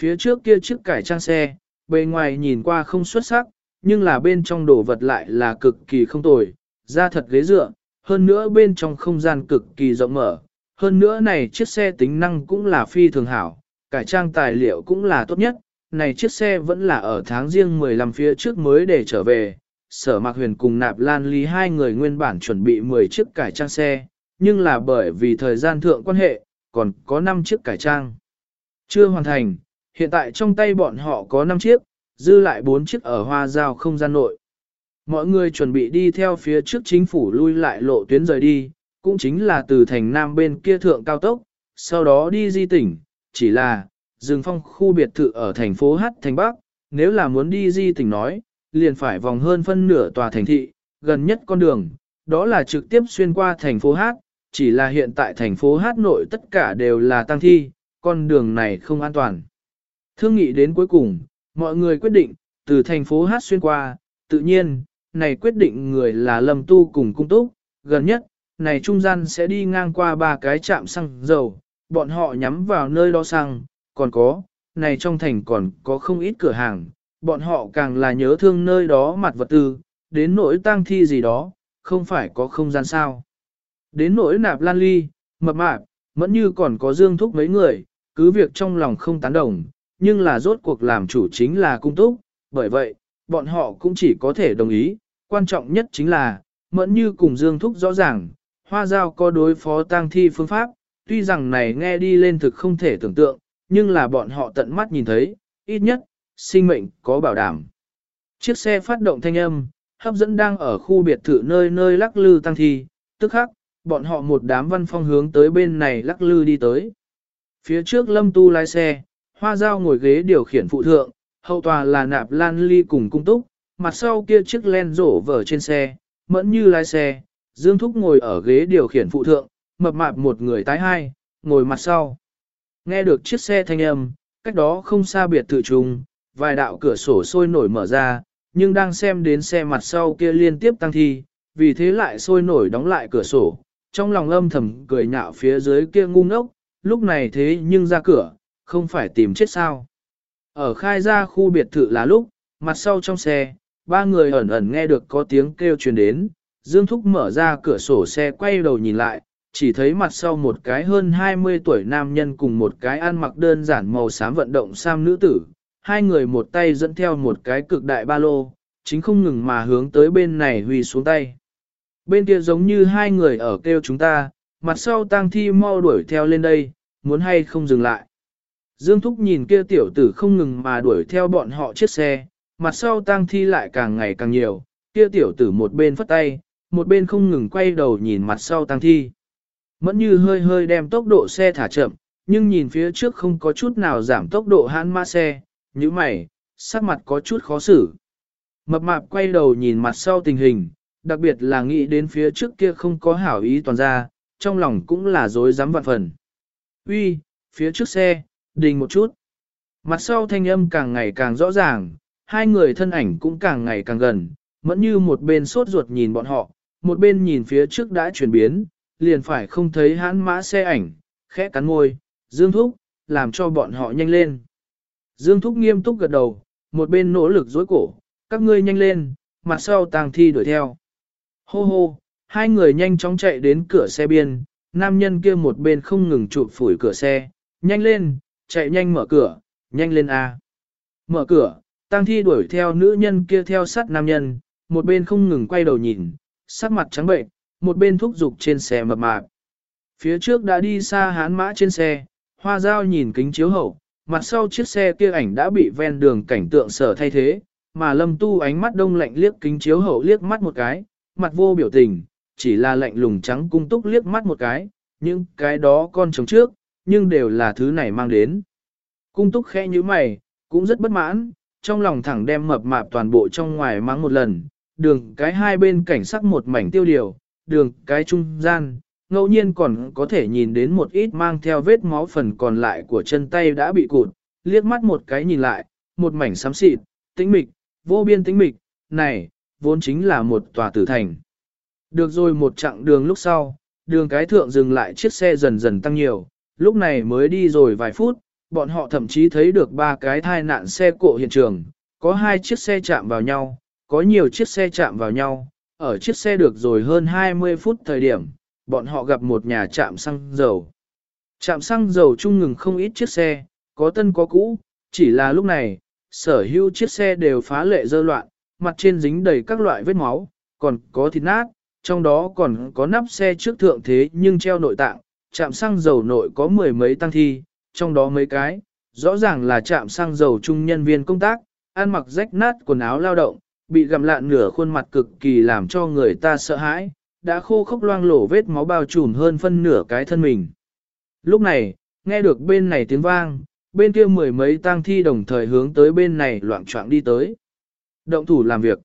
Phía trước kia chiếc cải trang xe, bề ngoài nhìn qua không xuất sắc, nhưng là bên trong đồ vật lại là cực kỳ không tồi, ra thật ghế dựa, hơn nữa bên trong không gian cực kỳ rộng mở, hơn nữa này chiếc xe tính năng cũng là phi thường hảo, cải trang tài liệu cũng là tốt nhất, này chiếc xe vẫn là ở tháng riêng 15 phía trước mới để trở về. Sở Mạc Huyền cùng Nạp Lan Lý hai người nguyên bản chuẩn bị 10 chiếc cải trang xe, nhưng là bởi vì thời gian thượng quan hệ, còn có 5 chiếc cải trang. Chưa hoàn thành, hiện tại trong tay bọn họ có 5 chiếc, dư lại 4 chiếc ở hoa giao không gian nội. Mọi người chuẩn bị đi theo phía trước chính phủ lui lại lộ tuyến rời đi, cũng chính là từ thành nam bên kia thượng cao tốc, sau đó đi di tỉnh, chỉ là, rừng phong khu biệt thự ở thành phố H thành Bắc, nếu là muốn đi di tỉnh nói, liền phải vòng hơn phân nửa tòa thành thị, gần nhất con đường, đó là trực tiếp xuyên qua thành phố H, chỉ là hiện tại thành phố H nội tất cả đều là tăng thi, con đường này không an toàn. Thương nghị đến cuối cùng, mọi người quyết định, từ thành phố H xuyên qua, tự nhiên, này quyết định người là Lâm Tu cùng cung túc, gần nhất, này trung gian sẽ đi ngang qua ba cái trạm xăng dầu, bọn họ nhắm vào nơi đó xăng, còn có, này trong thành còn có không ít cửa hàng, bọn họ càng là nhớ thương nơi đó mặt vật tư, đến nỗi tang thi gì đó, không phải có không gian sao. Đến nỗi nạp lan ly, mập mạp, mẫn như còn có dương thúc mấy người, cứ việc trong lòng không tán đồng, nhưng là rốt cuộc làm chủ chính là cung túc, bởi vậy, bọn họ cũng chỉ có thể đồng ý, quan trọng nhất chính là, mẫn như cùng dương thúc rõ ràng, hoa giao có đối phó tang thi phương pháp, tuy rằng này nghe đi lên thực không thể tưởng tượng, nhưng là bọn họ tận mắt nhìn thấy, ít nhất, sinh mệnh có bảo đảm. Chiếc xe phát động thanh âm, hấp dẫn đang ở khu biệt thự nơi nơi lắc lư tăng thi, tức khắc, bọn họ một đám văn phong hướng tới bên này lắc lư đi tới. Phía trước lâm tu lái xe, hoa dao ngồi ghế điều khiển phụ thượng, hậu tòa là nạp lan ly cùng cung túc, mặt sau kia chiếc len rổ vở trên xe, mẫn như lái xe, dương thúc ngồi ở ghế điều khiển phụ thượng, mập mạp một người tái hai, ngồi mặt sau. Nghe được chiếc xe thanh âm, cách đó không xa biệt thự trùng, vài đạo cửa sổ sôi nổi mở ra, nhưng đang xem đến xe mặt sau kia liên tiếp tăng thi, vì thế lại sôi nổi đóng lại cửa sổ, trong lòng âm thầm cười nhạo phía dưới kia ngu ngốc, lúc này thế nhưng ra cửa, không phải tìm chết sao. Ở khai ra khu biệt thự là lúc, mặt sau trong xe, ba người ẩn ẩn nghe được có tiếng kêu truyền đến, Dương Thúc mở ra cửa sổ xe quay đầu nhìn lại, chỉ thấy mặt sau một cái hơn 20 tuổi nam nhân cùng một cái ăn mặc đơn giản màu xám vận động sam nữ tử, hai người một tay dẫn theo một cái cực đại ba lô, chính không ngừng mà hướng tới bên này huy xuống tay. Bên kia giống như hai người ở kêu chúng ta, mặt sau tang thi mau đuổi theo lên đây, muốn hay không dừng lại. Dương Thúc nhìn kia tiểu tử không ngừng mà đuổi theo bọn họ chiếc xe, mặt sau tang thi lại càng ngày càng nhiều, kia tiểu tử một bên phất tay, một bên không ngừng quay đầu nhìn mặt sau tang thi. Mẫn như hơi hơi đem tốc độ xe thả chậm, nhưng nhìn phía trước không có chút nào giảm tốc độ hãn ma xe, như mày, sắc mặt có chút khó xử. Mập mạp quay đầu nhìn mặt sau tình hình, đặc biệt là nghĩ đến phía trước kia không có hảo ý toàn ra, trong lòng cũng là dối dám vạn phần. Uy, phía trước xe, đình một chút. Mặt sau thanh âm càng ngày càng rõ ràng, hai người thân ảnh cũng càng ngày càng gần, mẫn như một bên sốt ruột nhìn bọn họ, một bên nhìn phía trước đã chuyển biến, liền phải không thấy hãn mã xe ảnh, khẽ cắn môi, Dương Thúc, làm cho bọn họ nhanh lên. Dương Thúc nghiêm túc gật đầu, một bên nỗ lực dối cổ, các ngươi nhanh lên, mặt sau tàng thi đuổi theo. Hô hô, hai người nhanh chóng chạy đến cửa xe biên, nam nhân kia một bên không ngừng chụp phủi cửa xe, nhanh lên, chạy nhanh mở cửa, nhanh lên A. Mở cửa, Tàng thi đuổi theo nữ nhân kia theo sát nam nhân, một bên không ngừng quay đầu nhìn, sắc mặt trắng bệnh, một bên thúc giục trên xe mập mạp. Phía trước đã đi xa hán mã trên xe, hoa dao nhìn kính chiếu hậu, mặt sau chiếc xe kia ảnh đã bị ven đường cảnh tượng sở thay thế, mà lâm tu ánh mắt đông lạnh liếc kính chiếu hậu liếc mắt một cái, mặt vô biểu tình, chỉ là lạnh lùng trắng cung túc liếc mắt một cái, những cái đó con trống trước, nhưng đều là thứ này mang đến. Cung túc khẽ như mày, cũng rất bất mãn, trong lòng thẳng đem mập mạp toàn bộ trong ngoài mắng một lần, đường cái hai bên cảnh sắc một mảnh tiêu điều, đường cái trung gian, ngẫu nhiên còn có thể nhìn đến một ít mang theo vết máu phần còn lại của chân tay đã bị cụt, liếc mắt một cái nhìn lại, một mảnh xám xịt, tĩnh mịch, vô biên tĩnh mịch, này, vốn chính là một tòa tử thành. Được rồi một chặng đường lúc sau, đường cái thượng dừng lại chiếc xe dần dần tăng nhiều, lúc này mới đi rồi vài phút, bọn họ thậm chí thấy được ba cái thai nạn xe cộ hiện trường, có hai chiếc xe chạm vào nhau, có nhiều chiếc xe chạm vào nhau, ở chiếc xe được rồi hơn 20 phút thời điểm, bọn họ gặp một nhà trạm xăng dầu. Trạm xăng dầu chung ngừng không ít chiếc xe, có tân có cũ, chỉ là lúc này, sở hữu chiếc xe đều phá lệ dơ loạn, mặt trên dính đầy các loại vết máu, còn có thịt nát, trong đó còn có nắp xe trước thượng thế nhưng treo nội tạng, trạm xăng dầu nội có mười mấy tăng thi, trong đó mấy cái, rõ ràng là trạm xăng dầu chung nhân viên công tác, ăn mặc rách nát quần áo lao động, bị gặm lạn nửa khuôn mặt cực kỳ làm cho người ta sợ hãi, đã khô khốc loang lổ vết máu bao trùm hơn phân nửa cái thân mình. Lúc này, nghe được bên này tiếng vang, bên kia mười mấy tang thi đồng thời hướng tới bên này loạn choạng đi tới. Động thủ làm việc.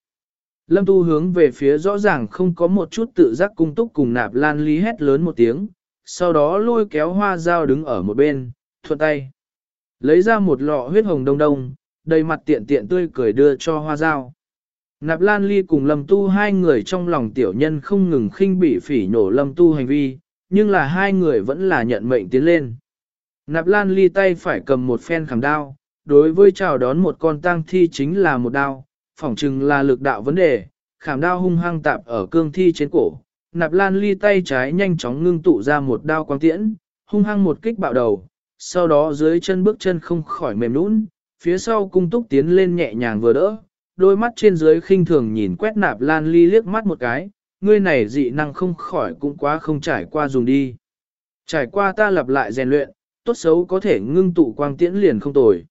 Lâm Tu hướng về phía rõ ràng không có một chút tự giác cung túc cùng nạp lan ly hét lớn một tiếng, sau đó lôi kéo hoa dao đứng ở một bên, thuận tay. Lấy ra một lọ huyết hồng đông đông, đầy mặt tiện tiện tươi cười đưa cho hoa dao. Nạp Lan Ly cùng Lâm Tu hai người trong lòng tiểu nhân không ngừng khinh bị phỉ nổ Lâm Tu hành vi, nhưng là hai người vẫn là nhận mệnh tiến lên. Nạp Lan Ly tay phải cầm một phen khảm đao, đối với chào đón một con tang thi chính là một đao, phỏng chừng là lực đạo vấn đề, khảm đao hung hăng tạp ở cương thi trên cổ. Nạp Lan Ly tay trái nhanh chóng ngưng tụ ra một đao quang tiễn, hung hăng một kích bạo đầu, sau đó dưới chân bước chân không khỏi mềm nũng, phía sau cung túc tiến lên nhẹ nhàng vừa đỡ, đôi mắt trên dưới khinh thường nhìn quét nạp lan ly liếc mắt một cái, ngươi này dị năng không khỏi cũng quá không trải qua dùng đi. Trải qua ta lặp lại rèn luyện, tốt xấu có thể ngưng tụ quang tiễn liền không tồi.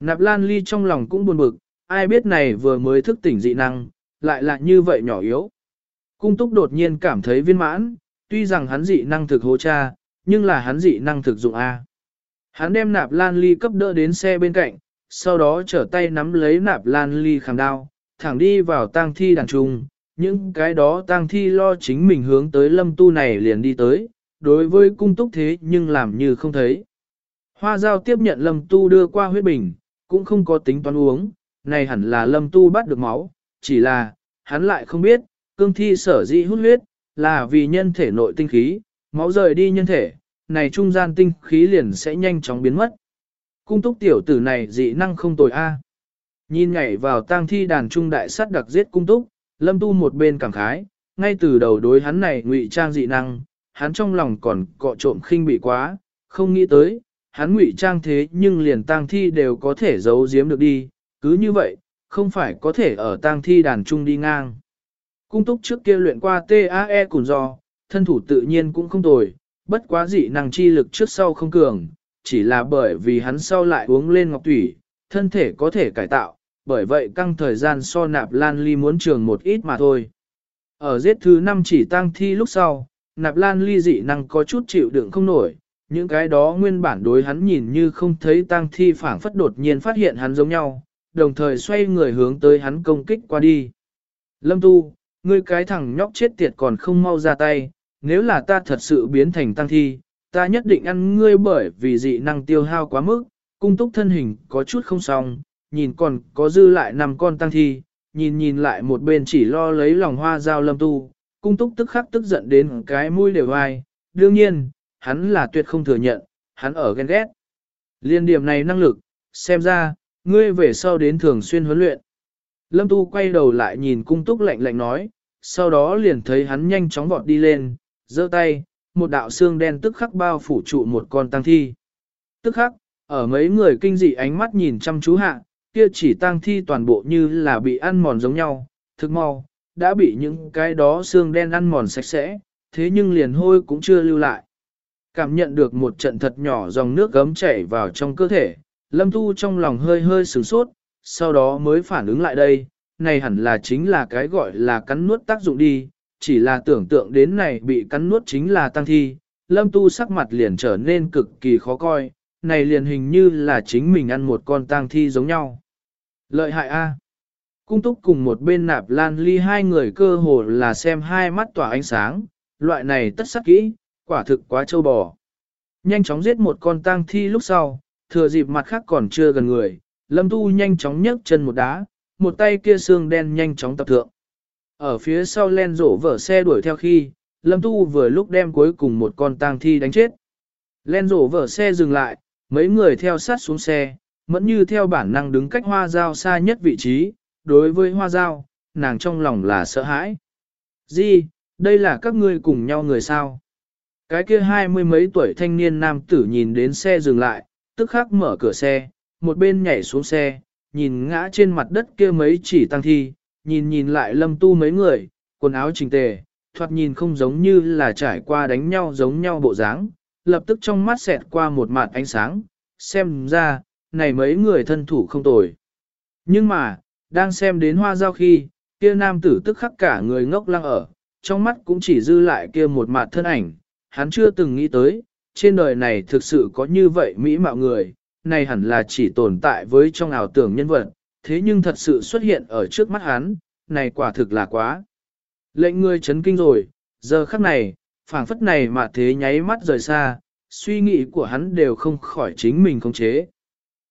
Nạp lan ly trong lòng cũng buồn bực, ai biết này vừa mới thức tỉnh dị năng, lại là như vậy nhỏ yếu. Cung túc đột nhiên cảm thấy viên mãn, tuy rằng hắn dị năng thực hô cha, nhưng là hắn dị năng thực dụng A. Hắn đem nạp lan ly cấp đỡ đến xe bên cạnh, sau đó trở tay nắm lấy nạp lan ly khảm đao, thẳng đi vào tang thi đàn trung. Những cái đó tang thi lo chính mình hướng tới lâm tu này liền đi tới, đối với cung túc thế nhưng làm như không thấy. Hoa giao tiếp nhận lâm tu đưa qua huyết bình, cũng không có tính toán uống, này hẳn là lâm tu bắt được máu, chỉ là, hắn lại không biết, cương thi sở dĩ hút huyết, là vì nhân thể nội tinh khí, máu rời đi nhân thể, này trung gian tinh khí liền sẽ nhanh chóng biến mất. Cung túc tiểu tử này dị năng không tồi a. Nhìn nhảy vào tang thi đàn trung đại sát đặc giết cung túc, lâm tu một bên cảm khái, ngay từ đầu đối hắn này ngụy trang dị năng, hắn trong lòng còn cọ trộm khinh bị quá, không nghĩ tới, hắn ngụy trang thế nhưng liền tang thi đều có thể giấu giếm được đi, cứ như vậy, không phải có thể ở tang thi đàn trung đi ngang. Cung túc trước kia luyện qua TAE cùng do, thân thủ tự nhiên cũng không tồi, bất quá dị năng chi lực trước sau không cường, chỉ là bởi vì hắn sau lại uống lên ngọc thủy, thân thể có thể cải tạo, bởi vậy căng thời gian so nạp lan ly muốn trường một ít mà thôi. Ở giết thứ năm chỉ tăng thi lúc sau, nạp lan ly dị năng có chút chịu đựng không nổi, những cái đó nguyên bản đối hắn nhìn như không thấy tăng thi phảng phất đột nhiên phát hiện hắn giống nhau, đồng thời xoay người hướng tới hắn công kích qua đi. Lâm Tu, ngươi cái thằng nhóc chết tiệt còn không mau ra tay, nếu là ta thật sự biến thành tăng thi, ta nhất định ăn ngươi bởi vì dị năng tiêu hao quá mức, cung túc thân hình có chút không xong, nhìn còn có dư lại năm con tăng thi, nhìn nhìn lại một bên chỉ lo lấy lòng hoa giao lâm tu, cung túc tức khắc tức giận đến cái mũi đều vai, đương nhiên, hắn là tuyệt không thừa nhận, hắn ở ghen ghét. Liên điểm này năng lực, xem ra, ngươi về sau đến thường xuyên huấn luyện. Lâm tu quay đầu lại nhìn cung túc lạnh lạnh nói, sau đó liền thấy hắn nhanh chóng vọt đi lên, giơ tay, một đạo xương đen tức khắc bao phủ trụ một con tăng thi. Tức khắc, ở mấy người kinh dị ánh mắt nhìn chăm chú hạ, kia chỉ tăng thi toàn bộ như là bị ăn mòn giống nhau, thực mau, đã bị những cái đó xương đen ăn mòn sạch sẽ, thế nhưng liền hôi cũng chưa lưu lại. Cảm nhận được một trận thật nhỏ dòng nước gấm chảy vào trong cơ thể, Lâm Thu trong lòng hơi hơi sửng sốt, sau đó mới phản ứng lại đây, này hẳn là chính là cái gọi là cắn nuốt tác dụng đi, chỉ là tưởng tượng đến này bị cắn nuốt chính là tăng thi, Lâm Tu sắc mặt liền trở nên cực kỳ khó coi, này liền hình như là chính mình ăn một con tang thi giống nhau. Lợi hại A. Cung túc cùng một bên nạp lan ly hai người cơ hồ là xem hai mắt tỏa ánh sáng, loại này tất sắc kỹ, quả thực quá trâu bò. Nhanh chóng giết một con tang thi lúc sau, thừa dịp mặt khác còn chưa gần người, lâm tu nhanh chóng nhấc chân một đá, một tay kia xương đen nhanh chóng tập thượng. Ở phía sau len rổ vở xe đuổi theo khi, lâm tu vừa lúc đem cuối cùng một con tang thi đánh chết. Len rổ vở xe dừng lại, mấy người theo sát xuống xe, mẫn như theo bản năng đứng cách hoa dao xa nhất vị trí, đối với hoa dao, nàng trong lòng là sợ hãi. Di, đây là các ngươi cùng nhau người sao? Cái kia hai mươi mấy tuổi thanh niên nam tử nhìn đến xe dừng lại, tức khắc mở cửa xe, một bên nhảy xuống xe, nhìn ngã trên mặt đất kia mấy chỉ tăng thi, nhìn nhìn lại lâm tu mấy người, quần áo chỉnh tề, thoạt nhìn không giống như là trải qua đánh nhau giống nhau bộ dáng, lập tức trong mắt xẹt qua một mặt ánh sáng, xem ra, này mấy người thân thủ không tồi. Nhưng mà, đang xem đến hoa giao khi, kia nam tử tức khắc cả người ngốc lăng ở, trong mắt cũng chỉ dư lại kia một mặt thân ảnh, hắn chưa từng nghĩ tới, trên đời này thực sự có như vậy mỹ mạo người, này hẳn là chỉ tồn tại với trong ảo tưởng nhân vật, thế nhưng thật sự xuất hiện ở trước mắt hắn, này quả thực là quá. Lệnh người chấn kinh rồi, giờ khắc này, phảng phất này mà thế nháy mắt rời xa, suy nghĩ của hắn đều không khỏi chính mình khống chế.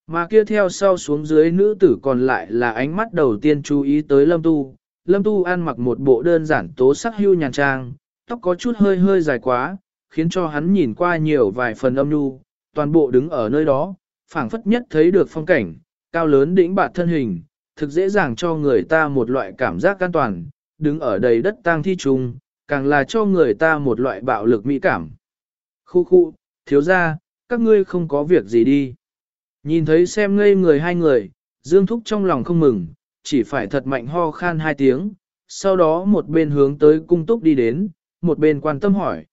Mà kia theo sau xuống dưới nữ tử còn lại là ánh mắt đầu tiên chú ý tới Lâm Tu. Lâm Tu ăn mặc một bộ đơn giản tố sắc hưu nhàn trang, tóc có chút hơi hơi dài quá, khiến cho hắn nhìn qua nhiều vài phần âm nhu, toàn bộ đứng ở nơi đó, phảng phất nhất thấy được phong cảnh, cao lớn đỉnh bạt thân hình, thực dễ dàng cho người ta một loại cảm giác an toàn, đứng ở đầy đất tang thi trùng, càng là cho người ta một loại bạo lực mỹ cảm. Khu khu, thiếu ra, các ngươi không có việc gì đi. Nhìn thấy xem ngây người hai người, Dương Thúc trong lòng không mừng, chỉ phải thật mạnh ho khan hai tiếng, sau đó một bên hướng tới cung túc đi đến, một bên quan tâm hỏi.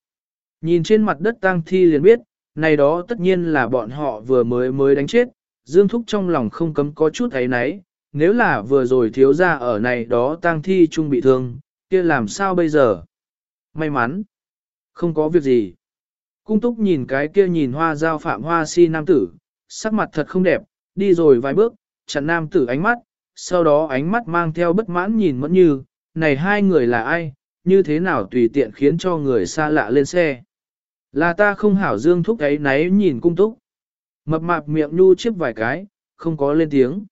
Nhìn trên mặt đất tang thi liền biết, này đó tất nhiên là bọn họ vừa mới mới đánh chết, Dương Thúc trong lòng không cấm có chút ấy náy, nếu là vừa rồi thiếu ra ở này đó tang thi chung bị thương, kia làm sao bây giờ? May mắn, không có việc gì. Cung túc nhìn cái kia nhìn hoa giao phạm hoa si nam tử, sắc mặt thật không đẹp, đi rồi vài bước, chặn nam tử ánh mắt, sau đó ánh mắt mang theo bất mãn nhìn mẫn như, này hai người là ai, như thế nào tùy tiện khiến cho người xa lạ lên xe. Là ta không hảo dương thúc ấy náy nhìn cung túc. Mập mạp miệng nhu chiếc vài cái, không có lên tiếng.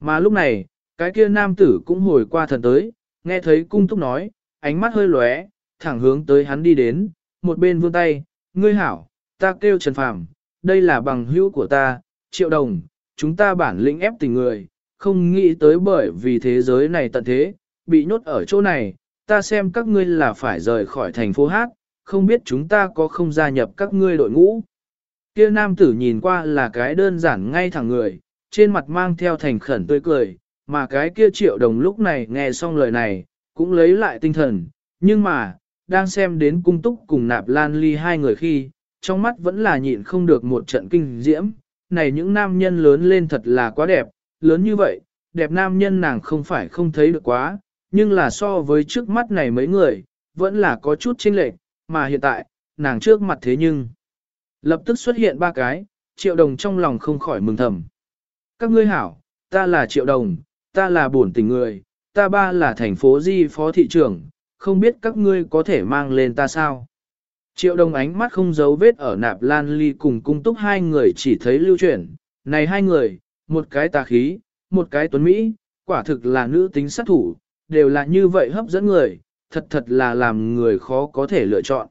Mà lúc này, cái kia nam tử cũng hồi qua thần tới, nghe thấy cung túc nói, ánh mắt hơi lóe, thẳng hướng tới hắn đi đến, một bên vươn tay, ngươi hảo, ta kêu Trần Phàm, đây là bằng hữu của ta, triệu đồng, chúng ta bản lĩnh ép tình người, không nghĩ tới bởi vì thế giới này tận thế, bị nhốt ở chỗ này, ta xem các ngươi là phải rời khỏi thành phố hát, không biết chúng ta có không gia nhập các ngươi đội ngũ. Kia nam tử nhìn qua là cái đơn giản ngay thẳng người, trên mặt mang theo thành khẩn tươi cười, mà cái kia triệu đồng lúc này nghe xong lời này, cũng lấy lại tinh thần, nhưng mà, đang xem đến cung túc cùng nạp lan ly hai người khi, trong mắt vẫn là nhịn không được một trận kinh diễm, này những nam nhân lớn lên thật là quá đẹp, lớn như vậy, đẹp nam nhân nàng không phải không thấy được quá, nhưng là so với trước mắt này mấy người, vẫn là có chút chênh lệch, mà hiện tại, nàng trước mặt thế nhưng, lập tức xuất hiện ba cái, triệu đồng trong lòng không khỏi mừng thầm. Các ngươi hảo, ta là triệu đồng, ta là bổn tình người, ta ba là thành phố di phó thị trưởng, không biết các ngươi có thể mang lên ta sao. Triệu đồng ánh mắt không giấu vết ở nạp lan ly cùng cung túc hai người chỉ thấy lưu chuyển. Này hai người, một cái tà khí, một cái tuấn Mỹ, quả thực là nữ tính sát thủ, đều là như vậy hấp dẫn người, thật thật là làm người khó có thể lựa chọn.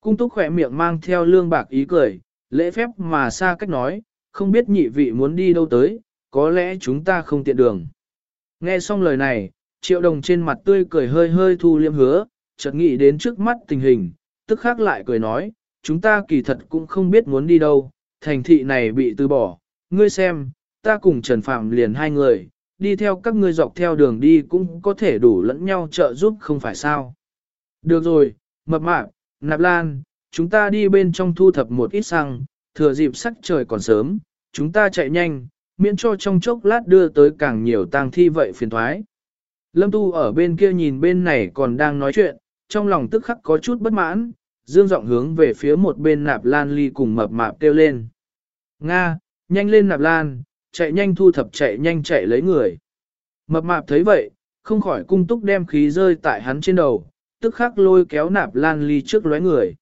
Cung túc khỏe miệng mang theo lương bạc ý cười, lễ phép mà xa cách nói, không biết nhị vị muốn đi đâu tới, có lẽ chúng ta không tiện đường. Nghe xong lời này, triệu đồng trên mặt tươi cười hơi hơi thu liêm hứa, chợt nghĩ đến trước mắt tình hình, tức khắc lại cười nói, chúng ta kỳ thật cũng không biết muốn đi đâu, thành thị này bị từ bỏ, ngươi xem, ta cùng Trần Phạm liền hai người, đi theo các ngươi dọc theo đường đi cũng có thể đủ lẫn nhau trợ giúp không phải sao. Được rồi, mập mạp, nạp lan, chúng ta đi bên trong thu thập một ít xăng, thừa dịp sắc trời còn sớm, chúng ta chạy nhanh, miễn cho trong chốc lát đưa tới càng nhiều tang thi vậy phiền thoái. Lâm Tu ở bên kia nhìn bên này còn đang nói chuyện, trong lòng tức khắc có chút bất mãn, dương giọng hướng về phía một bên nạp lan ly cùng mập mạp kêu lên. Nga, nhanh lên nạp lan, chạy nhanh thu thập chạy nhanh chạy lấy người. Mập mạp thấy vậy, không khỏi cung túc đem khí rơi tại hắn trên đầu, tức khắc lôi kéo nạp lan ly trước lóe người.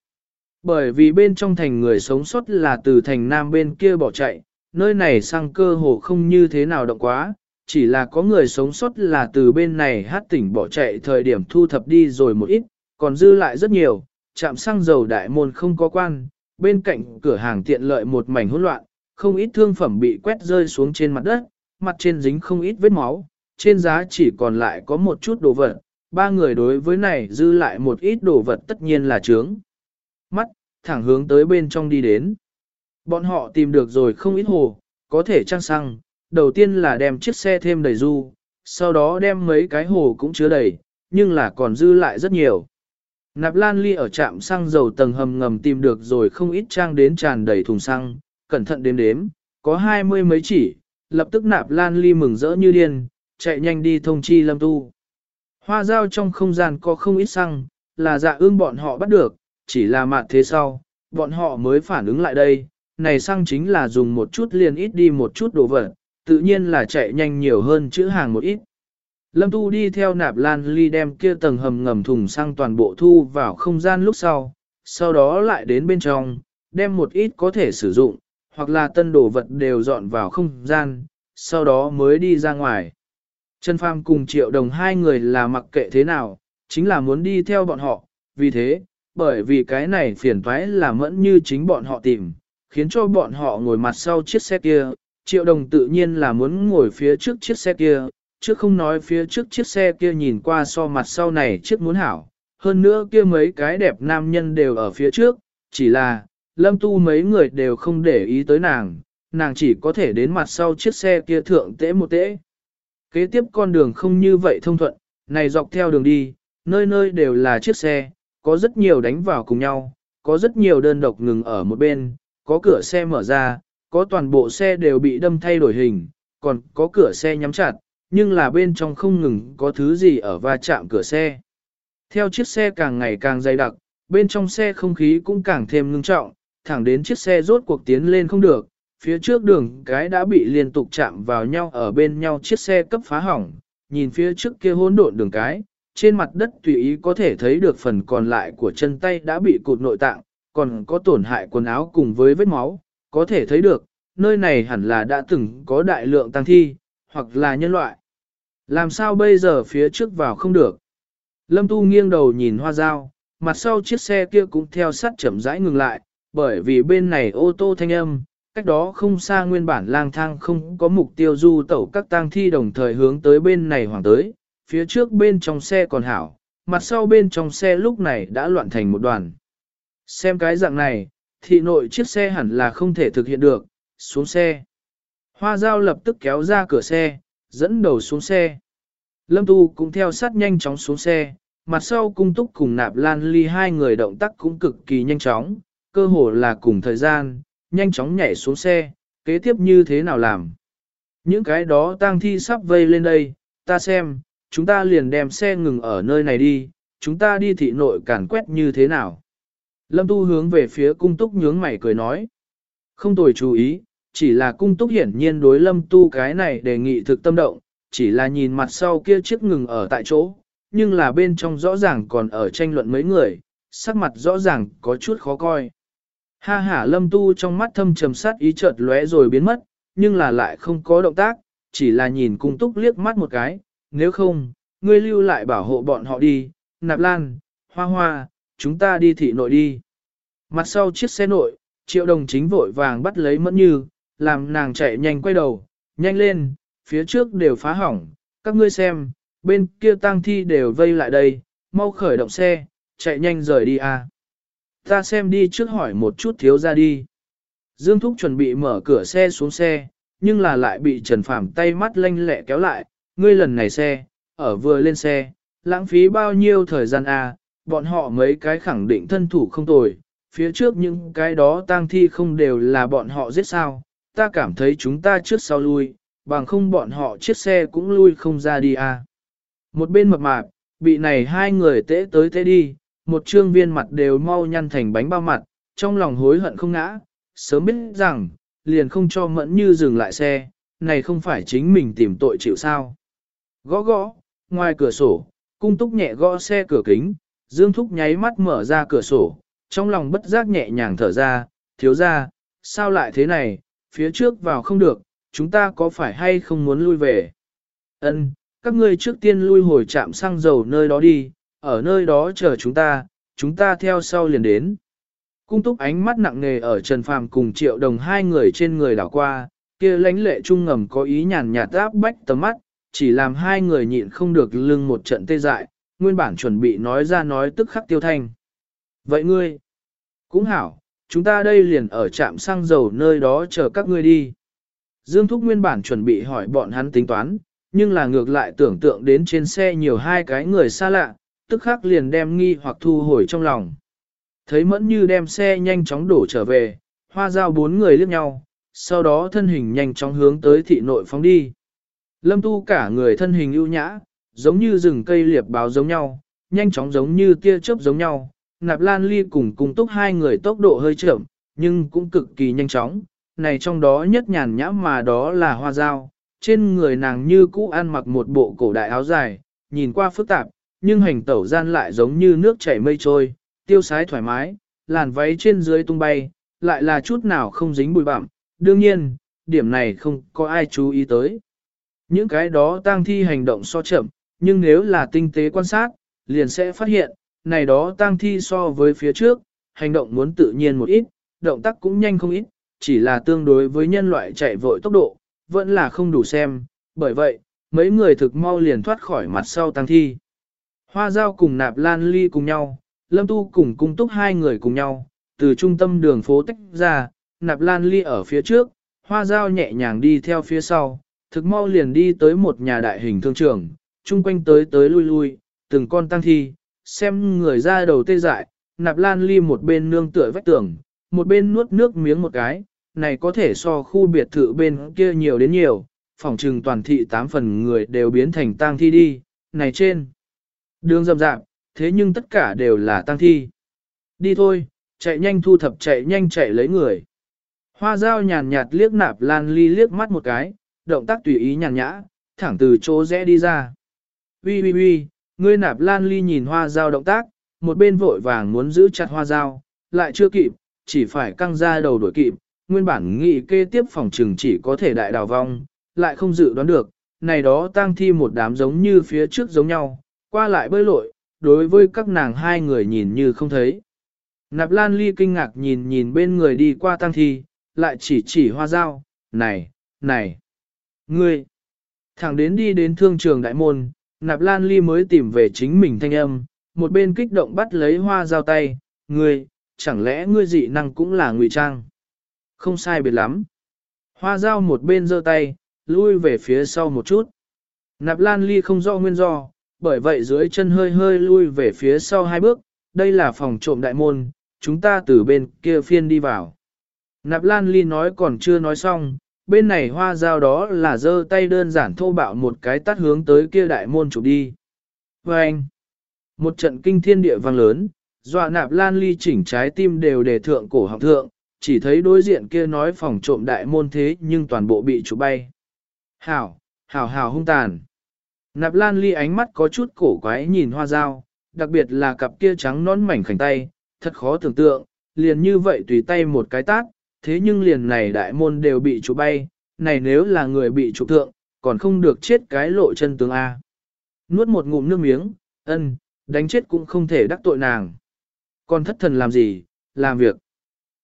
Bởi vì bên trong thành người sống sót là từ thành nam bên kia bỏ chạy, nơi này sang cơ hồ không như thế nào động quá, chỉ là có người sống sót là từ bên này hát tỉnh bỏ chạy thời điểm thu thập đi rồi một ít, còn dư lại rất nhiều, chạm xăng dầu đại môn không có quan, bên cạnh cửa hàng tiện lợi một mảnh hỗn loạn, không ít thương phẩm bị quét rơi xuống trên mặt đất, mặt trên dính không ít vết máu, trên giá chỉ còn lại có một chút đồ vật, ba người đối với này dư lại một ít đồ vật tất nhiên là trướng. Mắt, thẳng hướng tới bên trong đi đến. Bọn họ tìm được rồi không ít hồ, có thể trang xăng, đầu tiên là đem chiếc xe thêm đầy du, sau đó đem mấy cái hồ cũng chứa đầy, nhưng là còn dư lại rất nhiều. Nạp Lan Ly ở trạm xăng dầu tầng hầm ngầm tìm được rồi không ít trang đến tràn đầy thùng xăng, cẩn thận đếm đếm, có hai mươi mấy chỉ, lập tức Nạp Lan Ly mừng rỡ như điên, chạy nhanh đi thông chi Lâm Tu. Hoa dao trong không gian có không ít xăng, là dạ ương bọn họ bắt được, chỉ là mạn thế sau, bọn họ mới phản ứng lại đây, này xăng chính là dùng một chút liền ít đi một chút đồ vật, tự nhiên là chạy nhanh nhiều hơn chữ hàng một ít. Lâm Tu đi theo nạp lan ly đem kia tầng hầm ngầm thùng xăng toàn bộ thu vào không gian lúc sau, sau đó lại đến bên trong, đem một ít có thể sử dụng, hoặc là tân đồ vật đều dọn vào không gian, sau đó mới đi ra ngoài. Trần Phàm cùng triệu đồng hai người là mặc kệ thế nào, chính là muốn đi theo bọn họ, vì thế, bởi vì cái này phiền toái là mẫn như chính bọn họ tìm, khiến cho bọn họ ngồi mặt sau chiếc xe kia, triệu đồng tự nhiên là muốn ngồi phía trước chiếc xe kia, chứ không nói phía trước chiếc xe kia nhìn qua so mặt sau này chiếc muốn hảo, hơn nữa kia mấy cái đẹp nam nhân đều ở phía trước, chỉ là, lâm tu mấy người đều không để ý tới nàng, nàng chỉ có thể đến mặt sau chiếc xe kia thượng tễ một tễ. Kế tiếp con đường không như vậy thông thuận, này dọc theo đường đi, nơi nơi đều là chiếc xe, có rất nhiều đánh vào cùng nhau, có rất nhiều đơn độc ngừng ở một bên, có cửa xe mở ra, có toàn bộ xe đều bị đâm thay đổi hình, còn có cửa xe nhắm chặt, nhưng là bên trong không ngừng có thứ gì ở va chạm cửa xe. Theo chiếc xe càng ngày càng dày đặc, bên trong xe không khí cũng càng thêm ngưng trọng, thẳng đến chiếc xe rốt cuộc tiến lên không được, phía trước đường cái đã bị liên tục chạm vào nhau ở bên nhau chiếc xe cấp phá hỏng, nhìn phía trước kia hỗn độn đường cái, trên mặt đất tùy ý có thể thấy được phần còn lại của chân tay đã bị cụt nội tạng, còn có tổn hại quần áo cùng với vết máu, có thể thấy được, nơi này hẳn là đã từng có đại lượng tăng thi, hoặc là nhân loại. Làm sao bây giờ phía trước vào không được? Lâm Tu nghiêng đầu nhìn hoa dao, mặt sau chiếc xe kia cũng theo sát chậm rãi ngừng lại, bởi vì bên này ô tô thanh âm, cách đó không xa nguyên bản lang thang không có mục tiêu du tẩu các tang thi đồng thời hướng tới bên này hoàng tới, phía trước bên trong xe còn hảo, mặt sau bên trong xe lúc này đã loạn thành một đoàn. Xem cái dạng này, thị nội chiếc xe hẳn là không thể thực hiện được, xuống xe. Hoa giao lập tức kéo ra cửa xe, dẫn đầu xuống xe. Lâm Tu cũng theo sát nhanh chóng xuống xe, mặt sau cung túc cùng nạp lan ly hai người động tác cũng cực kỳ nhanh chóng, cơ hồ là cùng thời gian, nhanh chóng nhảy xuống xe, kế tiếp như thế nào làm. Những cái đó tang thi sắp vây lên đây, ta xem, chúng ta liền đem xe ngừng ở nơi này đi, chúng ta đi thị nội càn quét như thế nào. Lâm Tu hướng về phía cung túc nhướng mày cười nói. Không tồi chú ý, chỉ là cung túc hiển nhiên đối lâm tu cái này đề nghị thực tâm động, chỉ là nhìn mặt sau kia chiếc ngừng ở tại chỗ, nhưng là bên trong rõ ràng còn ở tranh luận mấy người, sắc mặt rõ ràng có chút khó coi. Ha hả lâm tu trong mắt thâm trầm sát ý chợt lóe rồi biến mất, nhưng là lại không có động tác, chỉ là nhìn cung túc liếc mắt một cái, nếu không, ngươi lưu lại bảo hộ bọn họ đi, nạp lan, hoa hoa, chúng ta đi thị nội đi. Mặt sau chiếc xe nội, triệu đồng chính vội vàng bắt lấy mẫn như, làm nàng chạy nhanh quay đầu, nhanh lên, phía trước đều phá hỏng, các ngươi xem, bên kia tang thi đều vây lại đây, mau khởi động xe, chạy nhanh rời đi à Ta xem đi trước hỏi một chút thiếu ra đi. Dương Thúc chuẩn bị mở cửa xe xuống xe, nhưng là lại bị Trần Phàm tay mắt lanh lẹ kéo lại, ngươi lần này xe, ở vừa lên xe, lãng phí bao nhiêu thời gian a? bọn họ mấy cái khẳng định thân thủ không tồi, phía trước những cái đó tang thi không đều là bọn họ giết sao, ta cảm thấy chúng ta trước sau lui, bằng không bọn họ chiếc xe cũng lui không ra đi a. Một bên mập mạp, bị này hai người tễ tới tễ đi, một trương viên mặt đều mau nhăn thành bánh bao mặt, trong lòng hối hận không ngã, sớm biết rằng, liền không cho mẫn như dừng lại xe, này không phải chính mình tìm tội chịu sao. Gõ gõ, ngoài cửa sổ, cung túc nhẹ gõ xe cửa kính, Dương Thúc nháy mắt mở ra cửa sổ, trong lòng bất giác nhẹ nhàng thở ra, thiếu ra, sao lại thế này, phía trước vào không được, chúng ta có phải hay không muốn lui về? Ân, các ngươi trước tiên lui hồi trạm xăng dầu nơi đó đi, ở nơi đó chờ chúng ta, chúng ta theo sau liền đến. Cung túc ánh mắt nặng nề ở Trần Phàm cùng triệu đồng hai người trên người đảo qua, kia lãnh lệ trung ngầm có ý nhàn nhạt áp bách tầm mắt, chỉ làm hai người nhịn không được lưng một trận tê dại, nguyên bản chuẩn bị nói ra nói tức khắc tiêu thanh. Vậy ngươi, cũng hảo, chúng ta đây liền ở trạm xăng dầu nơi đó chờ các ngươi đi. Dương Thúc nguyên bản chuẩn bị hỏi bọn hắn tính toán, nhưng là ngược lại tưởng tượng đến trên xe nhiều hai cái người xa lạ, tức khắc liền đem nghi hoặc thu hồi trong lòng. Thấy mẫn như đem xe nhanh chóng đổ trở về, hoa giao bốn người liếc nhau, sau đó thân hình nhanh chóng hướng tới thị nội phóng đi. Lâm tu cả người thân hình ưu nhã, giống như rừng cây liệp báo giống nhau, nhanh chóng giống như tia chớp giống nhau. Nạp Lan Ly cùng cùng túc hai người tốc độ hơi chậm, nhưng cũng cực kỳ nhanh chóng. Này trong đó nhất nhàn nhã mà đó là hoa dao, trên người nàng như cũ ăn mặc một bộ cổ đại áo dài, nhìn qua phức tạp, nhưng hành tẩu gian lại giống như nước chảy mây trôi, tiêu sái thoải mái, làn váy trên dưới tung bay, lại là chút nào không dính bụi bặm. Đương nhiên, điểm này không có ai chú ý tới. Những cái đó tang thi hành động so chậm, nhưng nếu là tinh tế quan sát, liền sẽ phát hiện, này đó tang thi so với phía trước, hành động muốn tự nhiên một ít, động tác cũng nhanh không ít, chỉ là tương đối với nhân loại chạy vội tốc độ, vẫn là không đủ xem, bởi vậy, mấy người thực mau liền thoát khỏi mặt sau tang thi. Hoa giao cùng nạp lan ly cùng nhau, lâm tu cùng cung túc hai người cùng nhau, từ trung tâm đường phố tách ra, nạp lan ly ở phía trước, hoa giao nhẹ nhàng đi theo phía sau, thực mau liền đi tới một nhà đại hình thương trường, chung quanh tới tới lui lui, từng con tăng thi, xem người ra đầu tê dại, nạp lan ly một bên nương tựa vách tường, một bên nuốt nước miếng một cái, này có thể so khu biệt thự bên kia nhiều đến nhiều, phòng trừng toàn thị tám phần người đều biến thành tang thi đi, này trên. Đường rầm rạp, thế nhưng tất cả đều là tang thi. Đi thôi, chạy nhanh thu thập chạy nhanh chạy lấy người. Hoa dao nhàn nhạt liếc nạp lan ly liếc mắt một cái, động tác tùy ý nhàn nhã, thẳng từ chỗ rẽ đi ra. Ui ui ui, ngươi nạp lan ly nhìn hoa dao động tác, một bên vội vàng muốn giữ chặt hoa dao, lại chưa kịp, chỉ phải căng ra đầu đuổi kịp, nguyên bản nghị kê tiếp phòng trừng chỉ có thể đại đào vong, lại không dự đoán được, này đó tang thi một đám giống như phía trước giống nhau, qua lại bơi lội, đối với các nàng hai người nhìn như không thấy. Nạp Lan Ly kinh ngạc nhìn nhìn bên người đi qua tăng thi, lại chỉ chỉ hoa dao, này, này, ngươi, thẳng đến đi đến thương trường đại môn, Nạp Lan Ly mới tìm về chính mình thanh âm, một bên kích động bắt lấy hoa dao tay, ngươi, chẳng lẽ ngươi dị năng cũng là ngụy trang? Không sai biệt lắm. Hoa dao một bên giơ tay, lui về phía sau một chút. Nạp Lan Ly không rõ nguyên do, bởi vậy dưới chân hơi hơi lui về phía sau hai bước, đây là phòng trộm đại môn, chúng ta từ bên kia phiên đi vào. Nạp Lan Ly nói còn chưa nói xong, bên này hoa dao đó là giơ tay đơn giản thô bạo một cái tắt hướng tới kia đại môn chụp đi. Và anh, một trận kinh thiên địa vang lớn, dọa nạp lan ly chỉnh trái tim đều đề thượng cổ học thượng, chỉ thấy đối diện kia nói phòng trộm đại môn thế nhưng toàn bộ bị chụp bay. Hảo, hảo hảo hung tàn. Nạp lan ly ánh mắt có chút cổ quái nhìn hoa dao, đặc biệt là cặp kia trắng nón mảnh khảnh tay, thật khó tưởng tượng, liền như vậy tùy tay một cái tát, thế nhưng liền này đại môn đều bị chụp bay, này nếu là người bị chụp thượng, còn không được chết cái lộ chân tướng A. Nuốt một ngụm nước miếng, ân, đánh chết cũng không thể đắc tội nàng. Còn thất thần làm gì, làm việc.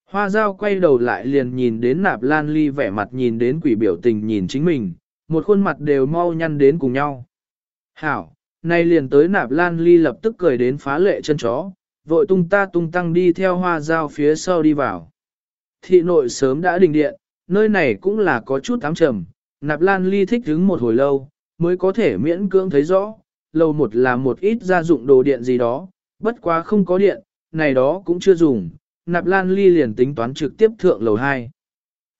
Hoa dao quay đầu lại liền nhìn đến nạp lan ly vẻ mặt nhìn đến quỷ biểu tình nhìn chính mình, một khuôn mặt đều mau nhăn đến cùng nhau. Hảo, nay liền tới nạp lan ly lập tức cười đến phá lệ chân chó, vội tung ta tung tăng đi theo hoa dao phía sau đi vào. Thị nội sớm đã đình điện, nơi này cũng là có chút ám trầm, nạp lan ly thích đứng một hồi lâu, mới có thể miễn cưỡng thấy rõ, lầu một là một ít gia dụng đồ điện gì đó, bất quá không có điện, này đó cũng chưa dùng, nạp lan ly liền tính toán trực tiếp thượng lầu 2.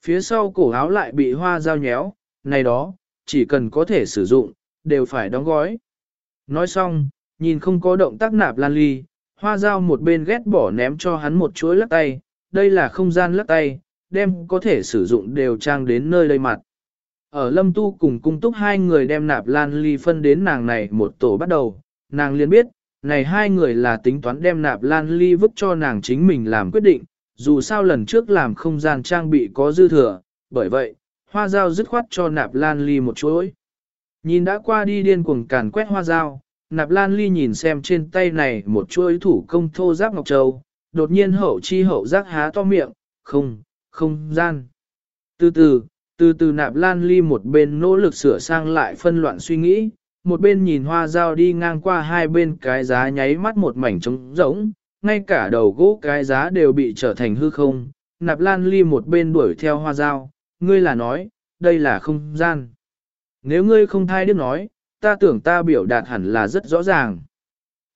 Phía sau cổ áo lại bị hoa dao nhéo, này đó, chỉ cần có thể sử dụng, đều phải đóng gói. Nói xong, nhìn không có động tác nạp lan ly, hoa dao một bên ghét bỏ ném cho hắn một chuỗi lắc tay, đây là không gian lắc tay, đem có thể sử dụng đều trang đến nơi đây mặt. Ở lâm tu cùng cung túc hai người đem nạp lan ly phân đến nàng này một tổ bắt đầu, nàng liền biết, này hai người là tính toán đem nạp lan ly vứt cho nàng chính mình làm quyết định, dù sao lần trước làm không gian trang bị có dư thừa, bởi vậy, hoa dao dứt khoát cho nạp lan ly một chuỗi. Nhìn đã qua đi điên cuồng càn quét hoa dao, nạp lan ly nhìn xem trên tay này một chuỗi thủ công thô giáp ngọc châu, đột nhiên hậu chi hậu giác há to miệng, không, không gian. Từ từ, từ từ nạp lan ly một bên nỗ lực sửa sang lại phân loạn suy nghĩ, một bên nhìn hoa dao đi ngang qua hai bên cái giá nháy mắt một mảnh trống rỗng, ngay cả đầu gỗ cái giá đều bị trở thành hư không. Nạp lan ly một bên đuổi theo hoa dao, ngươi là nói, đây là không gian. Nếu ngươi không thay điếc nói, ta tưởng ta biểu đạt hẳn là rất rõ ràng.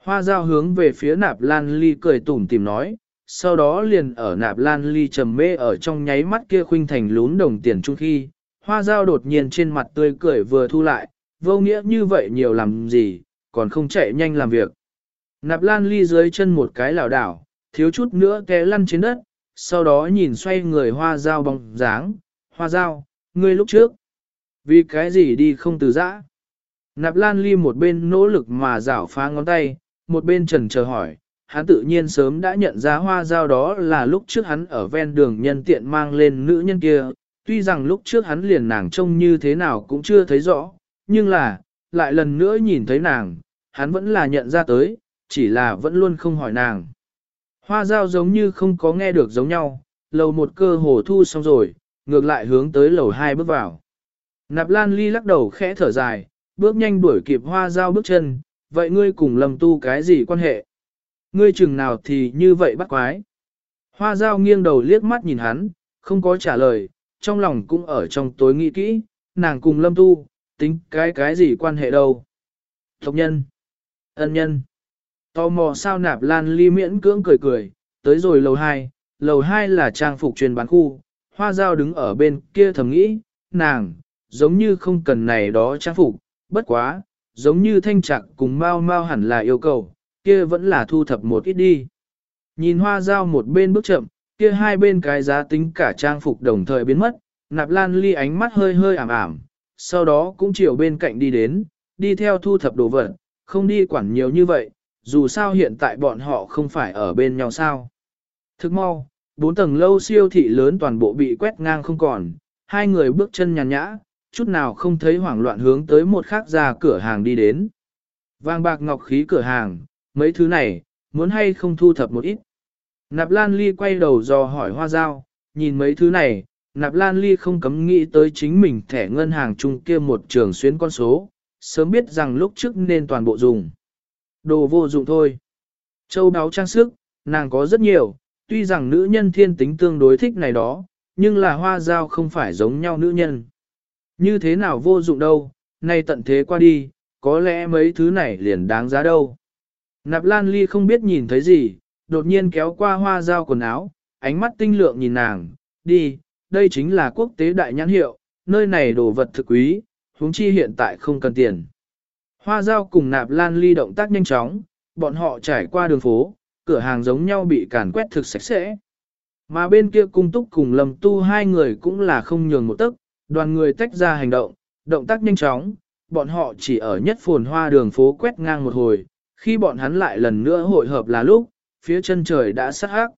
Hoa dao hướng về phía nạp lan ly cười tủm tìm nói, sau đó liền ở nạp lan ly trầm mê ở trong nháy mắt kia khuynh thành lún đồng tiền chung khi, hoa dao đột nhiên trên mặt tươi cười vừa thu lại, vô nghĩa như vậy nhiều làm gì, còn không chạy nhanh làm việc. Nạp lan ly dưới chân một cái lảo đảo, thiếu chút nữa té lăn trên đất, sau đó nhìn xoay người hoa dao bóng dáng, hoa dao, ngươi lúc trước, vì cái gì đi không từ giã. Nạp lan ly một bên nỗ lực mà rảo phá ngón tay, một bên trần chờ hỏi, hắn tự nhiên sớm đã nhận ra hoa dao đó là lúc trước hắn ở ven đường nhân tiện mang lên nữ nhân kia, tuy rằng lúc trước hắn liền nàng trông như thế nào cũng chưa thấy rõ, nhưng là, lại lần nữa nhìn thấy nàng, hắn vẫn là nhận ra tới, chỉ là vẫn luôn không hỏi nàng. Hoa dao giống như không có nghe được giống nhau, lầu một cơ hồ thu xong rồi, ngược lại hướng tới lầu hai bước vào. Nạp Lan Ly lắc đầu khẽ thở dài, bước nhanh đuổi kịp hoa dao bước chân, vậy ngươi cùng lầm tu cái gì quan hệ? Ngươi chừng nào thì như vậy bắt quái. Hoa dao nghiêng đầu liếc mắt nhìn hắn, không có trả lời, trong lòng cũng ở trong tối nghĩ kỹ, nàng cùng lâm tu, tính cái cái gì quan hệ đâu. Tộc nhân, ân nhân, tò mò sao nạp lan ly miễn cưỡng cười cười, tới rồi lầu 2, lầu 2 là trang phục truyền bán khu, hoa dao đứng ở bên kia thầm nghĩ, nàng, giống như không cần này đó trang phục, bất quá, giống như thanh trạc cùng mau mau hẳn là yêu cầu, kia vẫn là thu thập một ít đi. Nhìn hoa dao một bên bước chậm, kia hai bên cái giá tính cả trang phục đồng thời biến mất, nạp lan ly ánh mắt hơi hơi ảm ảm, sau đó cũng chiều bên cạnh đi đến, đi theo thu thập đồ vật, không đi quản nhiều như vậy, dù sao hiện tại bọn họ không phải ở bên nhau sao. Thức mau, bốn tầng lâu siêu thị lớn toàn bộ bị quét ngang không còn, hai người bước chân nhàn nhã, chút nào không thấy hoảng loạn hướng tới một khác ra cửa hàng đi đến. Vàng bạc ngọc khí cửa hàng, mấy thứ này, muốn hay không thu thập một ít. Nạp Lan Ly quay đầu dò hỏi hoa dao, nhìn mấy thứ này, Nạp Lan Ly không cấm nghĩ tới chính mình thẻ ngân hàng chung kia một trường xuyến con số, sớm biết rằng lúc trước nên toàn bộ dùng. Đồ vô dụng thôi. Châu đáo trang sức, nàng có rất nhiều, tuy rằng nữ nhân thiên tính tương đối thích này đó, nhưng là hoa dao không phải giống nhau nữ nhân. Như thế nào vô dụng đâu, nay tận thế qua đi, có lẽ mấy thứ này liền đáng giá đâu. Nạp Lan Ly không biết nhìn thấy gì, đột nhiên kéo qua hoa dao quần áo, ánh mắt tinh lượng nhìn nàng, đi, đây chính là quốc tế đại nhãn hiệu, nơi này đồ vật thực quý, huống chi hiện tại không cần tiền. Hoa dao cùng Nạp Lan Ly động tác nhanh chóng, bọn họ trải qua đường phố, cửa hàng giống nhau bị càn quét thực sạch sẽ. Mà bên kia cung túc cùng lầm tu hai người cũng là không nhường một tấc, đoàn người tách ra hành động, động tác nhanh chóng, bọn họ chỉ ở nhất phồn hoa đường phố quét ngang một hồi, khi bọn hắn lại lần nữa hội hợp là lúc, phía chân trời đã sắc hắc.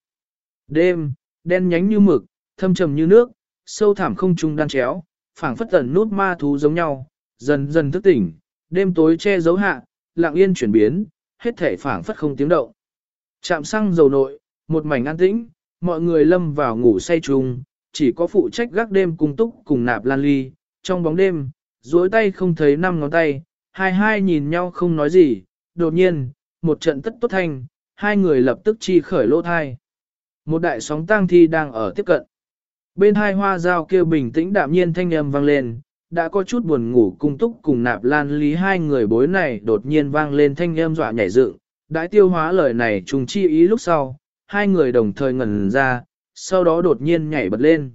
Đêm, đen nhánh như mực, thâm trầm như nước, sâu thẳm không trung đan chéo, phảng phất tần nút ma thú giống nhau, dần dần thức tỉnh, đêm tối che giấu hạ, lặng yên chuyển biến, hết thể phảng phất không tiếng động. Chạm xăng dầu nội, một mảnh an tĩnh, mọi người lâm vào ngủ say chung, chỉ có phụ trách gác đêm cung túc cùng nạp lan ly, trong bóng đêm, duỗi tay không thấy năm ngón tay, hai hai nhìn nhau không nói gì, đột nhiên, một trận tất tốt thanh, hai người lập tức chi khởi lỗ thai. Một đại sóng tang thi đang ở tiếp cận. Bên hai hoa dao kia bình tĩnh đạm nhiên thanh âm vang lên, đã có chút buồn ngủ cung túc cùng nạp lan lý hai người bối này đột nhiên vang lên thanh âm dọa nhảy dựng, đã tiêu hóa lời này trùng chi ý lúc sau, hai người đồng thời ngẩn ra, sau đó đột nhiên nhảy bật lên.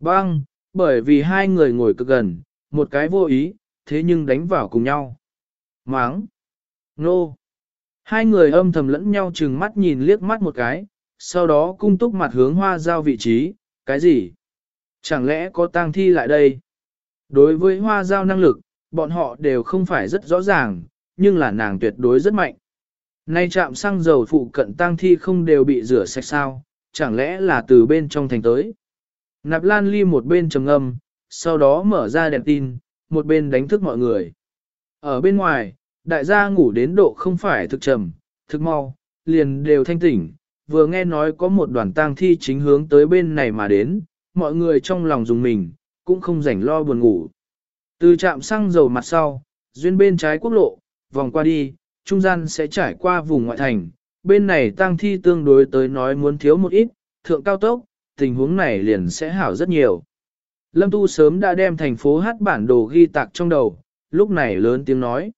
Bang, bởi vì hai người ngồi cực gần, một cái vô ý, thế nhưng đánh vào cùng nhau. Máng! Nô! Hai người âm thầm lẫn nhau chừng mắt nhìn liếc mắt một cái, sau đó cung túc mặt hướng hoa giao vị trí, cái gì? Chẳng lẽ có tang thi lại đây? Đối với hoa giao năng lực, bọn họ đều không phải rất rõ ràng, nhưng là nàng tuyệt đối rất mạnh. Nay chạm xăng dầu phụ cận tang thi không đều bị rửa sạch sao, chẳng lẽ là từ bên trong thành tới. Nạp lan ly một bên trầm ngâm, sau đó mở ra đèn tin, một bên đánh thức mọi người. Ở bên ngoài, đại gia ngủ đến độ không phải thực trầm, thực mau, liền đều thanh tỉnh, vừa nghe nói có một đoàn tang thi chính hướng tới bên này mà đến, mọi người trong lòng dùng mình, cũng không rảnh lo buồn ngủ. Từ trạm xăng dầu mặt sau, duyên bên trái quốc lộ, vòng qua đi, trung gian sẽ trải qua vùng ngoại thành, bên này tăng thi tương đối tới nói muốn thiếu một ít, thượng cao tốc, tình huống này liền sẽ hảo rất nhiều. Lâm Tu sớm đã đem thành phố hát bản đồ ghi tạc trong đầu, lúc này lớn tiếng nói.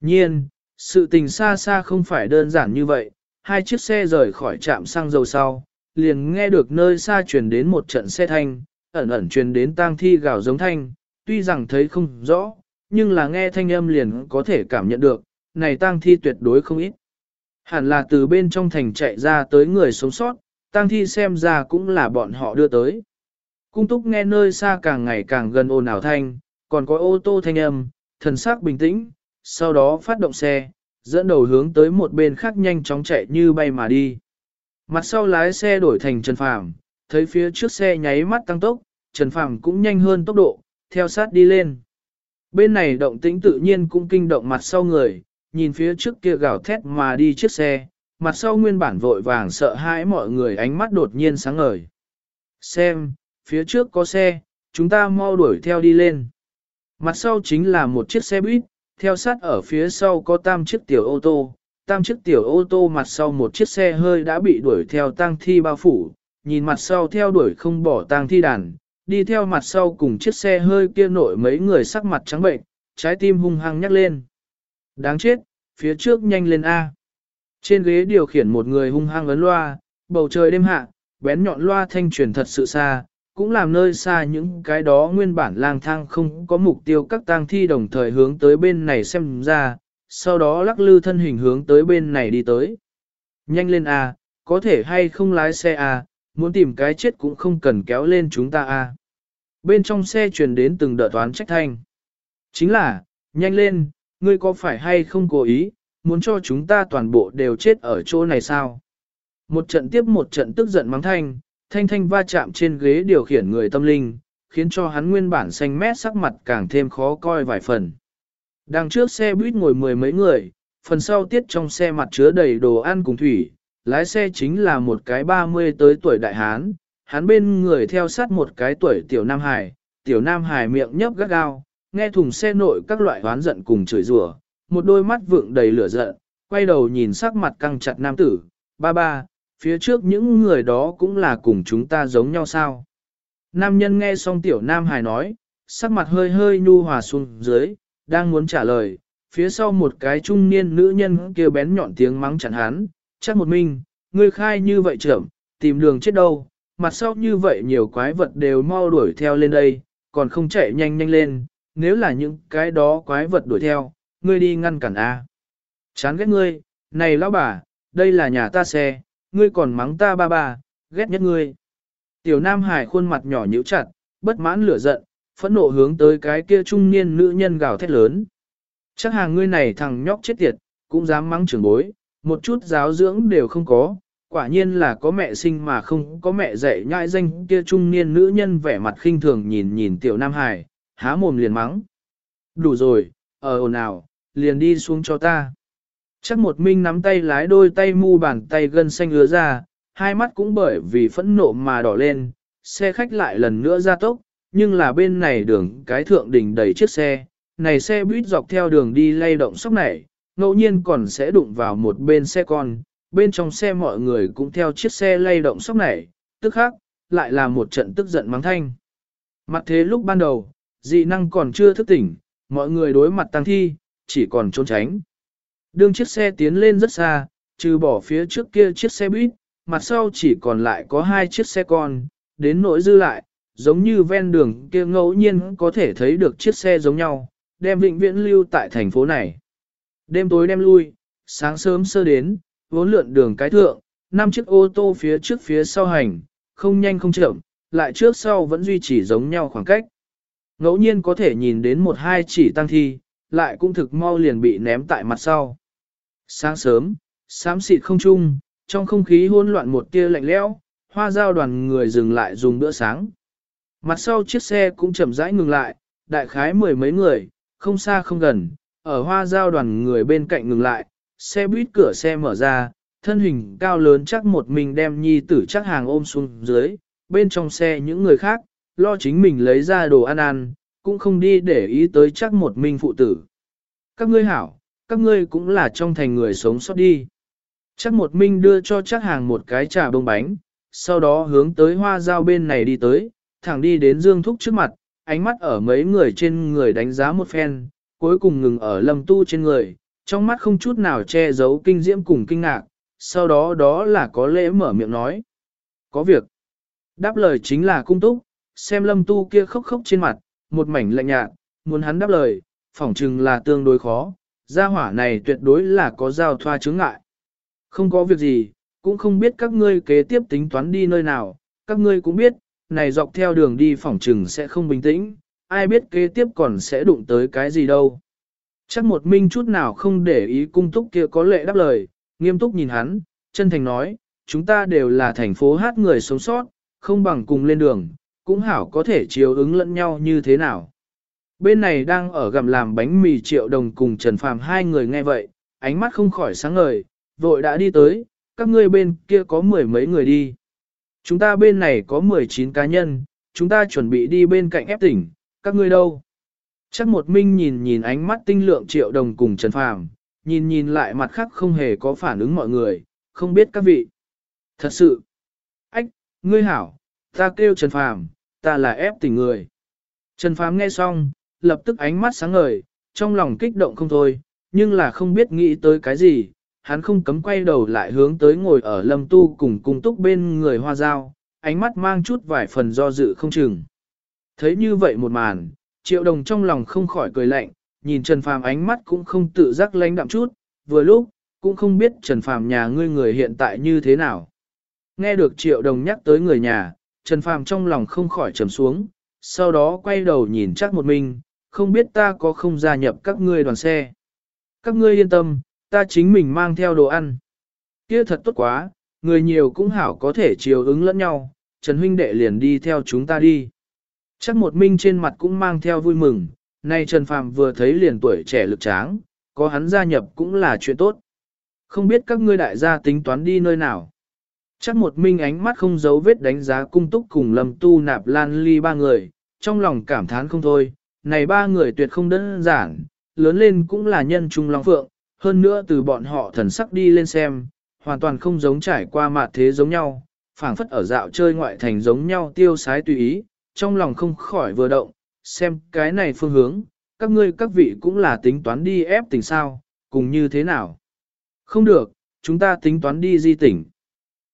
Nhiên, sự tình xa xa không phải đơn giản như vậy, hai chiếc xe rời khỏi trạm xăng dầu sau, liền nghe được nơi xa truyền đến một trận xe thanh, ẩn ẩn truyền đến tang thi gào giống thanh, tuy rằng thấy không rõ, nhưng là nghe thanh âm liền có thể cảm nhận được, này tang thi tuyệt đối không ít. Hẳn là từ bên trong thành chạy ra tới người sống sót, tang thi xem ra cũng là bọn họ đưa tới. Cung túc nghe nơi xa càng ngày càng gần ồn ào thanh, còn có ô tô thanh âm, thần sắc bình tĩnh, sau đó phát động xe, dẫn đầu hướng tới một bên khác nhanh chóng chạy như bay mà đi. Mặt sau lái xe đổi thành Trần Phàm, thấy phía trước xe nháy mắt tăng tốc, Trần Phàm cũng nhanh hơn tốc độ, theo sát đi lên. Bên này động tĩnh tự nhiên cũng kinh động mặt sau người, nhìn phía trước kia gào thét mà đi chiếc xe, mặt sau nguyên bản vội vàng sợ hãi mọi người ánh mắt đột nhiên sáng ngời. Xem, phía trước có xe, chúng ta mau đuổi theo đi lên. Mặt sau chính là một chiếc xe buýt, theo sát ở phía sau có tam chiếc tiểu ô tô, tam chiếc tiểu ô tô mặt sau một chiếc xe hơi đã bị đuổi theo tang thi bao phủ, nhìn mặt sau theo đuổi không bỏ tang thi đàn, đi theo mặt sau cùng chiếc xe hơi kia nổi mấy người sắc mặt trắng bệnh, trái tim hung hăng nhắc lên. Đáng chết, phía trước nhanh lên A. Trên ghế điều khiển một người hung hăng ấn loa, bầu trời đêm hạ, bén nhọn loa thanh truyền thật sự xa, cũng làm nơi xa những cái đó nguyên bản lang thang không có mục tiêu các tang thi đồng thời hướng tới bên này xem ra, sau đó lắc lư thân hình hướng tới bên này đi tới. Nhanh lên A, có thể hay không lái xe A, muốn tìm cái chết cũng không cần kéo lên chúng ta A. Bên trong xe truyền đến từng đợt toán trách thanh. Chính là, nhanh lên, ngươi có phải hay không cố ý, muốn cho chúng ta toàn bộ đều chết ở chỗ này sao? Một trận tiếp một trận tức giận mắng thanh, thanh thanh va chạm trên ghế điều khiển người tâm linh, khiến cho hắn nguyên bản xanh mét sắc mặt càng thêm khó coi vài phần. Đằng trước xe buýt ngồi mười mấy người, phần sau tiết trong xe mặt chứa đầy đồ ăn cùng thủy, lái xe chính là một cái 30 tới tuổi đại hán, hắn bên người theo sát một cái tuổi tiểu Nam Hải, tiểu Nam Hải miệng nhấp gắt gao, nghe thùng xe nội các loại hoán giận cùng chửi rủa, một đôi mắt vượng đầy lửa giận, quay đầu nhìn sắc mặt căng chặt nam tử, ba ba, phía trước những người đó cũng là cùng chúng ta giống nhau sao. Nam nhân nghe xong tiểu Nam hài nói, sắc mặt hơi hơi nhu hòa xuống dưới, đang muốn trả lời, phía sau một cái trung niên nữ nhân kia bén nhọn tiếng mắng chặn hắn, chắc một mình, ngươi khai như vậy trưởng, tìm đường chết đâu, mặt sau như vậy nhiều quái vật đều mau đuổi theo lên đây, còn không chạy nhanh nhanh lên, nếu là những cái đó quái vật đuổi theo, ngươi đi ngăn cản A. Chán ghét ngươi, này lão bà, đây là nhà ta xe, ngươi còn mắng ta ba ba, ghét nhất ngươi. Tiểu Nam Hải khuôn mặt nhỏ nhíu chặt, bất mãn lửa giận, phẫn nộ hướng tới cái kia trung niên nữ nhân gào thét lớn. Chắc hàng ngươi này thằng nhóc chết tiệt, cũng dám mắng trưởng bối, một chút giáo dưỡng đều không có, quả nhiên là có mẹ sinh mà không có mẹ dạy nhãi danh kia trung niên nữ nhân vẻ mặt khinh thường nhìn nhìn tiểu Nam Hải, há mồm liền mắng. Đủ rồi, ở ồn ào, liền đi xuống cho ta. Chắc một minh nắm tay lái đôi tay mu bàn tay gân xanh ứa ra, hai mắt cũng bởi vì phẫn nộ mà đỏ lên, xe khách lại lần nữa ra tốc, nhưng là bên này đường cái thượng đỉnh đầy chiếc xe, này xe buýt dọc theo đường đi lay động sóc này, ngẫu nhiên còn sẽ đụng vào một bên xe con, bên trong xe mọi người cũng theo chiếc xe lay động sóc này, tức khác, lại là một trận tức giận mắng thanh. Mặt thế lúc ban đầu, dị năng còn chưa thức tỉnh, mọi người đối mặt tăng thi, chỉ còn trốn tránh. Đương chiếc xe tiến lên rất xa, trừ bỏ phía trước kia chiếc xe buýt, mặt sau chỉ còn lại có hai chiếc xe con, đến nỗi dư lại, giống như ven đường kia ngẫu nhiên có thể thấy được chiếc xe giống nhau, đem vĩnh viễn lưu tại thành phố này. Đêm tối đem lui, sáng sớm sơ đến, vốn lượn đường cái thượng, năm chiếc ô tô phía trước phía sau hành, không nhanh không chậm, lại trước sau vẫn duy trì giống nhau khoảng cách. Ngẫu nhiên có thể nhìn đến một hai chỉ tăng thi, lại cũng thực mau liền bị ném tại mặt sau. Sáng sớm, xám xịt không trung, trong không khí hỗn loạn một tia lạnh lẽo, hoa giao đoàn người dừng lại dùng bữa sáng. Mặt sau chiếc xe cũng chậm rãi ngừng lại, đại khái mười mấy người, không xa không gần, ở hoa giao đoàn người bên cạnh ngừng lại, xe buýt cửa xe mở ra, thân hình cao lớn chắc một mình đem nhi tử chắc hàng ôm xuống dưới, bên trong xe những người khác, lo chính mình lấy ra đồ ăn ăn, cũng không đi để ý tới chắc một mình phụ tử. Các ngươi hảo, các ngươi cũng là trong thành người sống sót đi. Chắc một minh đưa cho chắc hàng một cái trà bông bánh, sau đó hướng tới hoa dao bên này đi tới, thẳng đi đến Dương Thúc trước mặt, ánh mắt ở mấy người trên người đánh giá một phen, cuối cùng ngừng ở lâm tu trên người, trong mắt không chút nào che giấu kinh diễm cùng kinh ngạc, sau đó đó là có lễ mở miệng nói. Có việc. Đáp lời chính là cung túc, xem lâm tu kia khóc khóc trên mặt, một mảnh lạnh nhạt, muốn hắn đáp lời, phỏng chừng là tương đối khó, gia hỏa này tuyệt đối là có giao thoa chứng ngại. Không có việc gì, cũng không biết các ngươi kế tiếp tính toán đi nơi nào, các ngươi cũng biết, này dọc theo đường đi phỏng chừng sẽ không bình tĩnh, ai biết kế tiếp còn sẽ đụng tới cái gì đâu. Chắc một minh chút nào không để ý cung túc kia có lệ đáp lời, nghiêm túc nhìn hắn, chân thành nói, chúng ta đều là thành phố hát người sống sót, không bằng cùng lên đường, cũng hảo có thể chiếu ứng lẫn nhau như thế nào. Bên này đang ở gặm làm bánh mì triệu đồng cùng Trần Phàm hai người nghe vậy, ánh mắt không khỏi sáng ngời, vội đã đi tới, các ngươi bên kia có mười mấy người đi. Chúng ta bên này có 19 cá nhân, chúng ta chuẩn bị đi bên cạnh ép tỉnh, các ngươi đâu? Chắc một minh nhìn nhìn ánh mắt tinh lượng triệu đồng cùng Trần Phàm, nhìn nhìn lại mặt khác không hề có phản ứng mọi người, không biết các vị. Thật sự, ách, ngươi hảo, ta kêu Trần Phàm, ta là ép tình người. Trần Phàm nghe xong, lập tức ánh mắt sáng ngời, trong lòng kích động không thôi, nhưng là không biết nghĩ tới cái gì, hắn không cấm quay đầu lại hướng tới ngồi ở lâm tu cùng cung túc bên người hoa dao, ánh mắt mang chút vài phần do dự không chừng. Thấy như vậy một màn, triệu đồng trong lòng không khỏi cười lạnh, nhìn Trần Phàm ánh mắt cũng không tự giác lánh đạm chút, vừa lúc, cũng không biết Trần Phàm nhà ngươi người hiện tại như thế nào. Nghe được triệu đồng nhắc tới người nhà, Trần Phàm trong lòng không khỏi trầm xuống, sau đó quay đầu nhìn chắc một mình, không biết ta có không gia nhập các ngươi đoàn xe. Các ngươi yên tâm, ta chính mình mang theo đồ ăn. Kia thật tốt quá, người nhiều cũng hảo có thể chiều ứng lẫn nhau, Trần huynh đệ liền đi theo chúng ta đi. Chắc một minh trên mặt cũng mang theo vui mừng, nay Trần Phạm vừa thấy liền tuổi trẻ lực tráng, có hắn gia nhập cũng là chuyện tốt. Không biết các ngươi đại gia tính toán đi nơi nào. Chắc một minh ánh mắt không giấu vết đánh giá cung túc cùng Lâm tu nạp lan ly ba người, trong lòng cảm thán không thôi, này ba người tuyệt không đơn giản, lớn lên cũng là nhân trung long phượng, hơn nữa từ bọn họ thần sắc đi lên xem, hoàn toàn không giống trải qua mạt thế giống nhau, phảng phất ở dạo chơi ngoại thành giống nhau tiêu sái tùy ý, trong lòng không khỏi vừa động, xem cái này phương hướng, các ngươi các vị cũng là tính toán đi ép tỉnh sao, cùng như thế nào. Không được, chúng ta tính toán đi di tỉnh.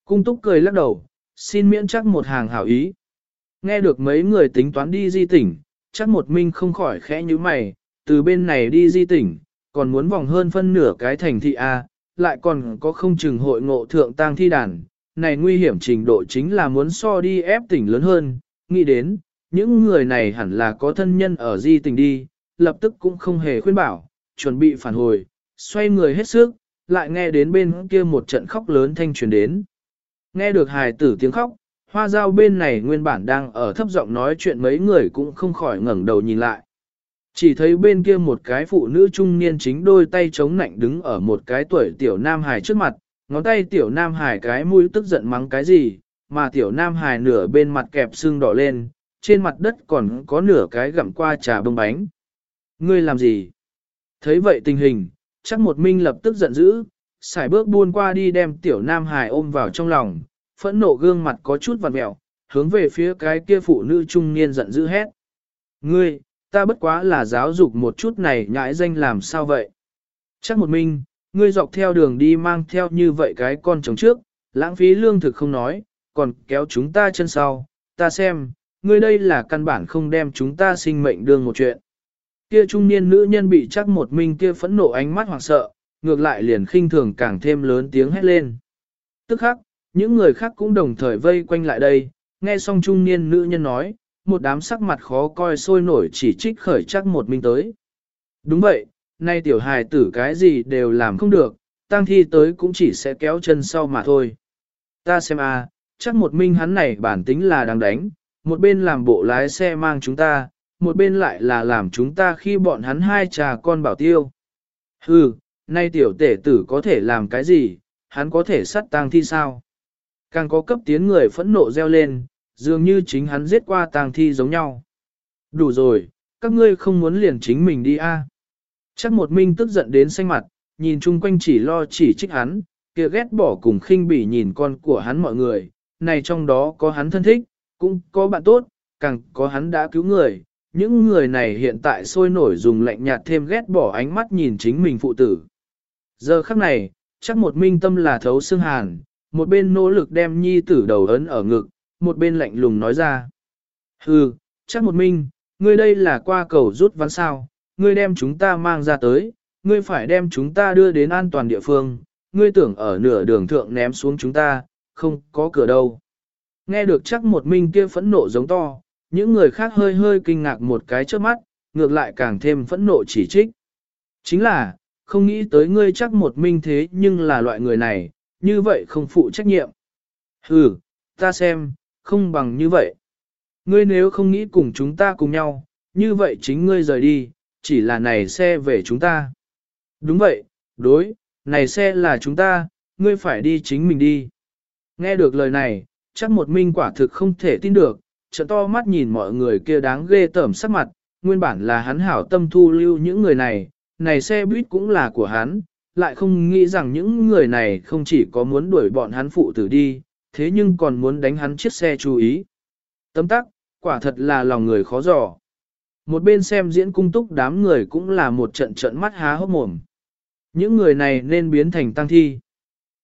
Cung túc cười lắc đầu, xin miễn chắc một hàng hảo ý. Nghe được mấy người tính toán đi di tỉnh, chắc một minh không khỏi khẽ như mày, từ bên này đi di tỉnh, còn muốn vòng hơn phân nửa cái thành thị A, lại còn có không chừng hội ngộ thượng tang thi đàn, này nguy hiểm trình độ chính là muốn so đi ép tỉnh lớn hơn, nghĩ đến, những người này hẳn là có thân nhân ở di tỉnh đi, lập tức cũng không hề khuyên bảo, chuẩn bị phản hồi, xoay người hết sức, lại nghe đến bên kia một trận khóc lớn thanh truyền đến. Nghe được hài tử tiếng khóc, hoa dao bên này nguyên bản đang ở thấp giọng nói chuyện mấy người cũng không khỏi ngẩng đầu nhìn lại. Chỉ thấy bên kia một cái phụ nữ trung niên chính đôi tay chống nạnh đứng ở một cái tuổi tiểu nam hài trước mặt, ngón tay tiểu nam hài cái mũi tức giận mắng cái gì, mà tiểu nam hài nửa bên mặt kẹp xương đỏ lên, trên mặt đất còn có nửa cái gặm qua trà bông bánh. Ngươi làm gì? Thấy vậy tình hình, chắc một minh lập tức giận dữ, xài bước buôn qua đi đem tiểu nam hài ôm vào trong lòng, phẫn nộ gương mặt có chút vằn mẹo, hướng về phía cái kia phụ nữ trung niên giận dữ hét. Ngươi, ta bất quá là giáo dục một chút này nhãi danh làm sao vậy? Chắc một mình ngươi dọc theo đường đi mang theo như vậy cái con trống trước, lãng phí lương thực không nói, còn kéo chúng ta chân sau, ta xem, ngươi đây là căn bản không đem chúng ta sinh mệnh đương một chuyện. Kia trung niên nữ nhân bị chắc một mình kia phẫn nộ ánh mắt hoảng sợ, ngược lại liền khinh thường càng thêm lớn tiếng hét lên. Tức khắc, những người khác cũng đồng thời vây quanh lại đây, nghe xong trung niên nữ nhân nói, một đám sắc mặt khó coi sôi nổi chỉ trích khởi chắc một minh tới. Đúng vậy, nay tiểu hài tử cái gì đều làm không được, tang thi tới cũng chỉ sẽ kéo chân sau mà thôi. Ta xem a, chắc một minh hắn này bản tính là đang đánh, một bên làm bộ lái xe mang chúng ta, một bên lại là làm chúng ta khi bọn hắn hai trà con bảo tiêu. Hừ, nay tiểu tể tử có thể làm cái gì, hắn có thể sát tang thi sao? Càng có cấp tiến người phẫn nộ reo lên, dường như chính hắn giết qua tang thi giống nhau. Đủ rồi, các ngươi không muốn liền chính mình đi a. Chắc một minh tức giận đến xanh mặt, nhìn chung quanh chỉ lo chỉ trích hắn, kia ghét bỏ cùng khinh bỉ nhìn con của hắn mọi người, này trong đó có hắn thân thích, cũng có bạn tốt, càng có hắn đã cứu người. Những người này hiện tại sôi nổi dùng lạnh nhạt thêm ghét bỏ ánh mắt nhìn chính mình phụ tử. Giờ khắc này, chắc một minh tâm là thấu xương hàn, một bên nỗ lực đem nhi tử đầu ấn ở ngực, một bên lạnh lùng nói ra. Hừ, chắc một minh, ngươi đây là qua cầu rút ván sao, ngươi đem chúng ta mang ra tới, ngươi phải đem chúng ta đưa đến an toàn địa phương, ngươi tưởng ở nửa đường thượng ném xuống chúng ta, không có cửa đâu. Nghe được chắc một minh kia phẫn nộ giống to, những người khác hơi hơi kinh ngạc một cái trước mắt, ngược lại càng thêm phẫn nộ chỉ trích. Chính là, không nghĩ tới ngươi chắc một minh thế nhưng là loại người này, như vậy không phụ trách nhiệm. Hừ, ta xem, không bằng như vậy. Ngươi nếu không nghĩ cùng chúng ta cùng nhau, như vậy chính ngươi rời đi, chỉ là này xe về chúng ta. Đúng vậy, đối, này xe là chúng ta, ngươi phải đi chính mình đi. Nghe được lời này, chắc một minh quả thực không thể tin được, trận to mắt nhìn mọi người kia đáng ghê tởm sắc mặt, nguyên bản là hắn hảo tâm thu lưu những người này, này xe buýt cũng là của hắn, lại không nghĩ rằng những người này không chỉ có muốn đuổi bọn hắn phụ tử đi, thế nhưng còn muốn đánh hắn chiếc xe chú ý. Tấm tắc, quả thật là lòng người khó dò. Một bên xem diễn cung túc đám người cũng là một trận trận mắt há hốc mồm. Những người này nên biến thành tăng thi.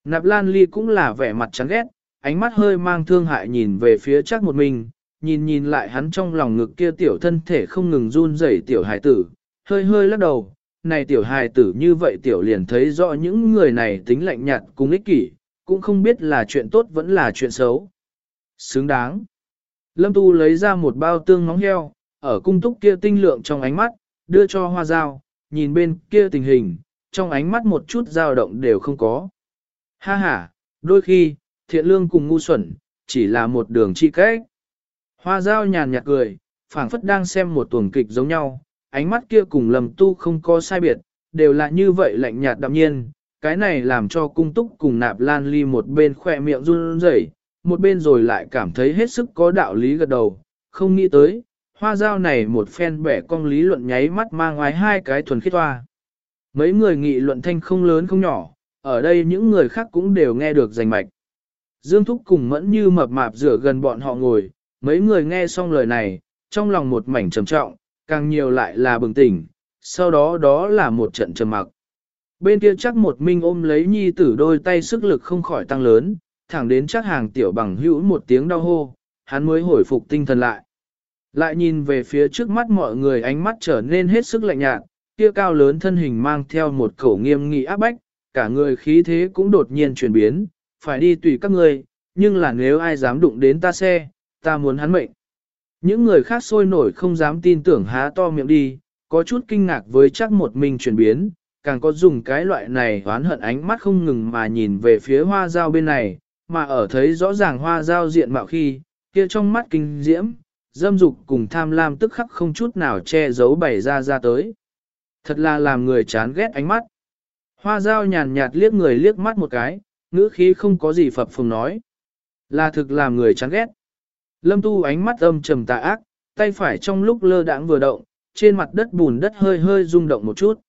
Nạp Lan Ly cũng là vẻ mặt chán ghét, ánh mắt hơi mang thương hại nhìn về phía chắc một mình, nhìn nhìn lại hắn trong lòng ngực kia tiểu thân thể không ngừng run rẩy tiểu hải tử, hơi hơi lắc đầu, này tiểu hài tử như vậy tiểu liền thấy rõ những người này tính lạnh nhạt cùng ích kỷ, cũng không biết là chuyện tốt vẫn là chuyện xấu. Xứng đáng. Lâm Tu lấy ra một bao tương nóng heo, ở cung túc kia tinh lượng trong ánh mắt, đưa cho hoa dao, nhìn bên kia tình hình, trong ánh mắt một chút dao động đều không có. Ha ha, đôi khi, thiện lương cùng ngu xuẩn, chỉ là một đường chi cách. Hoa dao nhàn nhạt cười, phảng phất đang xem một tuồng kịch giống nhau, ánh mắt kia cùng lầm tu không có sai biệt, đều là như vậy lạnh nhạt đạm nhiên. Cái này làm cho cung túc cùng nạp lan ly một bên khỏe miệng run rẩy, một bên rồi lại cảm thấy hết sức có đạo lý gật đầu, không nghĩ tới, hoa dao này một phen bẻ cong lý luận nháy mắt mang ngoài hai cái thuần khiết hoa. Mấy người nghị luận thanh không lớn không nhỏ, ở đây những người khác cũng đều nghe được rành mạch. Dương Thúc cùng mẫn như mập mạp rửa gần bọn họ ngồi, mấy người nghe xong lời này, trong lòng một mảnh trầm trọng, càng nhiều lại là bừng tỉnh, sau đó đó là một trận trầm mặc. Bên kia chắc một minh ôm lấy nhi tử đôi tay sức lực không khỏi tăng lớn, thẳng đến chắc hàng tiểu bằng hữu một tiếng đau hô, hắn mới hồi phục tinh thần lại. Lại nhìn về phía trước mắt mọi người ánh mắt trở nên hết sức lạnh nhạt, kia cao lớn thân hình mang theo một khẩu nghiêm nghị áp bách, cả người khí thế cũng đột nhiên chuyển biến, phải đi tùy các ngươi, nhưng là nếu ai dám đụng đến ta xe, ta muốn hắn mệnh. Những người khác sôi nổi không dám tin tưởng há to miệng đi, có chút kinh ngạc với chắc một mình chuyển biến, càng có dùng cái loại này hoán hận ánh mắt không ngừng mà nhìn về phía hoa dao bên này, mà ở thấy rõ ràng hoa dao diện mạo khi, kia trong mắt kinh diễm, dâm dục cùng tham lam tức khắc không chút nào che giấu bày ra ra tới. Thật là làm người chán ghét ánh mắt. Hoa dao nhàn nhạt liếc người liếc mắt một cái, ngữ khí không có gì phập phồng nói. Là thực làm người chán ghét. Lâm tu ánh mắt âm trầm tà ác, tay phải trong lúc lơ đãng vừa động, trên mặt đất bùn đất hơi hơi rung động một chút.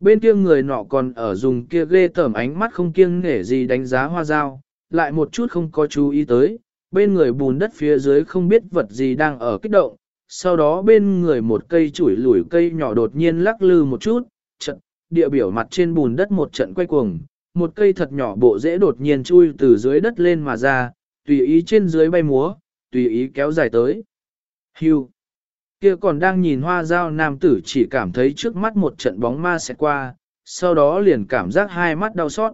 Bên kia người nọ còn ở dùng kia ghê tởm ánh mắt không kiêng nể gì đánh giá hoa dao, lại một chút không có chú ý tới, bên người bùn đất phía dưới không biết vật gì đang ở kích động, sau đó bên người một cây chuỗi lủi cây nhỏ đột nhiên lắc lư một chút, trận, địa biểu mặt trên bùn đất một trận quay cuồng, một cây thật nhỏ bộ rễ đột nhiên chui từ dưới đất lên mà ra, tùy ý trên dưới bay múa, tùy ý kéo dài tới. Hưu. Kia còn đang nhìn hoa dao nam tử chỉ cảm thấy trước mắt một trận bóng ma sẽ qua, sau đó liền cảm giác hai mắt đau xót.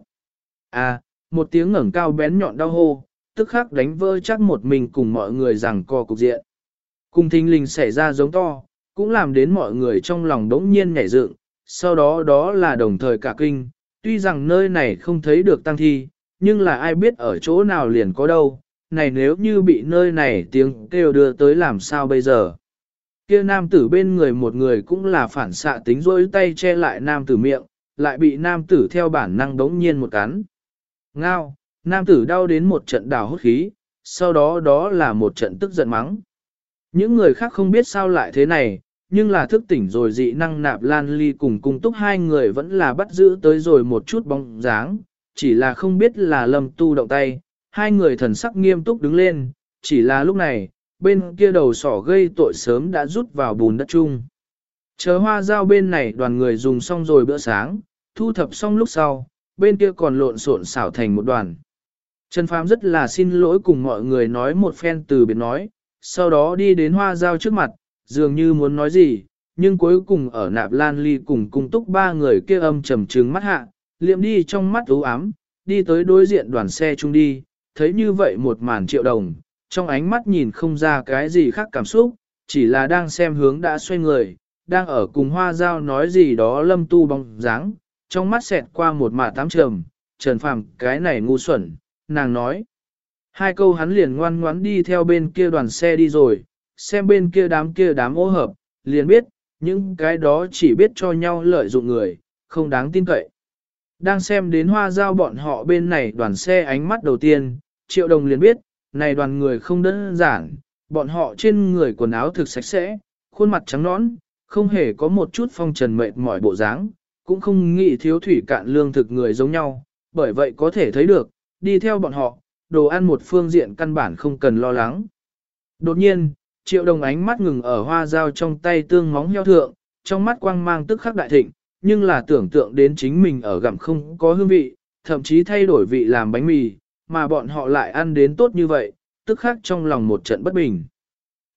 À, một tiếng ngẩng cao bén nhọn đau hô, tức khắc đánh vỡ chắc một mình cùng mọi người rằng co cục diện. Cùng thinh linh xảy ra giống to, cũng làm đến mọi người trong lòng đống nhiên nhảy dựng, sau đó đó là đồng thời cả kinh, tuy rằng nơi này không thấy được tăng thi, nhưng là ai biết ở chỗ nào liền có đâu, này nếu như bị nơi này tiếng kêu đưa tới làm sao bây giờ. Kia nam tử bên người một người cũng là phản xạ tính rỗi tay che lại nam tử miệng, lại bị nam tử theo bản năng đống nhiên một cắn. Ngao, nam tử đau đến một trận đào hốt khí, sau đó đó là một trận tức giận mắng. Những người khác không biết sao lại thế này, nhưng là thức tỉnh rồi dị năng nạp lan ly cùng cung túc hai người vẫn là bắt giữ tới rồi một chút bóng dáng, chỉ là không biết là lâm tu động tay, hai người thần sắc nghiêm túc đứng lên, chỉ là lúc này, bên kia đầu sỏ gây tội sớm đã rút vào bùn đất chung. Chờ hoa giao bên này đoàn người dùng xong rồi bữa sáng, thu thập xong lúc sau, bên kia còn lộn xộn xảo thành một đoàn. Trần Phàm rất là xin lỗi cùng mọi người nói một phen từ biệt nói, sau đó đi đến hoa giao trước mặt, dường như muốn nói gì, nhưng cuối cùng ở nạp lan ly cùng cung túc ba người kia âm trầm trừng mắt hạ, liệm đi trong mắt u ám, đi tới đối diện đoàn xe chung đi, thấy như vậy một màn triệu đồng, trong ánh mắt nhìn không ra cái gì khác cảm xúc, chỉ là đang xem hướng đã xoay người, đang ở cùng hoa giao nói gì đó lâm tu bóng dáng, trong mắt xẹt qua một mả tám trầm, trần phàm cái này ngu xuẩn, nàng nói. Hai câu hắn liền ngoan ngoãn đi theo bên kia đoàn xe đi rồi, xem bên kia đám kia đám ô hợp, liền biết, những cái đó chỉ biết cho nhau lợi dụng người, không đáng tin cậy. Đang xem đến hoa giao bọn họ bên này đoàn xe ánh mắt đầu tiên, triệu đồng liền biết, này đoàn người không đơn giản, bọn họ trên người quần áo thực sạch sẽ, khuôn mặt trắng nõn, không hề có một chút phong trần mệt mỏi bộ dáng, cũng không nghĩ thiếu thủy cạn lương thực người giống nhau, bởi vậy có thể thấy được, đi theo bọn họ, đồ ăn một phương diện căn bản không cần lo lắng. Đột nhiên, triệu đồng ánh mắt ngừng ở hoa dao trong tay tương móng heo thượng, trong mắt quang mang tức khắc đại thịnh, nhưng là tưởng tượng đến chính mình ở gặm không có hương vị, thậm chí thay đổi vị làm bánh mì, mà bọn họ lại ăn đến tốt như vậy, tức khắc trong lòng một trận bất bình.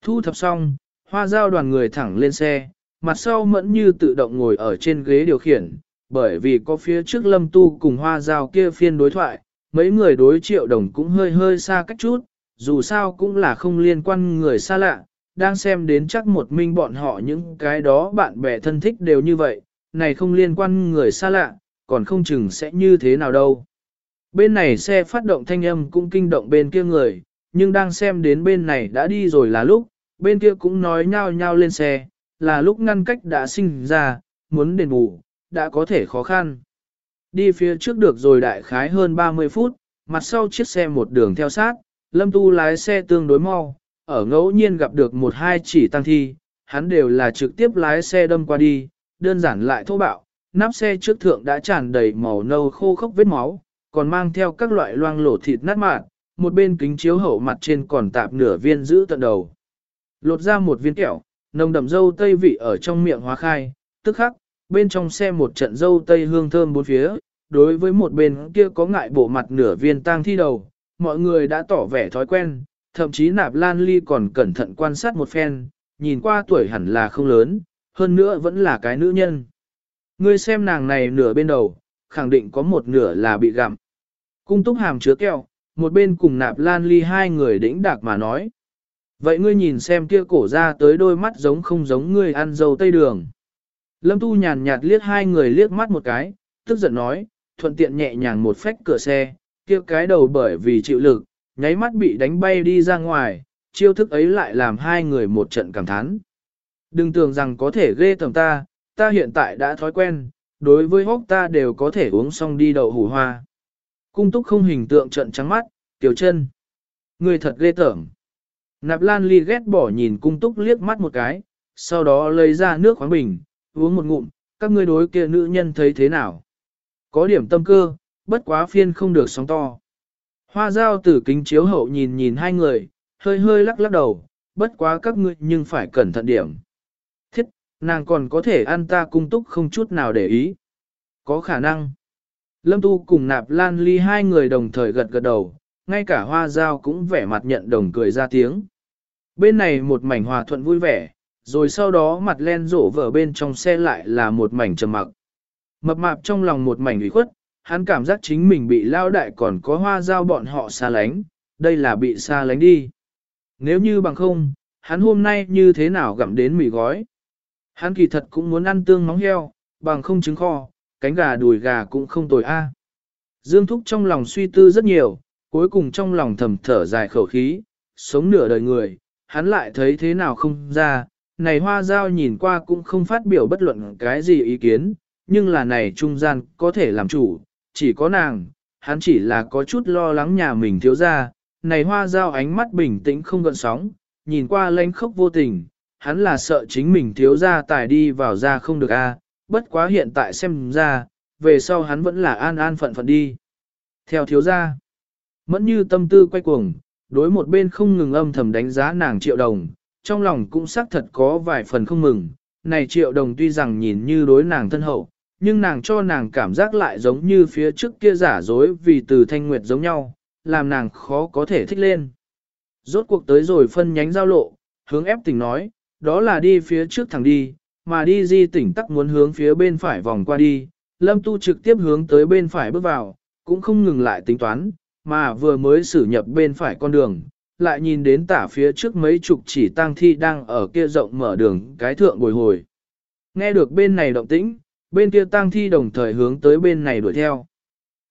Thu thập xong, hoa giao đoàn người thẳng lên xe, mặt sau mẫn như tự động ngồi ở trên ghế điều khiển, bởi vì có phía trước lâm tu cùng hoa giao kia phiên đối thoại, mấy người đối triệu đồng cũng hơi hơi xa cách chút, dù sao cũng là không liên quan người xa lạ, đang xem đến chắc một minh bọn họ những cái đó bạn bè thân thích đều như vậy, này không liên quan người xa lạ, còn không chừng sẽ như thế nào đâu. Bên này xe phát động thanh âm cũng kinh động bên kia người, nhưng đang xem đến bên này đã đi rồi là lúc, bên kia cũng nói nhau nhau lên xe, là lúc ngăn cách đã sinh ra, muốn đền bù, đã có thể khó khăn. Đi phía trước được rồi đại khái hơn 30 phút, mặt sau chiếc xe một đường theo sát, lâm tu lái xe tương đối mau, ở ngẫu nhiên gặp được một hai chỉ tăng thi, hắn đều là trực tiếp lái xe đâm qua đi, đơn giản lại thô bạo, nắp xe trước thượng đã tràn đầy màu nâu khô khốc vết máu, còn mang theo các loại loang lổ thịt nát mạn, một bên kính chiếu hậu mặt trên còn tạp nửa viên giữ tận đầu. Lột ra một viên kẹo, nồng đậm dâu tây vị ở trong miệng hóa khai, tức khắc, bên trong xe một trận dâu tây hương thơm bốn phía, đối với một bên kia có ngại bộ mặt nửa viên tang thi đầu, mọi người đã tỏ vẻ thói quen, thậm chí nạp lan ly còn cẩn thận quan sát một phen, nhìn qua tuổi hẳn là không lớn, hơn nữa vẫn là cái nữ nhân. Ngươi xem nàng này nửa bên đầu, khẳng định có một nửa là bị gặm. Cung túc hàm chứa kẹo, một bên cùng nạp lan ly hai người đĩnh đạc mà nói. Vậy ngươi nhìn xem kia cổ ra tới đôi mắt giống không giống ngươi ăn dầu tây đường. Lâm tu nhàn nhạt liếc hai người liếc mắt một cái, tức giận nói, thuận tiện nhẹ nhàng một phách cửa xe, kia cái đầu bởi vì chịu lực, nháy mắt bị đánh bay đi ra ngoài, chiêu thức ấy lại làm hai người một trận cảm thán. Đừng tưởng rằng có thể ghê tầm ta, ta hiện tại đã thói quen, đối với hốc ta đều có thể uống xong đi đậu hủ hoa. Cung túc không hình tượng trận trắng mắt, tiểu chân. Người thật ghê tởm. Nạp lan ly ghét bỏ nhìn cung túc liếc mắt một cái, sau đó lấy ra nước khoáng bình, uống một ngụm, các ngươi đối kia nữ nhân thấy thế nào. Có điểm tâm cơ, bất quá phiên không được sóng to. Hoa dao tử kính chiếu hậu nhìn nhìn hai người, hơi hơi lắc lắc đầu, bất quá các ngươi nhưng phải cẩn thận điểm. Nàng còn có thể ăn ta cung túc không chút nào để ý. Có khả năng. Lâm Tu cùng nạp lan ly hai người đồng thời gật gật đầu, ngay cả hoa giao cũng vẻ mặt nhận đồng cười ra tiếng. Bên này một mảnh hòa thuận vui vẻ, rồi sau đó mặt len rổ vở bên trong xe lại là một mảnh trầm mặc. Mập mạp trong lòng một mảnh ủy khuất, hắn cảm giác chính mình bị lao đại còn có hoa giao bọn họ xa lánh, đây là bị xa lánh đi. Nếu như bằng không, hắn hôm nay như thế nào gặm đến mì gói. Hắn kỳ thật cũng muốn ăn tương móng heo, bằng không trứng kho, cánh gà đùi gà cũng không tồi a. Dương Thúc trong lòng suy tư rất nhiều, cuối cùng trong lòng thầm thở dài khẩu khí, sống nửa đời người, hắn lại thấy thế nào không ra, này hoa giao nhìn qua cũng không phát biểu bất luận cái gì ý kiến, nhưng là này trung gian có thể làm chủ, chỉ có nàng, hắn chỉ là có chút lo lắng nhà mình thiếu ra, này hoa giao ánh mắt bình tĩnh không gợn sóng, nhìn qua lanh khốc vô tình, hắn là sợ chính mình thiếu ra tài đi vào ra không được a bất quá hiện tại xem ra, về sau hắn vẫn là an an phận phận đi. Theo thiếu ra, mẫn như tâm tư quay cuồng, đối một bên không ngừng âm thầm đánh giá nàng triệu đồng, trong lòng cũng xác thật có vài phần không mừng, này triệu đồng tuy rằng nhìn như đối nàng thân hậu, nhưng nàng cho nàng cảm giác lại giống như phía trước kia giả dối vì từ thanh nguyệt giống nhau, làm nàng khó có thể thích lên. Rốt cuộc tới rồi phân nhánh giao lộ, hướng ép tình nói, đó là đi phía trước thẳng đi, mà đi di tỉnh tắc muốn hướng phía bên phải vòng qua đi, lâm tu trực tiếp hướng tới bên phải bước vào, cũng không ngừng lại tính toán, mà vừa mới xử nhập bên phải con đường, lại nhìn đến tả phía trước mấy chục chỉ tang thi đang ở kia rộng mở đường cái thượng bồi hồi. Nghe được bên này động tĩnh, bên kia tang thi đồng thời hướng tới bên này đuổi theo.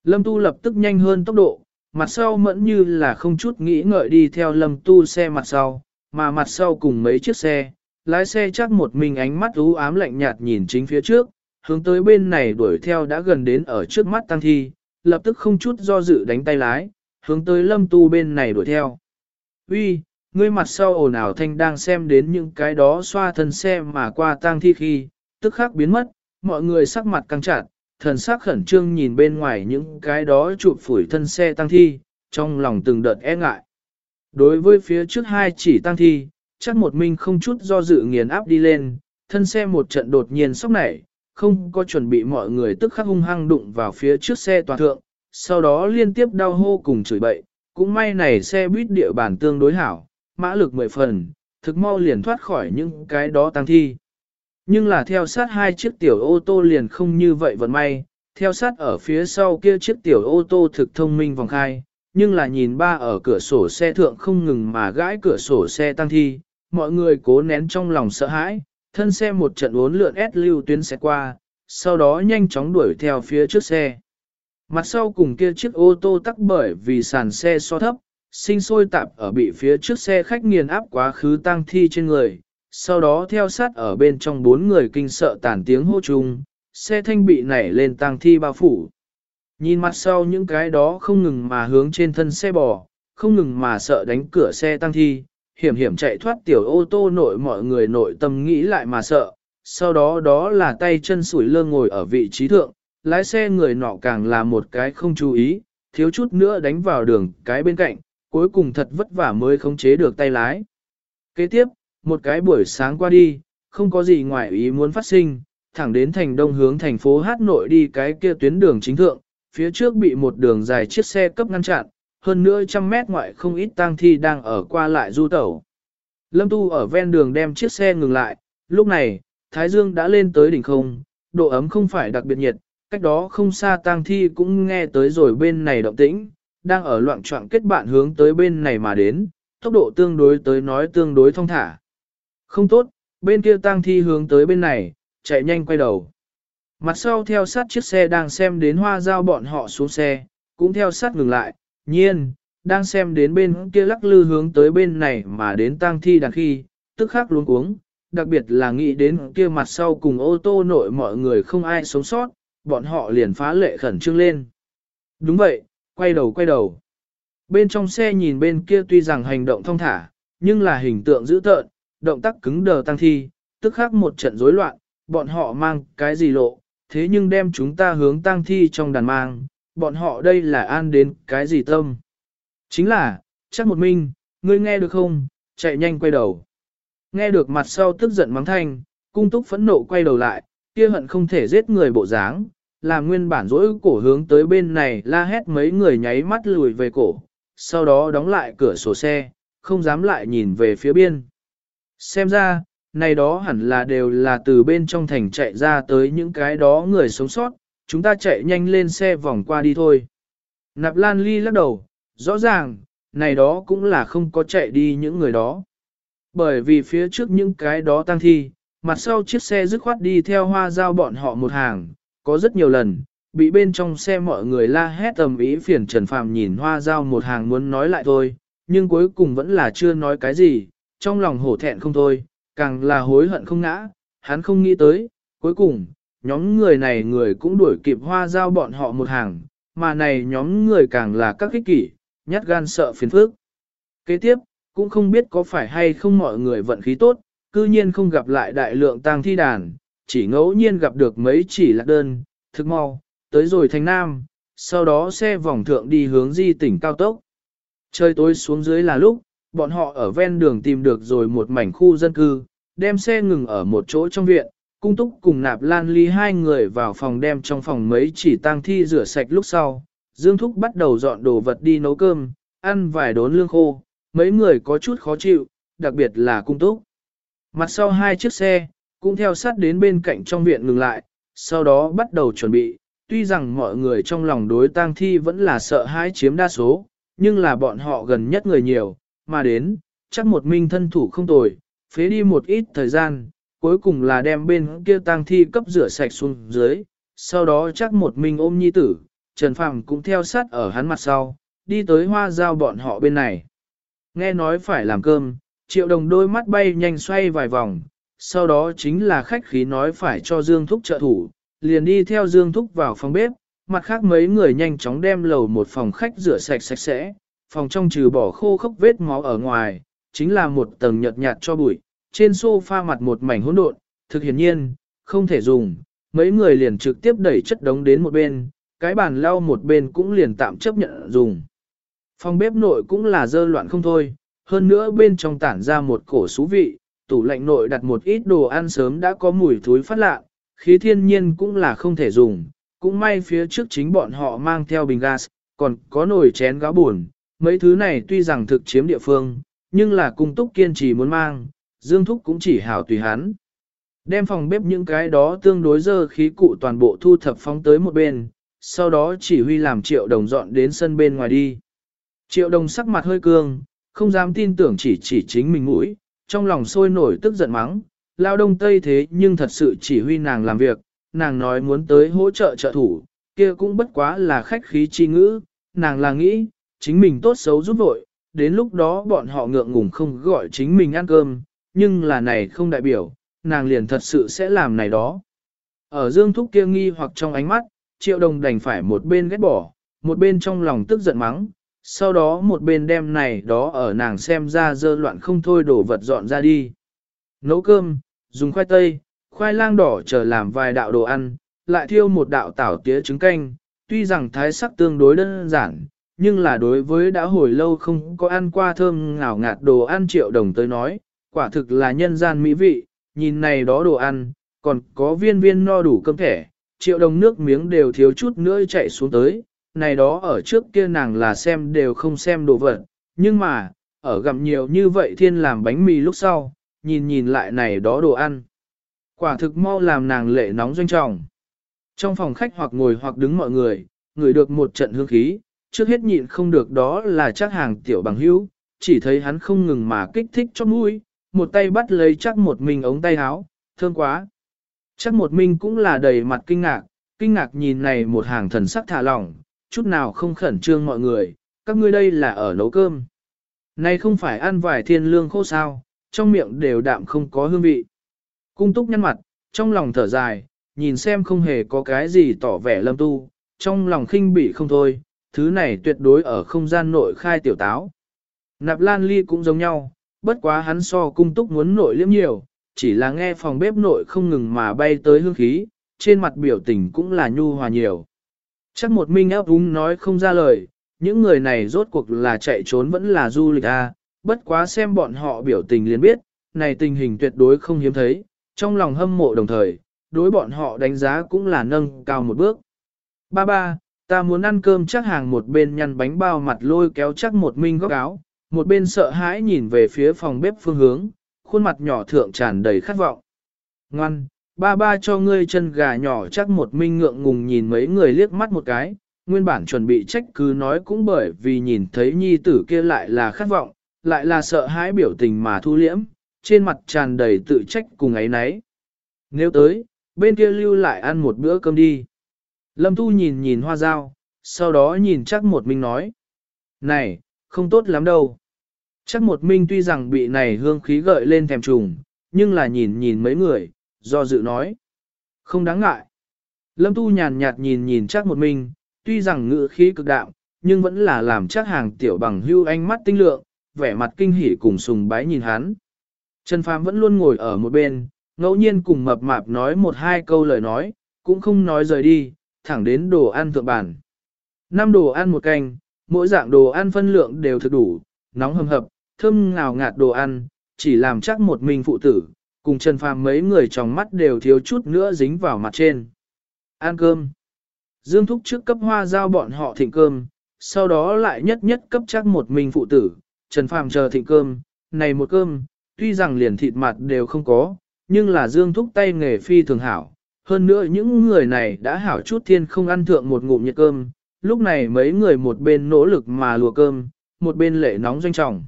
Lâm Tu lập tức nhanh hơn tốc độ, mặt sau mẫn như là không chút nghĩ ngợi đi theo Lâm Tu xe mặt sau, mà mặt sau cùng mấy chiếc xe, lái xe chắc một mình ánh mắt u ám lạnh nhạt nhìn chính phía trước, hướng tới bên này đuổi theo đã gần đến ở trước mắt tăng thi, lập tức không chút do dự đánh tay lái, hướng tới lâm tu bên này đuổi theo. Uy, ngươi mặt sau ồn ào thanh đang xem đến những cái đó xoa thân xe mà qua tang thi khi, tức khắc biến mất, mọi người sắc mặt căng chặt, thần sắc khẩn trương nhìn bên ngoài những cái đó chụp phủi thân xe tăng thi, trong lòng từng đợt e ngại. Đối với phía trước hai chỉ tăng thi, chắc một mình không chút do dự nghiền áp đi lên, thân xe một trận đột nhiên sốc nảy, không có chuẩn bị mọi người tức khắc hung hăng đụng vào phía trước xe toàn thượng, sau đó liên tiếp đau hô cùng chửi bậy, cũng may này xe buýt địa bàn tương đối hảo, mã lực mười phần, thực mau liền thoát khỏi những cái đó tăng thi. Nhưng là theo sát hai chiếc tiểu ô tô liền không như vậy vận may, theo sát ở phía sau kia chiếc tiểu ô tô thực thông minh vòng khai, nhưng là nhìn ba ở cửa sổ xe thượng không ngừng mà gãi cửa sổ xe tăng thi, mọi người cố nén trong lòng sợ hãi, thân xe một trận uốn lượn ép lưu tuyến xe qua, sau đó nhanh chóng đuổi theo phía trước xe. Mặt sau cùng kia chiếc ô tô tắc bởi vì sàn xe so thấp, sinh sôi tạp ở bị phía trước xe khách nghiền áp quá khứ tăng thi trên người, sau đó theo sát ở bên trong bốn người kinh sợ tàn tiếng hô chung, xe thanh bị nảy lên tăng thi bao phủ. Nhìn mặt sau những cái đó không ngừng mà hướng trên thân xe bò, không ngừng mà sợ đánh cửa xe tăng thi, hiểm hiểm chạy thoát tiểu ô tô nội mọi người nội tâm nghĩ lại mà sợ, sau đó đó là tay chân sủi lơ ngồi ở vị trí thượng, lái xe người nọ càng là một cái không chú ý, thiếu chút nữa đánh vào đường cái bên cạnh, cuối cùng thật vất vả mới khống chế được tay lái. Kế tiếp, một cái buổi sáng qua đi, không có gì ngoài ý muốn phát sinh, thẳng đến thành đông hướng thành phố Hát nội đi cái kia tuyến đường chính thượng, phía trước bị một đường dài chiếc xe cấp ngăn chặn, hơn nữa trăm mét ngoại không ít tang thi đang ở qua lại du tẩu. Lâm Tu ở ven đường đem chiếc xe ngừng lại, lúc này, Thái Dương đã lên tới đỉnh không, độ ấm không phải đặc biệt nhiệt, cách đó không xa tang thi cũng nghe tới rồi bên này động tĩnh, đang ở loạn trọng kết bạn hướng tới bên này mà đến, tốc độ tương đối tới nói tương đối thông thả. Không tốt, bên kia tang thi hướng tới bên này, chạy nhanh quay đầu. Mặt sau theo sát chiếc xe đang xem đến hoa giao bọn họ xuống xe, cũng theo sát ngừng lại, nhiên, đang xem đến bên kia lắc lư hướng tới bên này mà đến tang thi đằng khi, tức khắc luống cuống, đặc biệt là nghĩ đến kia mặt sau cùng ô tô nội mọi người không ai sống sót, bọn họ liền phá lệ khẩn trương lên. Đúng vậy, quay đầu quay đầu. Bên trong xe nhìn bên kia tuy rằng hành động thông thả, nhưng là hình tượng dữ tợn, động tác cứng đờ tăng thi, tức khắc một trận rối loạn, bọn họ mang cái gì lộ, thế nhưng đem chúng ta hướng tang thi trong đàn mang, bọn họ đây là an đến cái gì tâm. Chính là, chắc một minh, ngươi nghe được không, chạy nhanh quay đầu. Nghe được mặt sau tức giận mắng thanh, cung túc phẫn nộ quay đầu lại, kia hận không thể giết người bộ dáng, làm nguyên bản rỗi cổ hướng tới bên này la hét mấy người nháy mắt lùi về cổ, sau đó đóng lại cửa sổ xe, không dám lại nhìn về phía biên. Xem ra, này đó hẳn là đều là từ bên trong thành chạy ra tới những cái đó người sống sót, chúng ta chạy nhanh lên xe vòng qua đi thôi. Nạp Lan Ly lắc đầu, rõ ràng, này đó cũng là không có chạy đi những người đó. Bởi vì phía trước những cái đó tăng thi, mặt sau chiếc xe dứt khoát đi theo hoa giao bọn họ một hàng, có rất nhiều lần, bị bên trong xe mọi người la hét tầm ý phiền Trần Phàm nhìn hoa giao một hàng muốn nói lại thôi, nhưng cuối cùng vẫn là chưa nói cái gì, trong lòng hổ thẹn không thôi, càng là hối hận không ngã, hắn không nghĩ tới, cuối cùng, nhóm người này người cũng đuổi kịp hoa giao bọn họ một hàng, mà này nhóm người càng là các kích kỷ, nhát gan sợ phiền phức. Kế tiếp, cũng không biết có phải hay không mọi người vận khí tốt, cư nhiên không gặp lại đại lượng tang thi đàn, chỉ ngẫu nhiên gặp được mấy chỉ lạc đơn, thức mau, tới rồi thành Nam, sau đó xe vòng thượng đi hướng di tỉnh cao tốc. Trời tối xuống dưới là lúc, bọn họ ở ven đường tìm được rồi một mảnh khu dân cư, đem xe ngừng ở một chỗ trong viện, cung túc cùng nạp lan ly hai người vào phòng đem trong phòng mấy chỉ tang thi rửa sạch lúc sau. Dương Thúc bắt đầu dọn đồ vật đi nấu cơm, ăn vài đốn lương khô, mấy người có chút khó chịu, đặc biệt là cung túc. Mặt sau hai chiếc xe, cũng theo sát đến bên cạnh trong viện ngừng lại, sau đó bắt đầu chuẩn bị, tuy rằng mọi người trong lòng đối tang thi vẫn là sợ hãi chiếm đa số, nhưng là bọn họ gần nhất người nhiều, mà đến, chắc một minh thân thủ không tồi, phế đi một ít thời gian, cuối cùng là đem bên kia tang thi cấp rửa sạch xuống dưới, sau đó chắc một minh ôm nhi tử, Trần Phàm cũng theo sát ở hắn mặt sau, đi tới hoa giao bọn họ bên này. Nghe nói phải làm cơm, triệu đồng đôi mắt bay nhanh xoay vài vòng, sau đó chính là khách khí nói phải cho Dương Thúc trợ thủ, liền đi theo Dương Thúc vào phòng bếp, mặt khác mấy người nhanh chóng đem lầu một phòng khách rửa sạch sạch sẽ, phòng trong trừ bỏ khô khốc vết máu ở ngoài, chính là một tầng nhợt nhạt cho bụi, trên sofa mặt một mảnh hỗn độn, thực hiển nhiên, không thể dùng, mấy người liền trực tiếp đẩy chất đống đến một bên, cái bàn lau một bên cũng liền tạm chấp nhận dùng. Phòng bếp nội cũng là dơ loạn không thôi, hơn nữa bên trong tản ra một cổ xú vị, tủ lạnh nội đặt một ít đồ ăn sớm đã có mùi thối phát lạ, khí thiên nhiên cũng là không thể dùng, cũng may phía trước chính bọn họ mang theo bình gas, còn có nồi chén gáo buồn, mấy thứ này tuy rằng thực chiếm địa phương, nhưng là cung túc kiên trì muốn mang, Dương Thúc cũng chỉ hảo tùy hắn. Đem phòng bếp những cái đó tương đối dơ khí cụ toàn bộ thu thập phóng tới một bên, sau đó chỉ huy làm triệu đồng dọn đến sân bên ngoài đi. Triệu đồng sắc mặt hơi cương, không dám tin tưởng chỉ chỉ chính mình mũi, trong lòng sôi nổi tức giận mắng, lao đông tây thế nhưng thật sự chỉ huy nàng làm việc, nàng nói muốn tới hỗ trợ trợ thủ, kia cũng bất quá là khách khí chi ngữ, nàng là nghĩ, chính mình tốt xấu giúp vội, đến lúc đó bọn họ ngượng ngùng không gọi chính mình ăn cơm, nhưng là này không đại biểu, nàng liền thật sự sẽ làm này đó. Ở dương thúc kia nghi hoặc trong ánh mắt, triệu đồng đành phải một bên ghét bỏ, một bên trong lòng tức giận mắng, sau đó một bên đem này đó ở nàng xem ra dơ loạn không thôi đổ vật dọn ra đi. Nấu cơm, dùng khoai tây, khoai lang đỏ chờ làm vài đạo đồ ăn, lại thiêu một đạo tảo tía trứng canh, tuy rằng thái sắc tương đối đơn giản, nhưng là đối với đã hồi lâu không có ăn qua thơm ngào ngạt đồ ăn triệu đồng tới nói, quả thực là nhân gian mỹ vị, nhìn này đó đồ ăn, còn có viên viên no đủ cơm thẻ, triệu đồng nước miếng đều thiếu chút nữa chạy xuống tới, này đó ở trước kia nàng là xem đều không xem đồ vật, nhưng mà, ở gặm nhiều như vậy thiên làm bánh mì lúc sau, nhìn nhìn lại này đó đồ ăn. Quả thực mau làm nàng lệ nóng doanh trọng. Trong phòng khách hoặc ngồi hoặc đứng mọi người, người được một trận hương khí, trước hết nhịn không được đó là chắc hàng tiểu bằng hữu, chỉ thấy hắn không ngừng mà kích thích cho mũi, một tay bắt lấy chắc một mình ống tay áo, thương quá. Chắc một mình cũng là đầy mặt kinh ngạc, kinh ngạc nhìn này một hàng thần sắc thả lỏng, chút nào không khẩn trương mọi người, các ngươi đây là ở nấu cơm. Này không phải ăn vài thiên lương khô sao, trong miệng đều đạm không có hương vị. Cung túc nhăn mặt, trong lòng thở dài, nhìn xem không hề có cái gì tỏ vẻ lâm tu, trong lòng khinh bỉ không thôi, thứ này tuyệt đối ở không gian nội khai tiểu táo. Nạp Lan Ly cũng giống nhau, bất quá hắn so cung túc muốn nội liếm nhiều, chỉ là nghe phòng bếp nội không ngừng mà bay tới hương khí, trên mặt biểu tình cũng là nhu hòa nhiều. Chắc một minh ấp úng nói không ra lời, những người này rốt cuộc là chạy trốn vẫn là du lịch à, bất quá xem bọn họ biểu tình liền biết, này tình hình tuyệt đối không hiếm thấy, trong lòng hâm mộ đồng thời, đối bọn họ đánh giá cũng là nâng cao một bước. Ba ba, ta muốn ăn cơm chắc hàng một bên nhăn bánh bao mặt lôi kéo chắc một minh góc áo, một bên sợ hãi nhìn về phía phòng bếp phương hướng, khuôn mặt nhỏ thượng tràn đầy khát vọng. Ngoan, ba ba cho ngươi chân gà nhỏ chắc một minh ngượng ngùng nhìn mấy người liếc mắt một cái, nguyên bản chuẩn bị trách cứ nói cũng bởi vì nhìn thấy nhi tử kia lại là khát vọng, lại là sợ hãi biểu tình mà thu liễm, trên mặt tràn đầy tự trách cùng ấy nấy. Nếu tới, bên kia lưu lại ăn một bữa cơm đi. Lâm Thu nhìn nhìn hoa dao, sau đó nhìn chắc một minh nói. Này, không tốt lắm đâu. Chắc một minh tuy rằng bị này hương khí gợi lên thèm trùng, nhưng là nhìn nhìn mấy người, do dự nói. Không đáng ngại. Lâm Tu nhàn nhạt nhìn nhìn chắc một minh, tuy rằng ngự khí cực đạo, nhưng vẫn là làm chắc hàng tiểu bằng hưu ánh mắt tinh lượng, vẻ mặt kinh hỉ cùng sùng bái nhìn hắn. Trần Phàm vẫn luôn ngồi ở một bên, ngẫu nhiên cùng mập mạp nói một hai câu lời nói, cũng không nói rời đi, thẳng đến đồ ăn thượng bàn. Năm đồ ăn một canh, mỗi dạng đồ ăn phân lượng đều thực đủ, nóng hầm hập, thơm ngào ngạt đồ ăn, chỉ làm chắc một mình phụ tử, cùng Trần Phàm mấy người trong mắt đều thiếu chút nữa dính vào mặt trên. Ăn cơm. Dương Thúc trước cấp hoa giao bọn họ thịnh cơm, sau đó lại nhất nhất cấp chắc một mình phụ tử, Trần Phàm chờ thịnh cơm, này một cơm, tuy rằng liền thịt mặt đều không có, nhưng là Dương Thúc tay nghề phi thường hảo. Hơn nữa những người này đã hảo chút thiên không ăn thượng một ngụm nhiệt cơm, lúc này mấy người một bên nỗ lực mà lùa cơm, một bên lệ nóng doanh trọng.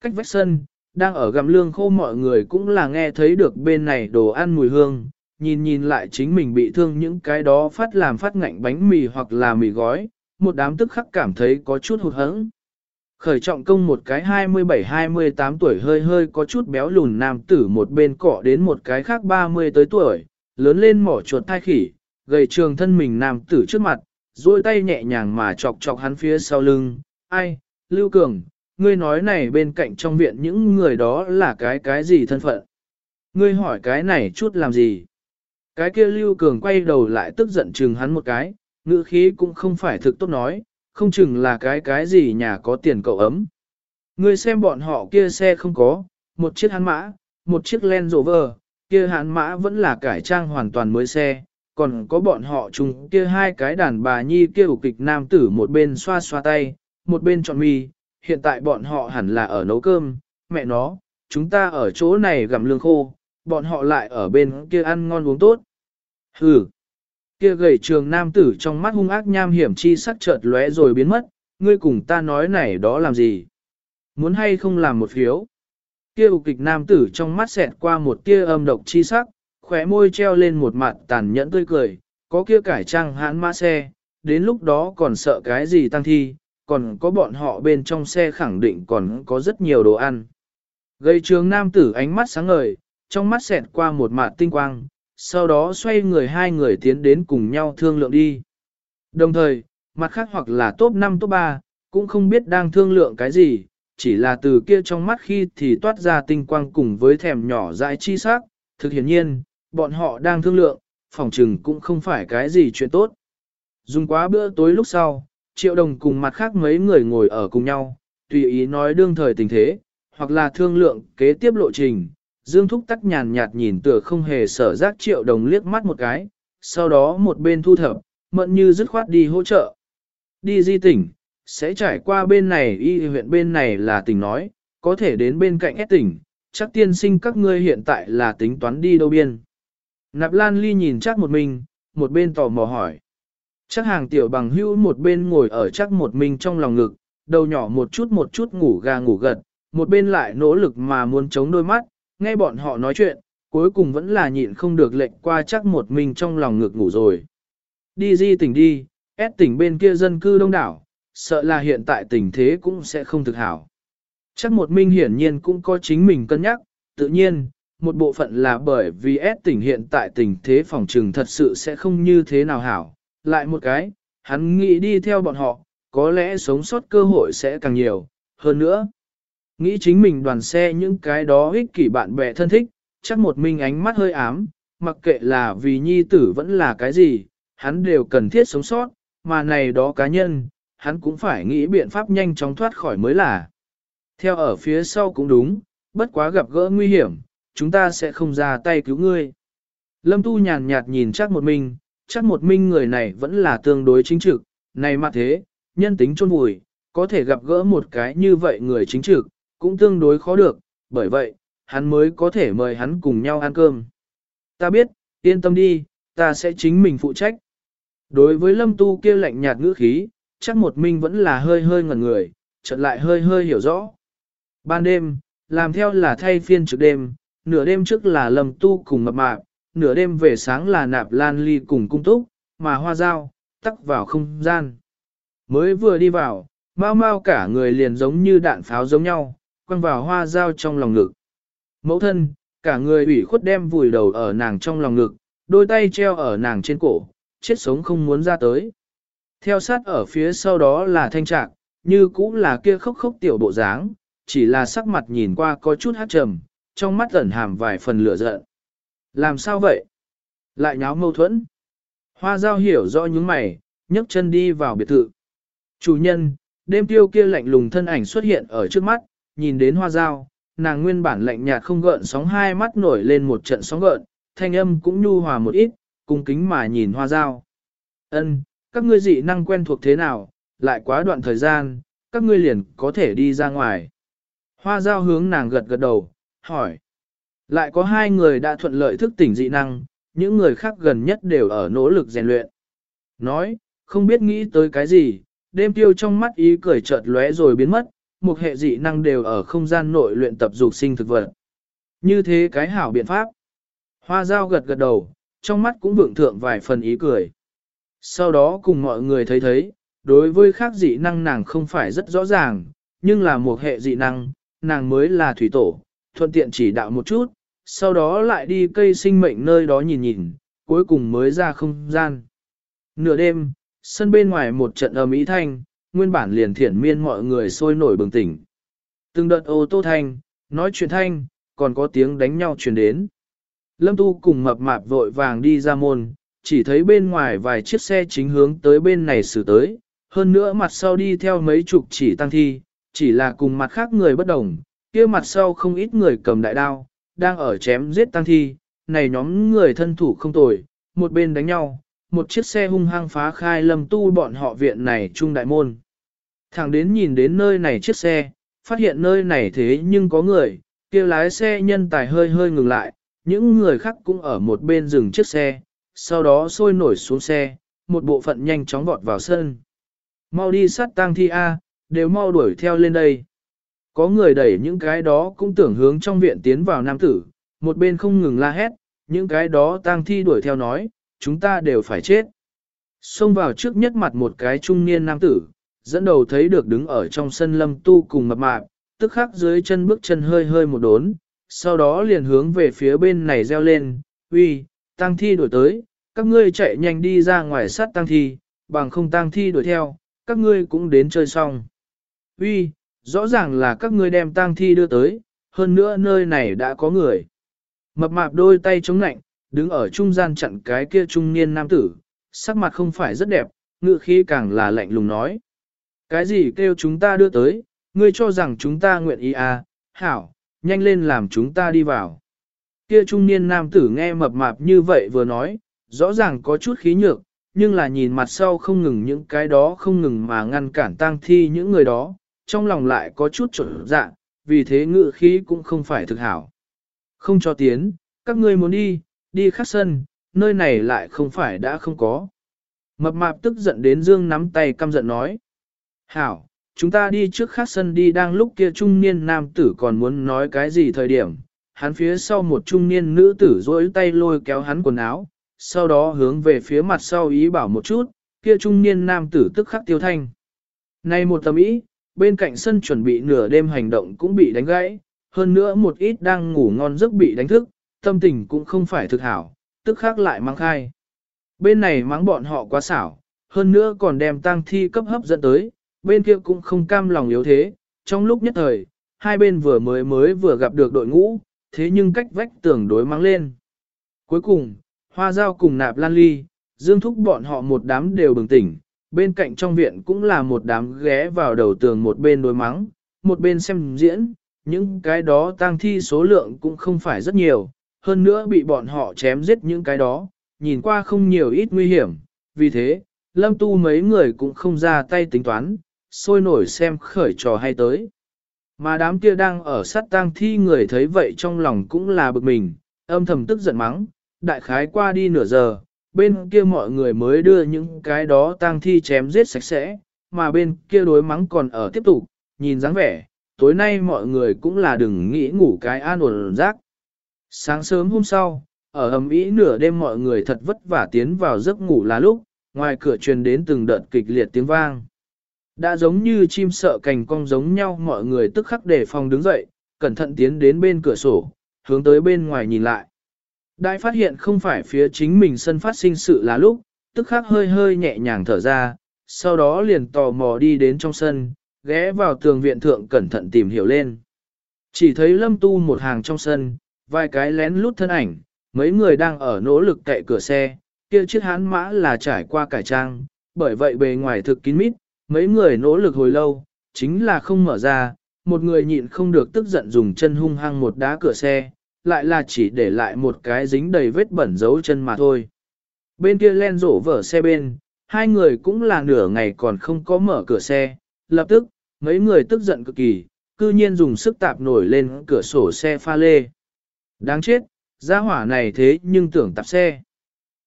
Cách vách sân, đang ở gầm lương khô mọi người cũng là nghe thấy được bên này đồ ăn mùi hương, nhìn nhìn lại chính mình bị thương những cái đó phát làm phát ngạnh bánh mì hoặc là mì gói, một đám tức khắc cảm thấy có chút hụt hẫng. Khởi trọng công một cái 27-28 tuổi hơi hơi có chút béo lùn nam tử một bên cọ đến một cái khác 30 tới tuổi, lớn lên mỏ chuột thai khỉ, gầy trường thân mình nam tử trước mặt, duỗi tay nhẹ nhàng mà chọc chọc hắn phía sau lưng. Ai, Lưu Cường, ngươi nói này bên cạnh trong viện những người đó là cái cái gì thân phận? Ngươi hỏi cái này chút làm gì? Cái kia Lưu Cường quay đầu lại tức giận chừng hắn một cái, ngữ khí cũng không phải thực tốt nói, không chừng là cái cái gì nhà có tiền cậu ấm. Ngươi xem bọn họ kia xe không có, một chiếc hắn mã, một chiếc Land Rover, kia hãn mã vẫn là cải trang hoàn toàn mới xe, còn có bọn họ chung kia hai cái đàn bà nhi kia ủ kịch nam tử một bên xoa xoa tay, một bên chọn mì, hiện tại bọn họ hẳn là ở nấu cơm, mẹ nó, chúng ta ở chỗ này gặm lương khô, bọn họ lại ở bên kia ăn ngon uống tốt. Hừ, kia gầy trường nam tử trong mắt hung ác nham hiểm chi sắc chợt lóe rồi biến mất, ngươi cùng ta nói này đó làm gì? Muốn hay không làm một phiếu? Kia ục kịch nam tử trong mắt xẹt qua một tia âm độc chi sắc, khóe môi treo lên một mặt tàn nhẫn tươi cười, có kia cải trang hãn mã xe, đến lúc đó còn sợ cái gì tăng thi, còn có bọn họ bên trong xe khẳng định còn có rất nhiều đồ ăn. Gây trường nam tử ánh mắt sáng ngời, trong mắt xẹt qua một mặt tinh quang, sau đó xoay người hai người tiến đến cùng nhau thương lượng đi. Đồng thời, mặt khác hoặc là top 5 top 3, cũng không biết đang thương lượng cái gì, chỉ là từ kia trong mắt khi thì toát ra tinh quang cùng với thèm nhỏ dại chi sắc, thực hiển nhiên, bọn họ đang thương lượng, phòng trừng cũng không phải cái gì chuyện tốt. Dùng quá bữa tối lúc sau, triệu đồng cùng mặt khác mấy người ngồi ở cùng nhau, tùy ý nói đương thời tình thế, hoặc là thương lượng kế tiếp lộ trình. Dương Thúc tắc nhàn nhạt nhìn tựa không hề sở giác triệu đồng liếc mắt một cái, sau đó một bên thu thập, mận như dứt khoát đi hỗ trợ. Đi di tỉnh, sẽ trải qua bên này y huyện bên này là tỉnh nói, có thể đến bên cạnh S tỉnh, chắc tiên sinh các ngươi hiện tại là tính toán đi đâu biên. Nạp Lan Ly nhìn chắc một mình, một bên tò mò hỏi. Chắc hàng tiểu bằng hưu một bên ngồi ở chắc một mình trong lòng ngực, đầu nhỏ một chút một chút ngủ gà ngủ gật, một bên lại nỗ lực mà muốn chống đôi mắt, nghe bọn họ nói chuyện, cuối cùng vẫn là nhịn không được lệnh qua chắc một mình trong lòng ngực ngủ rồi. Đi di tỉnh đi, ép tỉnh bên kia dân cư đông đảo, sợ là hiện tại tình thế cũng sẽ không thực hảo. Chắc một minh hiển nhiên cũng có chính mình cân nhắc, tự nhiên, một bộ phận là bởi vì ép tỉnh hiện tại tình thế phòng trừng thật sự sẽ không như thế nào hảo, lại một cái, hắn nghĩ đi theo bọn họ, có lẽ sống sót cơ hội sẽ càng nhiều, hơn nữa. Nghĩ chính mình đoàn xe những cái đó ích kỷ bạn bè thân thích, chắc một minh ánh mắt hơi ám, mặc kệ là vì nhi tử vẫn là cái gì, hắn đều cần thiết sống sót, mà này đó cá nhân, hắn cũng phải nghĩ biện pháp nhanh chóng thoát khỏi mới là. Theo ở phía sau cũng đúng, bất quá gặp gỡ nguy hiểm, chúng ta sẽ không ra tay cứu ngươi. Lâm Tu nhàn nhạt nhìn chắc một mình chắc một minh người này vẫn là tương đối chính trực, này mà thế, nhân tính chôn vùi, có thể gặp gỡ một cái như vậy người chính trực, cũng tương đối khó được, bởi vậy, hắn mới có thể mời hắn cùng nhau ăn cơm. Ta biết, yên tâm đi, ta sẽ chính mình phụ trách. Đối với lâm tu kia lạnh nhạt ngữ khí, chắc một minh vẫn là hơi hơi ngẩn người, chợt lại hơi hơi hiểu rõ. Ban đêm, làm theo là thay phiên trực đêm, nửa đêm trước là lâm tu cùng mập mạp, nửa đêm về sáng là nạp lan ly cùng cung túc, mà hoa dao, tắc vào không gian. Mới vừa đi vào, mau mau cả người liền giống như đạn pháo giống nhau, quăng vào hoa dao trong lòng ngực. Mẫu thân, cả người ủy khuất đem vùi đầu ở nàng trong lòng ngực, đôi tay treo ở nàng trên cổ, chết sống không muốn ra tới. Theo sát ở phía sau đó là thanh trạng, như cũng là kia khóc khóc tiểu bộ dáng, chỉ là sắc mặt nhìn qua có chút hát trầm, trong mắt ẩn hàm vài phần lửa giận. Làm sao vậy? Lại nháo mâu thuẫn. Hoa giao hiểu rõ những mày, nhấc chân đi vào biệt thự. Chủ nhân, đêm tiêu kia lạnh lùng thân ảnh xuất hiện ở trước mắt, nhìn đến hoa giao, nàng nguyên bản lạnh nhạt không gợn sóng hai mắt nổi lên một trận sóng gợn, thanh âm cũng nhu hòa một ít, cung kính mà nhìn hoa giao. Ân, các ngươi dị năng quen thuộc thế nào, lại quá đoạn thời gian, các ngươi liền có thể đi ra ngoài. Hoa giao hướng nàng gật gật đầu, hỏi. Lại có hai người đã thuận lợi thức tỉnh dị năng, những người khác gần nhất đều ở nỗ lực rèn luyện. Nói, không biết nghĩ tới cái gì, đêm tiêu trong mắt ý cười chợt lóe rồi biến mất, một hệ dị năng đều ở không gian nội luyện tập dục sinh thực vật. Như thế cái hảo biện pháp. Hoa dao gật gật đầu, trong mắt cũng vượng thượng vài phần ý cười. Sau đó cùng mọi người thấy thấy, đối với khác dị năng nàng không phải rất rõ ràng, nhưng là một hệ dị năng, nàng mới là thủy tổ, thuận tiện chỉ đạo một chút, sau đó lại đi cây sinh mệnh nơi đó nhìn nhìn, cuối cùng mới ra không gian. Nửa đêm, sân bên ngoài một trận ầm ý thanh, nguyên bản liền thiển miên mọi người sôi nổi bừng tỉnh. Từng đợt ô tô thanh, nói chuyện thanh, còn có tiếng đánh nhau truyền đến. Lâm Tu cùng mập mạp vội vàng đi ra môn, chỉ thấy bên ngoài vài chiếc xe chính hướng tới bên này xử tới, hơn nữa mặt sau đi theo mấy chục chỉ tăng thi, chỉ là cùng mặt khác người bất đồng, kia mặt sau không ít người cầm đại đao, đang ở chém giết tăng thi, này nhóm người thân thủ không tồi, một bên đánh nhau, một chiếc xe hung hăng phá khai lâm tu bọn họ viện này trung đại môn. Thẳng đến nhìn đến nơi này chiếc xe, phát hiện nơi này thế nhưng có người, kia lái xe nhân tài hơi hơi ngừng lại, những người khác cũng ở một bên dừng chiếc xe, sau đó sôi nổi xuống xe, một bộ phận nhanh chóng vọt vào sân. Mau đi sát tang thi A, đều mau đuổi theo lên đây. Có người đẩy những cái đó cũng tưởng hướng trong viện tiến vào nam tử, một bên không ngừng la hét, những cái đó tang thi đuổi theo nói, chúng ta đều phải chết. Xông vào trước nhất mặt một cái trung niên nam tử, dẫn đầu thấy được đứng ở trong sân lâm tu cùng mập mạp, tức khắc dưới chân bước chân hơi hơi một đốn, sau đó liền hướng về phía bên này reo lên, uy, tang thi đuổi tới, các ngươi chạy nhanh đi ra ngoài sát tang thi, bằng không tang thi đuổi theo, các ngươi cũng đến chơi xong. Uy, rõ ràng là các ngươi đem tang thi đưa tới, hơn nữa nơi này đã có người. Mập mạp đôi tay chống nạnh, đứng ở trung gian chặn cái kia trung niên nam tử, sắc mặt không phải rất đẹp, ngự khí càng là lạnh lùng nói. Cái gì kêu chúng ta đưa tới, ngươi cho rằng chúng ta nguyện ý à, hảo, nhanh lên làm chúng ta đi vào. Kia trung niên nam tử nghe mập mạp như vậy vừa nói, rõ ràng có chút khí nhược, nhưng là nhìn mặt sau không ngừng những cái đó không ngừng mà ngăn cản tang thi những người đó, trong lòng lại có chút trộn dạ, vì thế ngự khí cũng không phải thực hảo. Không cho tiến, các ngươi muốn đi, đi khắc sân, nơi này lại không phải đã không có. Mập mạp tức giận đến dương nắm tay căm giận nói. Hảo, chúng ta đi trước khắc sân đi đang lúc kia trung niên nam tử còn muốn nói cái gì thời điểm. Hắn phía sau một trung niên nữ tử dối tay lôi kéo hắn quần áo, sau đó hướng về phía mặt sau ý bảo một chút, kia trung niên nam tử tức khắc tiêu thanh. nay một tầm ý, bên cạnh sân chuẩn bị nửa đêm hành động cũng bị đánh gãy, hơn nữa một ít đang ngủ ngon giấc bị đánh thức, tâm tình cũng không phải thực hảo, tức khắc lại mang khai. Bên này mắng bọn họ quá xảo, hơn nữa còn đem tang thi cấp hấp dẫn tới, bên kia cũng không cam lòng yếu thế, trong lúc nhất thời, hai bên vừa mới mới vừa gặp được đội ngũ, thế nhưng cách vách tưởng đối mắng lên. Cuối cùng, hoa dao cùng nạp lan ly, dương thúc bọn họ một đám đều bừng tỉnh, bên cạnh trong viện cũng là một đám ghé vào đầu tường một bên đối mắng, một bên xem diễn, những cái đó tang thi số lượng cũng không phải rất nhiều, hơn nữa bị bọn họ chém giết những cái đó, nhìn qua không nhiều ít nguy hiểm, vì thế, lâm tu mấy người cũng không ra tay tính toán, sôi nổi xem khởi trò hay tới. Mà đám kia đang ở sát tang thi người thấy vậy trong lòng cũng là bực mình, âm thầm tức giận mắng, đại khái qua đi nửa giờ, bên kia mọi người mới đưa những cái đó tang thi chém giết sạch sẽ, mà bên kia đối mắng còn ở tiếp tục, nhìn dáng vẻ, tối nay mọi người cũng là đừng nghĩ ngủ cái an ổn rác. Sáng sớm hôm sau, ở ầm ĩ nửa đêm mọi người thật vất vả tiến vào giấc ngủ là lúc, ngoài cửa truyền đến từng đợt kịch liệt tiếng vang. Đã giống như chim sợ cành cong giống nhau mọi người tức khắc đề phòng đứng dậy, cẩn thận tiến đến bên cửa sổ, hướng tới bên ngoài nhìn lại. Đại phát hiện không phải phía chính mình sân phát sinh sự là lúc, tức khắc hơi hơi nhẹ nhàng thở ra, sau đó liền tò mò đi đến trong sân, ghé vào tường viện thượng cẩn thận tìm hiểu lên. Chỉ thấy lâm tu một hàng trong sân, vài cái lén lút thân ảnh, mấy người đang ở nỗ lực cậy cửa xe, kia chiếc hán mã là trải qua cải trang, bởi vậy bề ngoài thực kín mít, mấy người nỗ lực hồi lâu, chính là không mở ra, một người nhịn không được tức giận dùng chân hung hăng một đá cửa xe, lại là chỉ để lại một cái dính đầy vết bẩn dấu chân mà thôi. Bên kia len rổ vở xe bên, hai người cũng là nửa ngày còn không có mở cửa xe, lập tức, mấy người tức giận cực kỳ, cư nhiên dùng sức tạp nổi lên cửa sổ xe pha lê. Đáng chết, gia hỏa này thế nhưng tưởng tạp xe.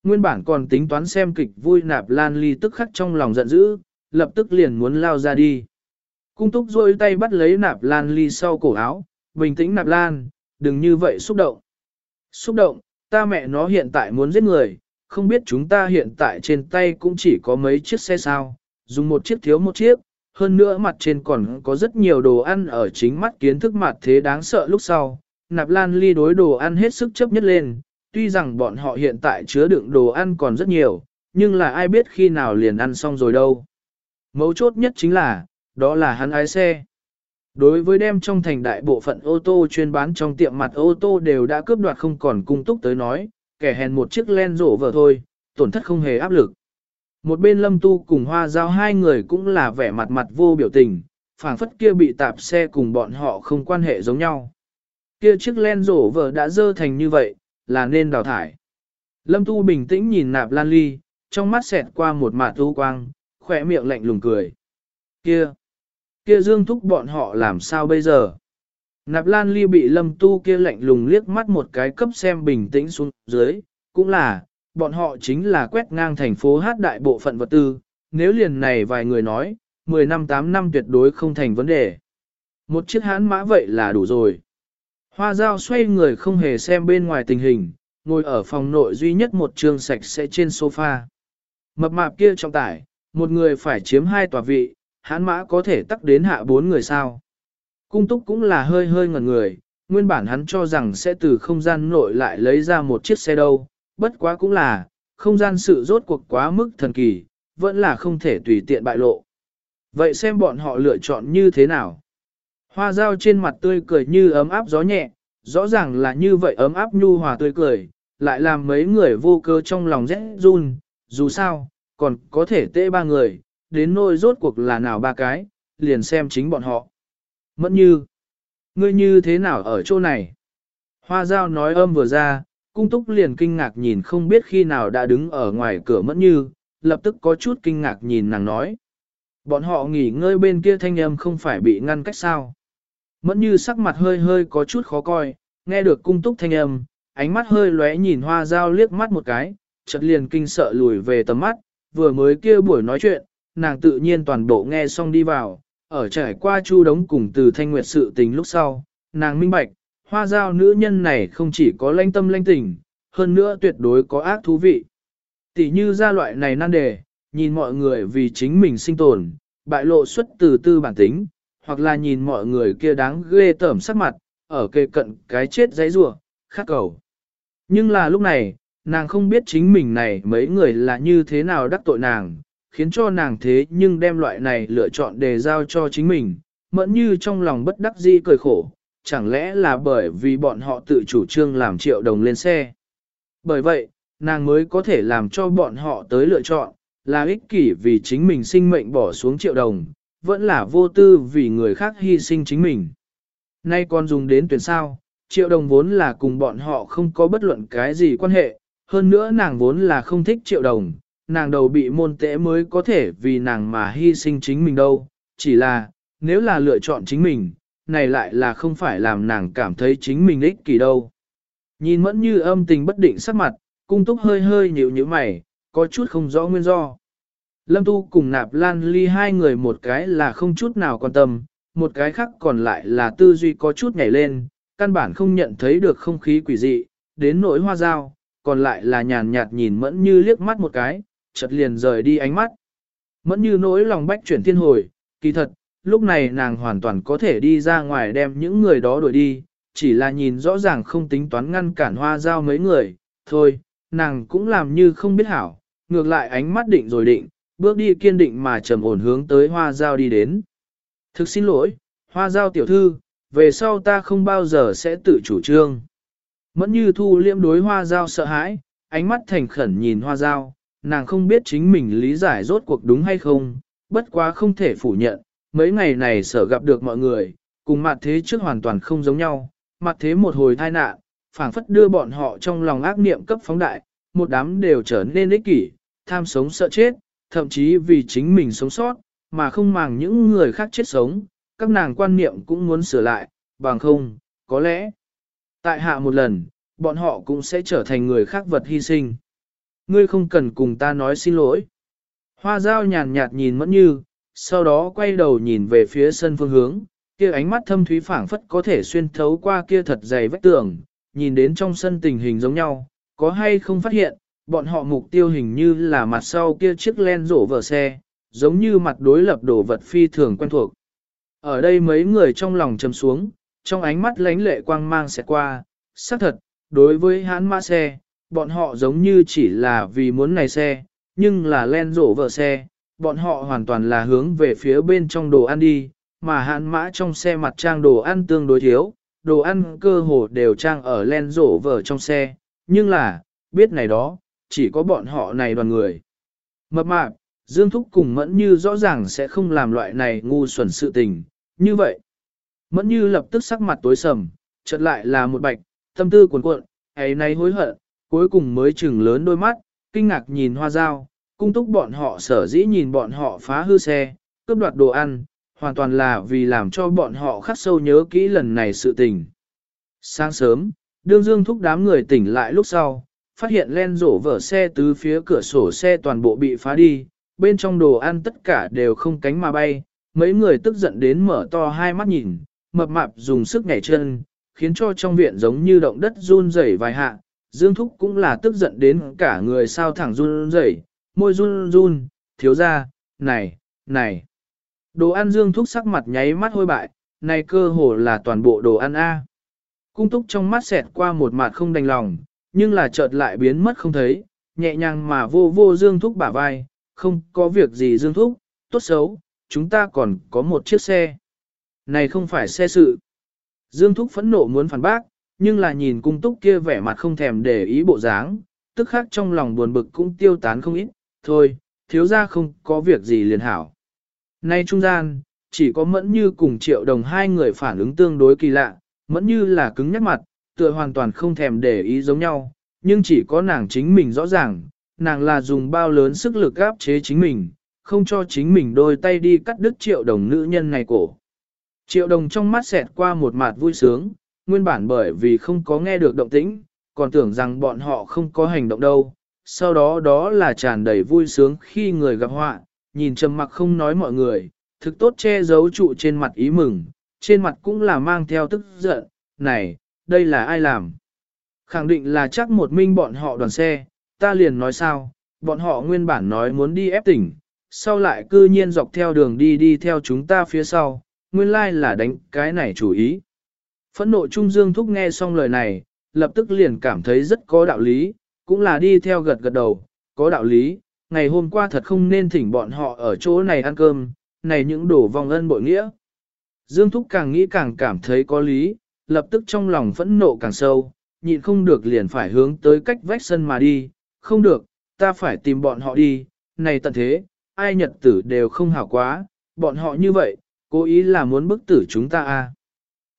Nguyên bản còn tính toán xem kịch vui nạp lan ly tức khắc trong lòng giận dữ, lập tức liền muốn lao ra đi. Cung túc rôi tay bắt lấy nạp lan ly sau cổ áo, bình tĩnh nạp lan, đừng như vậy xúc động. Xúc động, ta mẹ nó hiện tại muốn giết người, không biết chúng ta hiện tại trên tay cũng chỉ có mấy chiếc xe sao, dùng một chiếc thiếu một chiếc, hơn nữa mặt trên còn có rất nhiều đồ ăn ở chính mắt kiến thức mặt thế đáng sợ lúc sau. Nạp Lan Ly đối đồ ăn hết sức chấp nhất lên, tuy rằng bọn họ hiện tại chứa đựng đồ ăn còn rất nhiều, nhưng là ai biết khi nào liền ăn xong rồi đâu. Mấu chốt nhất chính là, đó là hắn ái xe. Đối với đem trong thành đại bộ phận ô tô chuyên bán trong tiệm mặt ô tô đều đã cướp đoạt không còn cung túc tới nói, kẻ hèn một chiếc len rổ vợ thôi, tổn thất không hề áp lực. Một bên lâm tu cùng hoa giao hai người cũng là vẻ mặt mặt vô biểu tình, phảng phất kia bị tạp xe cùng bọn họ không quan hệ giống nhau. Kia chiếc len rổ vợ đã dơ thành như vậy, là nên đào thải. Lâm tu bình tĩnh nhìn nạp lan ly, trong mắt xẹt qua một mạt tu quang, khỏe miệng lạnh lùng cười. Kia! Kia dương thúc bọn họ làm sao bây giờ? Nạp lan ly bị lâm tu kia lạnh lùng liếc mắt một cái cấp xem bình tĩnh xuống dưới, cũng là, bọn họ chính là quét ngang thành phố hát đại bộ phận vật tư, nếu liền này vài người nói, 10 năm 8 năm tuyệt đối không thành vấn đề. Một chiếc hãn mã vậy là đủ rồi. Hoa dao xoay người không hề xem bên ngoài tình hình, ngồi ở phòng nội duy nhất một trường sạch sẽ trên sofa. Mập mạp kia trọng tải, một người phải chiếm hai tòa vị, hãn mã có thể tắc đến hạ bốn người sao. Cung túc cũng là hơi hơi ngẩn người, nguyên bản hắn cho rằng sẽ từ không gian nội lại lấy ra một chiếc xe đâu, bất quá cũng là, không gian sự rốt cuộc quá mức thần kỳ, vẫn là không thể tùy tiện bại lộ. Vậy xem bọn họ lựa chọn như thế nào? Hoa dao trên mặt tươi cười như ấm áp gió nhẹ, rõ ràng là như vậy ấm áp nhu hòa tươi cười, lại làm mấy người vô cơ trong lòng rẽ run, dù sao, còn có thể tê ba người, đến nôi rốt cuộc là nào ba cái, liền xem chính bọn họ. Mẫn như, ngươi như thế nào ở chỗ này? Hoa dao nói âm vừa ra, cung túc liền kinh ngạc nhìn không biết khi nào đã đứng ở ngoài cửa mẫn như, lập tức có chút kinh ngạc nhìn nàng nói. Bọn họ nghỉ ngơi bên kia thanh âm không phải bị ngăn cách sao. Mẫn như sắc mặt hơi hơi có chút khó coi, nghe được cung túc thanh âm, ánh mắt hơi lóe nhìn hoa dao liếc mắt một cái, chợt liền kinh sợ lùi về tầm mắt, vừa mới kia buổi nói chuyện, nàng tự nhiên toàn bộ nghe xong đi vào, ở trải qua chu đống cùng từ thanh nguyệt sự tình lúc sau, nàng minh bạch, hoa giao nữ nhân này không chỉ có lanh tâm lanh tình, hơn nữa tuyệt đối có ác thú vị. Tỷ như ra loại này nan đề, nhìn mọi người vì chính mình sinh tồn, bại lộ xuất từ tư bản tính, hoặc là nhìn mọi người kia đáng ghê tởm sắc mặt, ở kề cận cái chết giấy rủa khắc cầu. Nhưng là lúc này, nàng không biết chính mình này mấy người là như thế nào đắc tội nàng, khiến cho nàng thế nhưng đem loại này lựa chọn đề giao cho chính mình, mẫn như trong lòng bất đắc dĩ cười khổ, chẳng lẽ là bởi vì bọn họ tự chủ trương làm triệu đồng lên xe. Bởi vậy, nàng mới có thể làm cho bọn họ tới lựa chọn, là ích kỷ vì chính mình sinh mệnh bỏ xuống triệu đồng, vẫn là vô tư vì người khác hy sinh chính mình. Nay còn dùng đến tuyển sao, triệu đồng vốn là cùng bọn họ không có bất luận cái gì quan hệ, hơn nữa nàng vốn là không thích triệu đồng, nàng đầu bị môn tễ mới có thể vì nàng mà hy sinh chính mình đâu, chỉ là, nếu là lựa chọn chính mình, này lại là không phải làm nàng cảm thấy chính mình ích kỷ đâu. Nhìn mẫn như âm tình bất định sắc mặt, cung túc hơi hơi nhíu như mày, có chút không rõ nguyên do. Lâm Tu cùng nạp lan ly hai người một cái là không chút nào quan tâm, một cái khác còn lại là tư duy có chút nhảy lên, căn bản không nhận thấy được không khí quỷ dị, đến nỗi hoa dao, còn lại là nhàn nhạt nhìn mẫn như liếc mắt một cái, chợt liền rời đi ánh mắt. Mẫn như nỗi lòng bách chuyển thiên hồi, kỳ thật, lúc này nàng hoàn toàn có thể đi ra ngoài đem những người đó đuổi đi, chỉ là nhìn rõ ràng không tính toán ngăn cản hoa giao mấy người, thôi, nàng cũng làm như không biết hảo, ngược lại ánh mắt định rồi định, bước đi kiên định mà trầm ổn hướng tới hoa giao đi đến. Thực xin lỗi, hoa giao tiểu thư, về sau ta không bao giờ sẽ tự chủ trương. Mẫn như thu Liễm đối hoa giao sợ hãi, ánh mắt thành khẩn nhìn hoa giao, nàng không biết chính mình lý giải rốt cuộc đúng hay không, bất quá không thể phủ nhận, mấy ngày này sợ gặp được mọi người, cùng mặt thế trước hoàn toàn không giống nhau, mặt thế một hồi tai nạn, phảng phất đưa bọn họ trong lòng ác niệm cấp phóng đại, một đám đều trở nên ích kỷ, tham sống sợ chết, thậm chí vì chính mình sống sót, mà không màng những người khác chết sống, các nàng quan niệm cũng muốn sửa lại, bằng không, có lẽ, tại hạ một lần, bọn họ cũng sẽ trở thành người khác vật hy sinh. Ngươi không cần cùng ta nói xin lỗi. Hoa dao nhàn nhạt nhìn mẫn như, sau đó quay đầu nhìn về phía sân phương hướng, kia ánh mắt thâm thúy phảng phất có thể xuyên thấu qua kia thật dày vách tường, nhìn đến trong sân tình hình giống nhau, có hay không phát hiện, bọn họ mục tiêu hình như là mặt sau kia chiếc len rổ vở xe, giống như mặt đối lập đồ vật phi thường quen thuộc. Ở đây mấy người trong lòng trầm xuống, trong ánh mắt lánh lệ quang mang sẽ qua, xác thật, đối với hãn mã xe, bọn họ giống như chỉ là vì muốn này xe, nhưng là len rổ vợ xe, bọn họ hoàn toàn là hướng về phía bên trong đồ ăn đi, mà hạn mã trong xe mặt trang đồ ăn tương đối thiếu, đồ ăn cơ hồ đều trang ở len rổ vợ trong xe, nhưng là, biết này đó, chỉ có bọn họ này đoàn người. Mập mạp, Dương Thúc cùng Mẫn Như rõ ràng sẽ không làm loại này ngu xuẩn sự tình, như vậy. Mẫn Như lập tức sắc mặt tối sầm, chợt lại là một bạch, tâm tư cuồn cuộn, ấy nay hối hận, cuối cùng mới chừng lớn đôi mắt, kinh ngạc nhìn hoa dao, cung túc bọn họ sở dĩ nhìn bọn họ phá hư xe, cướp đoạt đồ ăn, hoàn toàn là vì làm cho bọn họ khắc sâu nhớ kỹ lần này sự tình. Sáng sớm, đương dương thúc đám người tỉnh lại lúc sau, phát hiện len rổ vở xe từ phía cửa sổ xe toàn bộ bị phá đi, bên trong đồ ăn tất cả đều không cánh mà bay, mấy người tức giận đến mở to hai mắt nhìn, mập mạp dùng sức nhảy chân, khiến cho trong viện giống như động đất run rẩy vài hạ, Dương Thúc cũng là tức giận đến cả người sao thẳng run rẩy, môi run run, thiếu ra, này, này. Đồ ăn Dương Thúc sắc mặt nháy mắt hôi bại, này cơ hồ là toàn bộ đồ ăn A. Cung túc trong mắt xẹt qua một mặt không đành lòng, nhưng là chợt lại biến mất không thấy, nhẹ nhàng mà vô vô Dương Thúc bả vai, không có việc gì Dương Thúc, tốt xấu, chúng ta còn có một chiếc xe. Này không phải xe sự. Dương Thúc phẫn nộ muốn phản bác, nhưng là nhìn cung túc kia vẻ mặt không thèm để ý bộ dáng, tức khác trong lòng buồn bực cũng tiêu tán không ít, thôi, thiếu ra không có việc gì liền hảo. Nay trung gian, chỉ có mẫn như cùng triệu đồng hai người phản ứng tương đối kỳ lạ, mẫn như là cứng nhắc mặt, tựa hoàn toàn không thèm để ý giống nhau, nhưng chỉ có nàng chính mình rõ ràng, nàng là dùng bao lớn sức lực áp chế chính mình, không cho chính mình đôi tay đi cắt đứt triệu đồng nữ nhân này cổ. Triệu đồng trong mắt xẹt qua một mặt vui sướng, nguyên bản bởi vì không có nghe được động tĩnh, còn tưởng rằng bọn họ không có hành động đâu. Sau đó đó là tràn đầy vui sướng khi người gặp họa, nhìn trầm mặc không nói mọi người, thực tốt che giấu trụ trên mặt ý mừng, trên mặt cũng là mang theo tức giận, này, đây là ai làm? Khẳng định là chắc một minh bọn họ đoàn xe, ta liền nói sao, bọn họ nguyên bản nói muốn đi ép tỉnh, sau lại cư nhiên dọc theo đường đi đi theo chúng ta phía sau, nguyên lai là đánh cái này chủ ý. Phẫn nộ Trung Dương Thúc nghe xong lời này, lập tức liền cảm thấy rất có đạo lý, cũng là đi theo gật gật đầu, có đạo lý, ngày hôm qua thật không nên thỉnh bọn họ ở chỗ này ăn cơm, này những đổ vòng ân bội nghĩa. Dương Thúc càng nghĩ càng cảm thấy có lý, lập tức trong lòng phẫn nộ càng sâu, nhịn không được liền phải hướng tới cách vách sân mà đi, không được, ta phải tìm bọn họ đi, này tận thế, ai nhật tử đều không hảo quá, bọn họ như vậy, cố ý là muốn bức tử chúng ta à.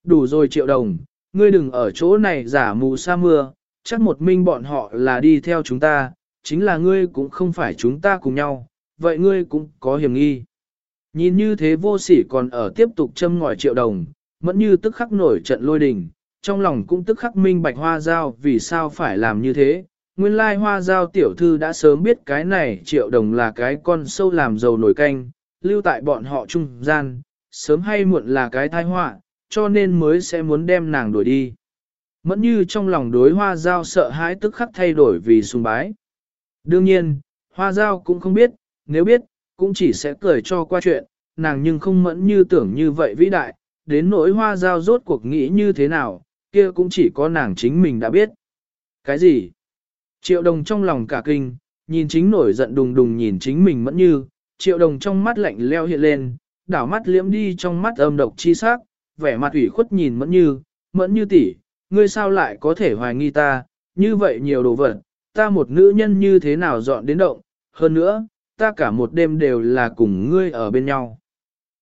Đủ rồi triệu đồng, ngươi đừng ở chỗ này giả mù sa mưa, chắc một minh bọn họ là đi theo chúng ta, chính là ngươi cũng không phải chúng ta cùng nhau, vậy ngươi cũng có hiểm nghi. Nhìn như thế vô sỉ còn ở tiếp tục châm ngòi triệu đồng, mẫn như tức khắc nổi trận lôi đình, trong lòng cũng tức khắc minh bạch hoa giao vì sao phải làm như thế. Nguyên lai hoa giao tiểu thư đã sớm biết cái này triệu đồng là cái con sâu làm dầu nổi canh, lưu tại bọn họ trung gian, sớm hay muộn là cái tai họa, cho nên mới sẽ muốn đem nàng đuổi đi. Mẫn như trong lòng đối hoa giao sợ hãi tức khắc thay đổi vì sùng bái. Đương nhiên, hoa giao cũng không biết, nếu biết, cũng chỉ sẽ cười cho qua chuyện, nàng nhưng không mẫn như tưởng như vậy vĩ đại, đến nỗi hoa giao rốt cuộc nghĩ như thế nào, kia cũng chỉ có nàng chính mình đã biết. Cái gì? Triệu đồng trong lòng cả kinh, nhìn chính nổi giận đùng đùng nhìn chính mình mẫn như, triệu đồng trong mắt lạnh leo hiện lên, đảo mắt liễm đi trong mắt âm độc chi sắc, vẻ mặt ủy khuất nhìn mẫn như, mẫn như tỷ, ngươi sao lại có thể hoài nghi ta, như vậy nhiều đồ vật, ta một nữ nhân như thế nào dọn đến động, hơn nữa, ta cả một đêm đều là cùng ngươi ở bên nhau.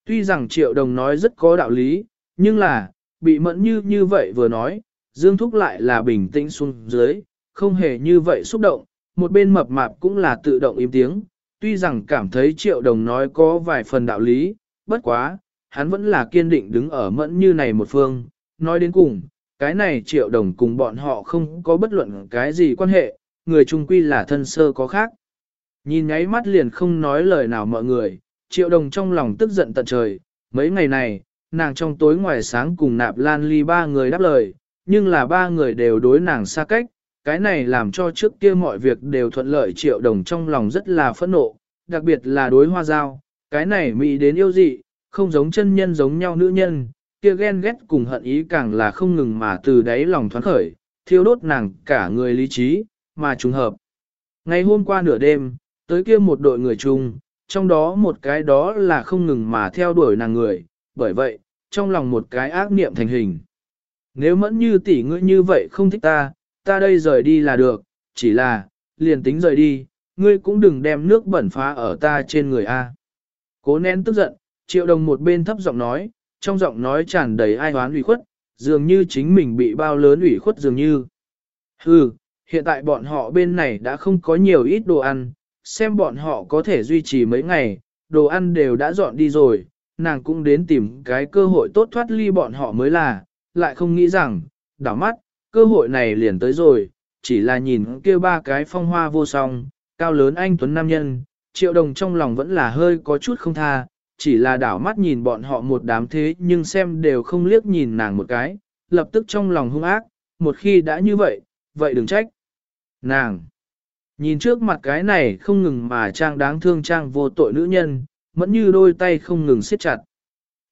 Tuy rằng triệu đồng nói rất có đạo lý, nhưng là, bị mẫn như như vậy vừa nói, Dương Thúc lại là bình tĩnh xuống dưới, không hề như vậy xúc động, một bên mập mạp cũng là tự động im tiếng, tuy rằng cảm thấy triệu đồng nói có vài phần đạo lý, bất quá, hắn vẫn là kiên định đứng ở mẫn như này một phương, nói đến cùng, cái này triệu đồng cùng bọn họ không có bất luận cái gì quan hệ, người trung quy là thân sơ có khác. Nhìn nháy mắt liền không nói lời nào mọi người, triệu đồng trong lòng tức giận tận trời, mấy ngày này, nàng trong tối ngoài sáng cùng nạp lan ly ba người đáp lời, nhưng là ba người đều đối nàng xa cách, cái này làm cho trước kia mọi việc đều thuận lợi triệu đồng trong lòng rất là phẫn nộ, đặc biệt là đối hoa giao, cái này mỹ đến yêu dị, không giống chân nhân giống nhau nữ nhân, kia ghen ghét cùng hận ý càng là không ngừng mà từ đáy lòng thoáng khởi, thiêu đốt nàng cả người lý trí, mà trùng hợp. Ngày hôm qua nửa đêm, tới kia một đội người chung, trong đó một cái đó là không ngừng mà theo đuổi nàng người, bởi vậy, trong lòng một cái ác niệm thành hình. Nếu mẫn như tỷ ngươi như vậy không thích ta, ta đây rời đi là được, chỉ là, liền tính rời đi, ngươi cũng đừng đem nước bẩn phá ở ta trên người a. Cố nén tức giận, triệu đồng một bên thấp giọng nói, trong giọng nói tràn đầy ai oán ủy khuất, dường như chính mình bị bao lớn ủy khuất dường như. Hừ, hiện tại bọn họ bên này đã không có nhiều ít đồ ăn, xem bọn họ có thể duy trì mấy ngày, đồ ăn đều đã dọn đi rồi, nàng cũng đến tìm cái cơ hội tốt thoát ly bọn họ mới là, lại không nghĩ rằng, đảo mắt, cơ hội này liền tới rồi, chỉ là nhìn kia ba cái phong hoa vô song, cao lớn anh Tuấn Nam Nhân, triệu đồng trong lòng vẫn là hơi có chút không tha, chỉ là đảo mắt nhìn bọn họ một đám thế nhưng xem đều không liếc nhìn nàng một cái, lập tức trong lòng hung ác, một khi đã như vậy, vậy đừng trách. Nàng! Nhìn trước mặt cái này không ngừng mà trang đáng thương trang vô tội nữ nhân, mẫn như đôi tay không ngừng siết chặt.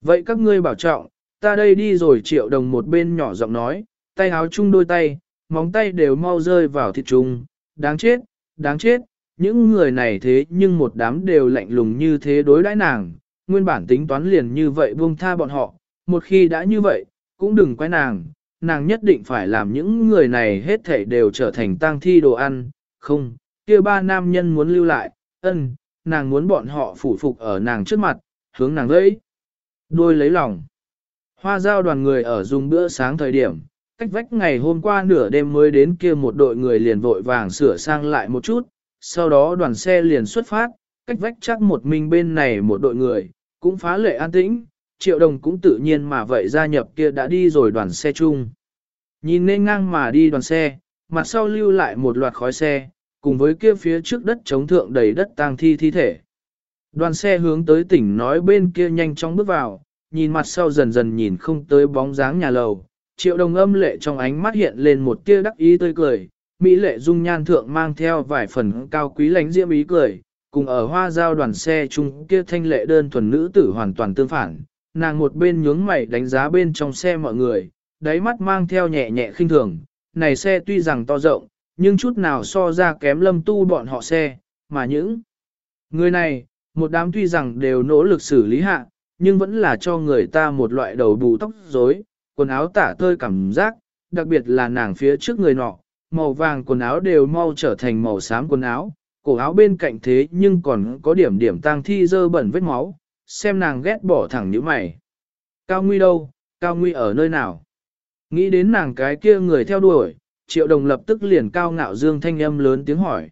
Vậy các ngươi bảo trọng, ta đây đi rồi triệu đồng một bên nhỏ giọng nói, tay háo chung đôi tay, móng tay đều mau rơi vào thịt trùng, đáng chết, đáng chết, những người này thế nhưng một đám đều lạnh lùng như thế đối đãi nàng, nguyên bản tính toán liền như vậy buông tha bọn họ, một khi đã như vậy, cũng đừng quay nàng, nàng nhất định phải làm những người này hết thảy đều trở thành tang thi đồ ăn, không, kia ba nam nhân muốn lưu lại, ân, nàng muốn bọn họ phủ phục ở nàng trước mặt, hướng nàng lấy. Đôi lấy lòng. Hoa giao đoàn người ở dùng bữa sáng thời điểm, cách vách ngày hôm qua nửa đêm mới đến kia một đội người liền vội vàng sửa sang lại một chút, sau đó đoàn xe liền xuất phát, cách vách chắc một mình bên này một đội người, cũng phá lệ an tĩnh, triệu đồng cũng tự nhiên mà vậy gia nhập kia đã đi rồi đoàn xe chung. Nhìn nên ngang mà đi đoàn xe, mặt sau lưu lại một loạt khói xe, cùng với kia phía trước đất chống thượng đầy đất tang thi thi thể. Đoàn xe hướng tới tỉnh nói bên kia nhanh chóng bước vào, nhìn mặt sau dần dần nhìn không tới bóng dáng nhà lầu. Triệu đồng âm lệ trong ánh mắt hiện lên một tia đắc ý tươi cười, Mỹ lệ dung nhan thượng mang theo vài phần cao quý lánh diễm ý cười, cùng ở hoa giao đoàn xe chung kia thanh lệ đơn thuần nữ tử hoàn toàn tương phản. Nàng một bên nhướng mày đánh giá bên trong xe mọi người, đáy mắt mang theo nhẹ nhẹ khinh thường, này xe tuy rằng to rộng, nhưng chút nào so ra kém lâm tu bọn họ xe, mà những người này, một đám tuy rằng đều nỗ lực xử lý hạ, nhưng vẫn là cho người ta một loại đầu bù tóc rối, quần áo tả tơi cảm giác, đặc biệt là nàng phía trước người nọ, màu vàng quần áo đều mau trở thành màu xám quần áo, cổ áo bên cạnh thế nhưng còn có điểm điểm tang thi dơ bẩn vết máu, xem nàng ghét bỏ thẳng như mày. Cao Nguy đâu, Cao Nguy ở nơi nào? Nghĩ đến nàng cái kia người theo đuổi, triệu đồng lập tức liền cao ngạo dương thanh âm lớn tiếng hỏi.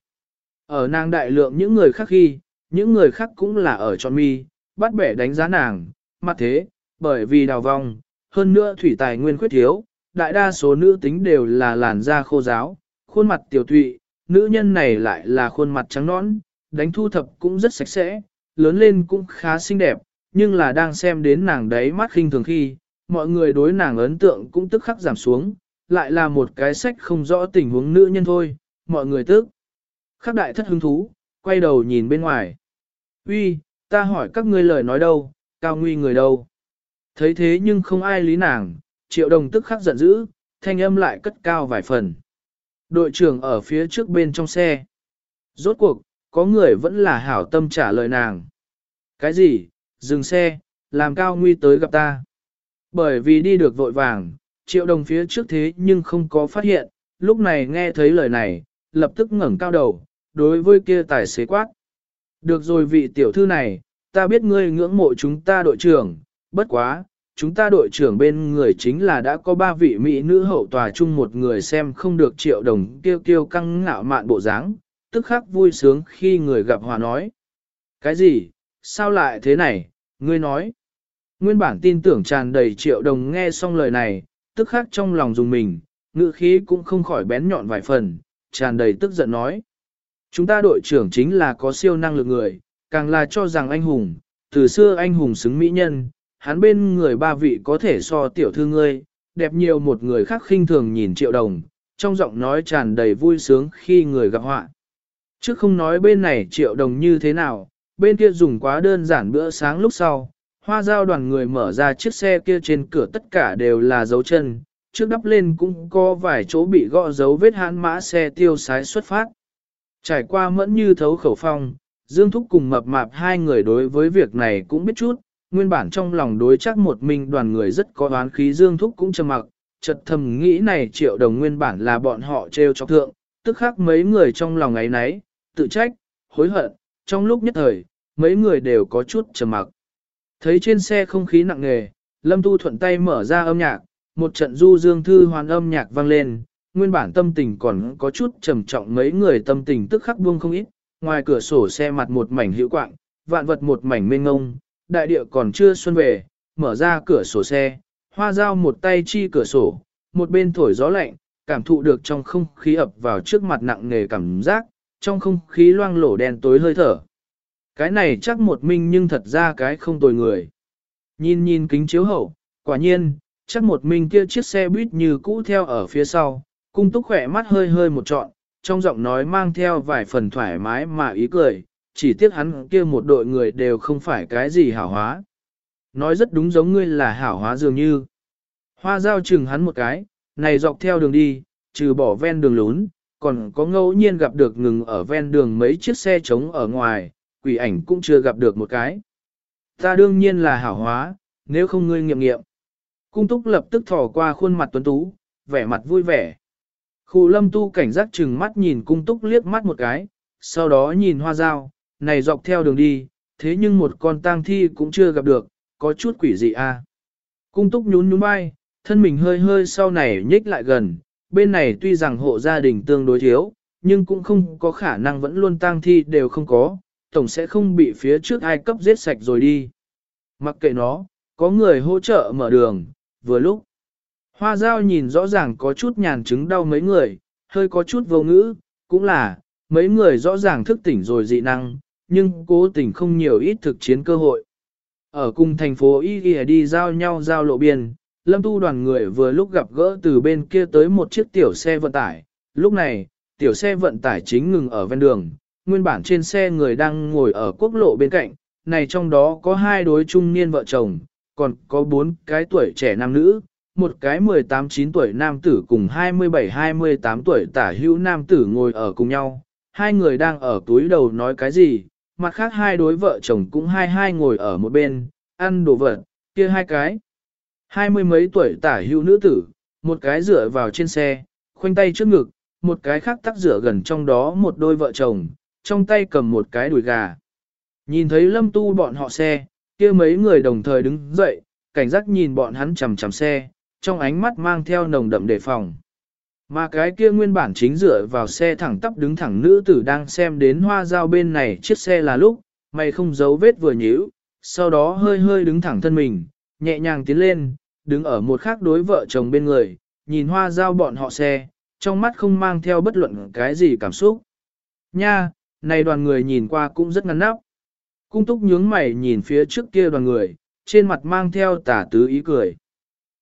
Ở nàng đại lượng những người khác khi, những người khác cũng là ở tròn mi, bắt bẻ đánh giá nàng, mặt thế, bởi vì đào vong, hơn nữa thủy tài nguyên khuyết thiếu, đại đa số nữ tính đều là làn da khô giáo, khuôn mặt tiểu thụy, nữ nhân này lại là khuôn mặt trắng nõn, đánh thu thập cũng rất sạch sẽ, lớn lên cũng khá xinh đẹp, nhưng là đang xem đến nàng đấy mắt khinh thường khi, mọi người đối nàng ấn tượng cũng tức khắc giảm xuống, lại là một cái sách không rõ tình huống nữ nhân thôi, mọi người tức. Khắc đại thất hứng thú, quay đầu nhìn bên ngoài. Uy, ta hỏi các ngươi lời nói đâu, cao nguy người đâu. Thấy thế nhưng không ai lý nàng, triệu đồng tức khắc giận dữ, thanh âm lại cất cao vài phần. Đội trưởng ở phía trước bên trong xe. Rốt cuộc, có người vẫn là hảo tâm trả lời nàng. Cái gì, dừng xe, làm cao nguy tới gặp ta. Bởi vì đi được vội vàng, triệu đồng phía trước thế nhưng không có phát hiện, lúc này nghe thấy lời này, lập tức ngẩng cao đầu, đối với kia tài xế quát. Được rồi vị tiểu thư này, ta biết ngươi ngưỡng mộ chúng ta đội trưởng, bất quá, chúng ta đội trưởng bên người chính là đã có ba vị mỹ nữ hậu tòa chung một người xem không được triệu đồng kêu kêu căng ngạo mạn bộ dáng, tức khắc vui sướng khi người gặp hòa nói. Cái gì, sao lại thế này, ngươi nói. Nguyên bản tin tưởng tràn đầy triệu đồng nghe xong lời này, tức khắc trong lòng dùng mình, ngữ khí cũng không khỏi bén nhọn vài phần, tràn đầy tức giận nói. Chúng ta đội trưởng chính là có siêu năng lực người, càng là cho rằng anh hùng, từ xưa anh hùng xứng mỹ nhân, hắn bên người ba vị có thể so tiểu thư ngươi, đẹp nhiều một người khác khinh thường nhìn triệu đồng, trong giọng nói tràn đầy vui sướng khi người gặp họa. Chứ không nói bên này triệu đồng như thế nào, bên kia dùng quá đơn giản bữa sáng lúc sau, hoa giao đoàn người mở ra chiếc xe kia trên cửa tất cả đều là dấu chân, trước đắp lên cũng có vài chỗ bị gõ dấu vết hãn mã xe tiêu sái xuất phát. Trải qua mẫn như thấu khẩu phong, Dương Thúc cùng mập mạp hai người đối với việc này cũng biết chút, nguyên bản trong lòng đối chắc một mình đoàn người rất có oán khí Dương Thúc cũng trầm mặc, chợt thầm nghĩ này triệu đồng nguyên bản là bọn họ treo cho thượng, tức khắc mấy người trong lòng ấy nấy, tự trách, hối hận, trong lúc nhất thời, mấy người đều có chút trầm mặc. Thấy trên xe không khí nặng nề, Lâm Tu thuận tay mở ra âm nhạc, một trận du dương thư hoàn âm nhạc vang lên, nguyên bản tâm tình còn có chút trầm trọng mấy người tâm tình tức khắc buông không ít, ngoài cửa sổ xe mặt một mảnh hữu quạng, vạn vật một mảnh mênh ngông, đại địa còn chưa xuân về, mở ra cửa sổ xe, hoa dao một tay chi cửa sổ, một bên thổi gió lạnh, cảm thụ được trong không khí ập vào trước mặt nặng nề cảm giác, trong không khí loang lổ đen tối hơi thở. Cái này chắc một minh nhưng thật ra cái không tồi người. Nhìn nhìn kính chiếu hậu, quả nhiên, chắc một minh kia chiếc xe buýt như cũ theo ở phía sau, cung túc khỏe mắt hơi hơi một trọn, trong giọng nói mang theo vài phần thoải mái mà ý cười, chỉ tiếc hắn kia một đội người đều không phải cái gì hảo hóa. Nói rất đúng giống ngươi là hảo hóa dường như. Hoa giao chừng hắn một cái, này dọc theo đường đi, trừ bỏ ven đường lún, còn có ngẫu nhiên gặp được ngừng ở ven đường mấy chiếc xe trống ở ngoài, quỷ ảnh cũng chưa gặp được một cái. Ta đương nhiên là hảo hóa, nếu không ngươi nghiệm nghiệm. Cung túc lập tức thỏ qua khuôn mặt tuấn tú, vẻ mặt vui vẻ. Khu lâm tu cảnh giác chừng mắt nhìn cung túc liếc mắt một cái, sau đó nhìn hoa dao, này dọc theo đường đi, thế nhưng một con tang thi cũng chưa gặp được, có chút quỷ dị a. À. Cung túc nhún nhún vai, thân mình hơi hơi sau này nhích lại gần, bên này tuy rằng hộ gia đình tương đối thiếu, nhưng cũng không có khả năng vẫn luôn tang thi đều không có, tổng sẽ không bị phía trước ai cấp giết sạch rồi đi. Mặc kệ nó, có người hỗ trợ mở đường, vừa lúc. Hoa dao nhìn rõ ràng có chút nhàn chứng đau mấy người, hơi có chút vô ngữ, cũng là, mấy người rõ ràng thức tỉnh rồi dị năng, nhưng cố tình không nhiều ít thực chiến cơ hội. Ở cùng thành phố Y Y đi giao nhau giao lộ biên, lâm tu đoàn người vừa lúc gặp gỡ từ bên kia tới một chiếc tiểu xe vận tải. Lúc này, tiểu xe vận tải chính ngừng ở ven đường, nguyên bản trên xe người đang ngồi ở quốc lộ bên cạnh, này trong đó có hai đối trung niên vợ chồng, còn có bốn cái tuổi trẻ nam nữ, một cái 18-9 tuổi nam tử cùng 27-28 tuổi tả hữu nam tử ngồi ở cùng nhau, hai người đang ở túi đầu nói cái gì, mặt khác hai đối vợ chồng cũng hai hai ngồi ở một bên, ăn đồ vật, kia hai cái. Hai mươi mấy tuổi tả hữu nữ tử, một cái dựa vào trên xe, khoanh tay trước ngực, một cái khác tắc rửa gần trong đó một đôi vợ chồng, trong tay cầm một cái đùi gà. Nhìn thấy lâm tu bọn họ xe, kia mấy người đồng thời đứng dậy, cảnh giác nhìn bọn hắn chầm chầm xe, trong ánh mắt mang theo nồng đậm đề phòng. Mà cái kia nguyên bản chính dựa vào xe thẳng tắp đứng thẳng nữ tử đang xem đến hoa dao bên này chiếc xe là lúc, mày không giấu vết vừa nhíu, sau đó hơi hơi đứng thẳng thân mình, nhẹ nhàng tiến lên, đứng ở một khác đối vợ chồng bên người, nhìn hoa dao bọn họ xe, trong mắt không mang theo bất luận cái gì cảm xúc. Nha, này đoàn người nhìn qua cũng rất ngắn nắp. Cung túc nhướng mày nhìn phía trước kia đoàn người, trên mặt mang theo tả tứ ý cười.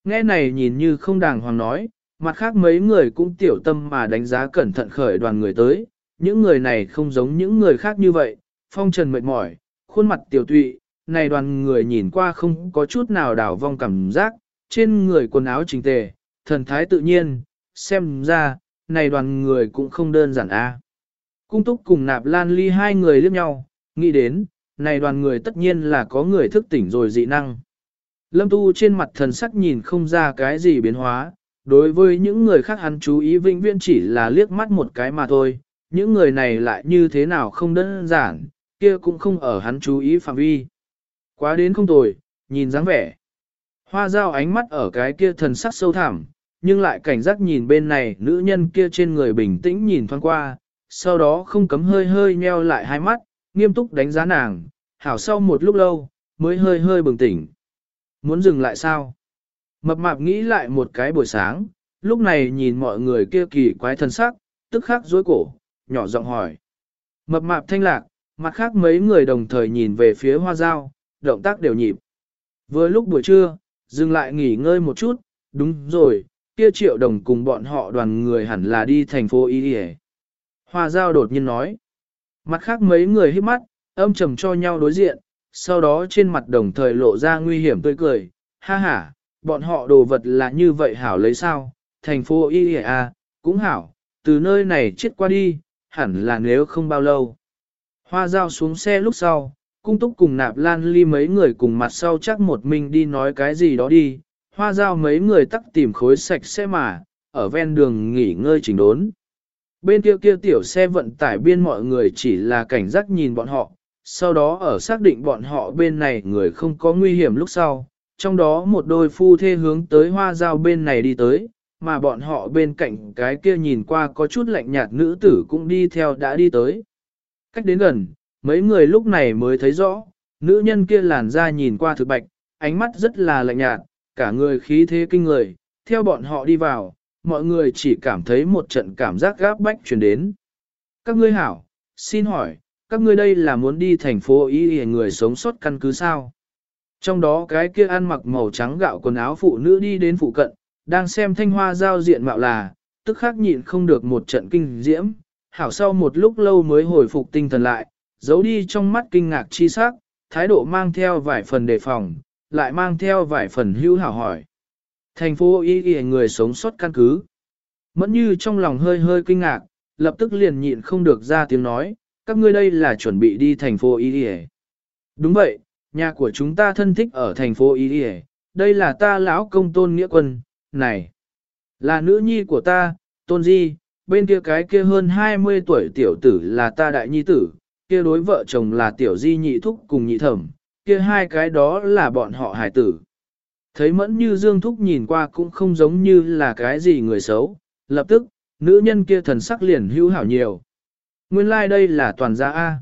Nghe này nhìn như không đàng hoàng nói, mặt khác mấy người cũng tiểu tâm mà đánh giá cẩn thận khởi đoàn người tới, những người này không giống những người khác như vậy, phong trần mệt mỏi, khuôn mặt tiểu tụy, này đoàn người nhìn qua không có chút nào đảo vong cảm giác, trên người quần áo chỉnh tề, thần thái tự nhiên, xem ra, này đoàn người cũng không đơn giản a. Cung túc cùng nạp lan ly hai người liếc nhau, nghĩ đến, này đoàn người tất nhiên là có người thức tỉnh rồi dị năng. Lâm tu trên mặt thần sắc nhìn không ra cái gì biến hóa, đối với những người khác hắn chú ý vĩnh viễn chỉ là liếc mắt một cái mà thôi, những người này lại như thế nào không đơn giản, kia cũng không ở hắn chú ý phạm vi. Quá đến không tồi, nhìn dáng vẻ. Hoa dao ánh mắt ở cái kia thần sắc sâu thẳm, nhưng lại cảnh giác nhìn bên này nữ nhân kia trên người bình tĩnh nhìn thoáng qua, sau đó không cấm hơi hơi nheo lại hai mắt, nghiêm túc đánh giá nàng, hảo sau một lúc lâu, mới hơi hơi bừng tỉnh. Muốn dừng lại sao? Mập mạp nghĩ lại một cái buổi sáng, lúc này nhìn mọi người kia kỳ quái thân sắc, tức khắc dối cổ, nhỏ giọng hỏi. Mập mạp thanh lạc, mặt khác mấy người đồng thời nhìn về phía hoa dao, động tác đều nhịp. Vừa lúc buổi trưa, dừng lại nghỉ ngơi một chút, đúng rồi, kia triệu đồng cùng bọn họ đoàn người hẳn là đi thành phố Y Y. Hoa giao đột nhiên nói. Mặt khác mấy người hít mắt, âm trầm cho nhau đối diện, sau đó trên mặt đồng thời lộ ra nguy hiểm tươi cười, ha ha, bọn họ đồ vật là như vậy hảo lấy sao, thành phố IEA, cũng hảo, từ nơi này chết qua đi, hẳn là nếu không bao lâu. Hoa giao xuống xe lúc sau, cung túc cùng nạp lan ly mấy người cùng mặt sau chắc một mình đi nói cái gì đó đi, hoa giao mấy người tắc tìm khối sạch xe mà, ở ven đường nghỉ ngơi chỉnh đốn. Bên kia kia tiểu xe vận tải biên mọi người chỉ là cảnh giác nhìn bọn họ, sau đó ở xác định bọn họ bên này người không có nguy hiểm lúc sau, trong đó một đôi phu thê hướng tới hoa dao bên này đi tới, mà bọn họ bên cạnh cái kia nhìn qua có chút lạnh nhạt nữ tử cũng đi theo đã đi tới. Cách đến gần, mấy người lúc này mới thấy rõ, nữ nhân kia làn da nhìn qua thực bạch, ánh mắt rất là lạnh nhạt, cả người khí thế kinh người, theo bọn họ đi vào, mọi người chỉ cảm thấy một trận cảm giác gáp bách truyền đến. Các ngươi hảo, xin hỏi, các ngươi đây là muốn đi thành phố Y người sống sót căn cứ sao? Trong đó cái kia ăn mặc màu trắng gạo quần áo phụ nữ đi đến phụ cận, đang xem thanh hoa giao diện mạo là, tức khắc nhịn không được một trận kinh diễm, hảo sau một lúc lâu mới hồi phục tinh thần lại, giấu đi trong mắt kinh ngạc chi sắc, thái độ mang theo vài phần đề phòng, lại mang theo vài phần hữu hảo hỏi. Thành phố y y người sống sót căn cứ. Mẫn như trong lòng hơi hơi kinh ngạc, lập tức liền nhịn không được ra tiếng nói, các ngươi đây là chuẩn bị đi thành phố y y Đúng vậy, nhà của chúng ta thân thích ở thành phố y Điề, đây là ta lão công tôn nghĩa quân, này, là nữ nhi của ta, tôn di, bên kia cái kia hơn 20 tuổi tiểu tử là ta đại nhi tử, kia đối vợ chồng là tiểu di nhị thúc cùng nhị thẩm, kia hai cái đó là bọn họ hải tử. Thấy mẫn như dương thúc nhìn qua cũng không giống như là cái gì người xấu, lập tức, nữ nhân kia thần sắc liền hữu hảo nhiều. Nguyên lai like đây là toàn gia A.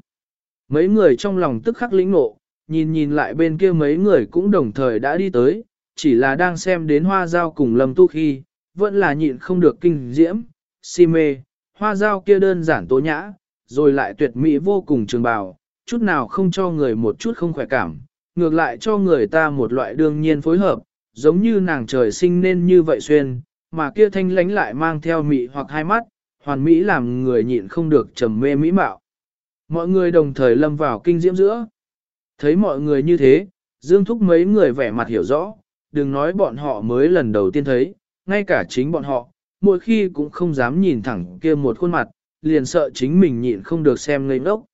Mấy người trong lòng tức khắc lĩnh nộ, nhìn nhìn lại bên kia mấy người cũng đồng thời đã đi tới, chỉ là đang xem đến hoa giao cùng lâm tu khi, vẫn là nhịn không được kinh diễm, si mê, hoa giao kia đơn giản tố nhã, rồi lại tuyệt mỹ vô cùng trường bào, chút nào không cho người một chút không khỏe cảm, ngược lại cho người ta một loại đương nhiên phối hợp, giống như nàng trời sinh nên như vậy xuyên, mà kia thanh lánh lại mang theo mỹ hoặc hai mắt, hoàn mỹ làm người nhịn không được trầm mê mỹ mạo. Mọi người đồng thời lâm vào kinh diễm giữa. Thấy mọi người như thế, Dương Thúc mấy người vẻ mặt hiểu rõ, đừng nói bọn họ mới lần đầu tiên thấy, ngay cả chính bọn họ, mỗi khi cũng không dám nhìn thẳng kia một khuôn mặt, liền sợ chính mình nhịn không được xem ngây ngốc.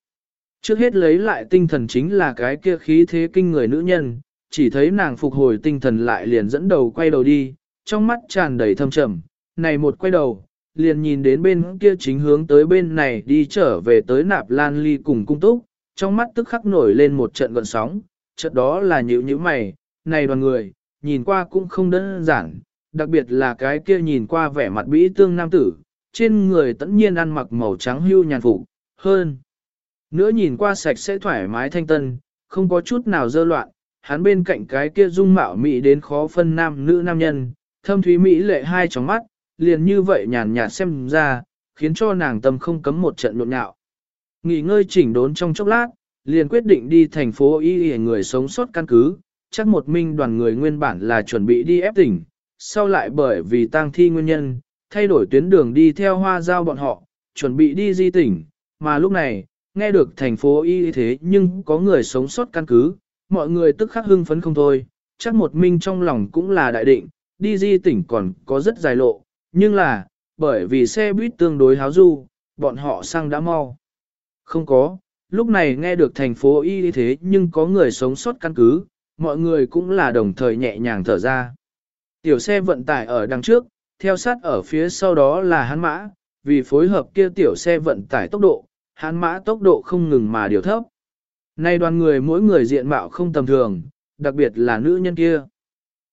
Trước hết lấy lại tinh thần chính là cái kia khí thế kinh người nữ nhân, chỉ thấy nàng phục hồi tinh thần lại liền dẫn đầu quay đầu đi, trong mắt tràn đầy thâm trầm, này một quay đầu, liền nhìn đến bên kia chính hướng tới bên này đi trở về tới nạp lan ly cùng cung túc, trong mắt tức khắc nổi lên một trận gọn sóng, trận đó là nhữ nhữ mày, này đoàn người, nhìn qua cũng không đơn giản, đặc biệt là cái kia nhìn qua vẻ mặt bĩ tương nam tử, trên người tất nhiên ăn mặc màu trắng hưu nhàn phục, hơn. Nữa nhìn qua sạch sẽ thoải mái thanh tân, không có chút nào dơ loạn, hắn bên cạnh cái kia dung mạo mỹ đến khó phân nam nữ nam nhân, thâm thúy mỹ lệ hai tròng mắt, liền như vậy nhàn nhạt xem ra, khiến cho nàng tâm không cấm một trận nhộn nhạo. Nghỉ ngơi chỉnh đốn trong chốc lát, liền quyết định đi thành phố y y người sống sót căn cứ, chắc một minh đoàn người nguyên bản là chuẩn bị đi ép tỉnh, sau lại bởi vì tang thi nguyên nhân, thay đổi tuyến đường đi theo hoa giao bọn họ, chuẩn bị đi di tỉnh, mà lúc này, nghe được thành phố y thế nhưng có người sống sót căn cứ, mọi người tức khắc hưng phấn không thôi, chắc một minh trong lòng cũng là đại định, đi di tỉnh còn có rất dài lộ, nhưng là, bởi vì xe buýt tương đối háo du, bọn họ sang đã mau. Không có, lúc này nghe được thành phố y thế nhưng có người sống sót căn cứ, mọi người cũng là đồng thời nhẹ nhàng thở ra. Tiểu xe vận tải ở đằng trước, theo sát ở phía sau đó là hắn mã, vì phối hợp kia tiểu xe vận tải tốc độ, hắn mã tốc độ không ngừng mà điều thấp. Nay đoàn người mỗi người diện mạo không tầm thường, đặc biệt là nữ nhân kia.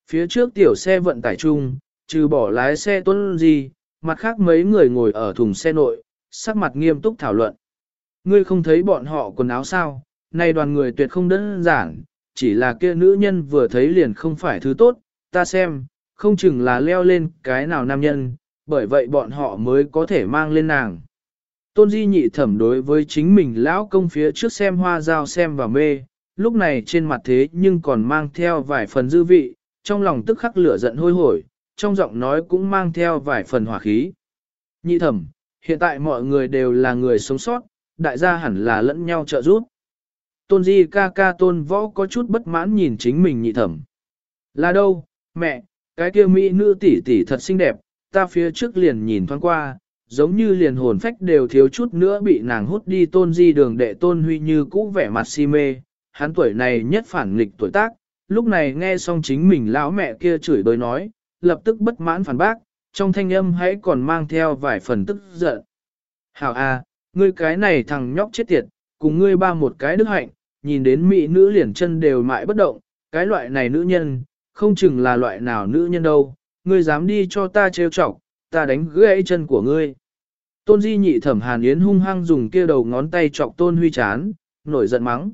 Phía trước tiểu xe vận tải chung, trừ bỏ lái xe tuân gì, mặt khác mấy người ngồi ở thùng xe nội, sắc mặt nghiêm túc thảo luận. Ngươi không thấy bọn họ quần áo sao, nay đoàn người tuyệt không đơn giản, chỉ là kia nữ nhân vừa thấy liền không phải thứ tốt, ta xem, không chừng là leo lên cái nào nam nhân, bởi vậy bọn họ mới có thể mang lên nàng. Tôn Di nhị thẩm đối với chính mình lão công phía trước xem hoa dao xem và mê, lúc này trên mặt thế nhưng còn mang theo vài phần dư vị, trong lòng tức khắc lửa giận hôi hổi, trong giọng nói cũng mang theo vài phần hỏa khí. Nhị thẩm, hiện tại mọi người đều là người sống sót, đại gia hẳn là lẫn nhau trợ giúp. Tôn Di ca ca tôn võ có chút bất mãn nhìn chính mình nhị thẩm. Là đâu, mẹ, cái kia mỹ nữ tỷ tỷ thật xinh đẹp, ta phía trước liền nhìn thoáng qua, giống như liền hồn phách đều thiếu chút nữa bị nàng hút đi tôn di đường đệ tôn huy như cũ vẻ mặt si mê, hắn tuổi này nhất phản nghịch tuổi tác, lúc này nghe xong chính mình lão mẹ kia chửi đôi nói, lập tức bất mãn phản bác, trong thanh âm hãy còn mang theo vài phần tức giận. Hảo a, ngươi cái này thằng nhóc chết tiệt, cùng ngươi ba một cái đức hạnh, nhìn đến mỹ nữ liền chân đều mãi bất động, cái loại này nữ nhân, không chừng là loại nào nữ nhân đâu, ngươi dám đi cho ta trêu chọc, ta đánh gãy chân của ngươi. Tôn Di nhị thẩm Hàn Yến hung hăng dùng kia đầu ngón tay chọc Tôn Huy chán, nổi giận mắng.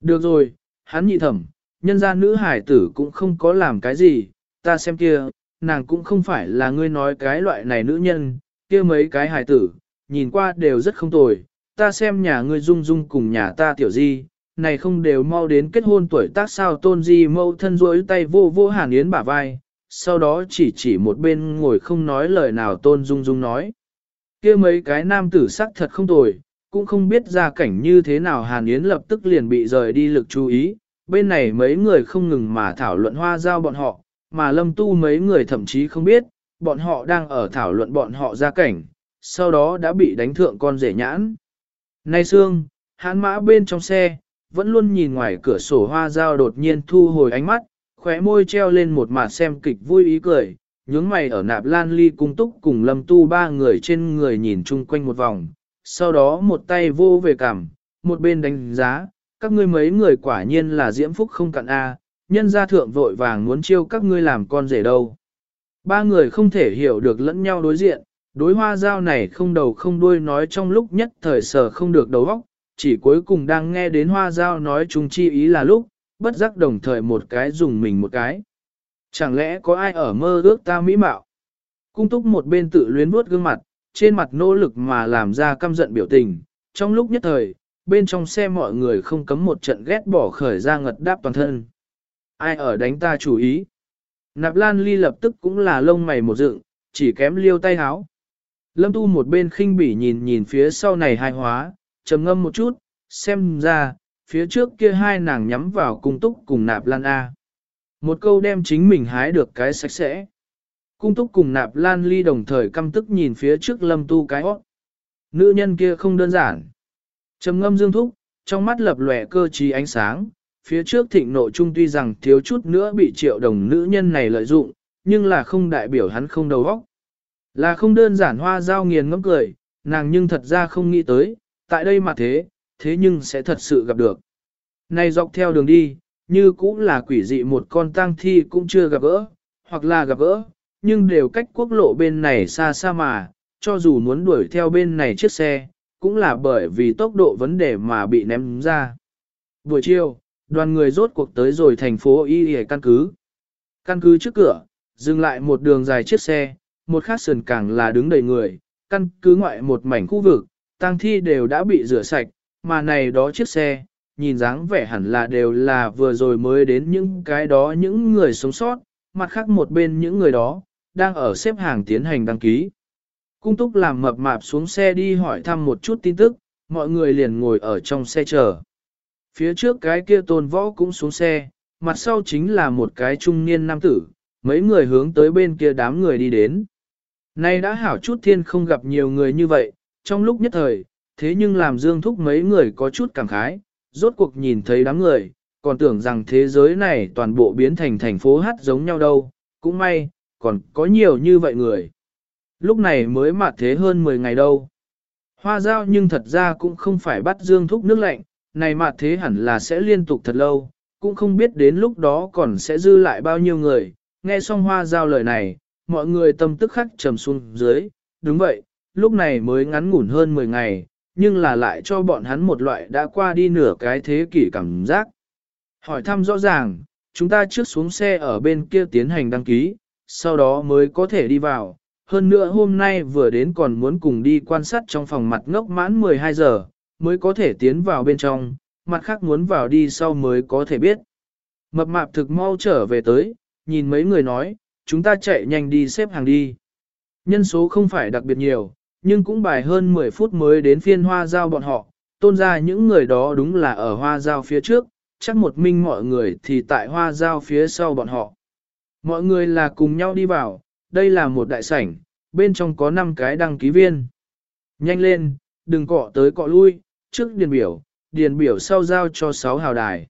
Được rồi, hắn nhị thẩm, nhân gia nữ hải tử cũng không có làm cái gì, ta xem kia, nàng cũng không phải là ngươi nói cái loại này nữ nhân, kia mấy cái hải tử, nhìn qua đều rất không tồi, ta xem nhà ngươi dung dung cùng nhà ta tiểu di, này không đều mau đến kết hôn tuổi tác sao tôn di mâu thân rối tay vô vô hàn yến bả vai, sau đó chỉ chỉ một bên ngồi không nói lời nào tôn dung dung nói. kia mấy cái nam tử sắc thật không tồi, cũng không biết ra cảnh như thế nào hàn yến lập tức liền bị rời đi lực chú ý, bên này mấy người không ngừng mà thảo luận hoa giao bọn họ, mà lâm tu mấy người thậm chí không biết, bọn họ đang ở thảo luận bọn họ ra cảnh, sau đó đã bị đánh thượng con rể nhãn. Nay Sương, hãn mã bên trong xe, vẫn luôn nhìn ngoài cửa sổ hoa dao đột nhiên thu hồi ánh mắt, khóe môi treo lên một mặt xem kịch vui ý cười, nhướng mày ở nạp lan ly cung túc cùng lâm tu ba người trên người nhìn chung quanh một vòng, sau đó một tay vô về cảm, một bên đánh giá, các ngươi mấy người quả nhiên là diễm phúc không cạn A, nhân gia thượng vội vàng muốn chiêu các ngươi làm con rể đâu. Ba người không thể hiểu được lẫn nhau đối diện, đối hoa dao này không đầu không đuôi nói trong lúc nhất thời sở không được đầu óc, chỉ cuối cùng đang nghe đến hoa giao nói chung chi ý là lúc, bất giác đồng thời một cái dùng mình một cái. Chẳng lẽ có ai ở mơ ước ta mỹ mạo? Cung túc một bên tự luyến vuốt gương mặt, trên mặt nỗ lực mà làm ra căm giận biểu tình. Trong lúc nhất thời, bên trong xe mọi người không cấm một trận ghét bỏ khởi ra ngật đáp toàn thân. Ai ở đánh ta chủ ý? Nạp Lan Ly lập tức cũng là lông mày một dựng, chỉ kém liêu tay háo. Lâm Tu một bên khinh bỉ nhìn nhìn phía sau này hai hóa, trầm ngâm một chút, xem ra, phía trước kia hai nàng nhắm vào cung túc cùng nạp lan A. Một câu đem chính mình hái được cái sạch sẽ. Cung túc cùng nạp lan ly đồng thời căm tức nhìn phía trước lâm tu cái hót. Nữ nhân kia không đơn giản. trầm ngâm dương thúc, trong mắt lập lòe cơ trí ánh sáng, phía trước thịnh nộ trung tuy rằng thiếu chút nữa bị triệu đồng nữ nhân này lợi dụng, nhưng là không đại biểu hắn không đầu óc. Là không đơn giản hoa giao nghiền ngẫm cười, nàng nhưng thật ra không nghĩ tới, tại đây mà thế, thế nhưng sẽ thật sự gặp được. Này dọc theo đường đi, như cũng là quỷ dị một con tang thi cũng chưa gặp gỡ, hoặc là gặp gỡ, nhưng đều cách quốc lộ bên này xa xa mà, cho dù muốn đuổi theo bên này chiếc xe, cũng là bởi vì tốc độ vấn đề mà bị ném ra. Buổi chiều, đoàn người rốt cuộc tới rồi thành phố Y Y căn cứ. Căn cứ trước cửa, dừng lại một đường dài chiếc xe, một khát sườn càng là đứng đầy người, căn cứ ngoại một mảnh khu vực, tang thi đều đã bị rửa sạch, mà này đó chiếc xe, nhìn dáng vẻ hẳn là đều là vừa rồi mới đến những cái đó những người sống sót, mặt khác một bên những người đó, đang ở xếp hàng tiến hành đăng ký. Cung túc làm mập mạp xuống xe đi hỏi thăm một chút tin tức, mọi người liền ngồi ở trong xe chờ. Phía trước cái kia tôn võ cũng xuống xe, mặt sau chính là một cái trung niên nam tử, mấy người hướng tới bên kia đám người đi đến. Nay đã hảo chút thiên không gặp nhiều người như vậy, trong lúc nhất thời, thế nhưng làm dương thúc mấy người có chút cảm khái, rốt cuộc nhìn thấy đám người, còn tưởng rằng thế giới này toàn bộ biến thành thành phố hát giống nhau đâu, cũng may, còn có nhiều như vậy người. Lúc này mới mạt thế hơn 10 ngày đâu. Hoa giao nhưng thật ra cũng không phải bắt dương thúc nước lạnh, này mạt thế hẳn là sẽ liên tục thật lâu, cũng không biết đến lúc đó còn sẽ dư lại bao nhiêu người. Nghe xong hoa giao lời này, mọi người tâm tức khắc trầm xuống dưới, đúng vậy, lúc này mới ngắn ngủn hơn 10 ngày, nhưng là lại cho bọn hắn một loại đã qua đi nửa cái thế kỷ cảm giác. Hỏi thăm rõ ràng, chúng ta trước xuống xe ở bên kia tiến hành đăng ký, sau đó mới có thể đi vào. Hơn nữa hôm nay vừa đến còn muốn cùng đi quan sát trong phòng mặt ngốc mãn 12 giờ, mới có thể tiến vào bên trong, mặt khác muốn vào đi sau mới có thể biết. Mập mạp thực mau trở về tới, nhìn mấy người nói, chúng ta chạy nhanh đi xếp hàng đi. Nhân số không phải đặc biệt nhiều, nhưng cũng bài hơn 10 phút mới đến phiên hoa giao bọn họ, tôn ra những người đó đúng là ở hoa giao phía trước, chắc một minh mọi người thì tại hoa giao phía sau bọn họ. Mọi người là cùng nhau đi vào, đây là một đại sảnh, bên trong có 5 cái đăng ký viên. Nhanh lên, đừng cọ tới cọ lui, trước điền biểu, điền biểu sau giao cho 6 hào đài.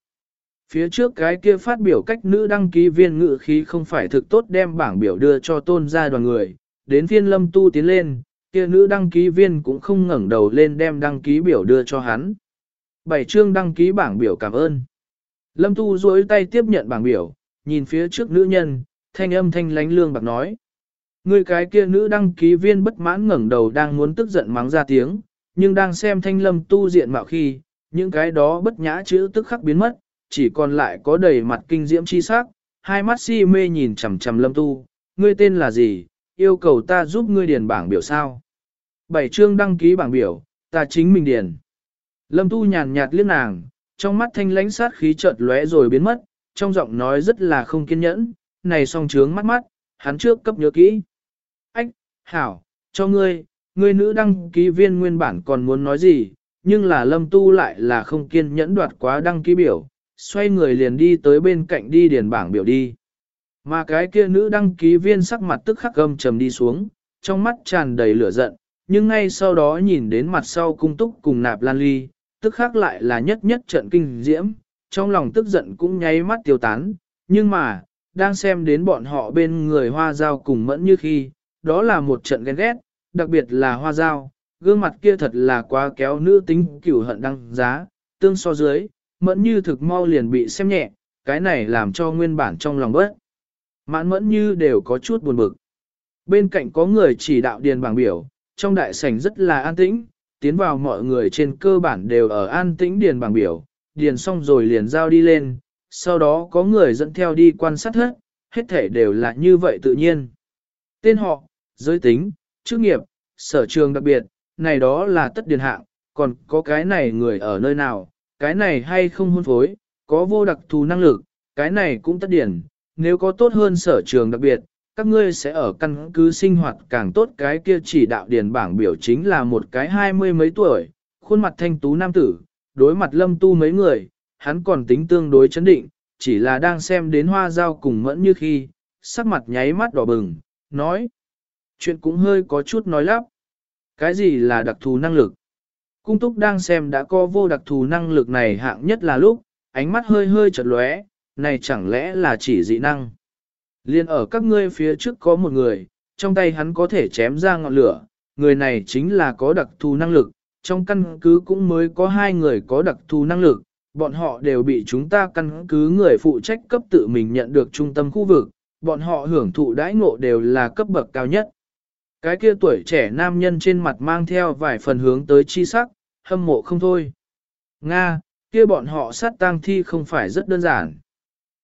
Phía trước cái kia phát biểu cách nữ đăng ký viên ngự khí không phải thực tốt đem bảng biểu đưa cho tôn gia đoàn người, đến phiên lâm tu tiến lên, kia nữ đăng ký viên cũng không ngẩng đầu lên đem đăng ký biểu đưa cho hắn. Bảy chương đăng ký bảng biểu cảm ơn. Lâm Tu duỗi tay tiếp nhận bảng biểu, nhìn phía trước nữ nhân, thanh âm thanh lánh lương bạc nói. Người cái kia nữ đăng ký viên bất mãn ngẩng đầu đang muốn tức giận mắng ra tiếng, nhưng đang xem thanh lâm tu diện mạo khi, những cái đó bất nhã chữ tức khắc biến mất, chỉ còn lại có đầy mặt kinh diễm chi sắc, hai mắt si mê nhìn chằm chằm lâm tu, ngươi tên là gì, yêu cầu ta giúp ngươi điền bảng biểu sao. Bảy chương đăng ký bảng biểu, ta chính mình điền. Lâm tu nhàn nhạt liếc nàng, trong mắt thanh lãnh sát khí chợt lóe rồi biến mất, trong giọng nói rất là không kiên nhẫn, này song trướng mắt mắt, hắn trước cấp nhớ kỹ. Ách, hảo, cho ngươi, ngươi nữ đăng ký viên nguyên bản còn muốn nói gì, nhưng là lâm tu lại là không kiên nhẫn đoạt quá đăng ký biểu, xoay người liền đi tới bên cạnh đi điền bảng biểu đi. Mà cái kia nữ đăng ký viên sắc mặt tức khắc gầm trầm đi xuống, trong mắt tràn đầy lửa giận, nhưng ngay sau đó nhìn đến mặt sau cung túc cùng nạp lan ly, tức khắc lại là nhất nhất trận kinh diễm, trong lòng tức giận cũng nháy mắt tiêu tán, nhưng mà, đang xem đến bọn họ bên người hoa dao cùng mẫn như khi, đó là một trận ghen ghét, đặc biệt là hoa dao, gương mặt kia thật là quá kéo nữ tính cửu hận đăng giá, tương so dưới, mẫn như thực mau liền bị xem nhẹ, cái này làm cho nguyên bản trong lòng bớt. Mãn mẫn như đều có chút buồn bực. Bên cạnh có người chỉ đạo điền bảng biểu, trong đại sảnh rất là an tĩnh, tiến vào mọi người trên cơ bản đều ở an tĩnh điền bảng biểu, điền xong rồi liền giao đi lên, sau đó có người dẫn theo đi quan sát hết, hết thể đều là như vậy tự nhiên. Tên họ, giới tính, chức nghiệp, sở trường đặc biệt, này đó là tất điền hạng, còn có cái này người ở nơi nào, cái này hay không hôn phối, có vô đặc thù năng lực, cái này cũng tất điển, nếu có tốt hơn sở trường đặc biệt, các ngươi sẽ ở căn cứ sinh hoạt càng tốt cái kia chỉ đạo điền bảng biểu chính là một cái hai mươi mấy tuổi, khuôn mặt thanh tú nam tử, đối mặt lâm tu mấy người, hắn còn tính tương đối chấn định, chỉ là đang xem đến hoa dao cùng mẫn như khi, sắc mặt nháy mắt đỏ bừng, nói. Chuyện cũng hơi có chút nói lắp. Cái gì là đặc thù năng lực? Cung túc đang xem đã có vô đặc thù năng lực này hạng nhất là lúc, ánh mắt hơi hơi chật lóe, này chẳng lẽ là chỉ dị năng. Liên ở các ngươi phía trước có một người, trong tay hắn có thể chém ra ngọn lửa, người này chính là có đặc thù năng lực, trong căn cứ cũng mới có hai người có đặc thù năng lực, bọn họ đều bị chúng ta căn cứ người phụ trách cấp tự mình nhận được trung tâm khu vực, bọn họ hưởng thụ đãi ngộ đều là cấp bậc cao nhất. Cái kia tuổi trẻ nam nhân trên mặt mang theo vài phần hướng tới chi sắc, hâm mộ không thôi. Nga, kia bọn họ sát tang thi không phải rất đơn giản.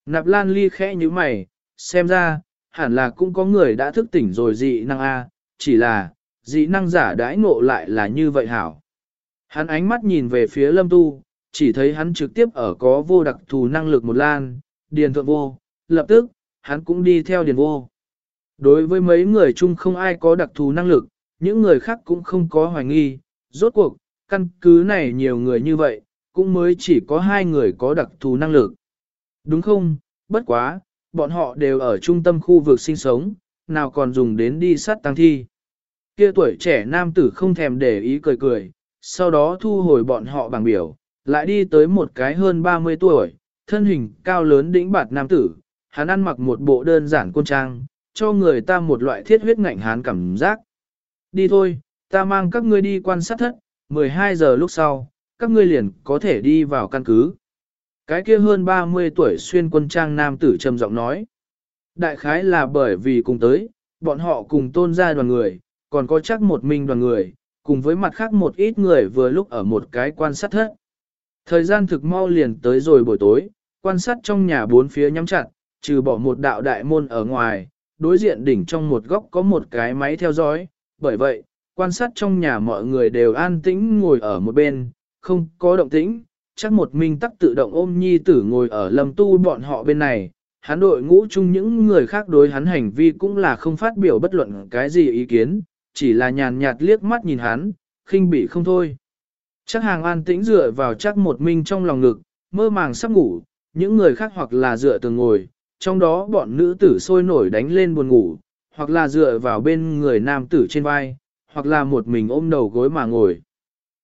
Nạp lan ly khẽ như mày, xem ra, hẳn là cũng có người đã thức tỉnh rồi dị năng A, chỉ là, dị năng giả đãi ngộ lại là như vậy hảo. Hắn ánh mắt nhìn về phía lâm tu, chỉ thấy hắn trực tiếp ở có vô đặc thù năng lực một lan, điền thuận vô, lập tức, hắn cũng đi theo điền vô. Đối với mấy người chung không ai có đặc thù năng lực, những người khác cũng không có hoài nghi, rốt cuộc, căn cứ này nhiều người như vậy, cũng mới chỉ có hai người có đặc thù năng lực. Đúng không? Bất quá, bọn họ đều ở trung tâm khu vực sinh sống, nào còn dùng đến đi sát tăng thi. Kia tuổi trẻ nam tử không thèm để ý cười cười, sau đó thu hồi bọn họ bằng biểu, lại đi tới một cái hơn 30 tuổi, thân hình cao lớn đĩnh bạt nam tử, hắn ăn mặc một bộ đơn giản quân trang, cho người ta một loại thiết huyết ngạnh hán cảm giác. Đi thôi, ta mang các ngươi đi quan sát thất, 12 giờ lúc sau, các ngươi liền có thể đi vào căn cứ. Cái kia hơn 30 tuổi xuyên quân trang nam tử trầm giọng nói. Đại khái là bởi vì cùng tới, bọn họ cùng tôn ra đoàn người, còn có chắc một mình đoàn người, cùng với mặt khác một ít người vừa lúc ở một cái quan sát thất. Thời gian thực mau liền tới rồi buổi tối, quan sát trong nhà bốn phía nhắm chặt, trừ bỏ một đạo đại môn ở ngoài, đối diện đỉnh trong một góc có một cái máy theo dõi, bởi vậy, quan sát trong nhà mọi người đều an tĩnh ngồi ở một bên, không có động tĩnh, chắc một mình tắc tự động ôm nhi tử ngồi ở lâm tu bọn họ bên này, hắn đội ngũ chung những người khác đối hắn hành vi cũng là không phát biểu bất luận cái gì ý kiến, chỉ là nhàn nhạt liếc mắt nhìn hắn, khinh bị không thôi. Chắc hàng an tĩnh dựa vào chắc một mình trong lòng ngực, mơ màng sắp ngủ, những người khác hoặc là dựa tường ngồi, trong đó bọn nữ tử sôi nổi đánh lên buồn ngủ, hoặc là dựa vào bên người nam tử trên vai, hoặc là một mình ôm đầu gối mà ngồi.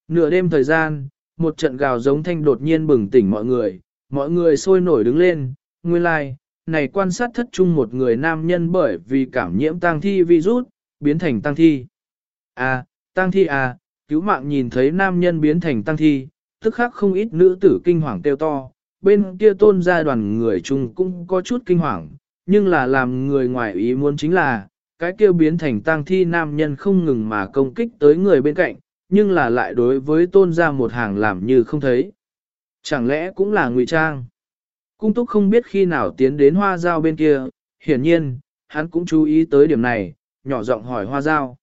Nửa đêm thời gian, một trận gào giống thanh đột nhiên bừng tỉnh mọi người, mọi người sôi nổi đứng lên, nguyên lai, like, này quan sát thất trung một người nam nhân bởi vì cảm nhiễm tang thi virus, biến thành tang thi. À, tang thi à, cứu mạng nhìn thấy nam nhân biến thành tang thi, tức khắc không ít nữ tử kinh hoàng kêu to, bên kia tôn gia đoàn người chung cũng có chút kinh hoàng, nhưng là làm người ngoài ý muốn chính là, cái kia biến thành tang thi nam nhân không ngừng mà công kích tới người bên cạnh, nhưng là lại đối với tôn gia một hàng làm như không thấy. Chẳng lẽ cũng là ngụy trang? Cung túc không biết khi nào tiến đến hoa giao bên kia, hiển nhiên, hắn cũng chú ý tới điểm này, nhỏ giọng hỏi hoa giao.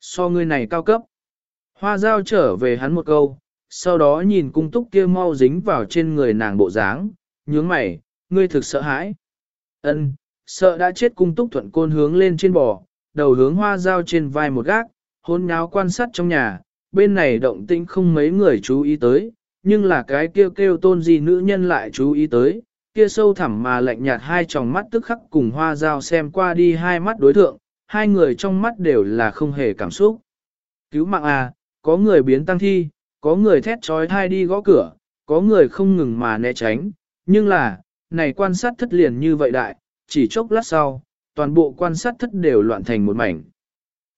So người này cao cấp. Hoa giao trở về hắn một câu, sau đó nhìn cung túc kia mau dính vào trên người nàng bộ dáng, nhướng mày, ngươi thực sợ hãi. Ân, sợ đã chết cung túc thuận côn hướng lên trên bò, đầu hướng hoa dao trên vai một gác, hôn nháo quan sát trong nhà, bên này động tĩnh không mấy người chú ý tới, nhưng là cái kêu kêu tôn gì nữ nhân lại chú ý tới, kia sâu thẳm mà lạnh nhạt hai tròng mắt tức khắc cùng hoa dao xem qua đi hai mắt đối thượng, hai người trong mắt đều là không hề cảm xúc. Cứu mạng à, có người biến tăng thi, có người thét trói thai đi gõ cửa, có người không ngừng mà né tránh, nhưng là, này quan sát thất liền như vậy đại, chỉ chốc lát sau, toàn bộ quan sát thất đều loạn thành một mảnh.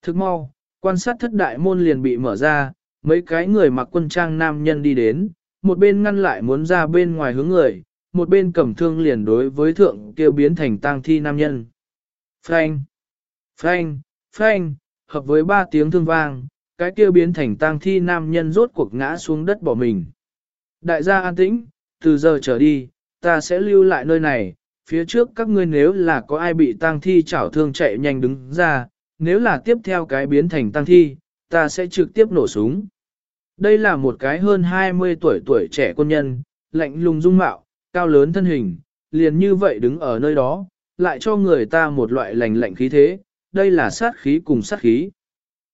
Thức mau, quan sát thất đại môn liền bị mở ra, mấy cái người mặc quân trang nam nhân đi đến, một bên ngăn lại muốn ra bên ngoài hướng người, một bên cầm thương liền đối với thượng kêu biến thành tang thi nam nhân. Frank! Frank! Frank! Hợp với ba tiếng thương vang, cái kia biến thành tang thi nam nhân rốt cuộc ngã xuống đất bỏ mình. Đại gia an tĩnh, từ giờ trở đi, ta sẽ lưu lại nơi này, phía trước các ngươi nếu là có ai bị tang thi chảo thương chạy nhanh đứng ra, nếu là tiếp theo cái biến thành tang thi, ta sẽ trực tiếp nổ súng. Đây là một cái hơn 20 tuổi tuổi trẻ quân nhân, lạnh lùng dung mạo, cao lớn thân hình, liền như vậy đứng ở nơi đó, lại cho người ta một loại lạnh lạnh khí thế, đây là sát khí cùng sát khí.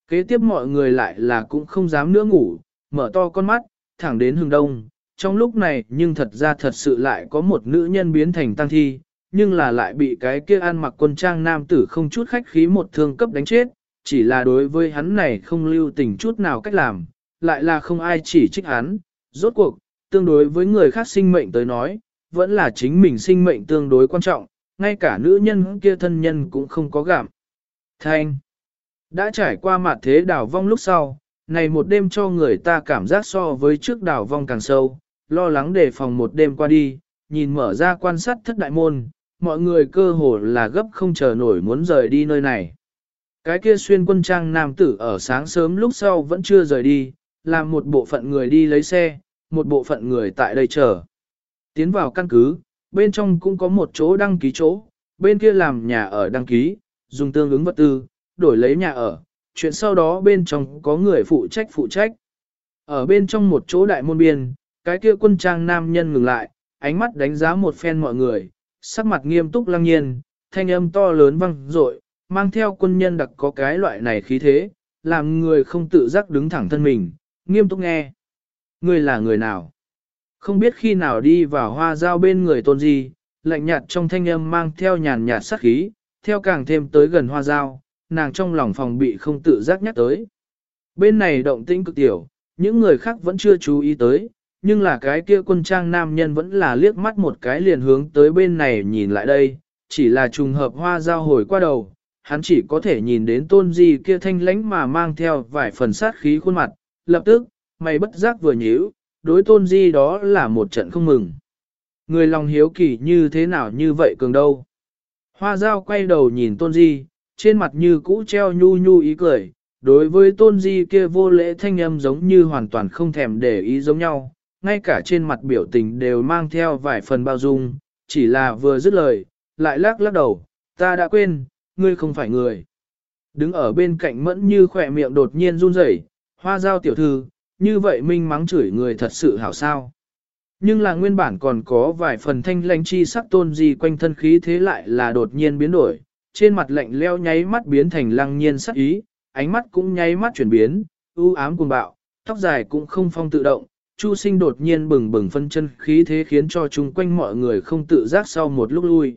Kế tiếp mọi người lại là cũng không dám nữa ngủ, mở to con mắt, thẳng đến hừng đông. Trong lúc này nhưng thật ra thật sự lại có một nữ nhân biến thành tăng thi, nhưng là lại bị cái kia ăn mặc quân trang nam tử không chút khách khí một thương cấp đánh chết, chỉ là đối với hắn này không lưu tình chút nào cách làm, lại là không ai chỉ trích hắn. Rốt cuộc, tương đối với người khác sinh mệnh tới nói, vẫn là chính mình sinh mệnh tương đối quan trọng, ngay cả nữ nhân kia thân nhân cũng không có gạm. Thanh đã trải qua mặt thế đảo vong lúc sau, này một đêm cho người ta cảm giác so với trước đảo vong càng sâu, lo lắng đề phòng một đêm qua đi, nhìn mở ra quan sát thất đại môn, mọi người cơ hồ là gấp không chờ nổi muốn rời đi nơi này. Cái kia xuyên quân trang nam tử ở sáng sớm lúc sau vẫn chưa rời đi, làm một bộ phận người đi lấy xe, một bộ phận người tại đây chờ. Tiến vào căn cứ, bên trong cũng có một chỗ đăng ký chỗ, bên kia làm nhà ở đăng ký, dùng tương ứng vật tư, đổi lấy nhà ở, chuyện sau đó bên trong có người phụ trách phụ trách. Ở bên trong một chỗ đại môn biên, cái kia quân trang nam nhân ngừng lại, ánh mắt đánh giá một phen mọi người, sắc mặt nghiêm túc lăng nhiên, thanh âm to lớn vang dội, mang theo quân nhân đặc có cái loại này khí thế, làm người không tự giác đứng thẳng thân mình, nghiêm túc nghe. Người là người nào? Không biết khi nào đi vào hoa giao bên người tôn gì, lạnh nhạt trong thanh âm mang theo nhàn nhạt sắc khí, theo càng thêm tới gần hoa giao, nàng trong lòng phòng bị không tự giác nhắc tới. Bên này động tĩnh cực tiểu, những người khác vẫn chưa chú ý tới, nhưng là cái kia quân trang nam nhân vẫn là liếc mắt một cái liền hướng tới bên này nhìn lại đây, chỉ là trùng hợp hoa giao hồi qua đầu, hắn chỉ có thể nhìn đến tôn di kia thanh lánh mà mang theo vài phần sát khí khuôn mặt, lập tức, mày bất giác vừa nhíu, đối tôn di đó là một trận không mừng. Người lòng hiếu kỳ như thế nào như vậy cường đâu. Hoa Giao quay đầu nhìn tôn di, trên mặt như cũ treo nhu nhu ý cười, đối với tôn di kia vô lễ thanh âm giống như hoàn toàn không thèm để ý giống nhau, ngay cả trên mặt biểu tình đều mang theo vài phần bao dung, chỉ là vừa dứt lời, lại lắc lắc đầu, ta đã quên, ngươi không phải người. Đứng ở bên cạnh mẫn như khỏe miệng đột nhiên run rẩy, hoa giao tiểu thư, như vậy minh mắng chửi người thật sự hảo sao. Nhưng là nguyên bản còn có vài phần thanh lãnh chi sắc tôn gì quanh thân khí thế lại là đột nhiên biến đổi, trên mặt lạnh leo nháy mắt biến thành lăng nhiên sắc ý, ánh mắt cũng nháy mắt chuyển biến, u ám cuồng bạo, tóc dài cũng không phong tự động, Chu sinh đột nhiên bừng bừng phân chân khí thế khiến cho chung quanh mọi người không tự giác sau một lúc lui.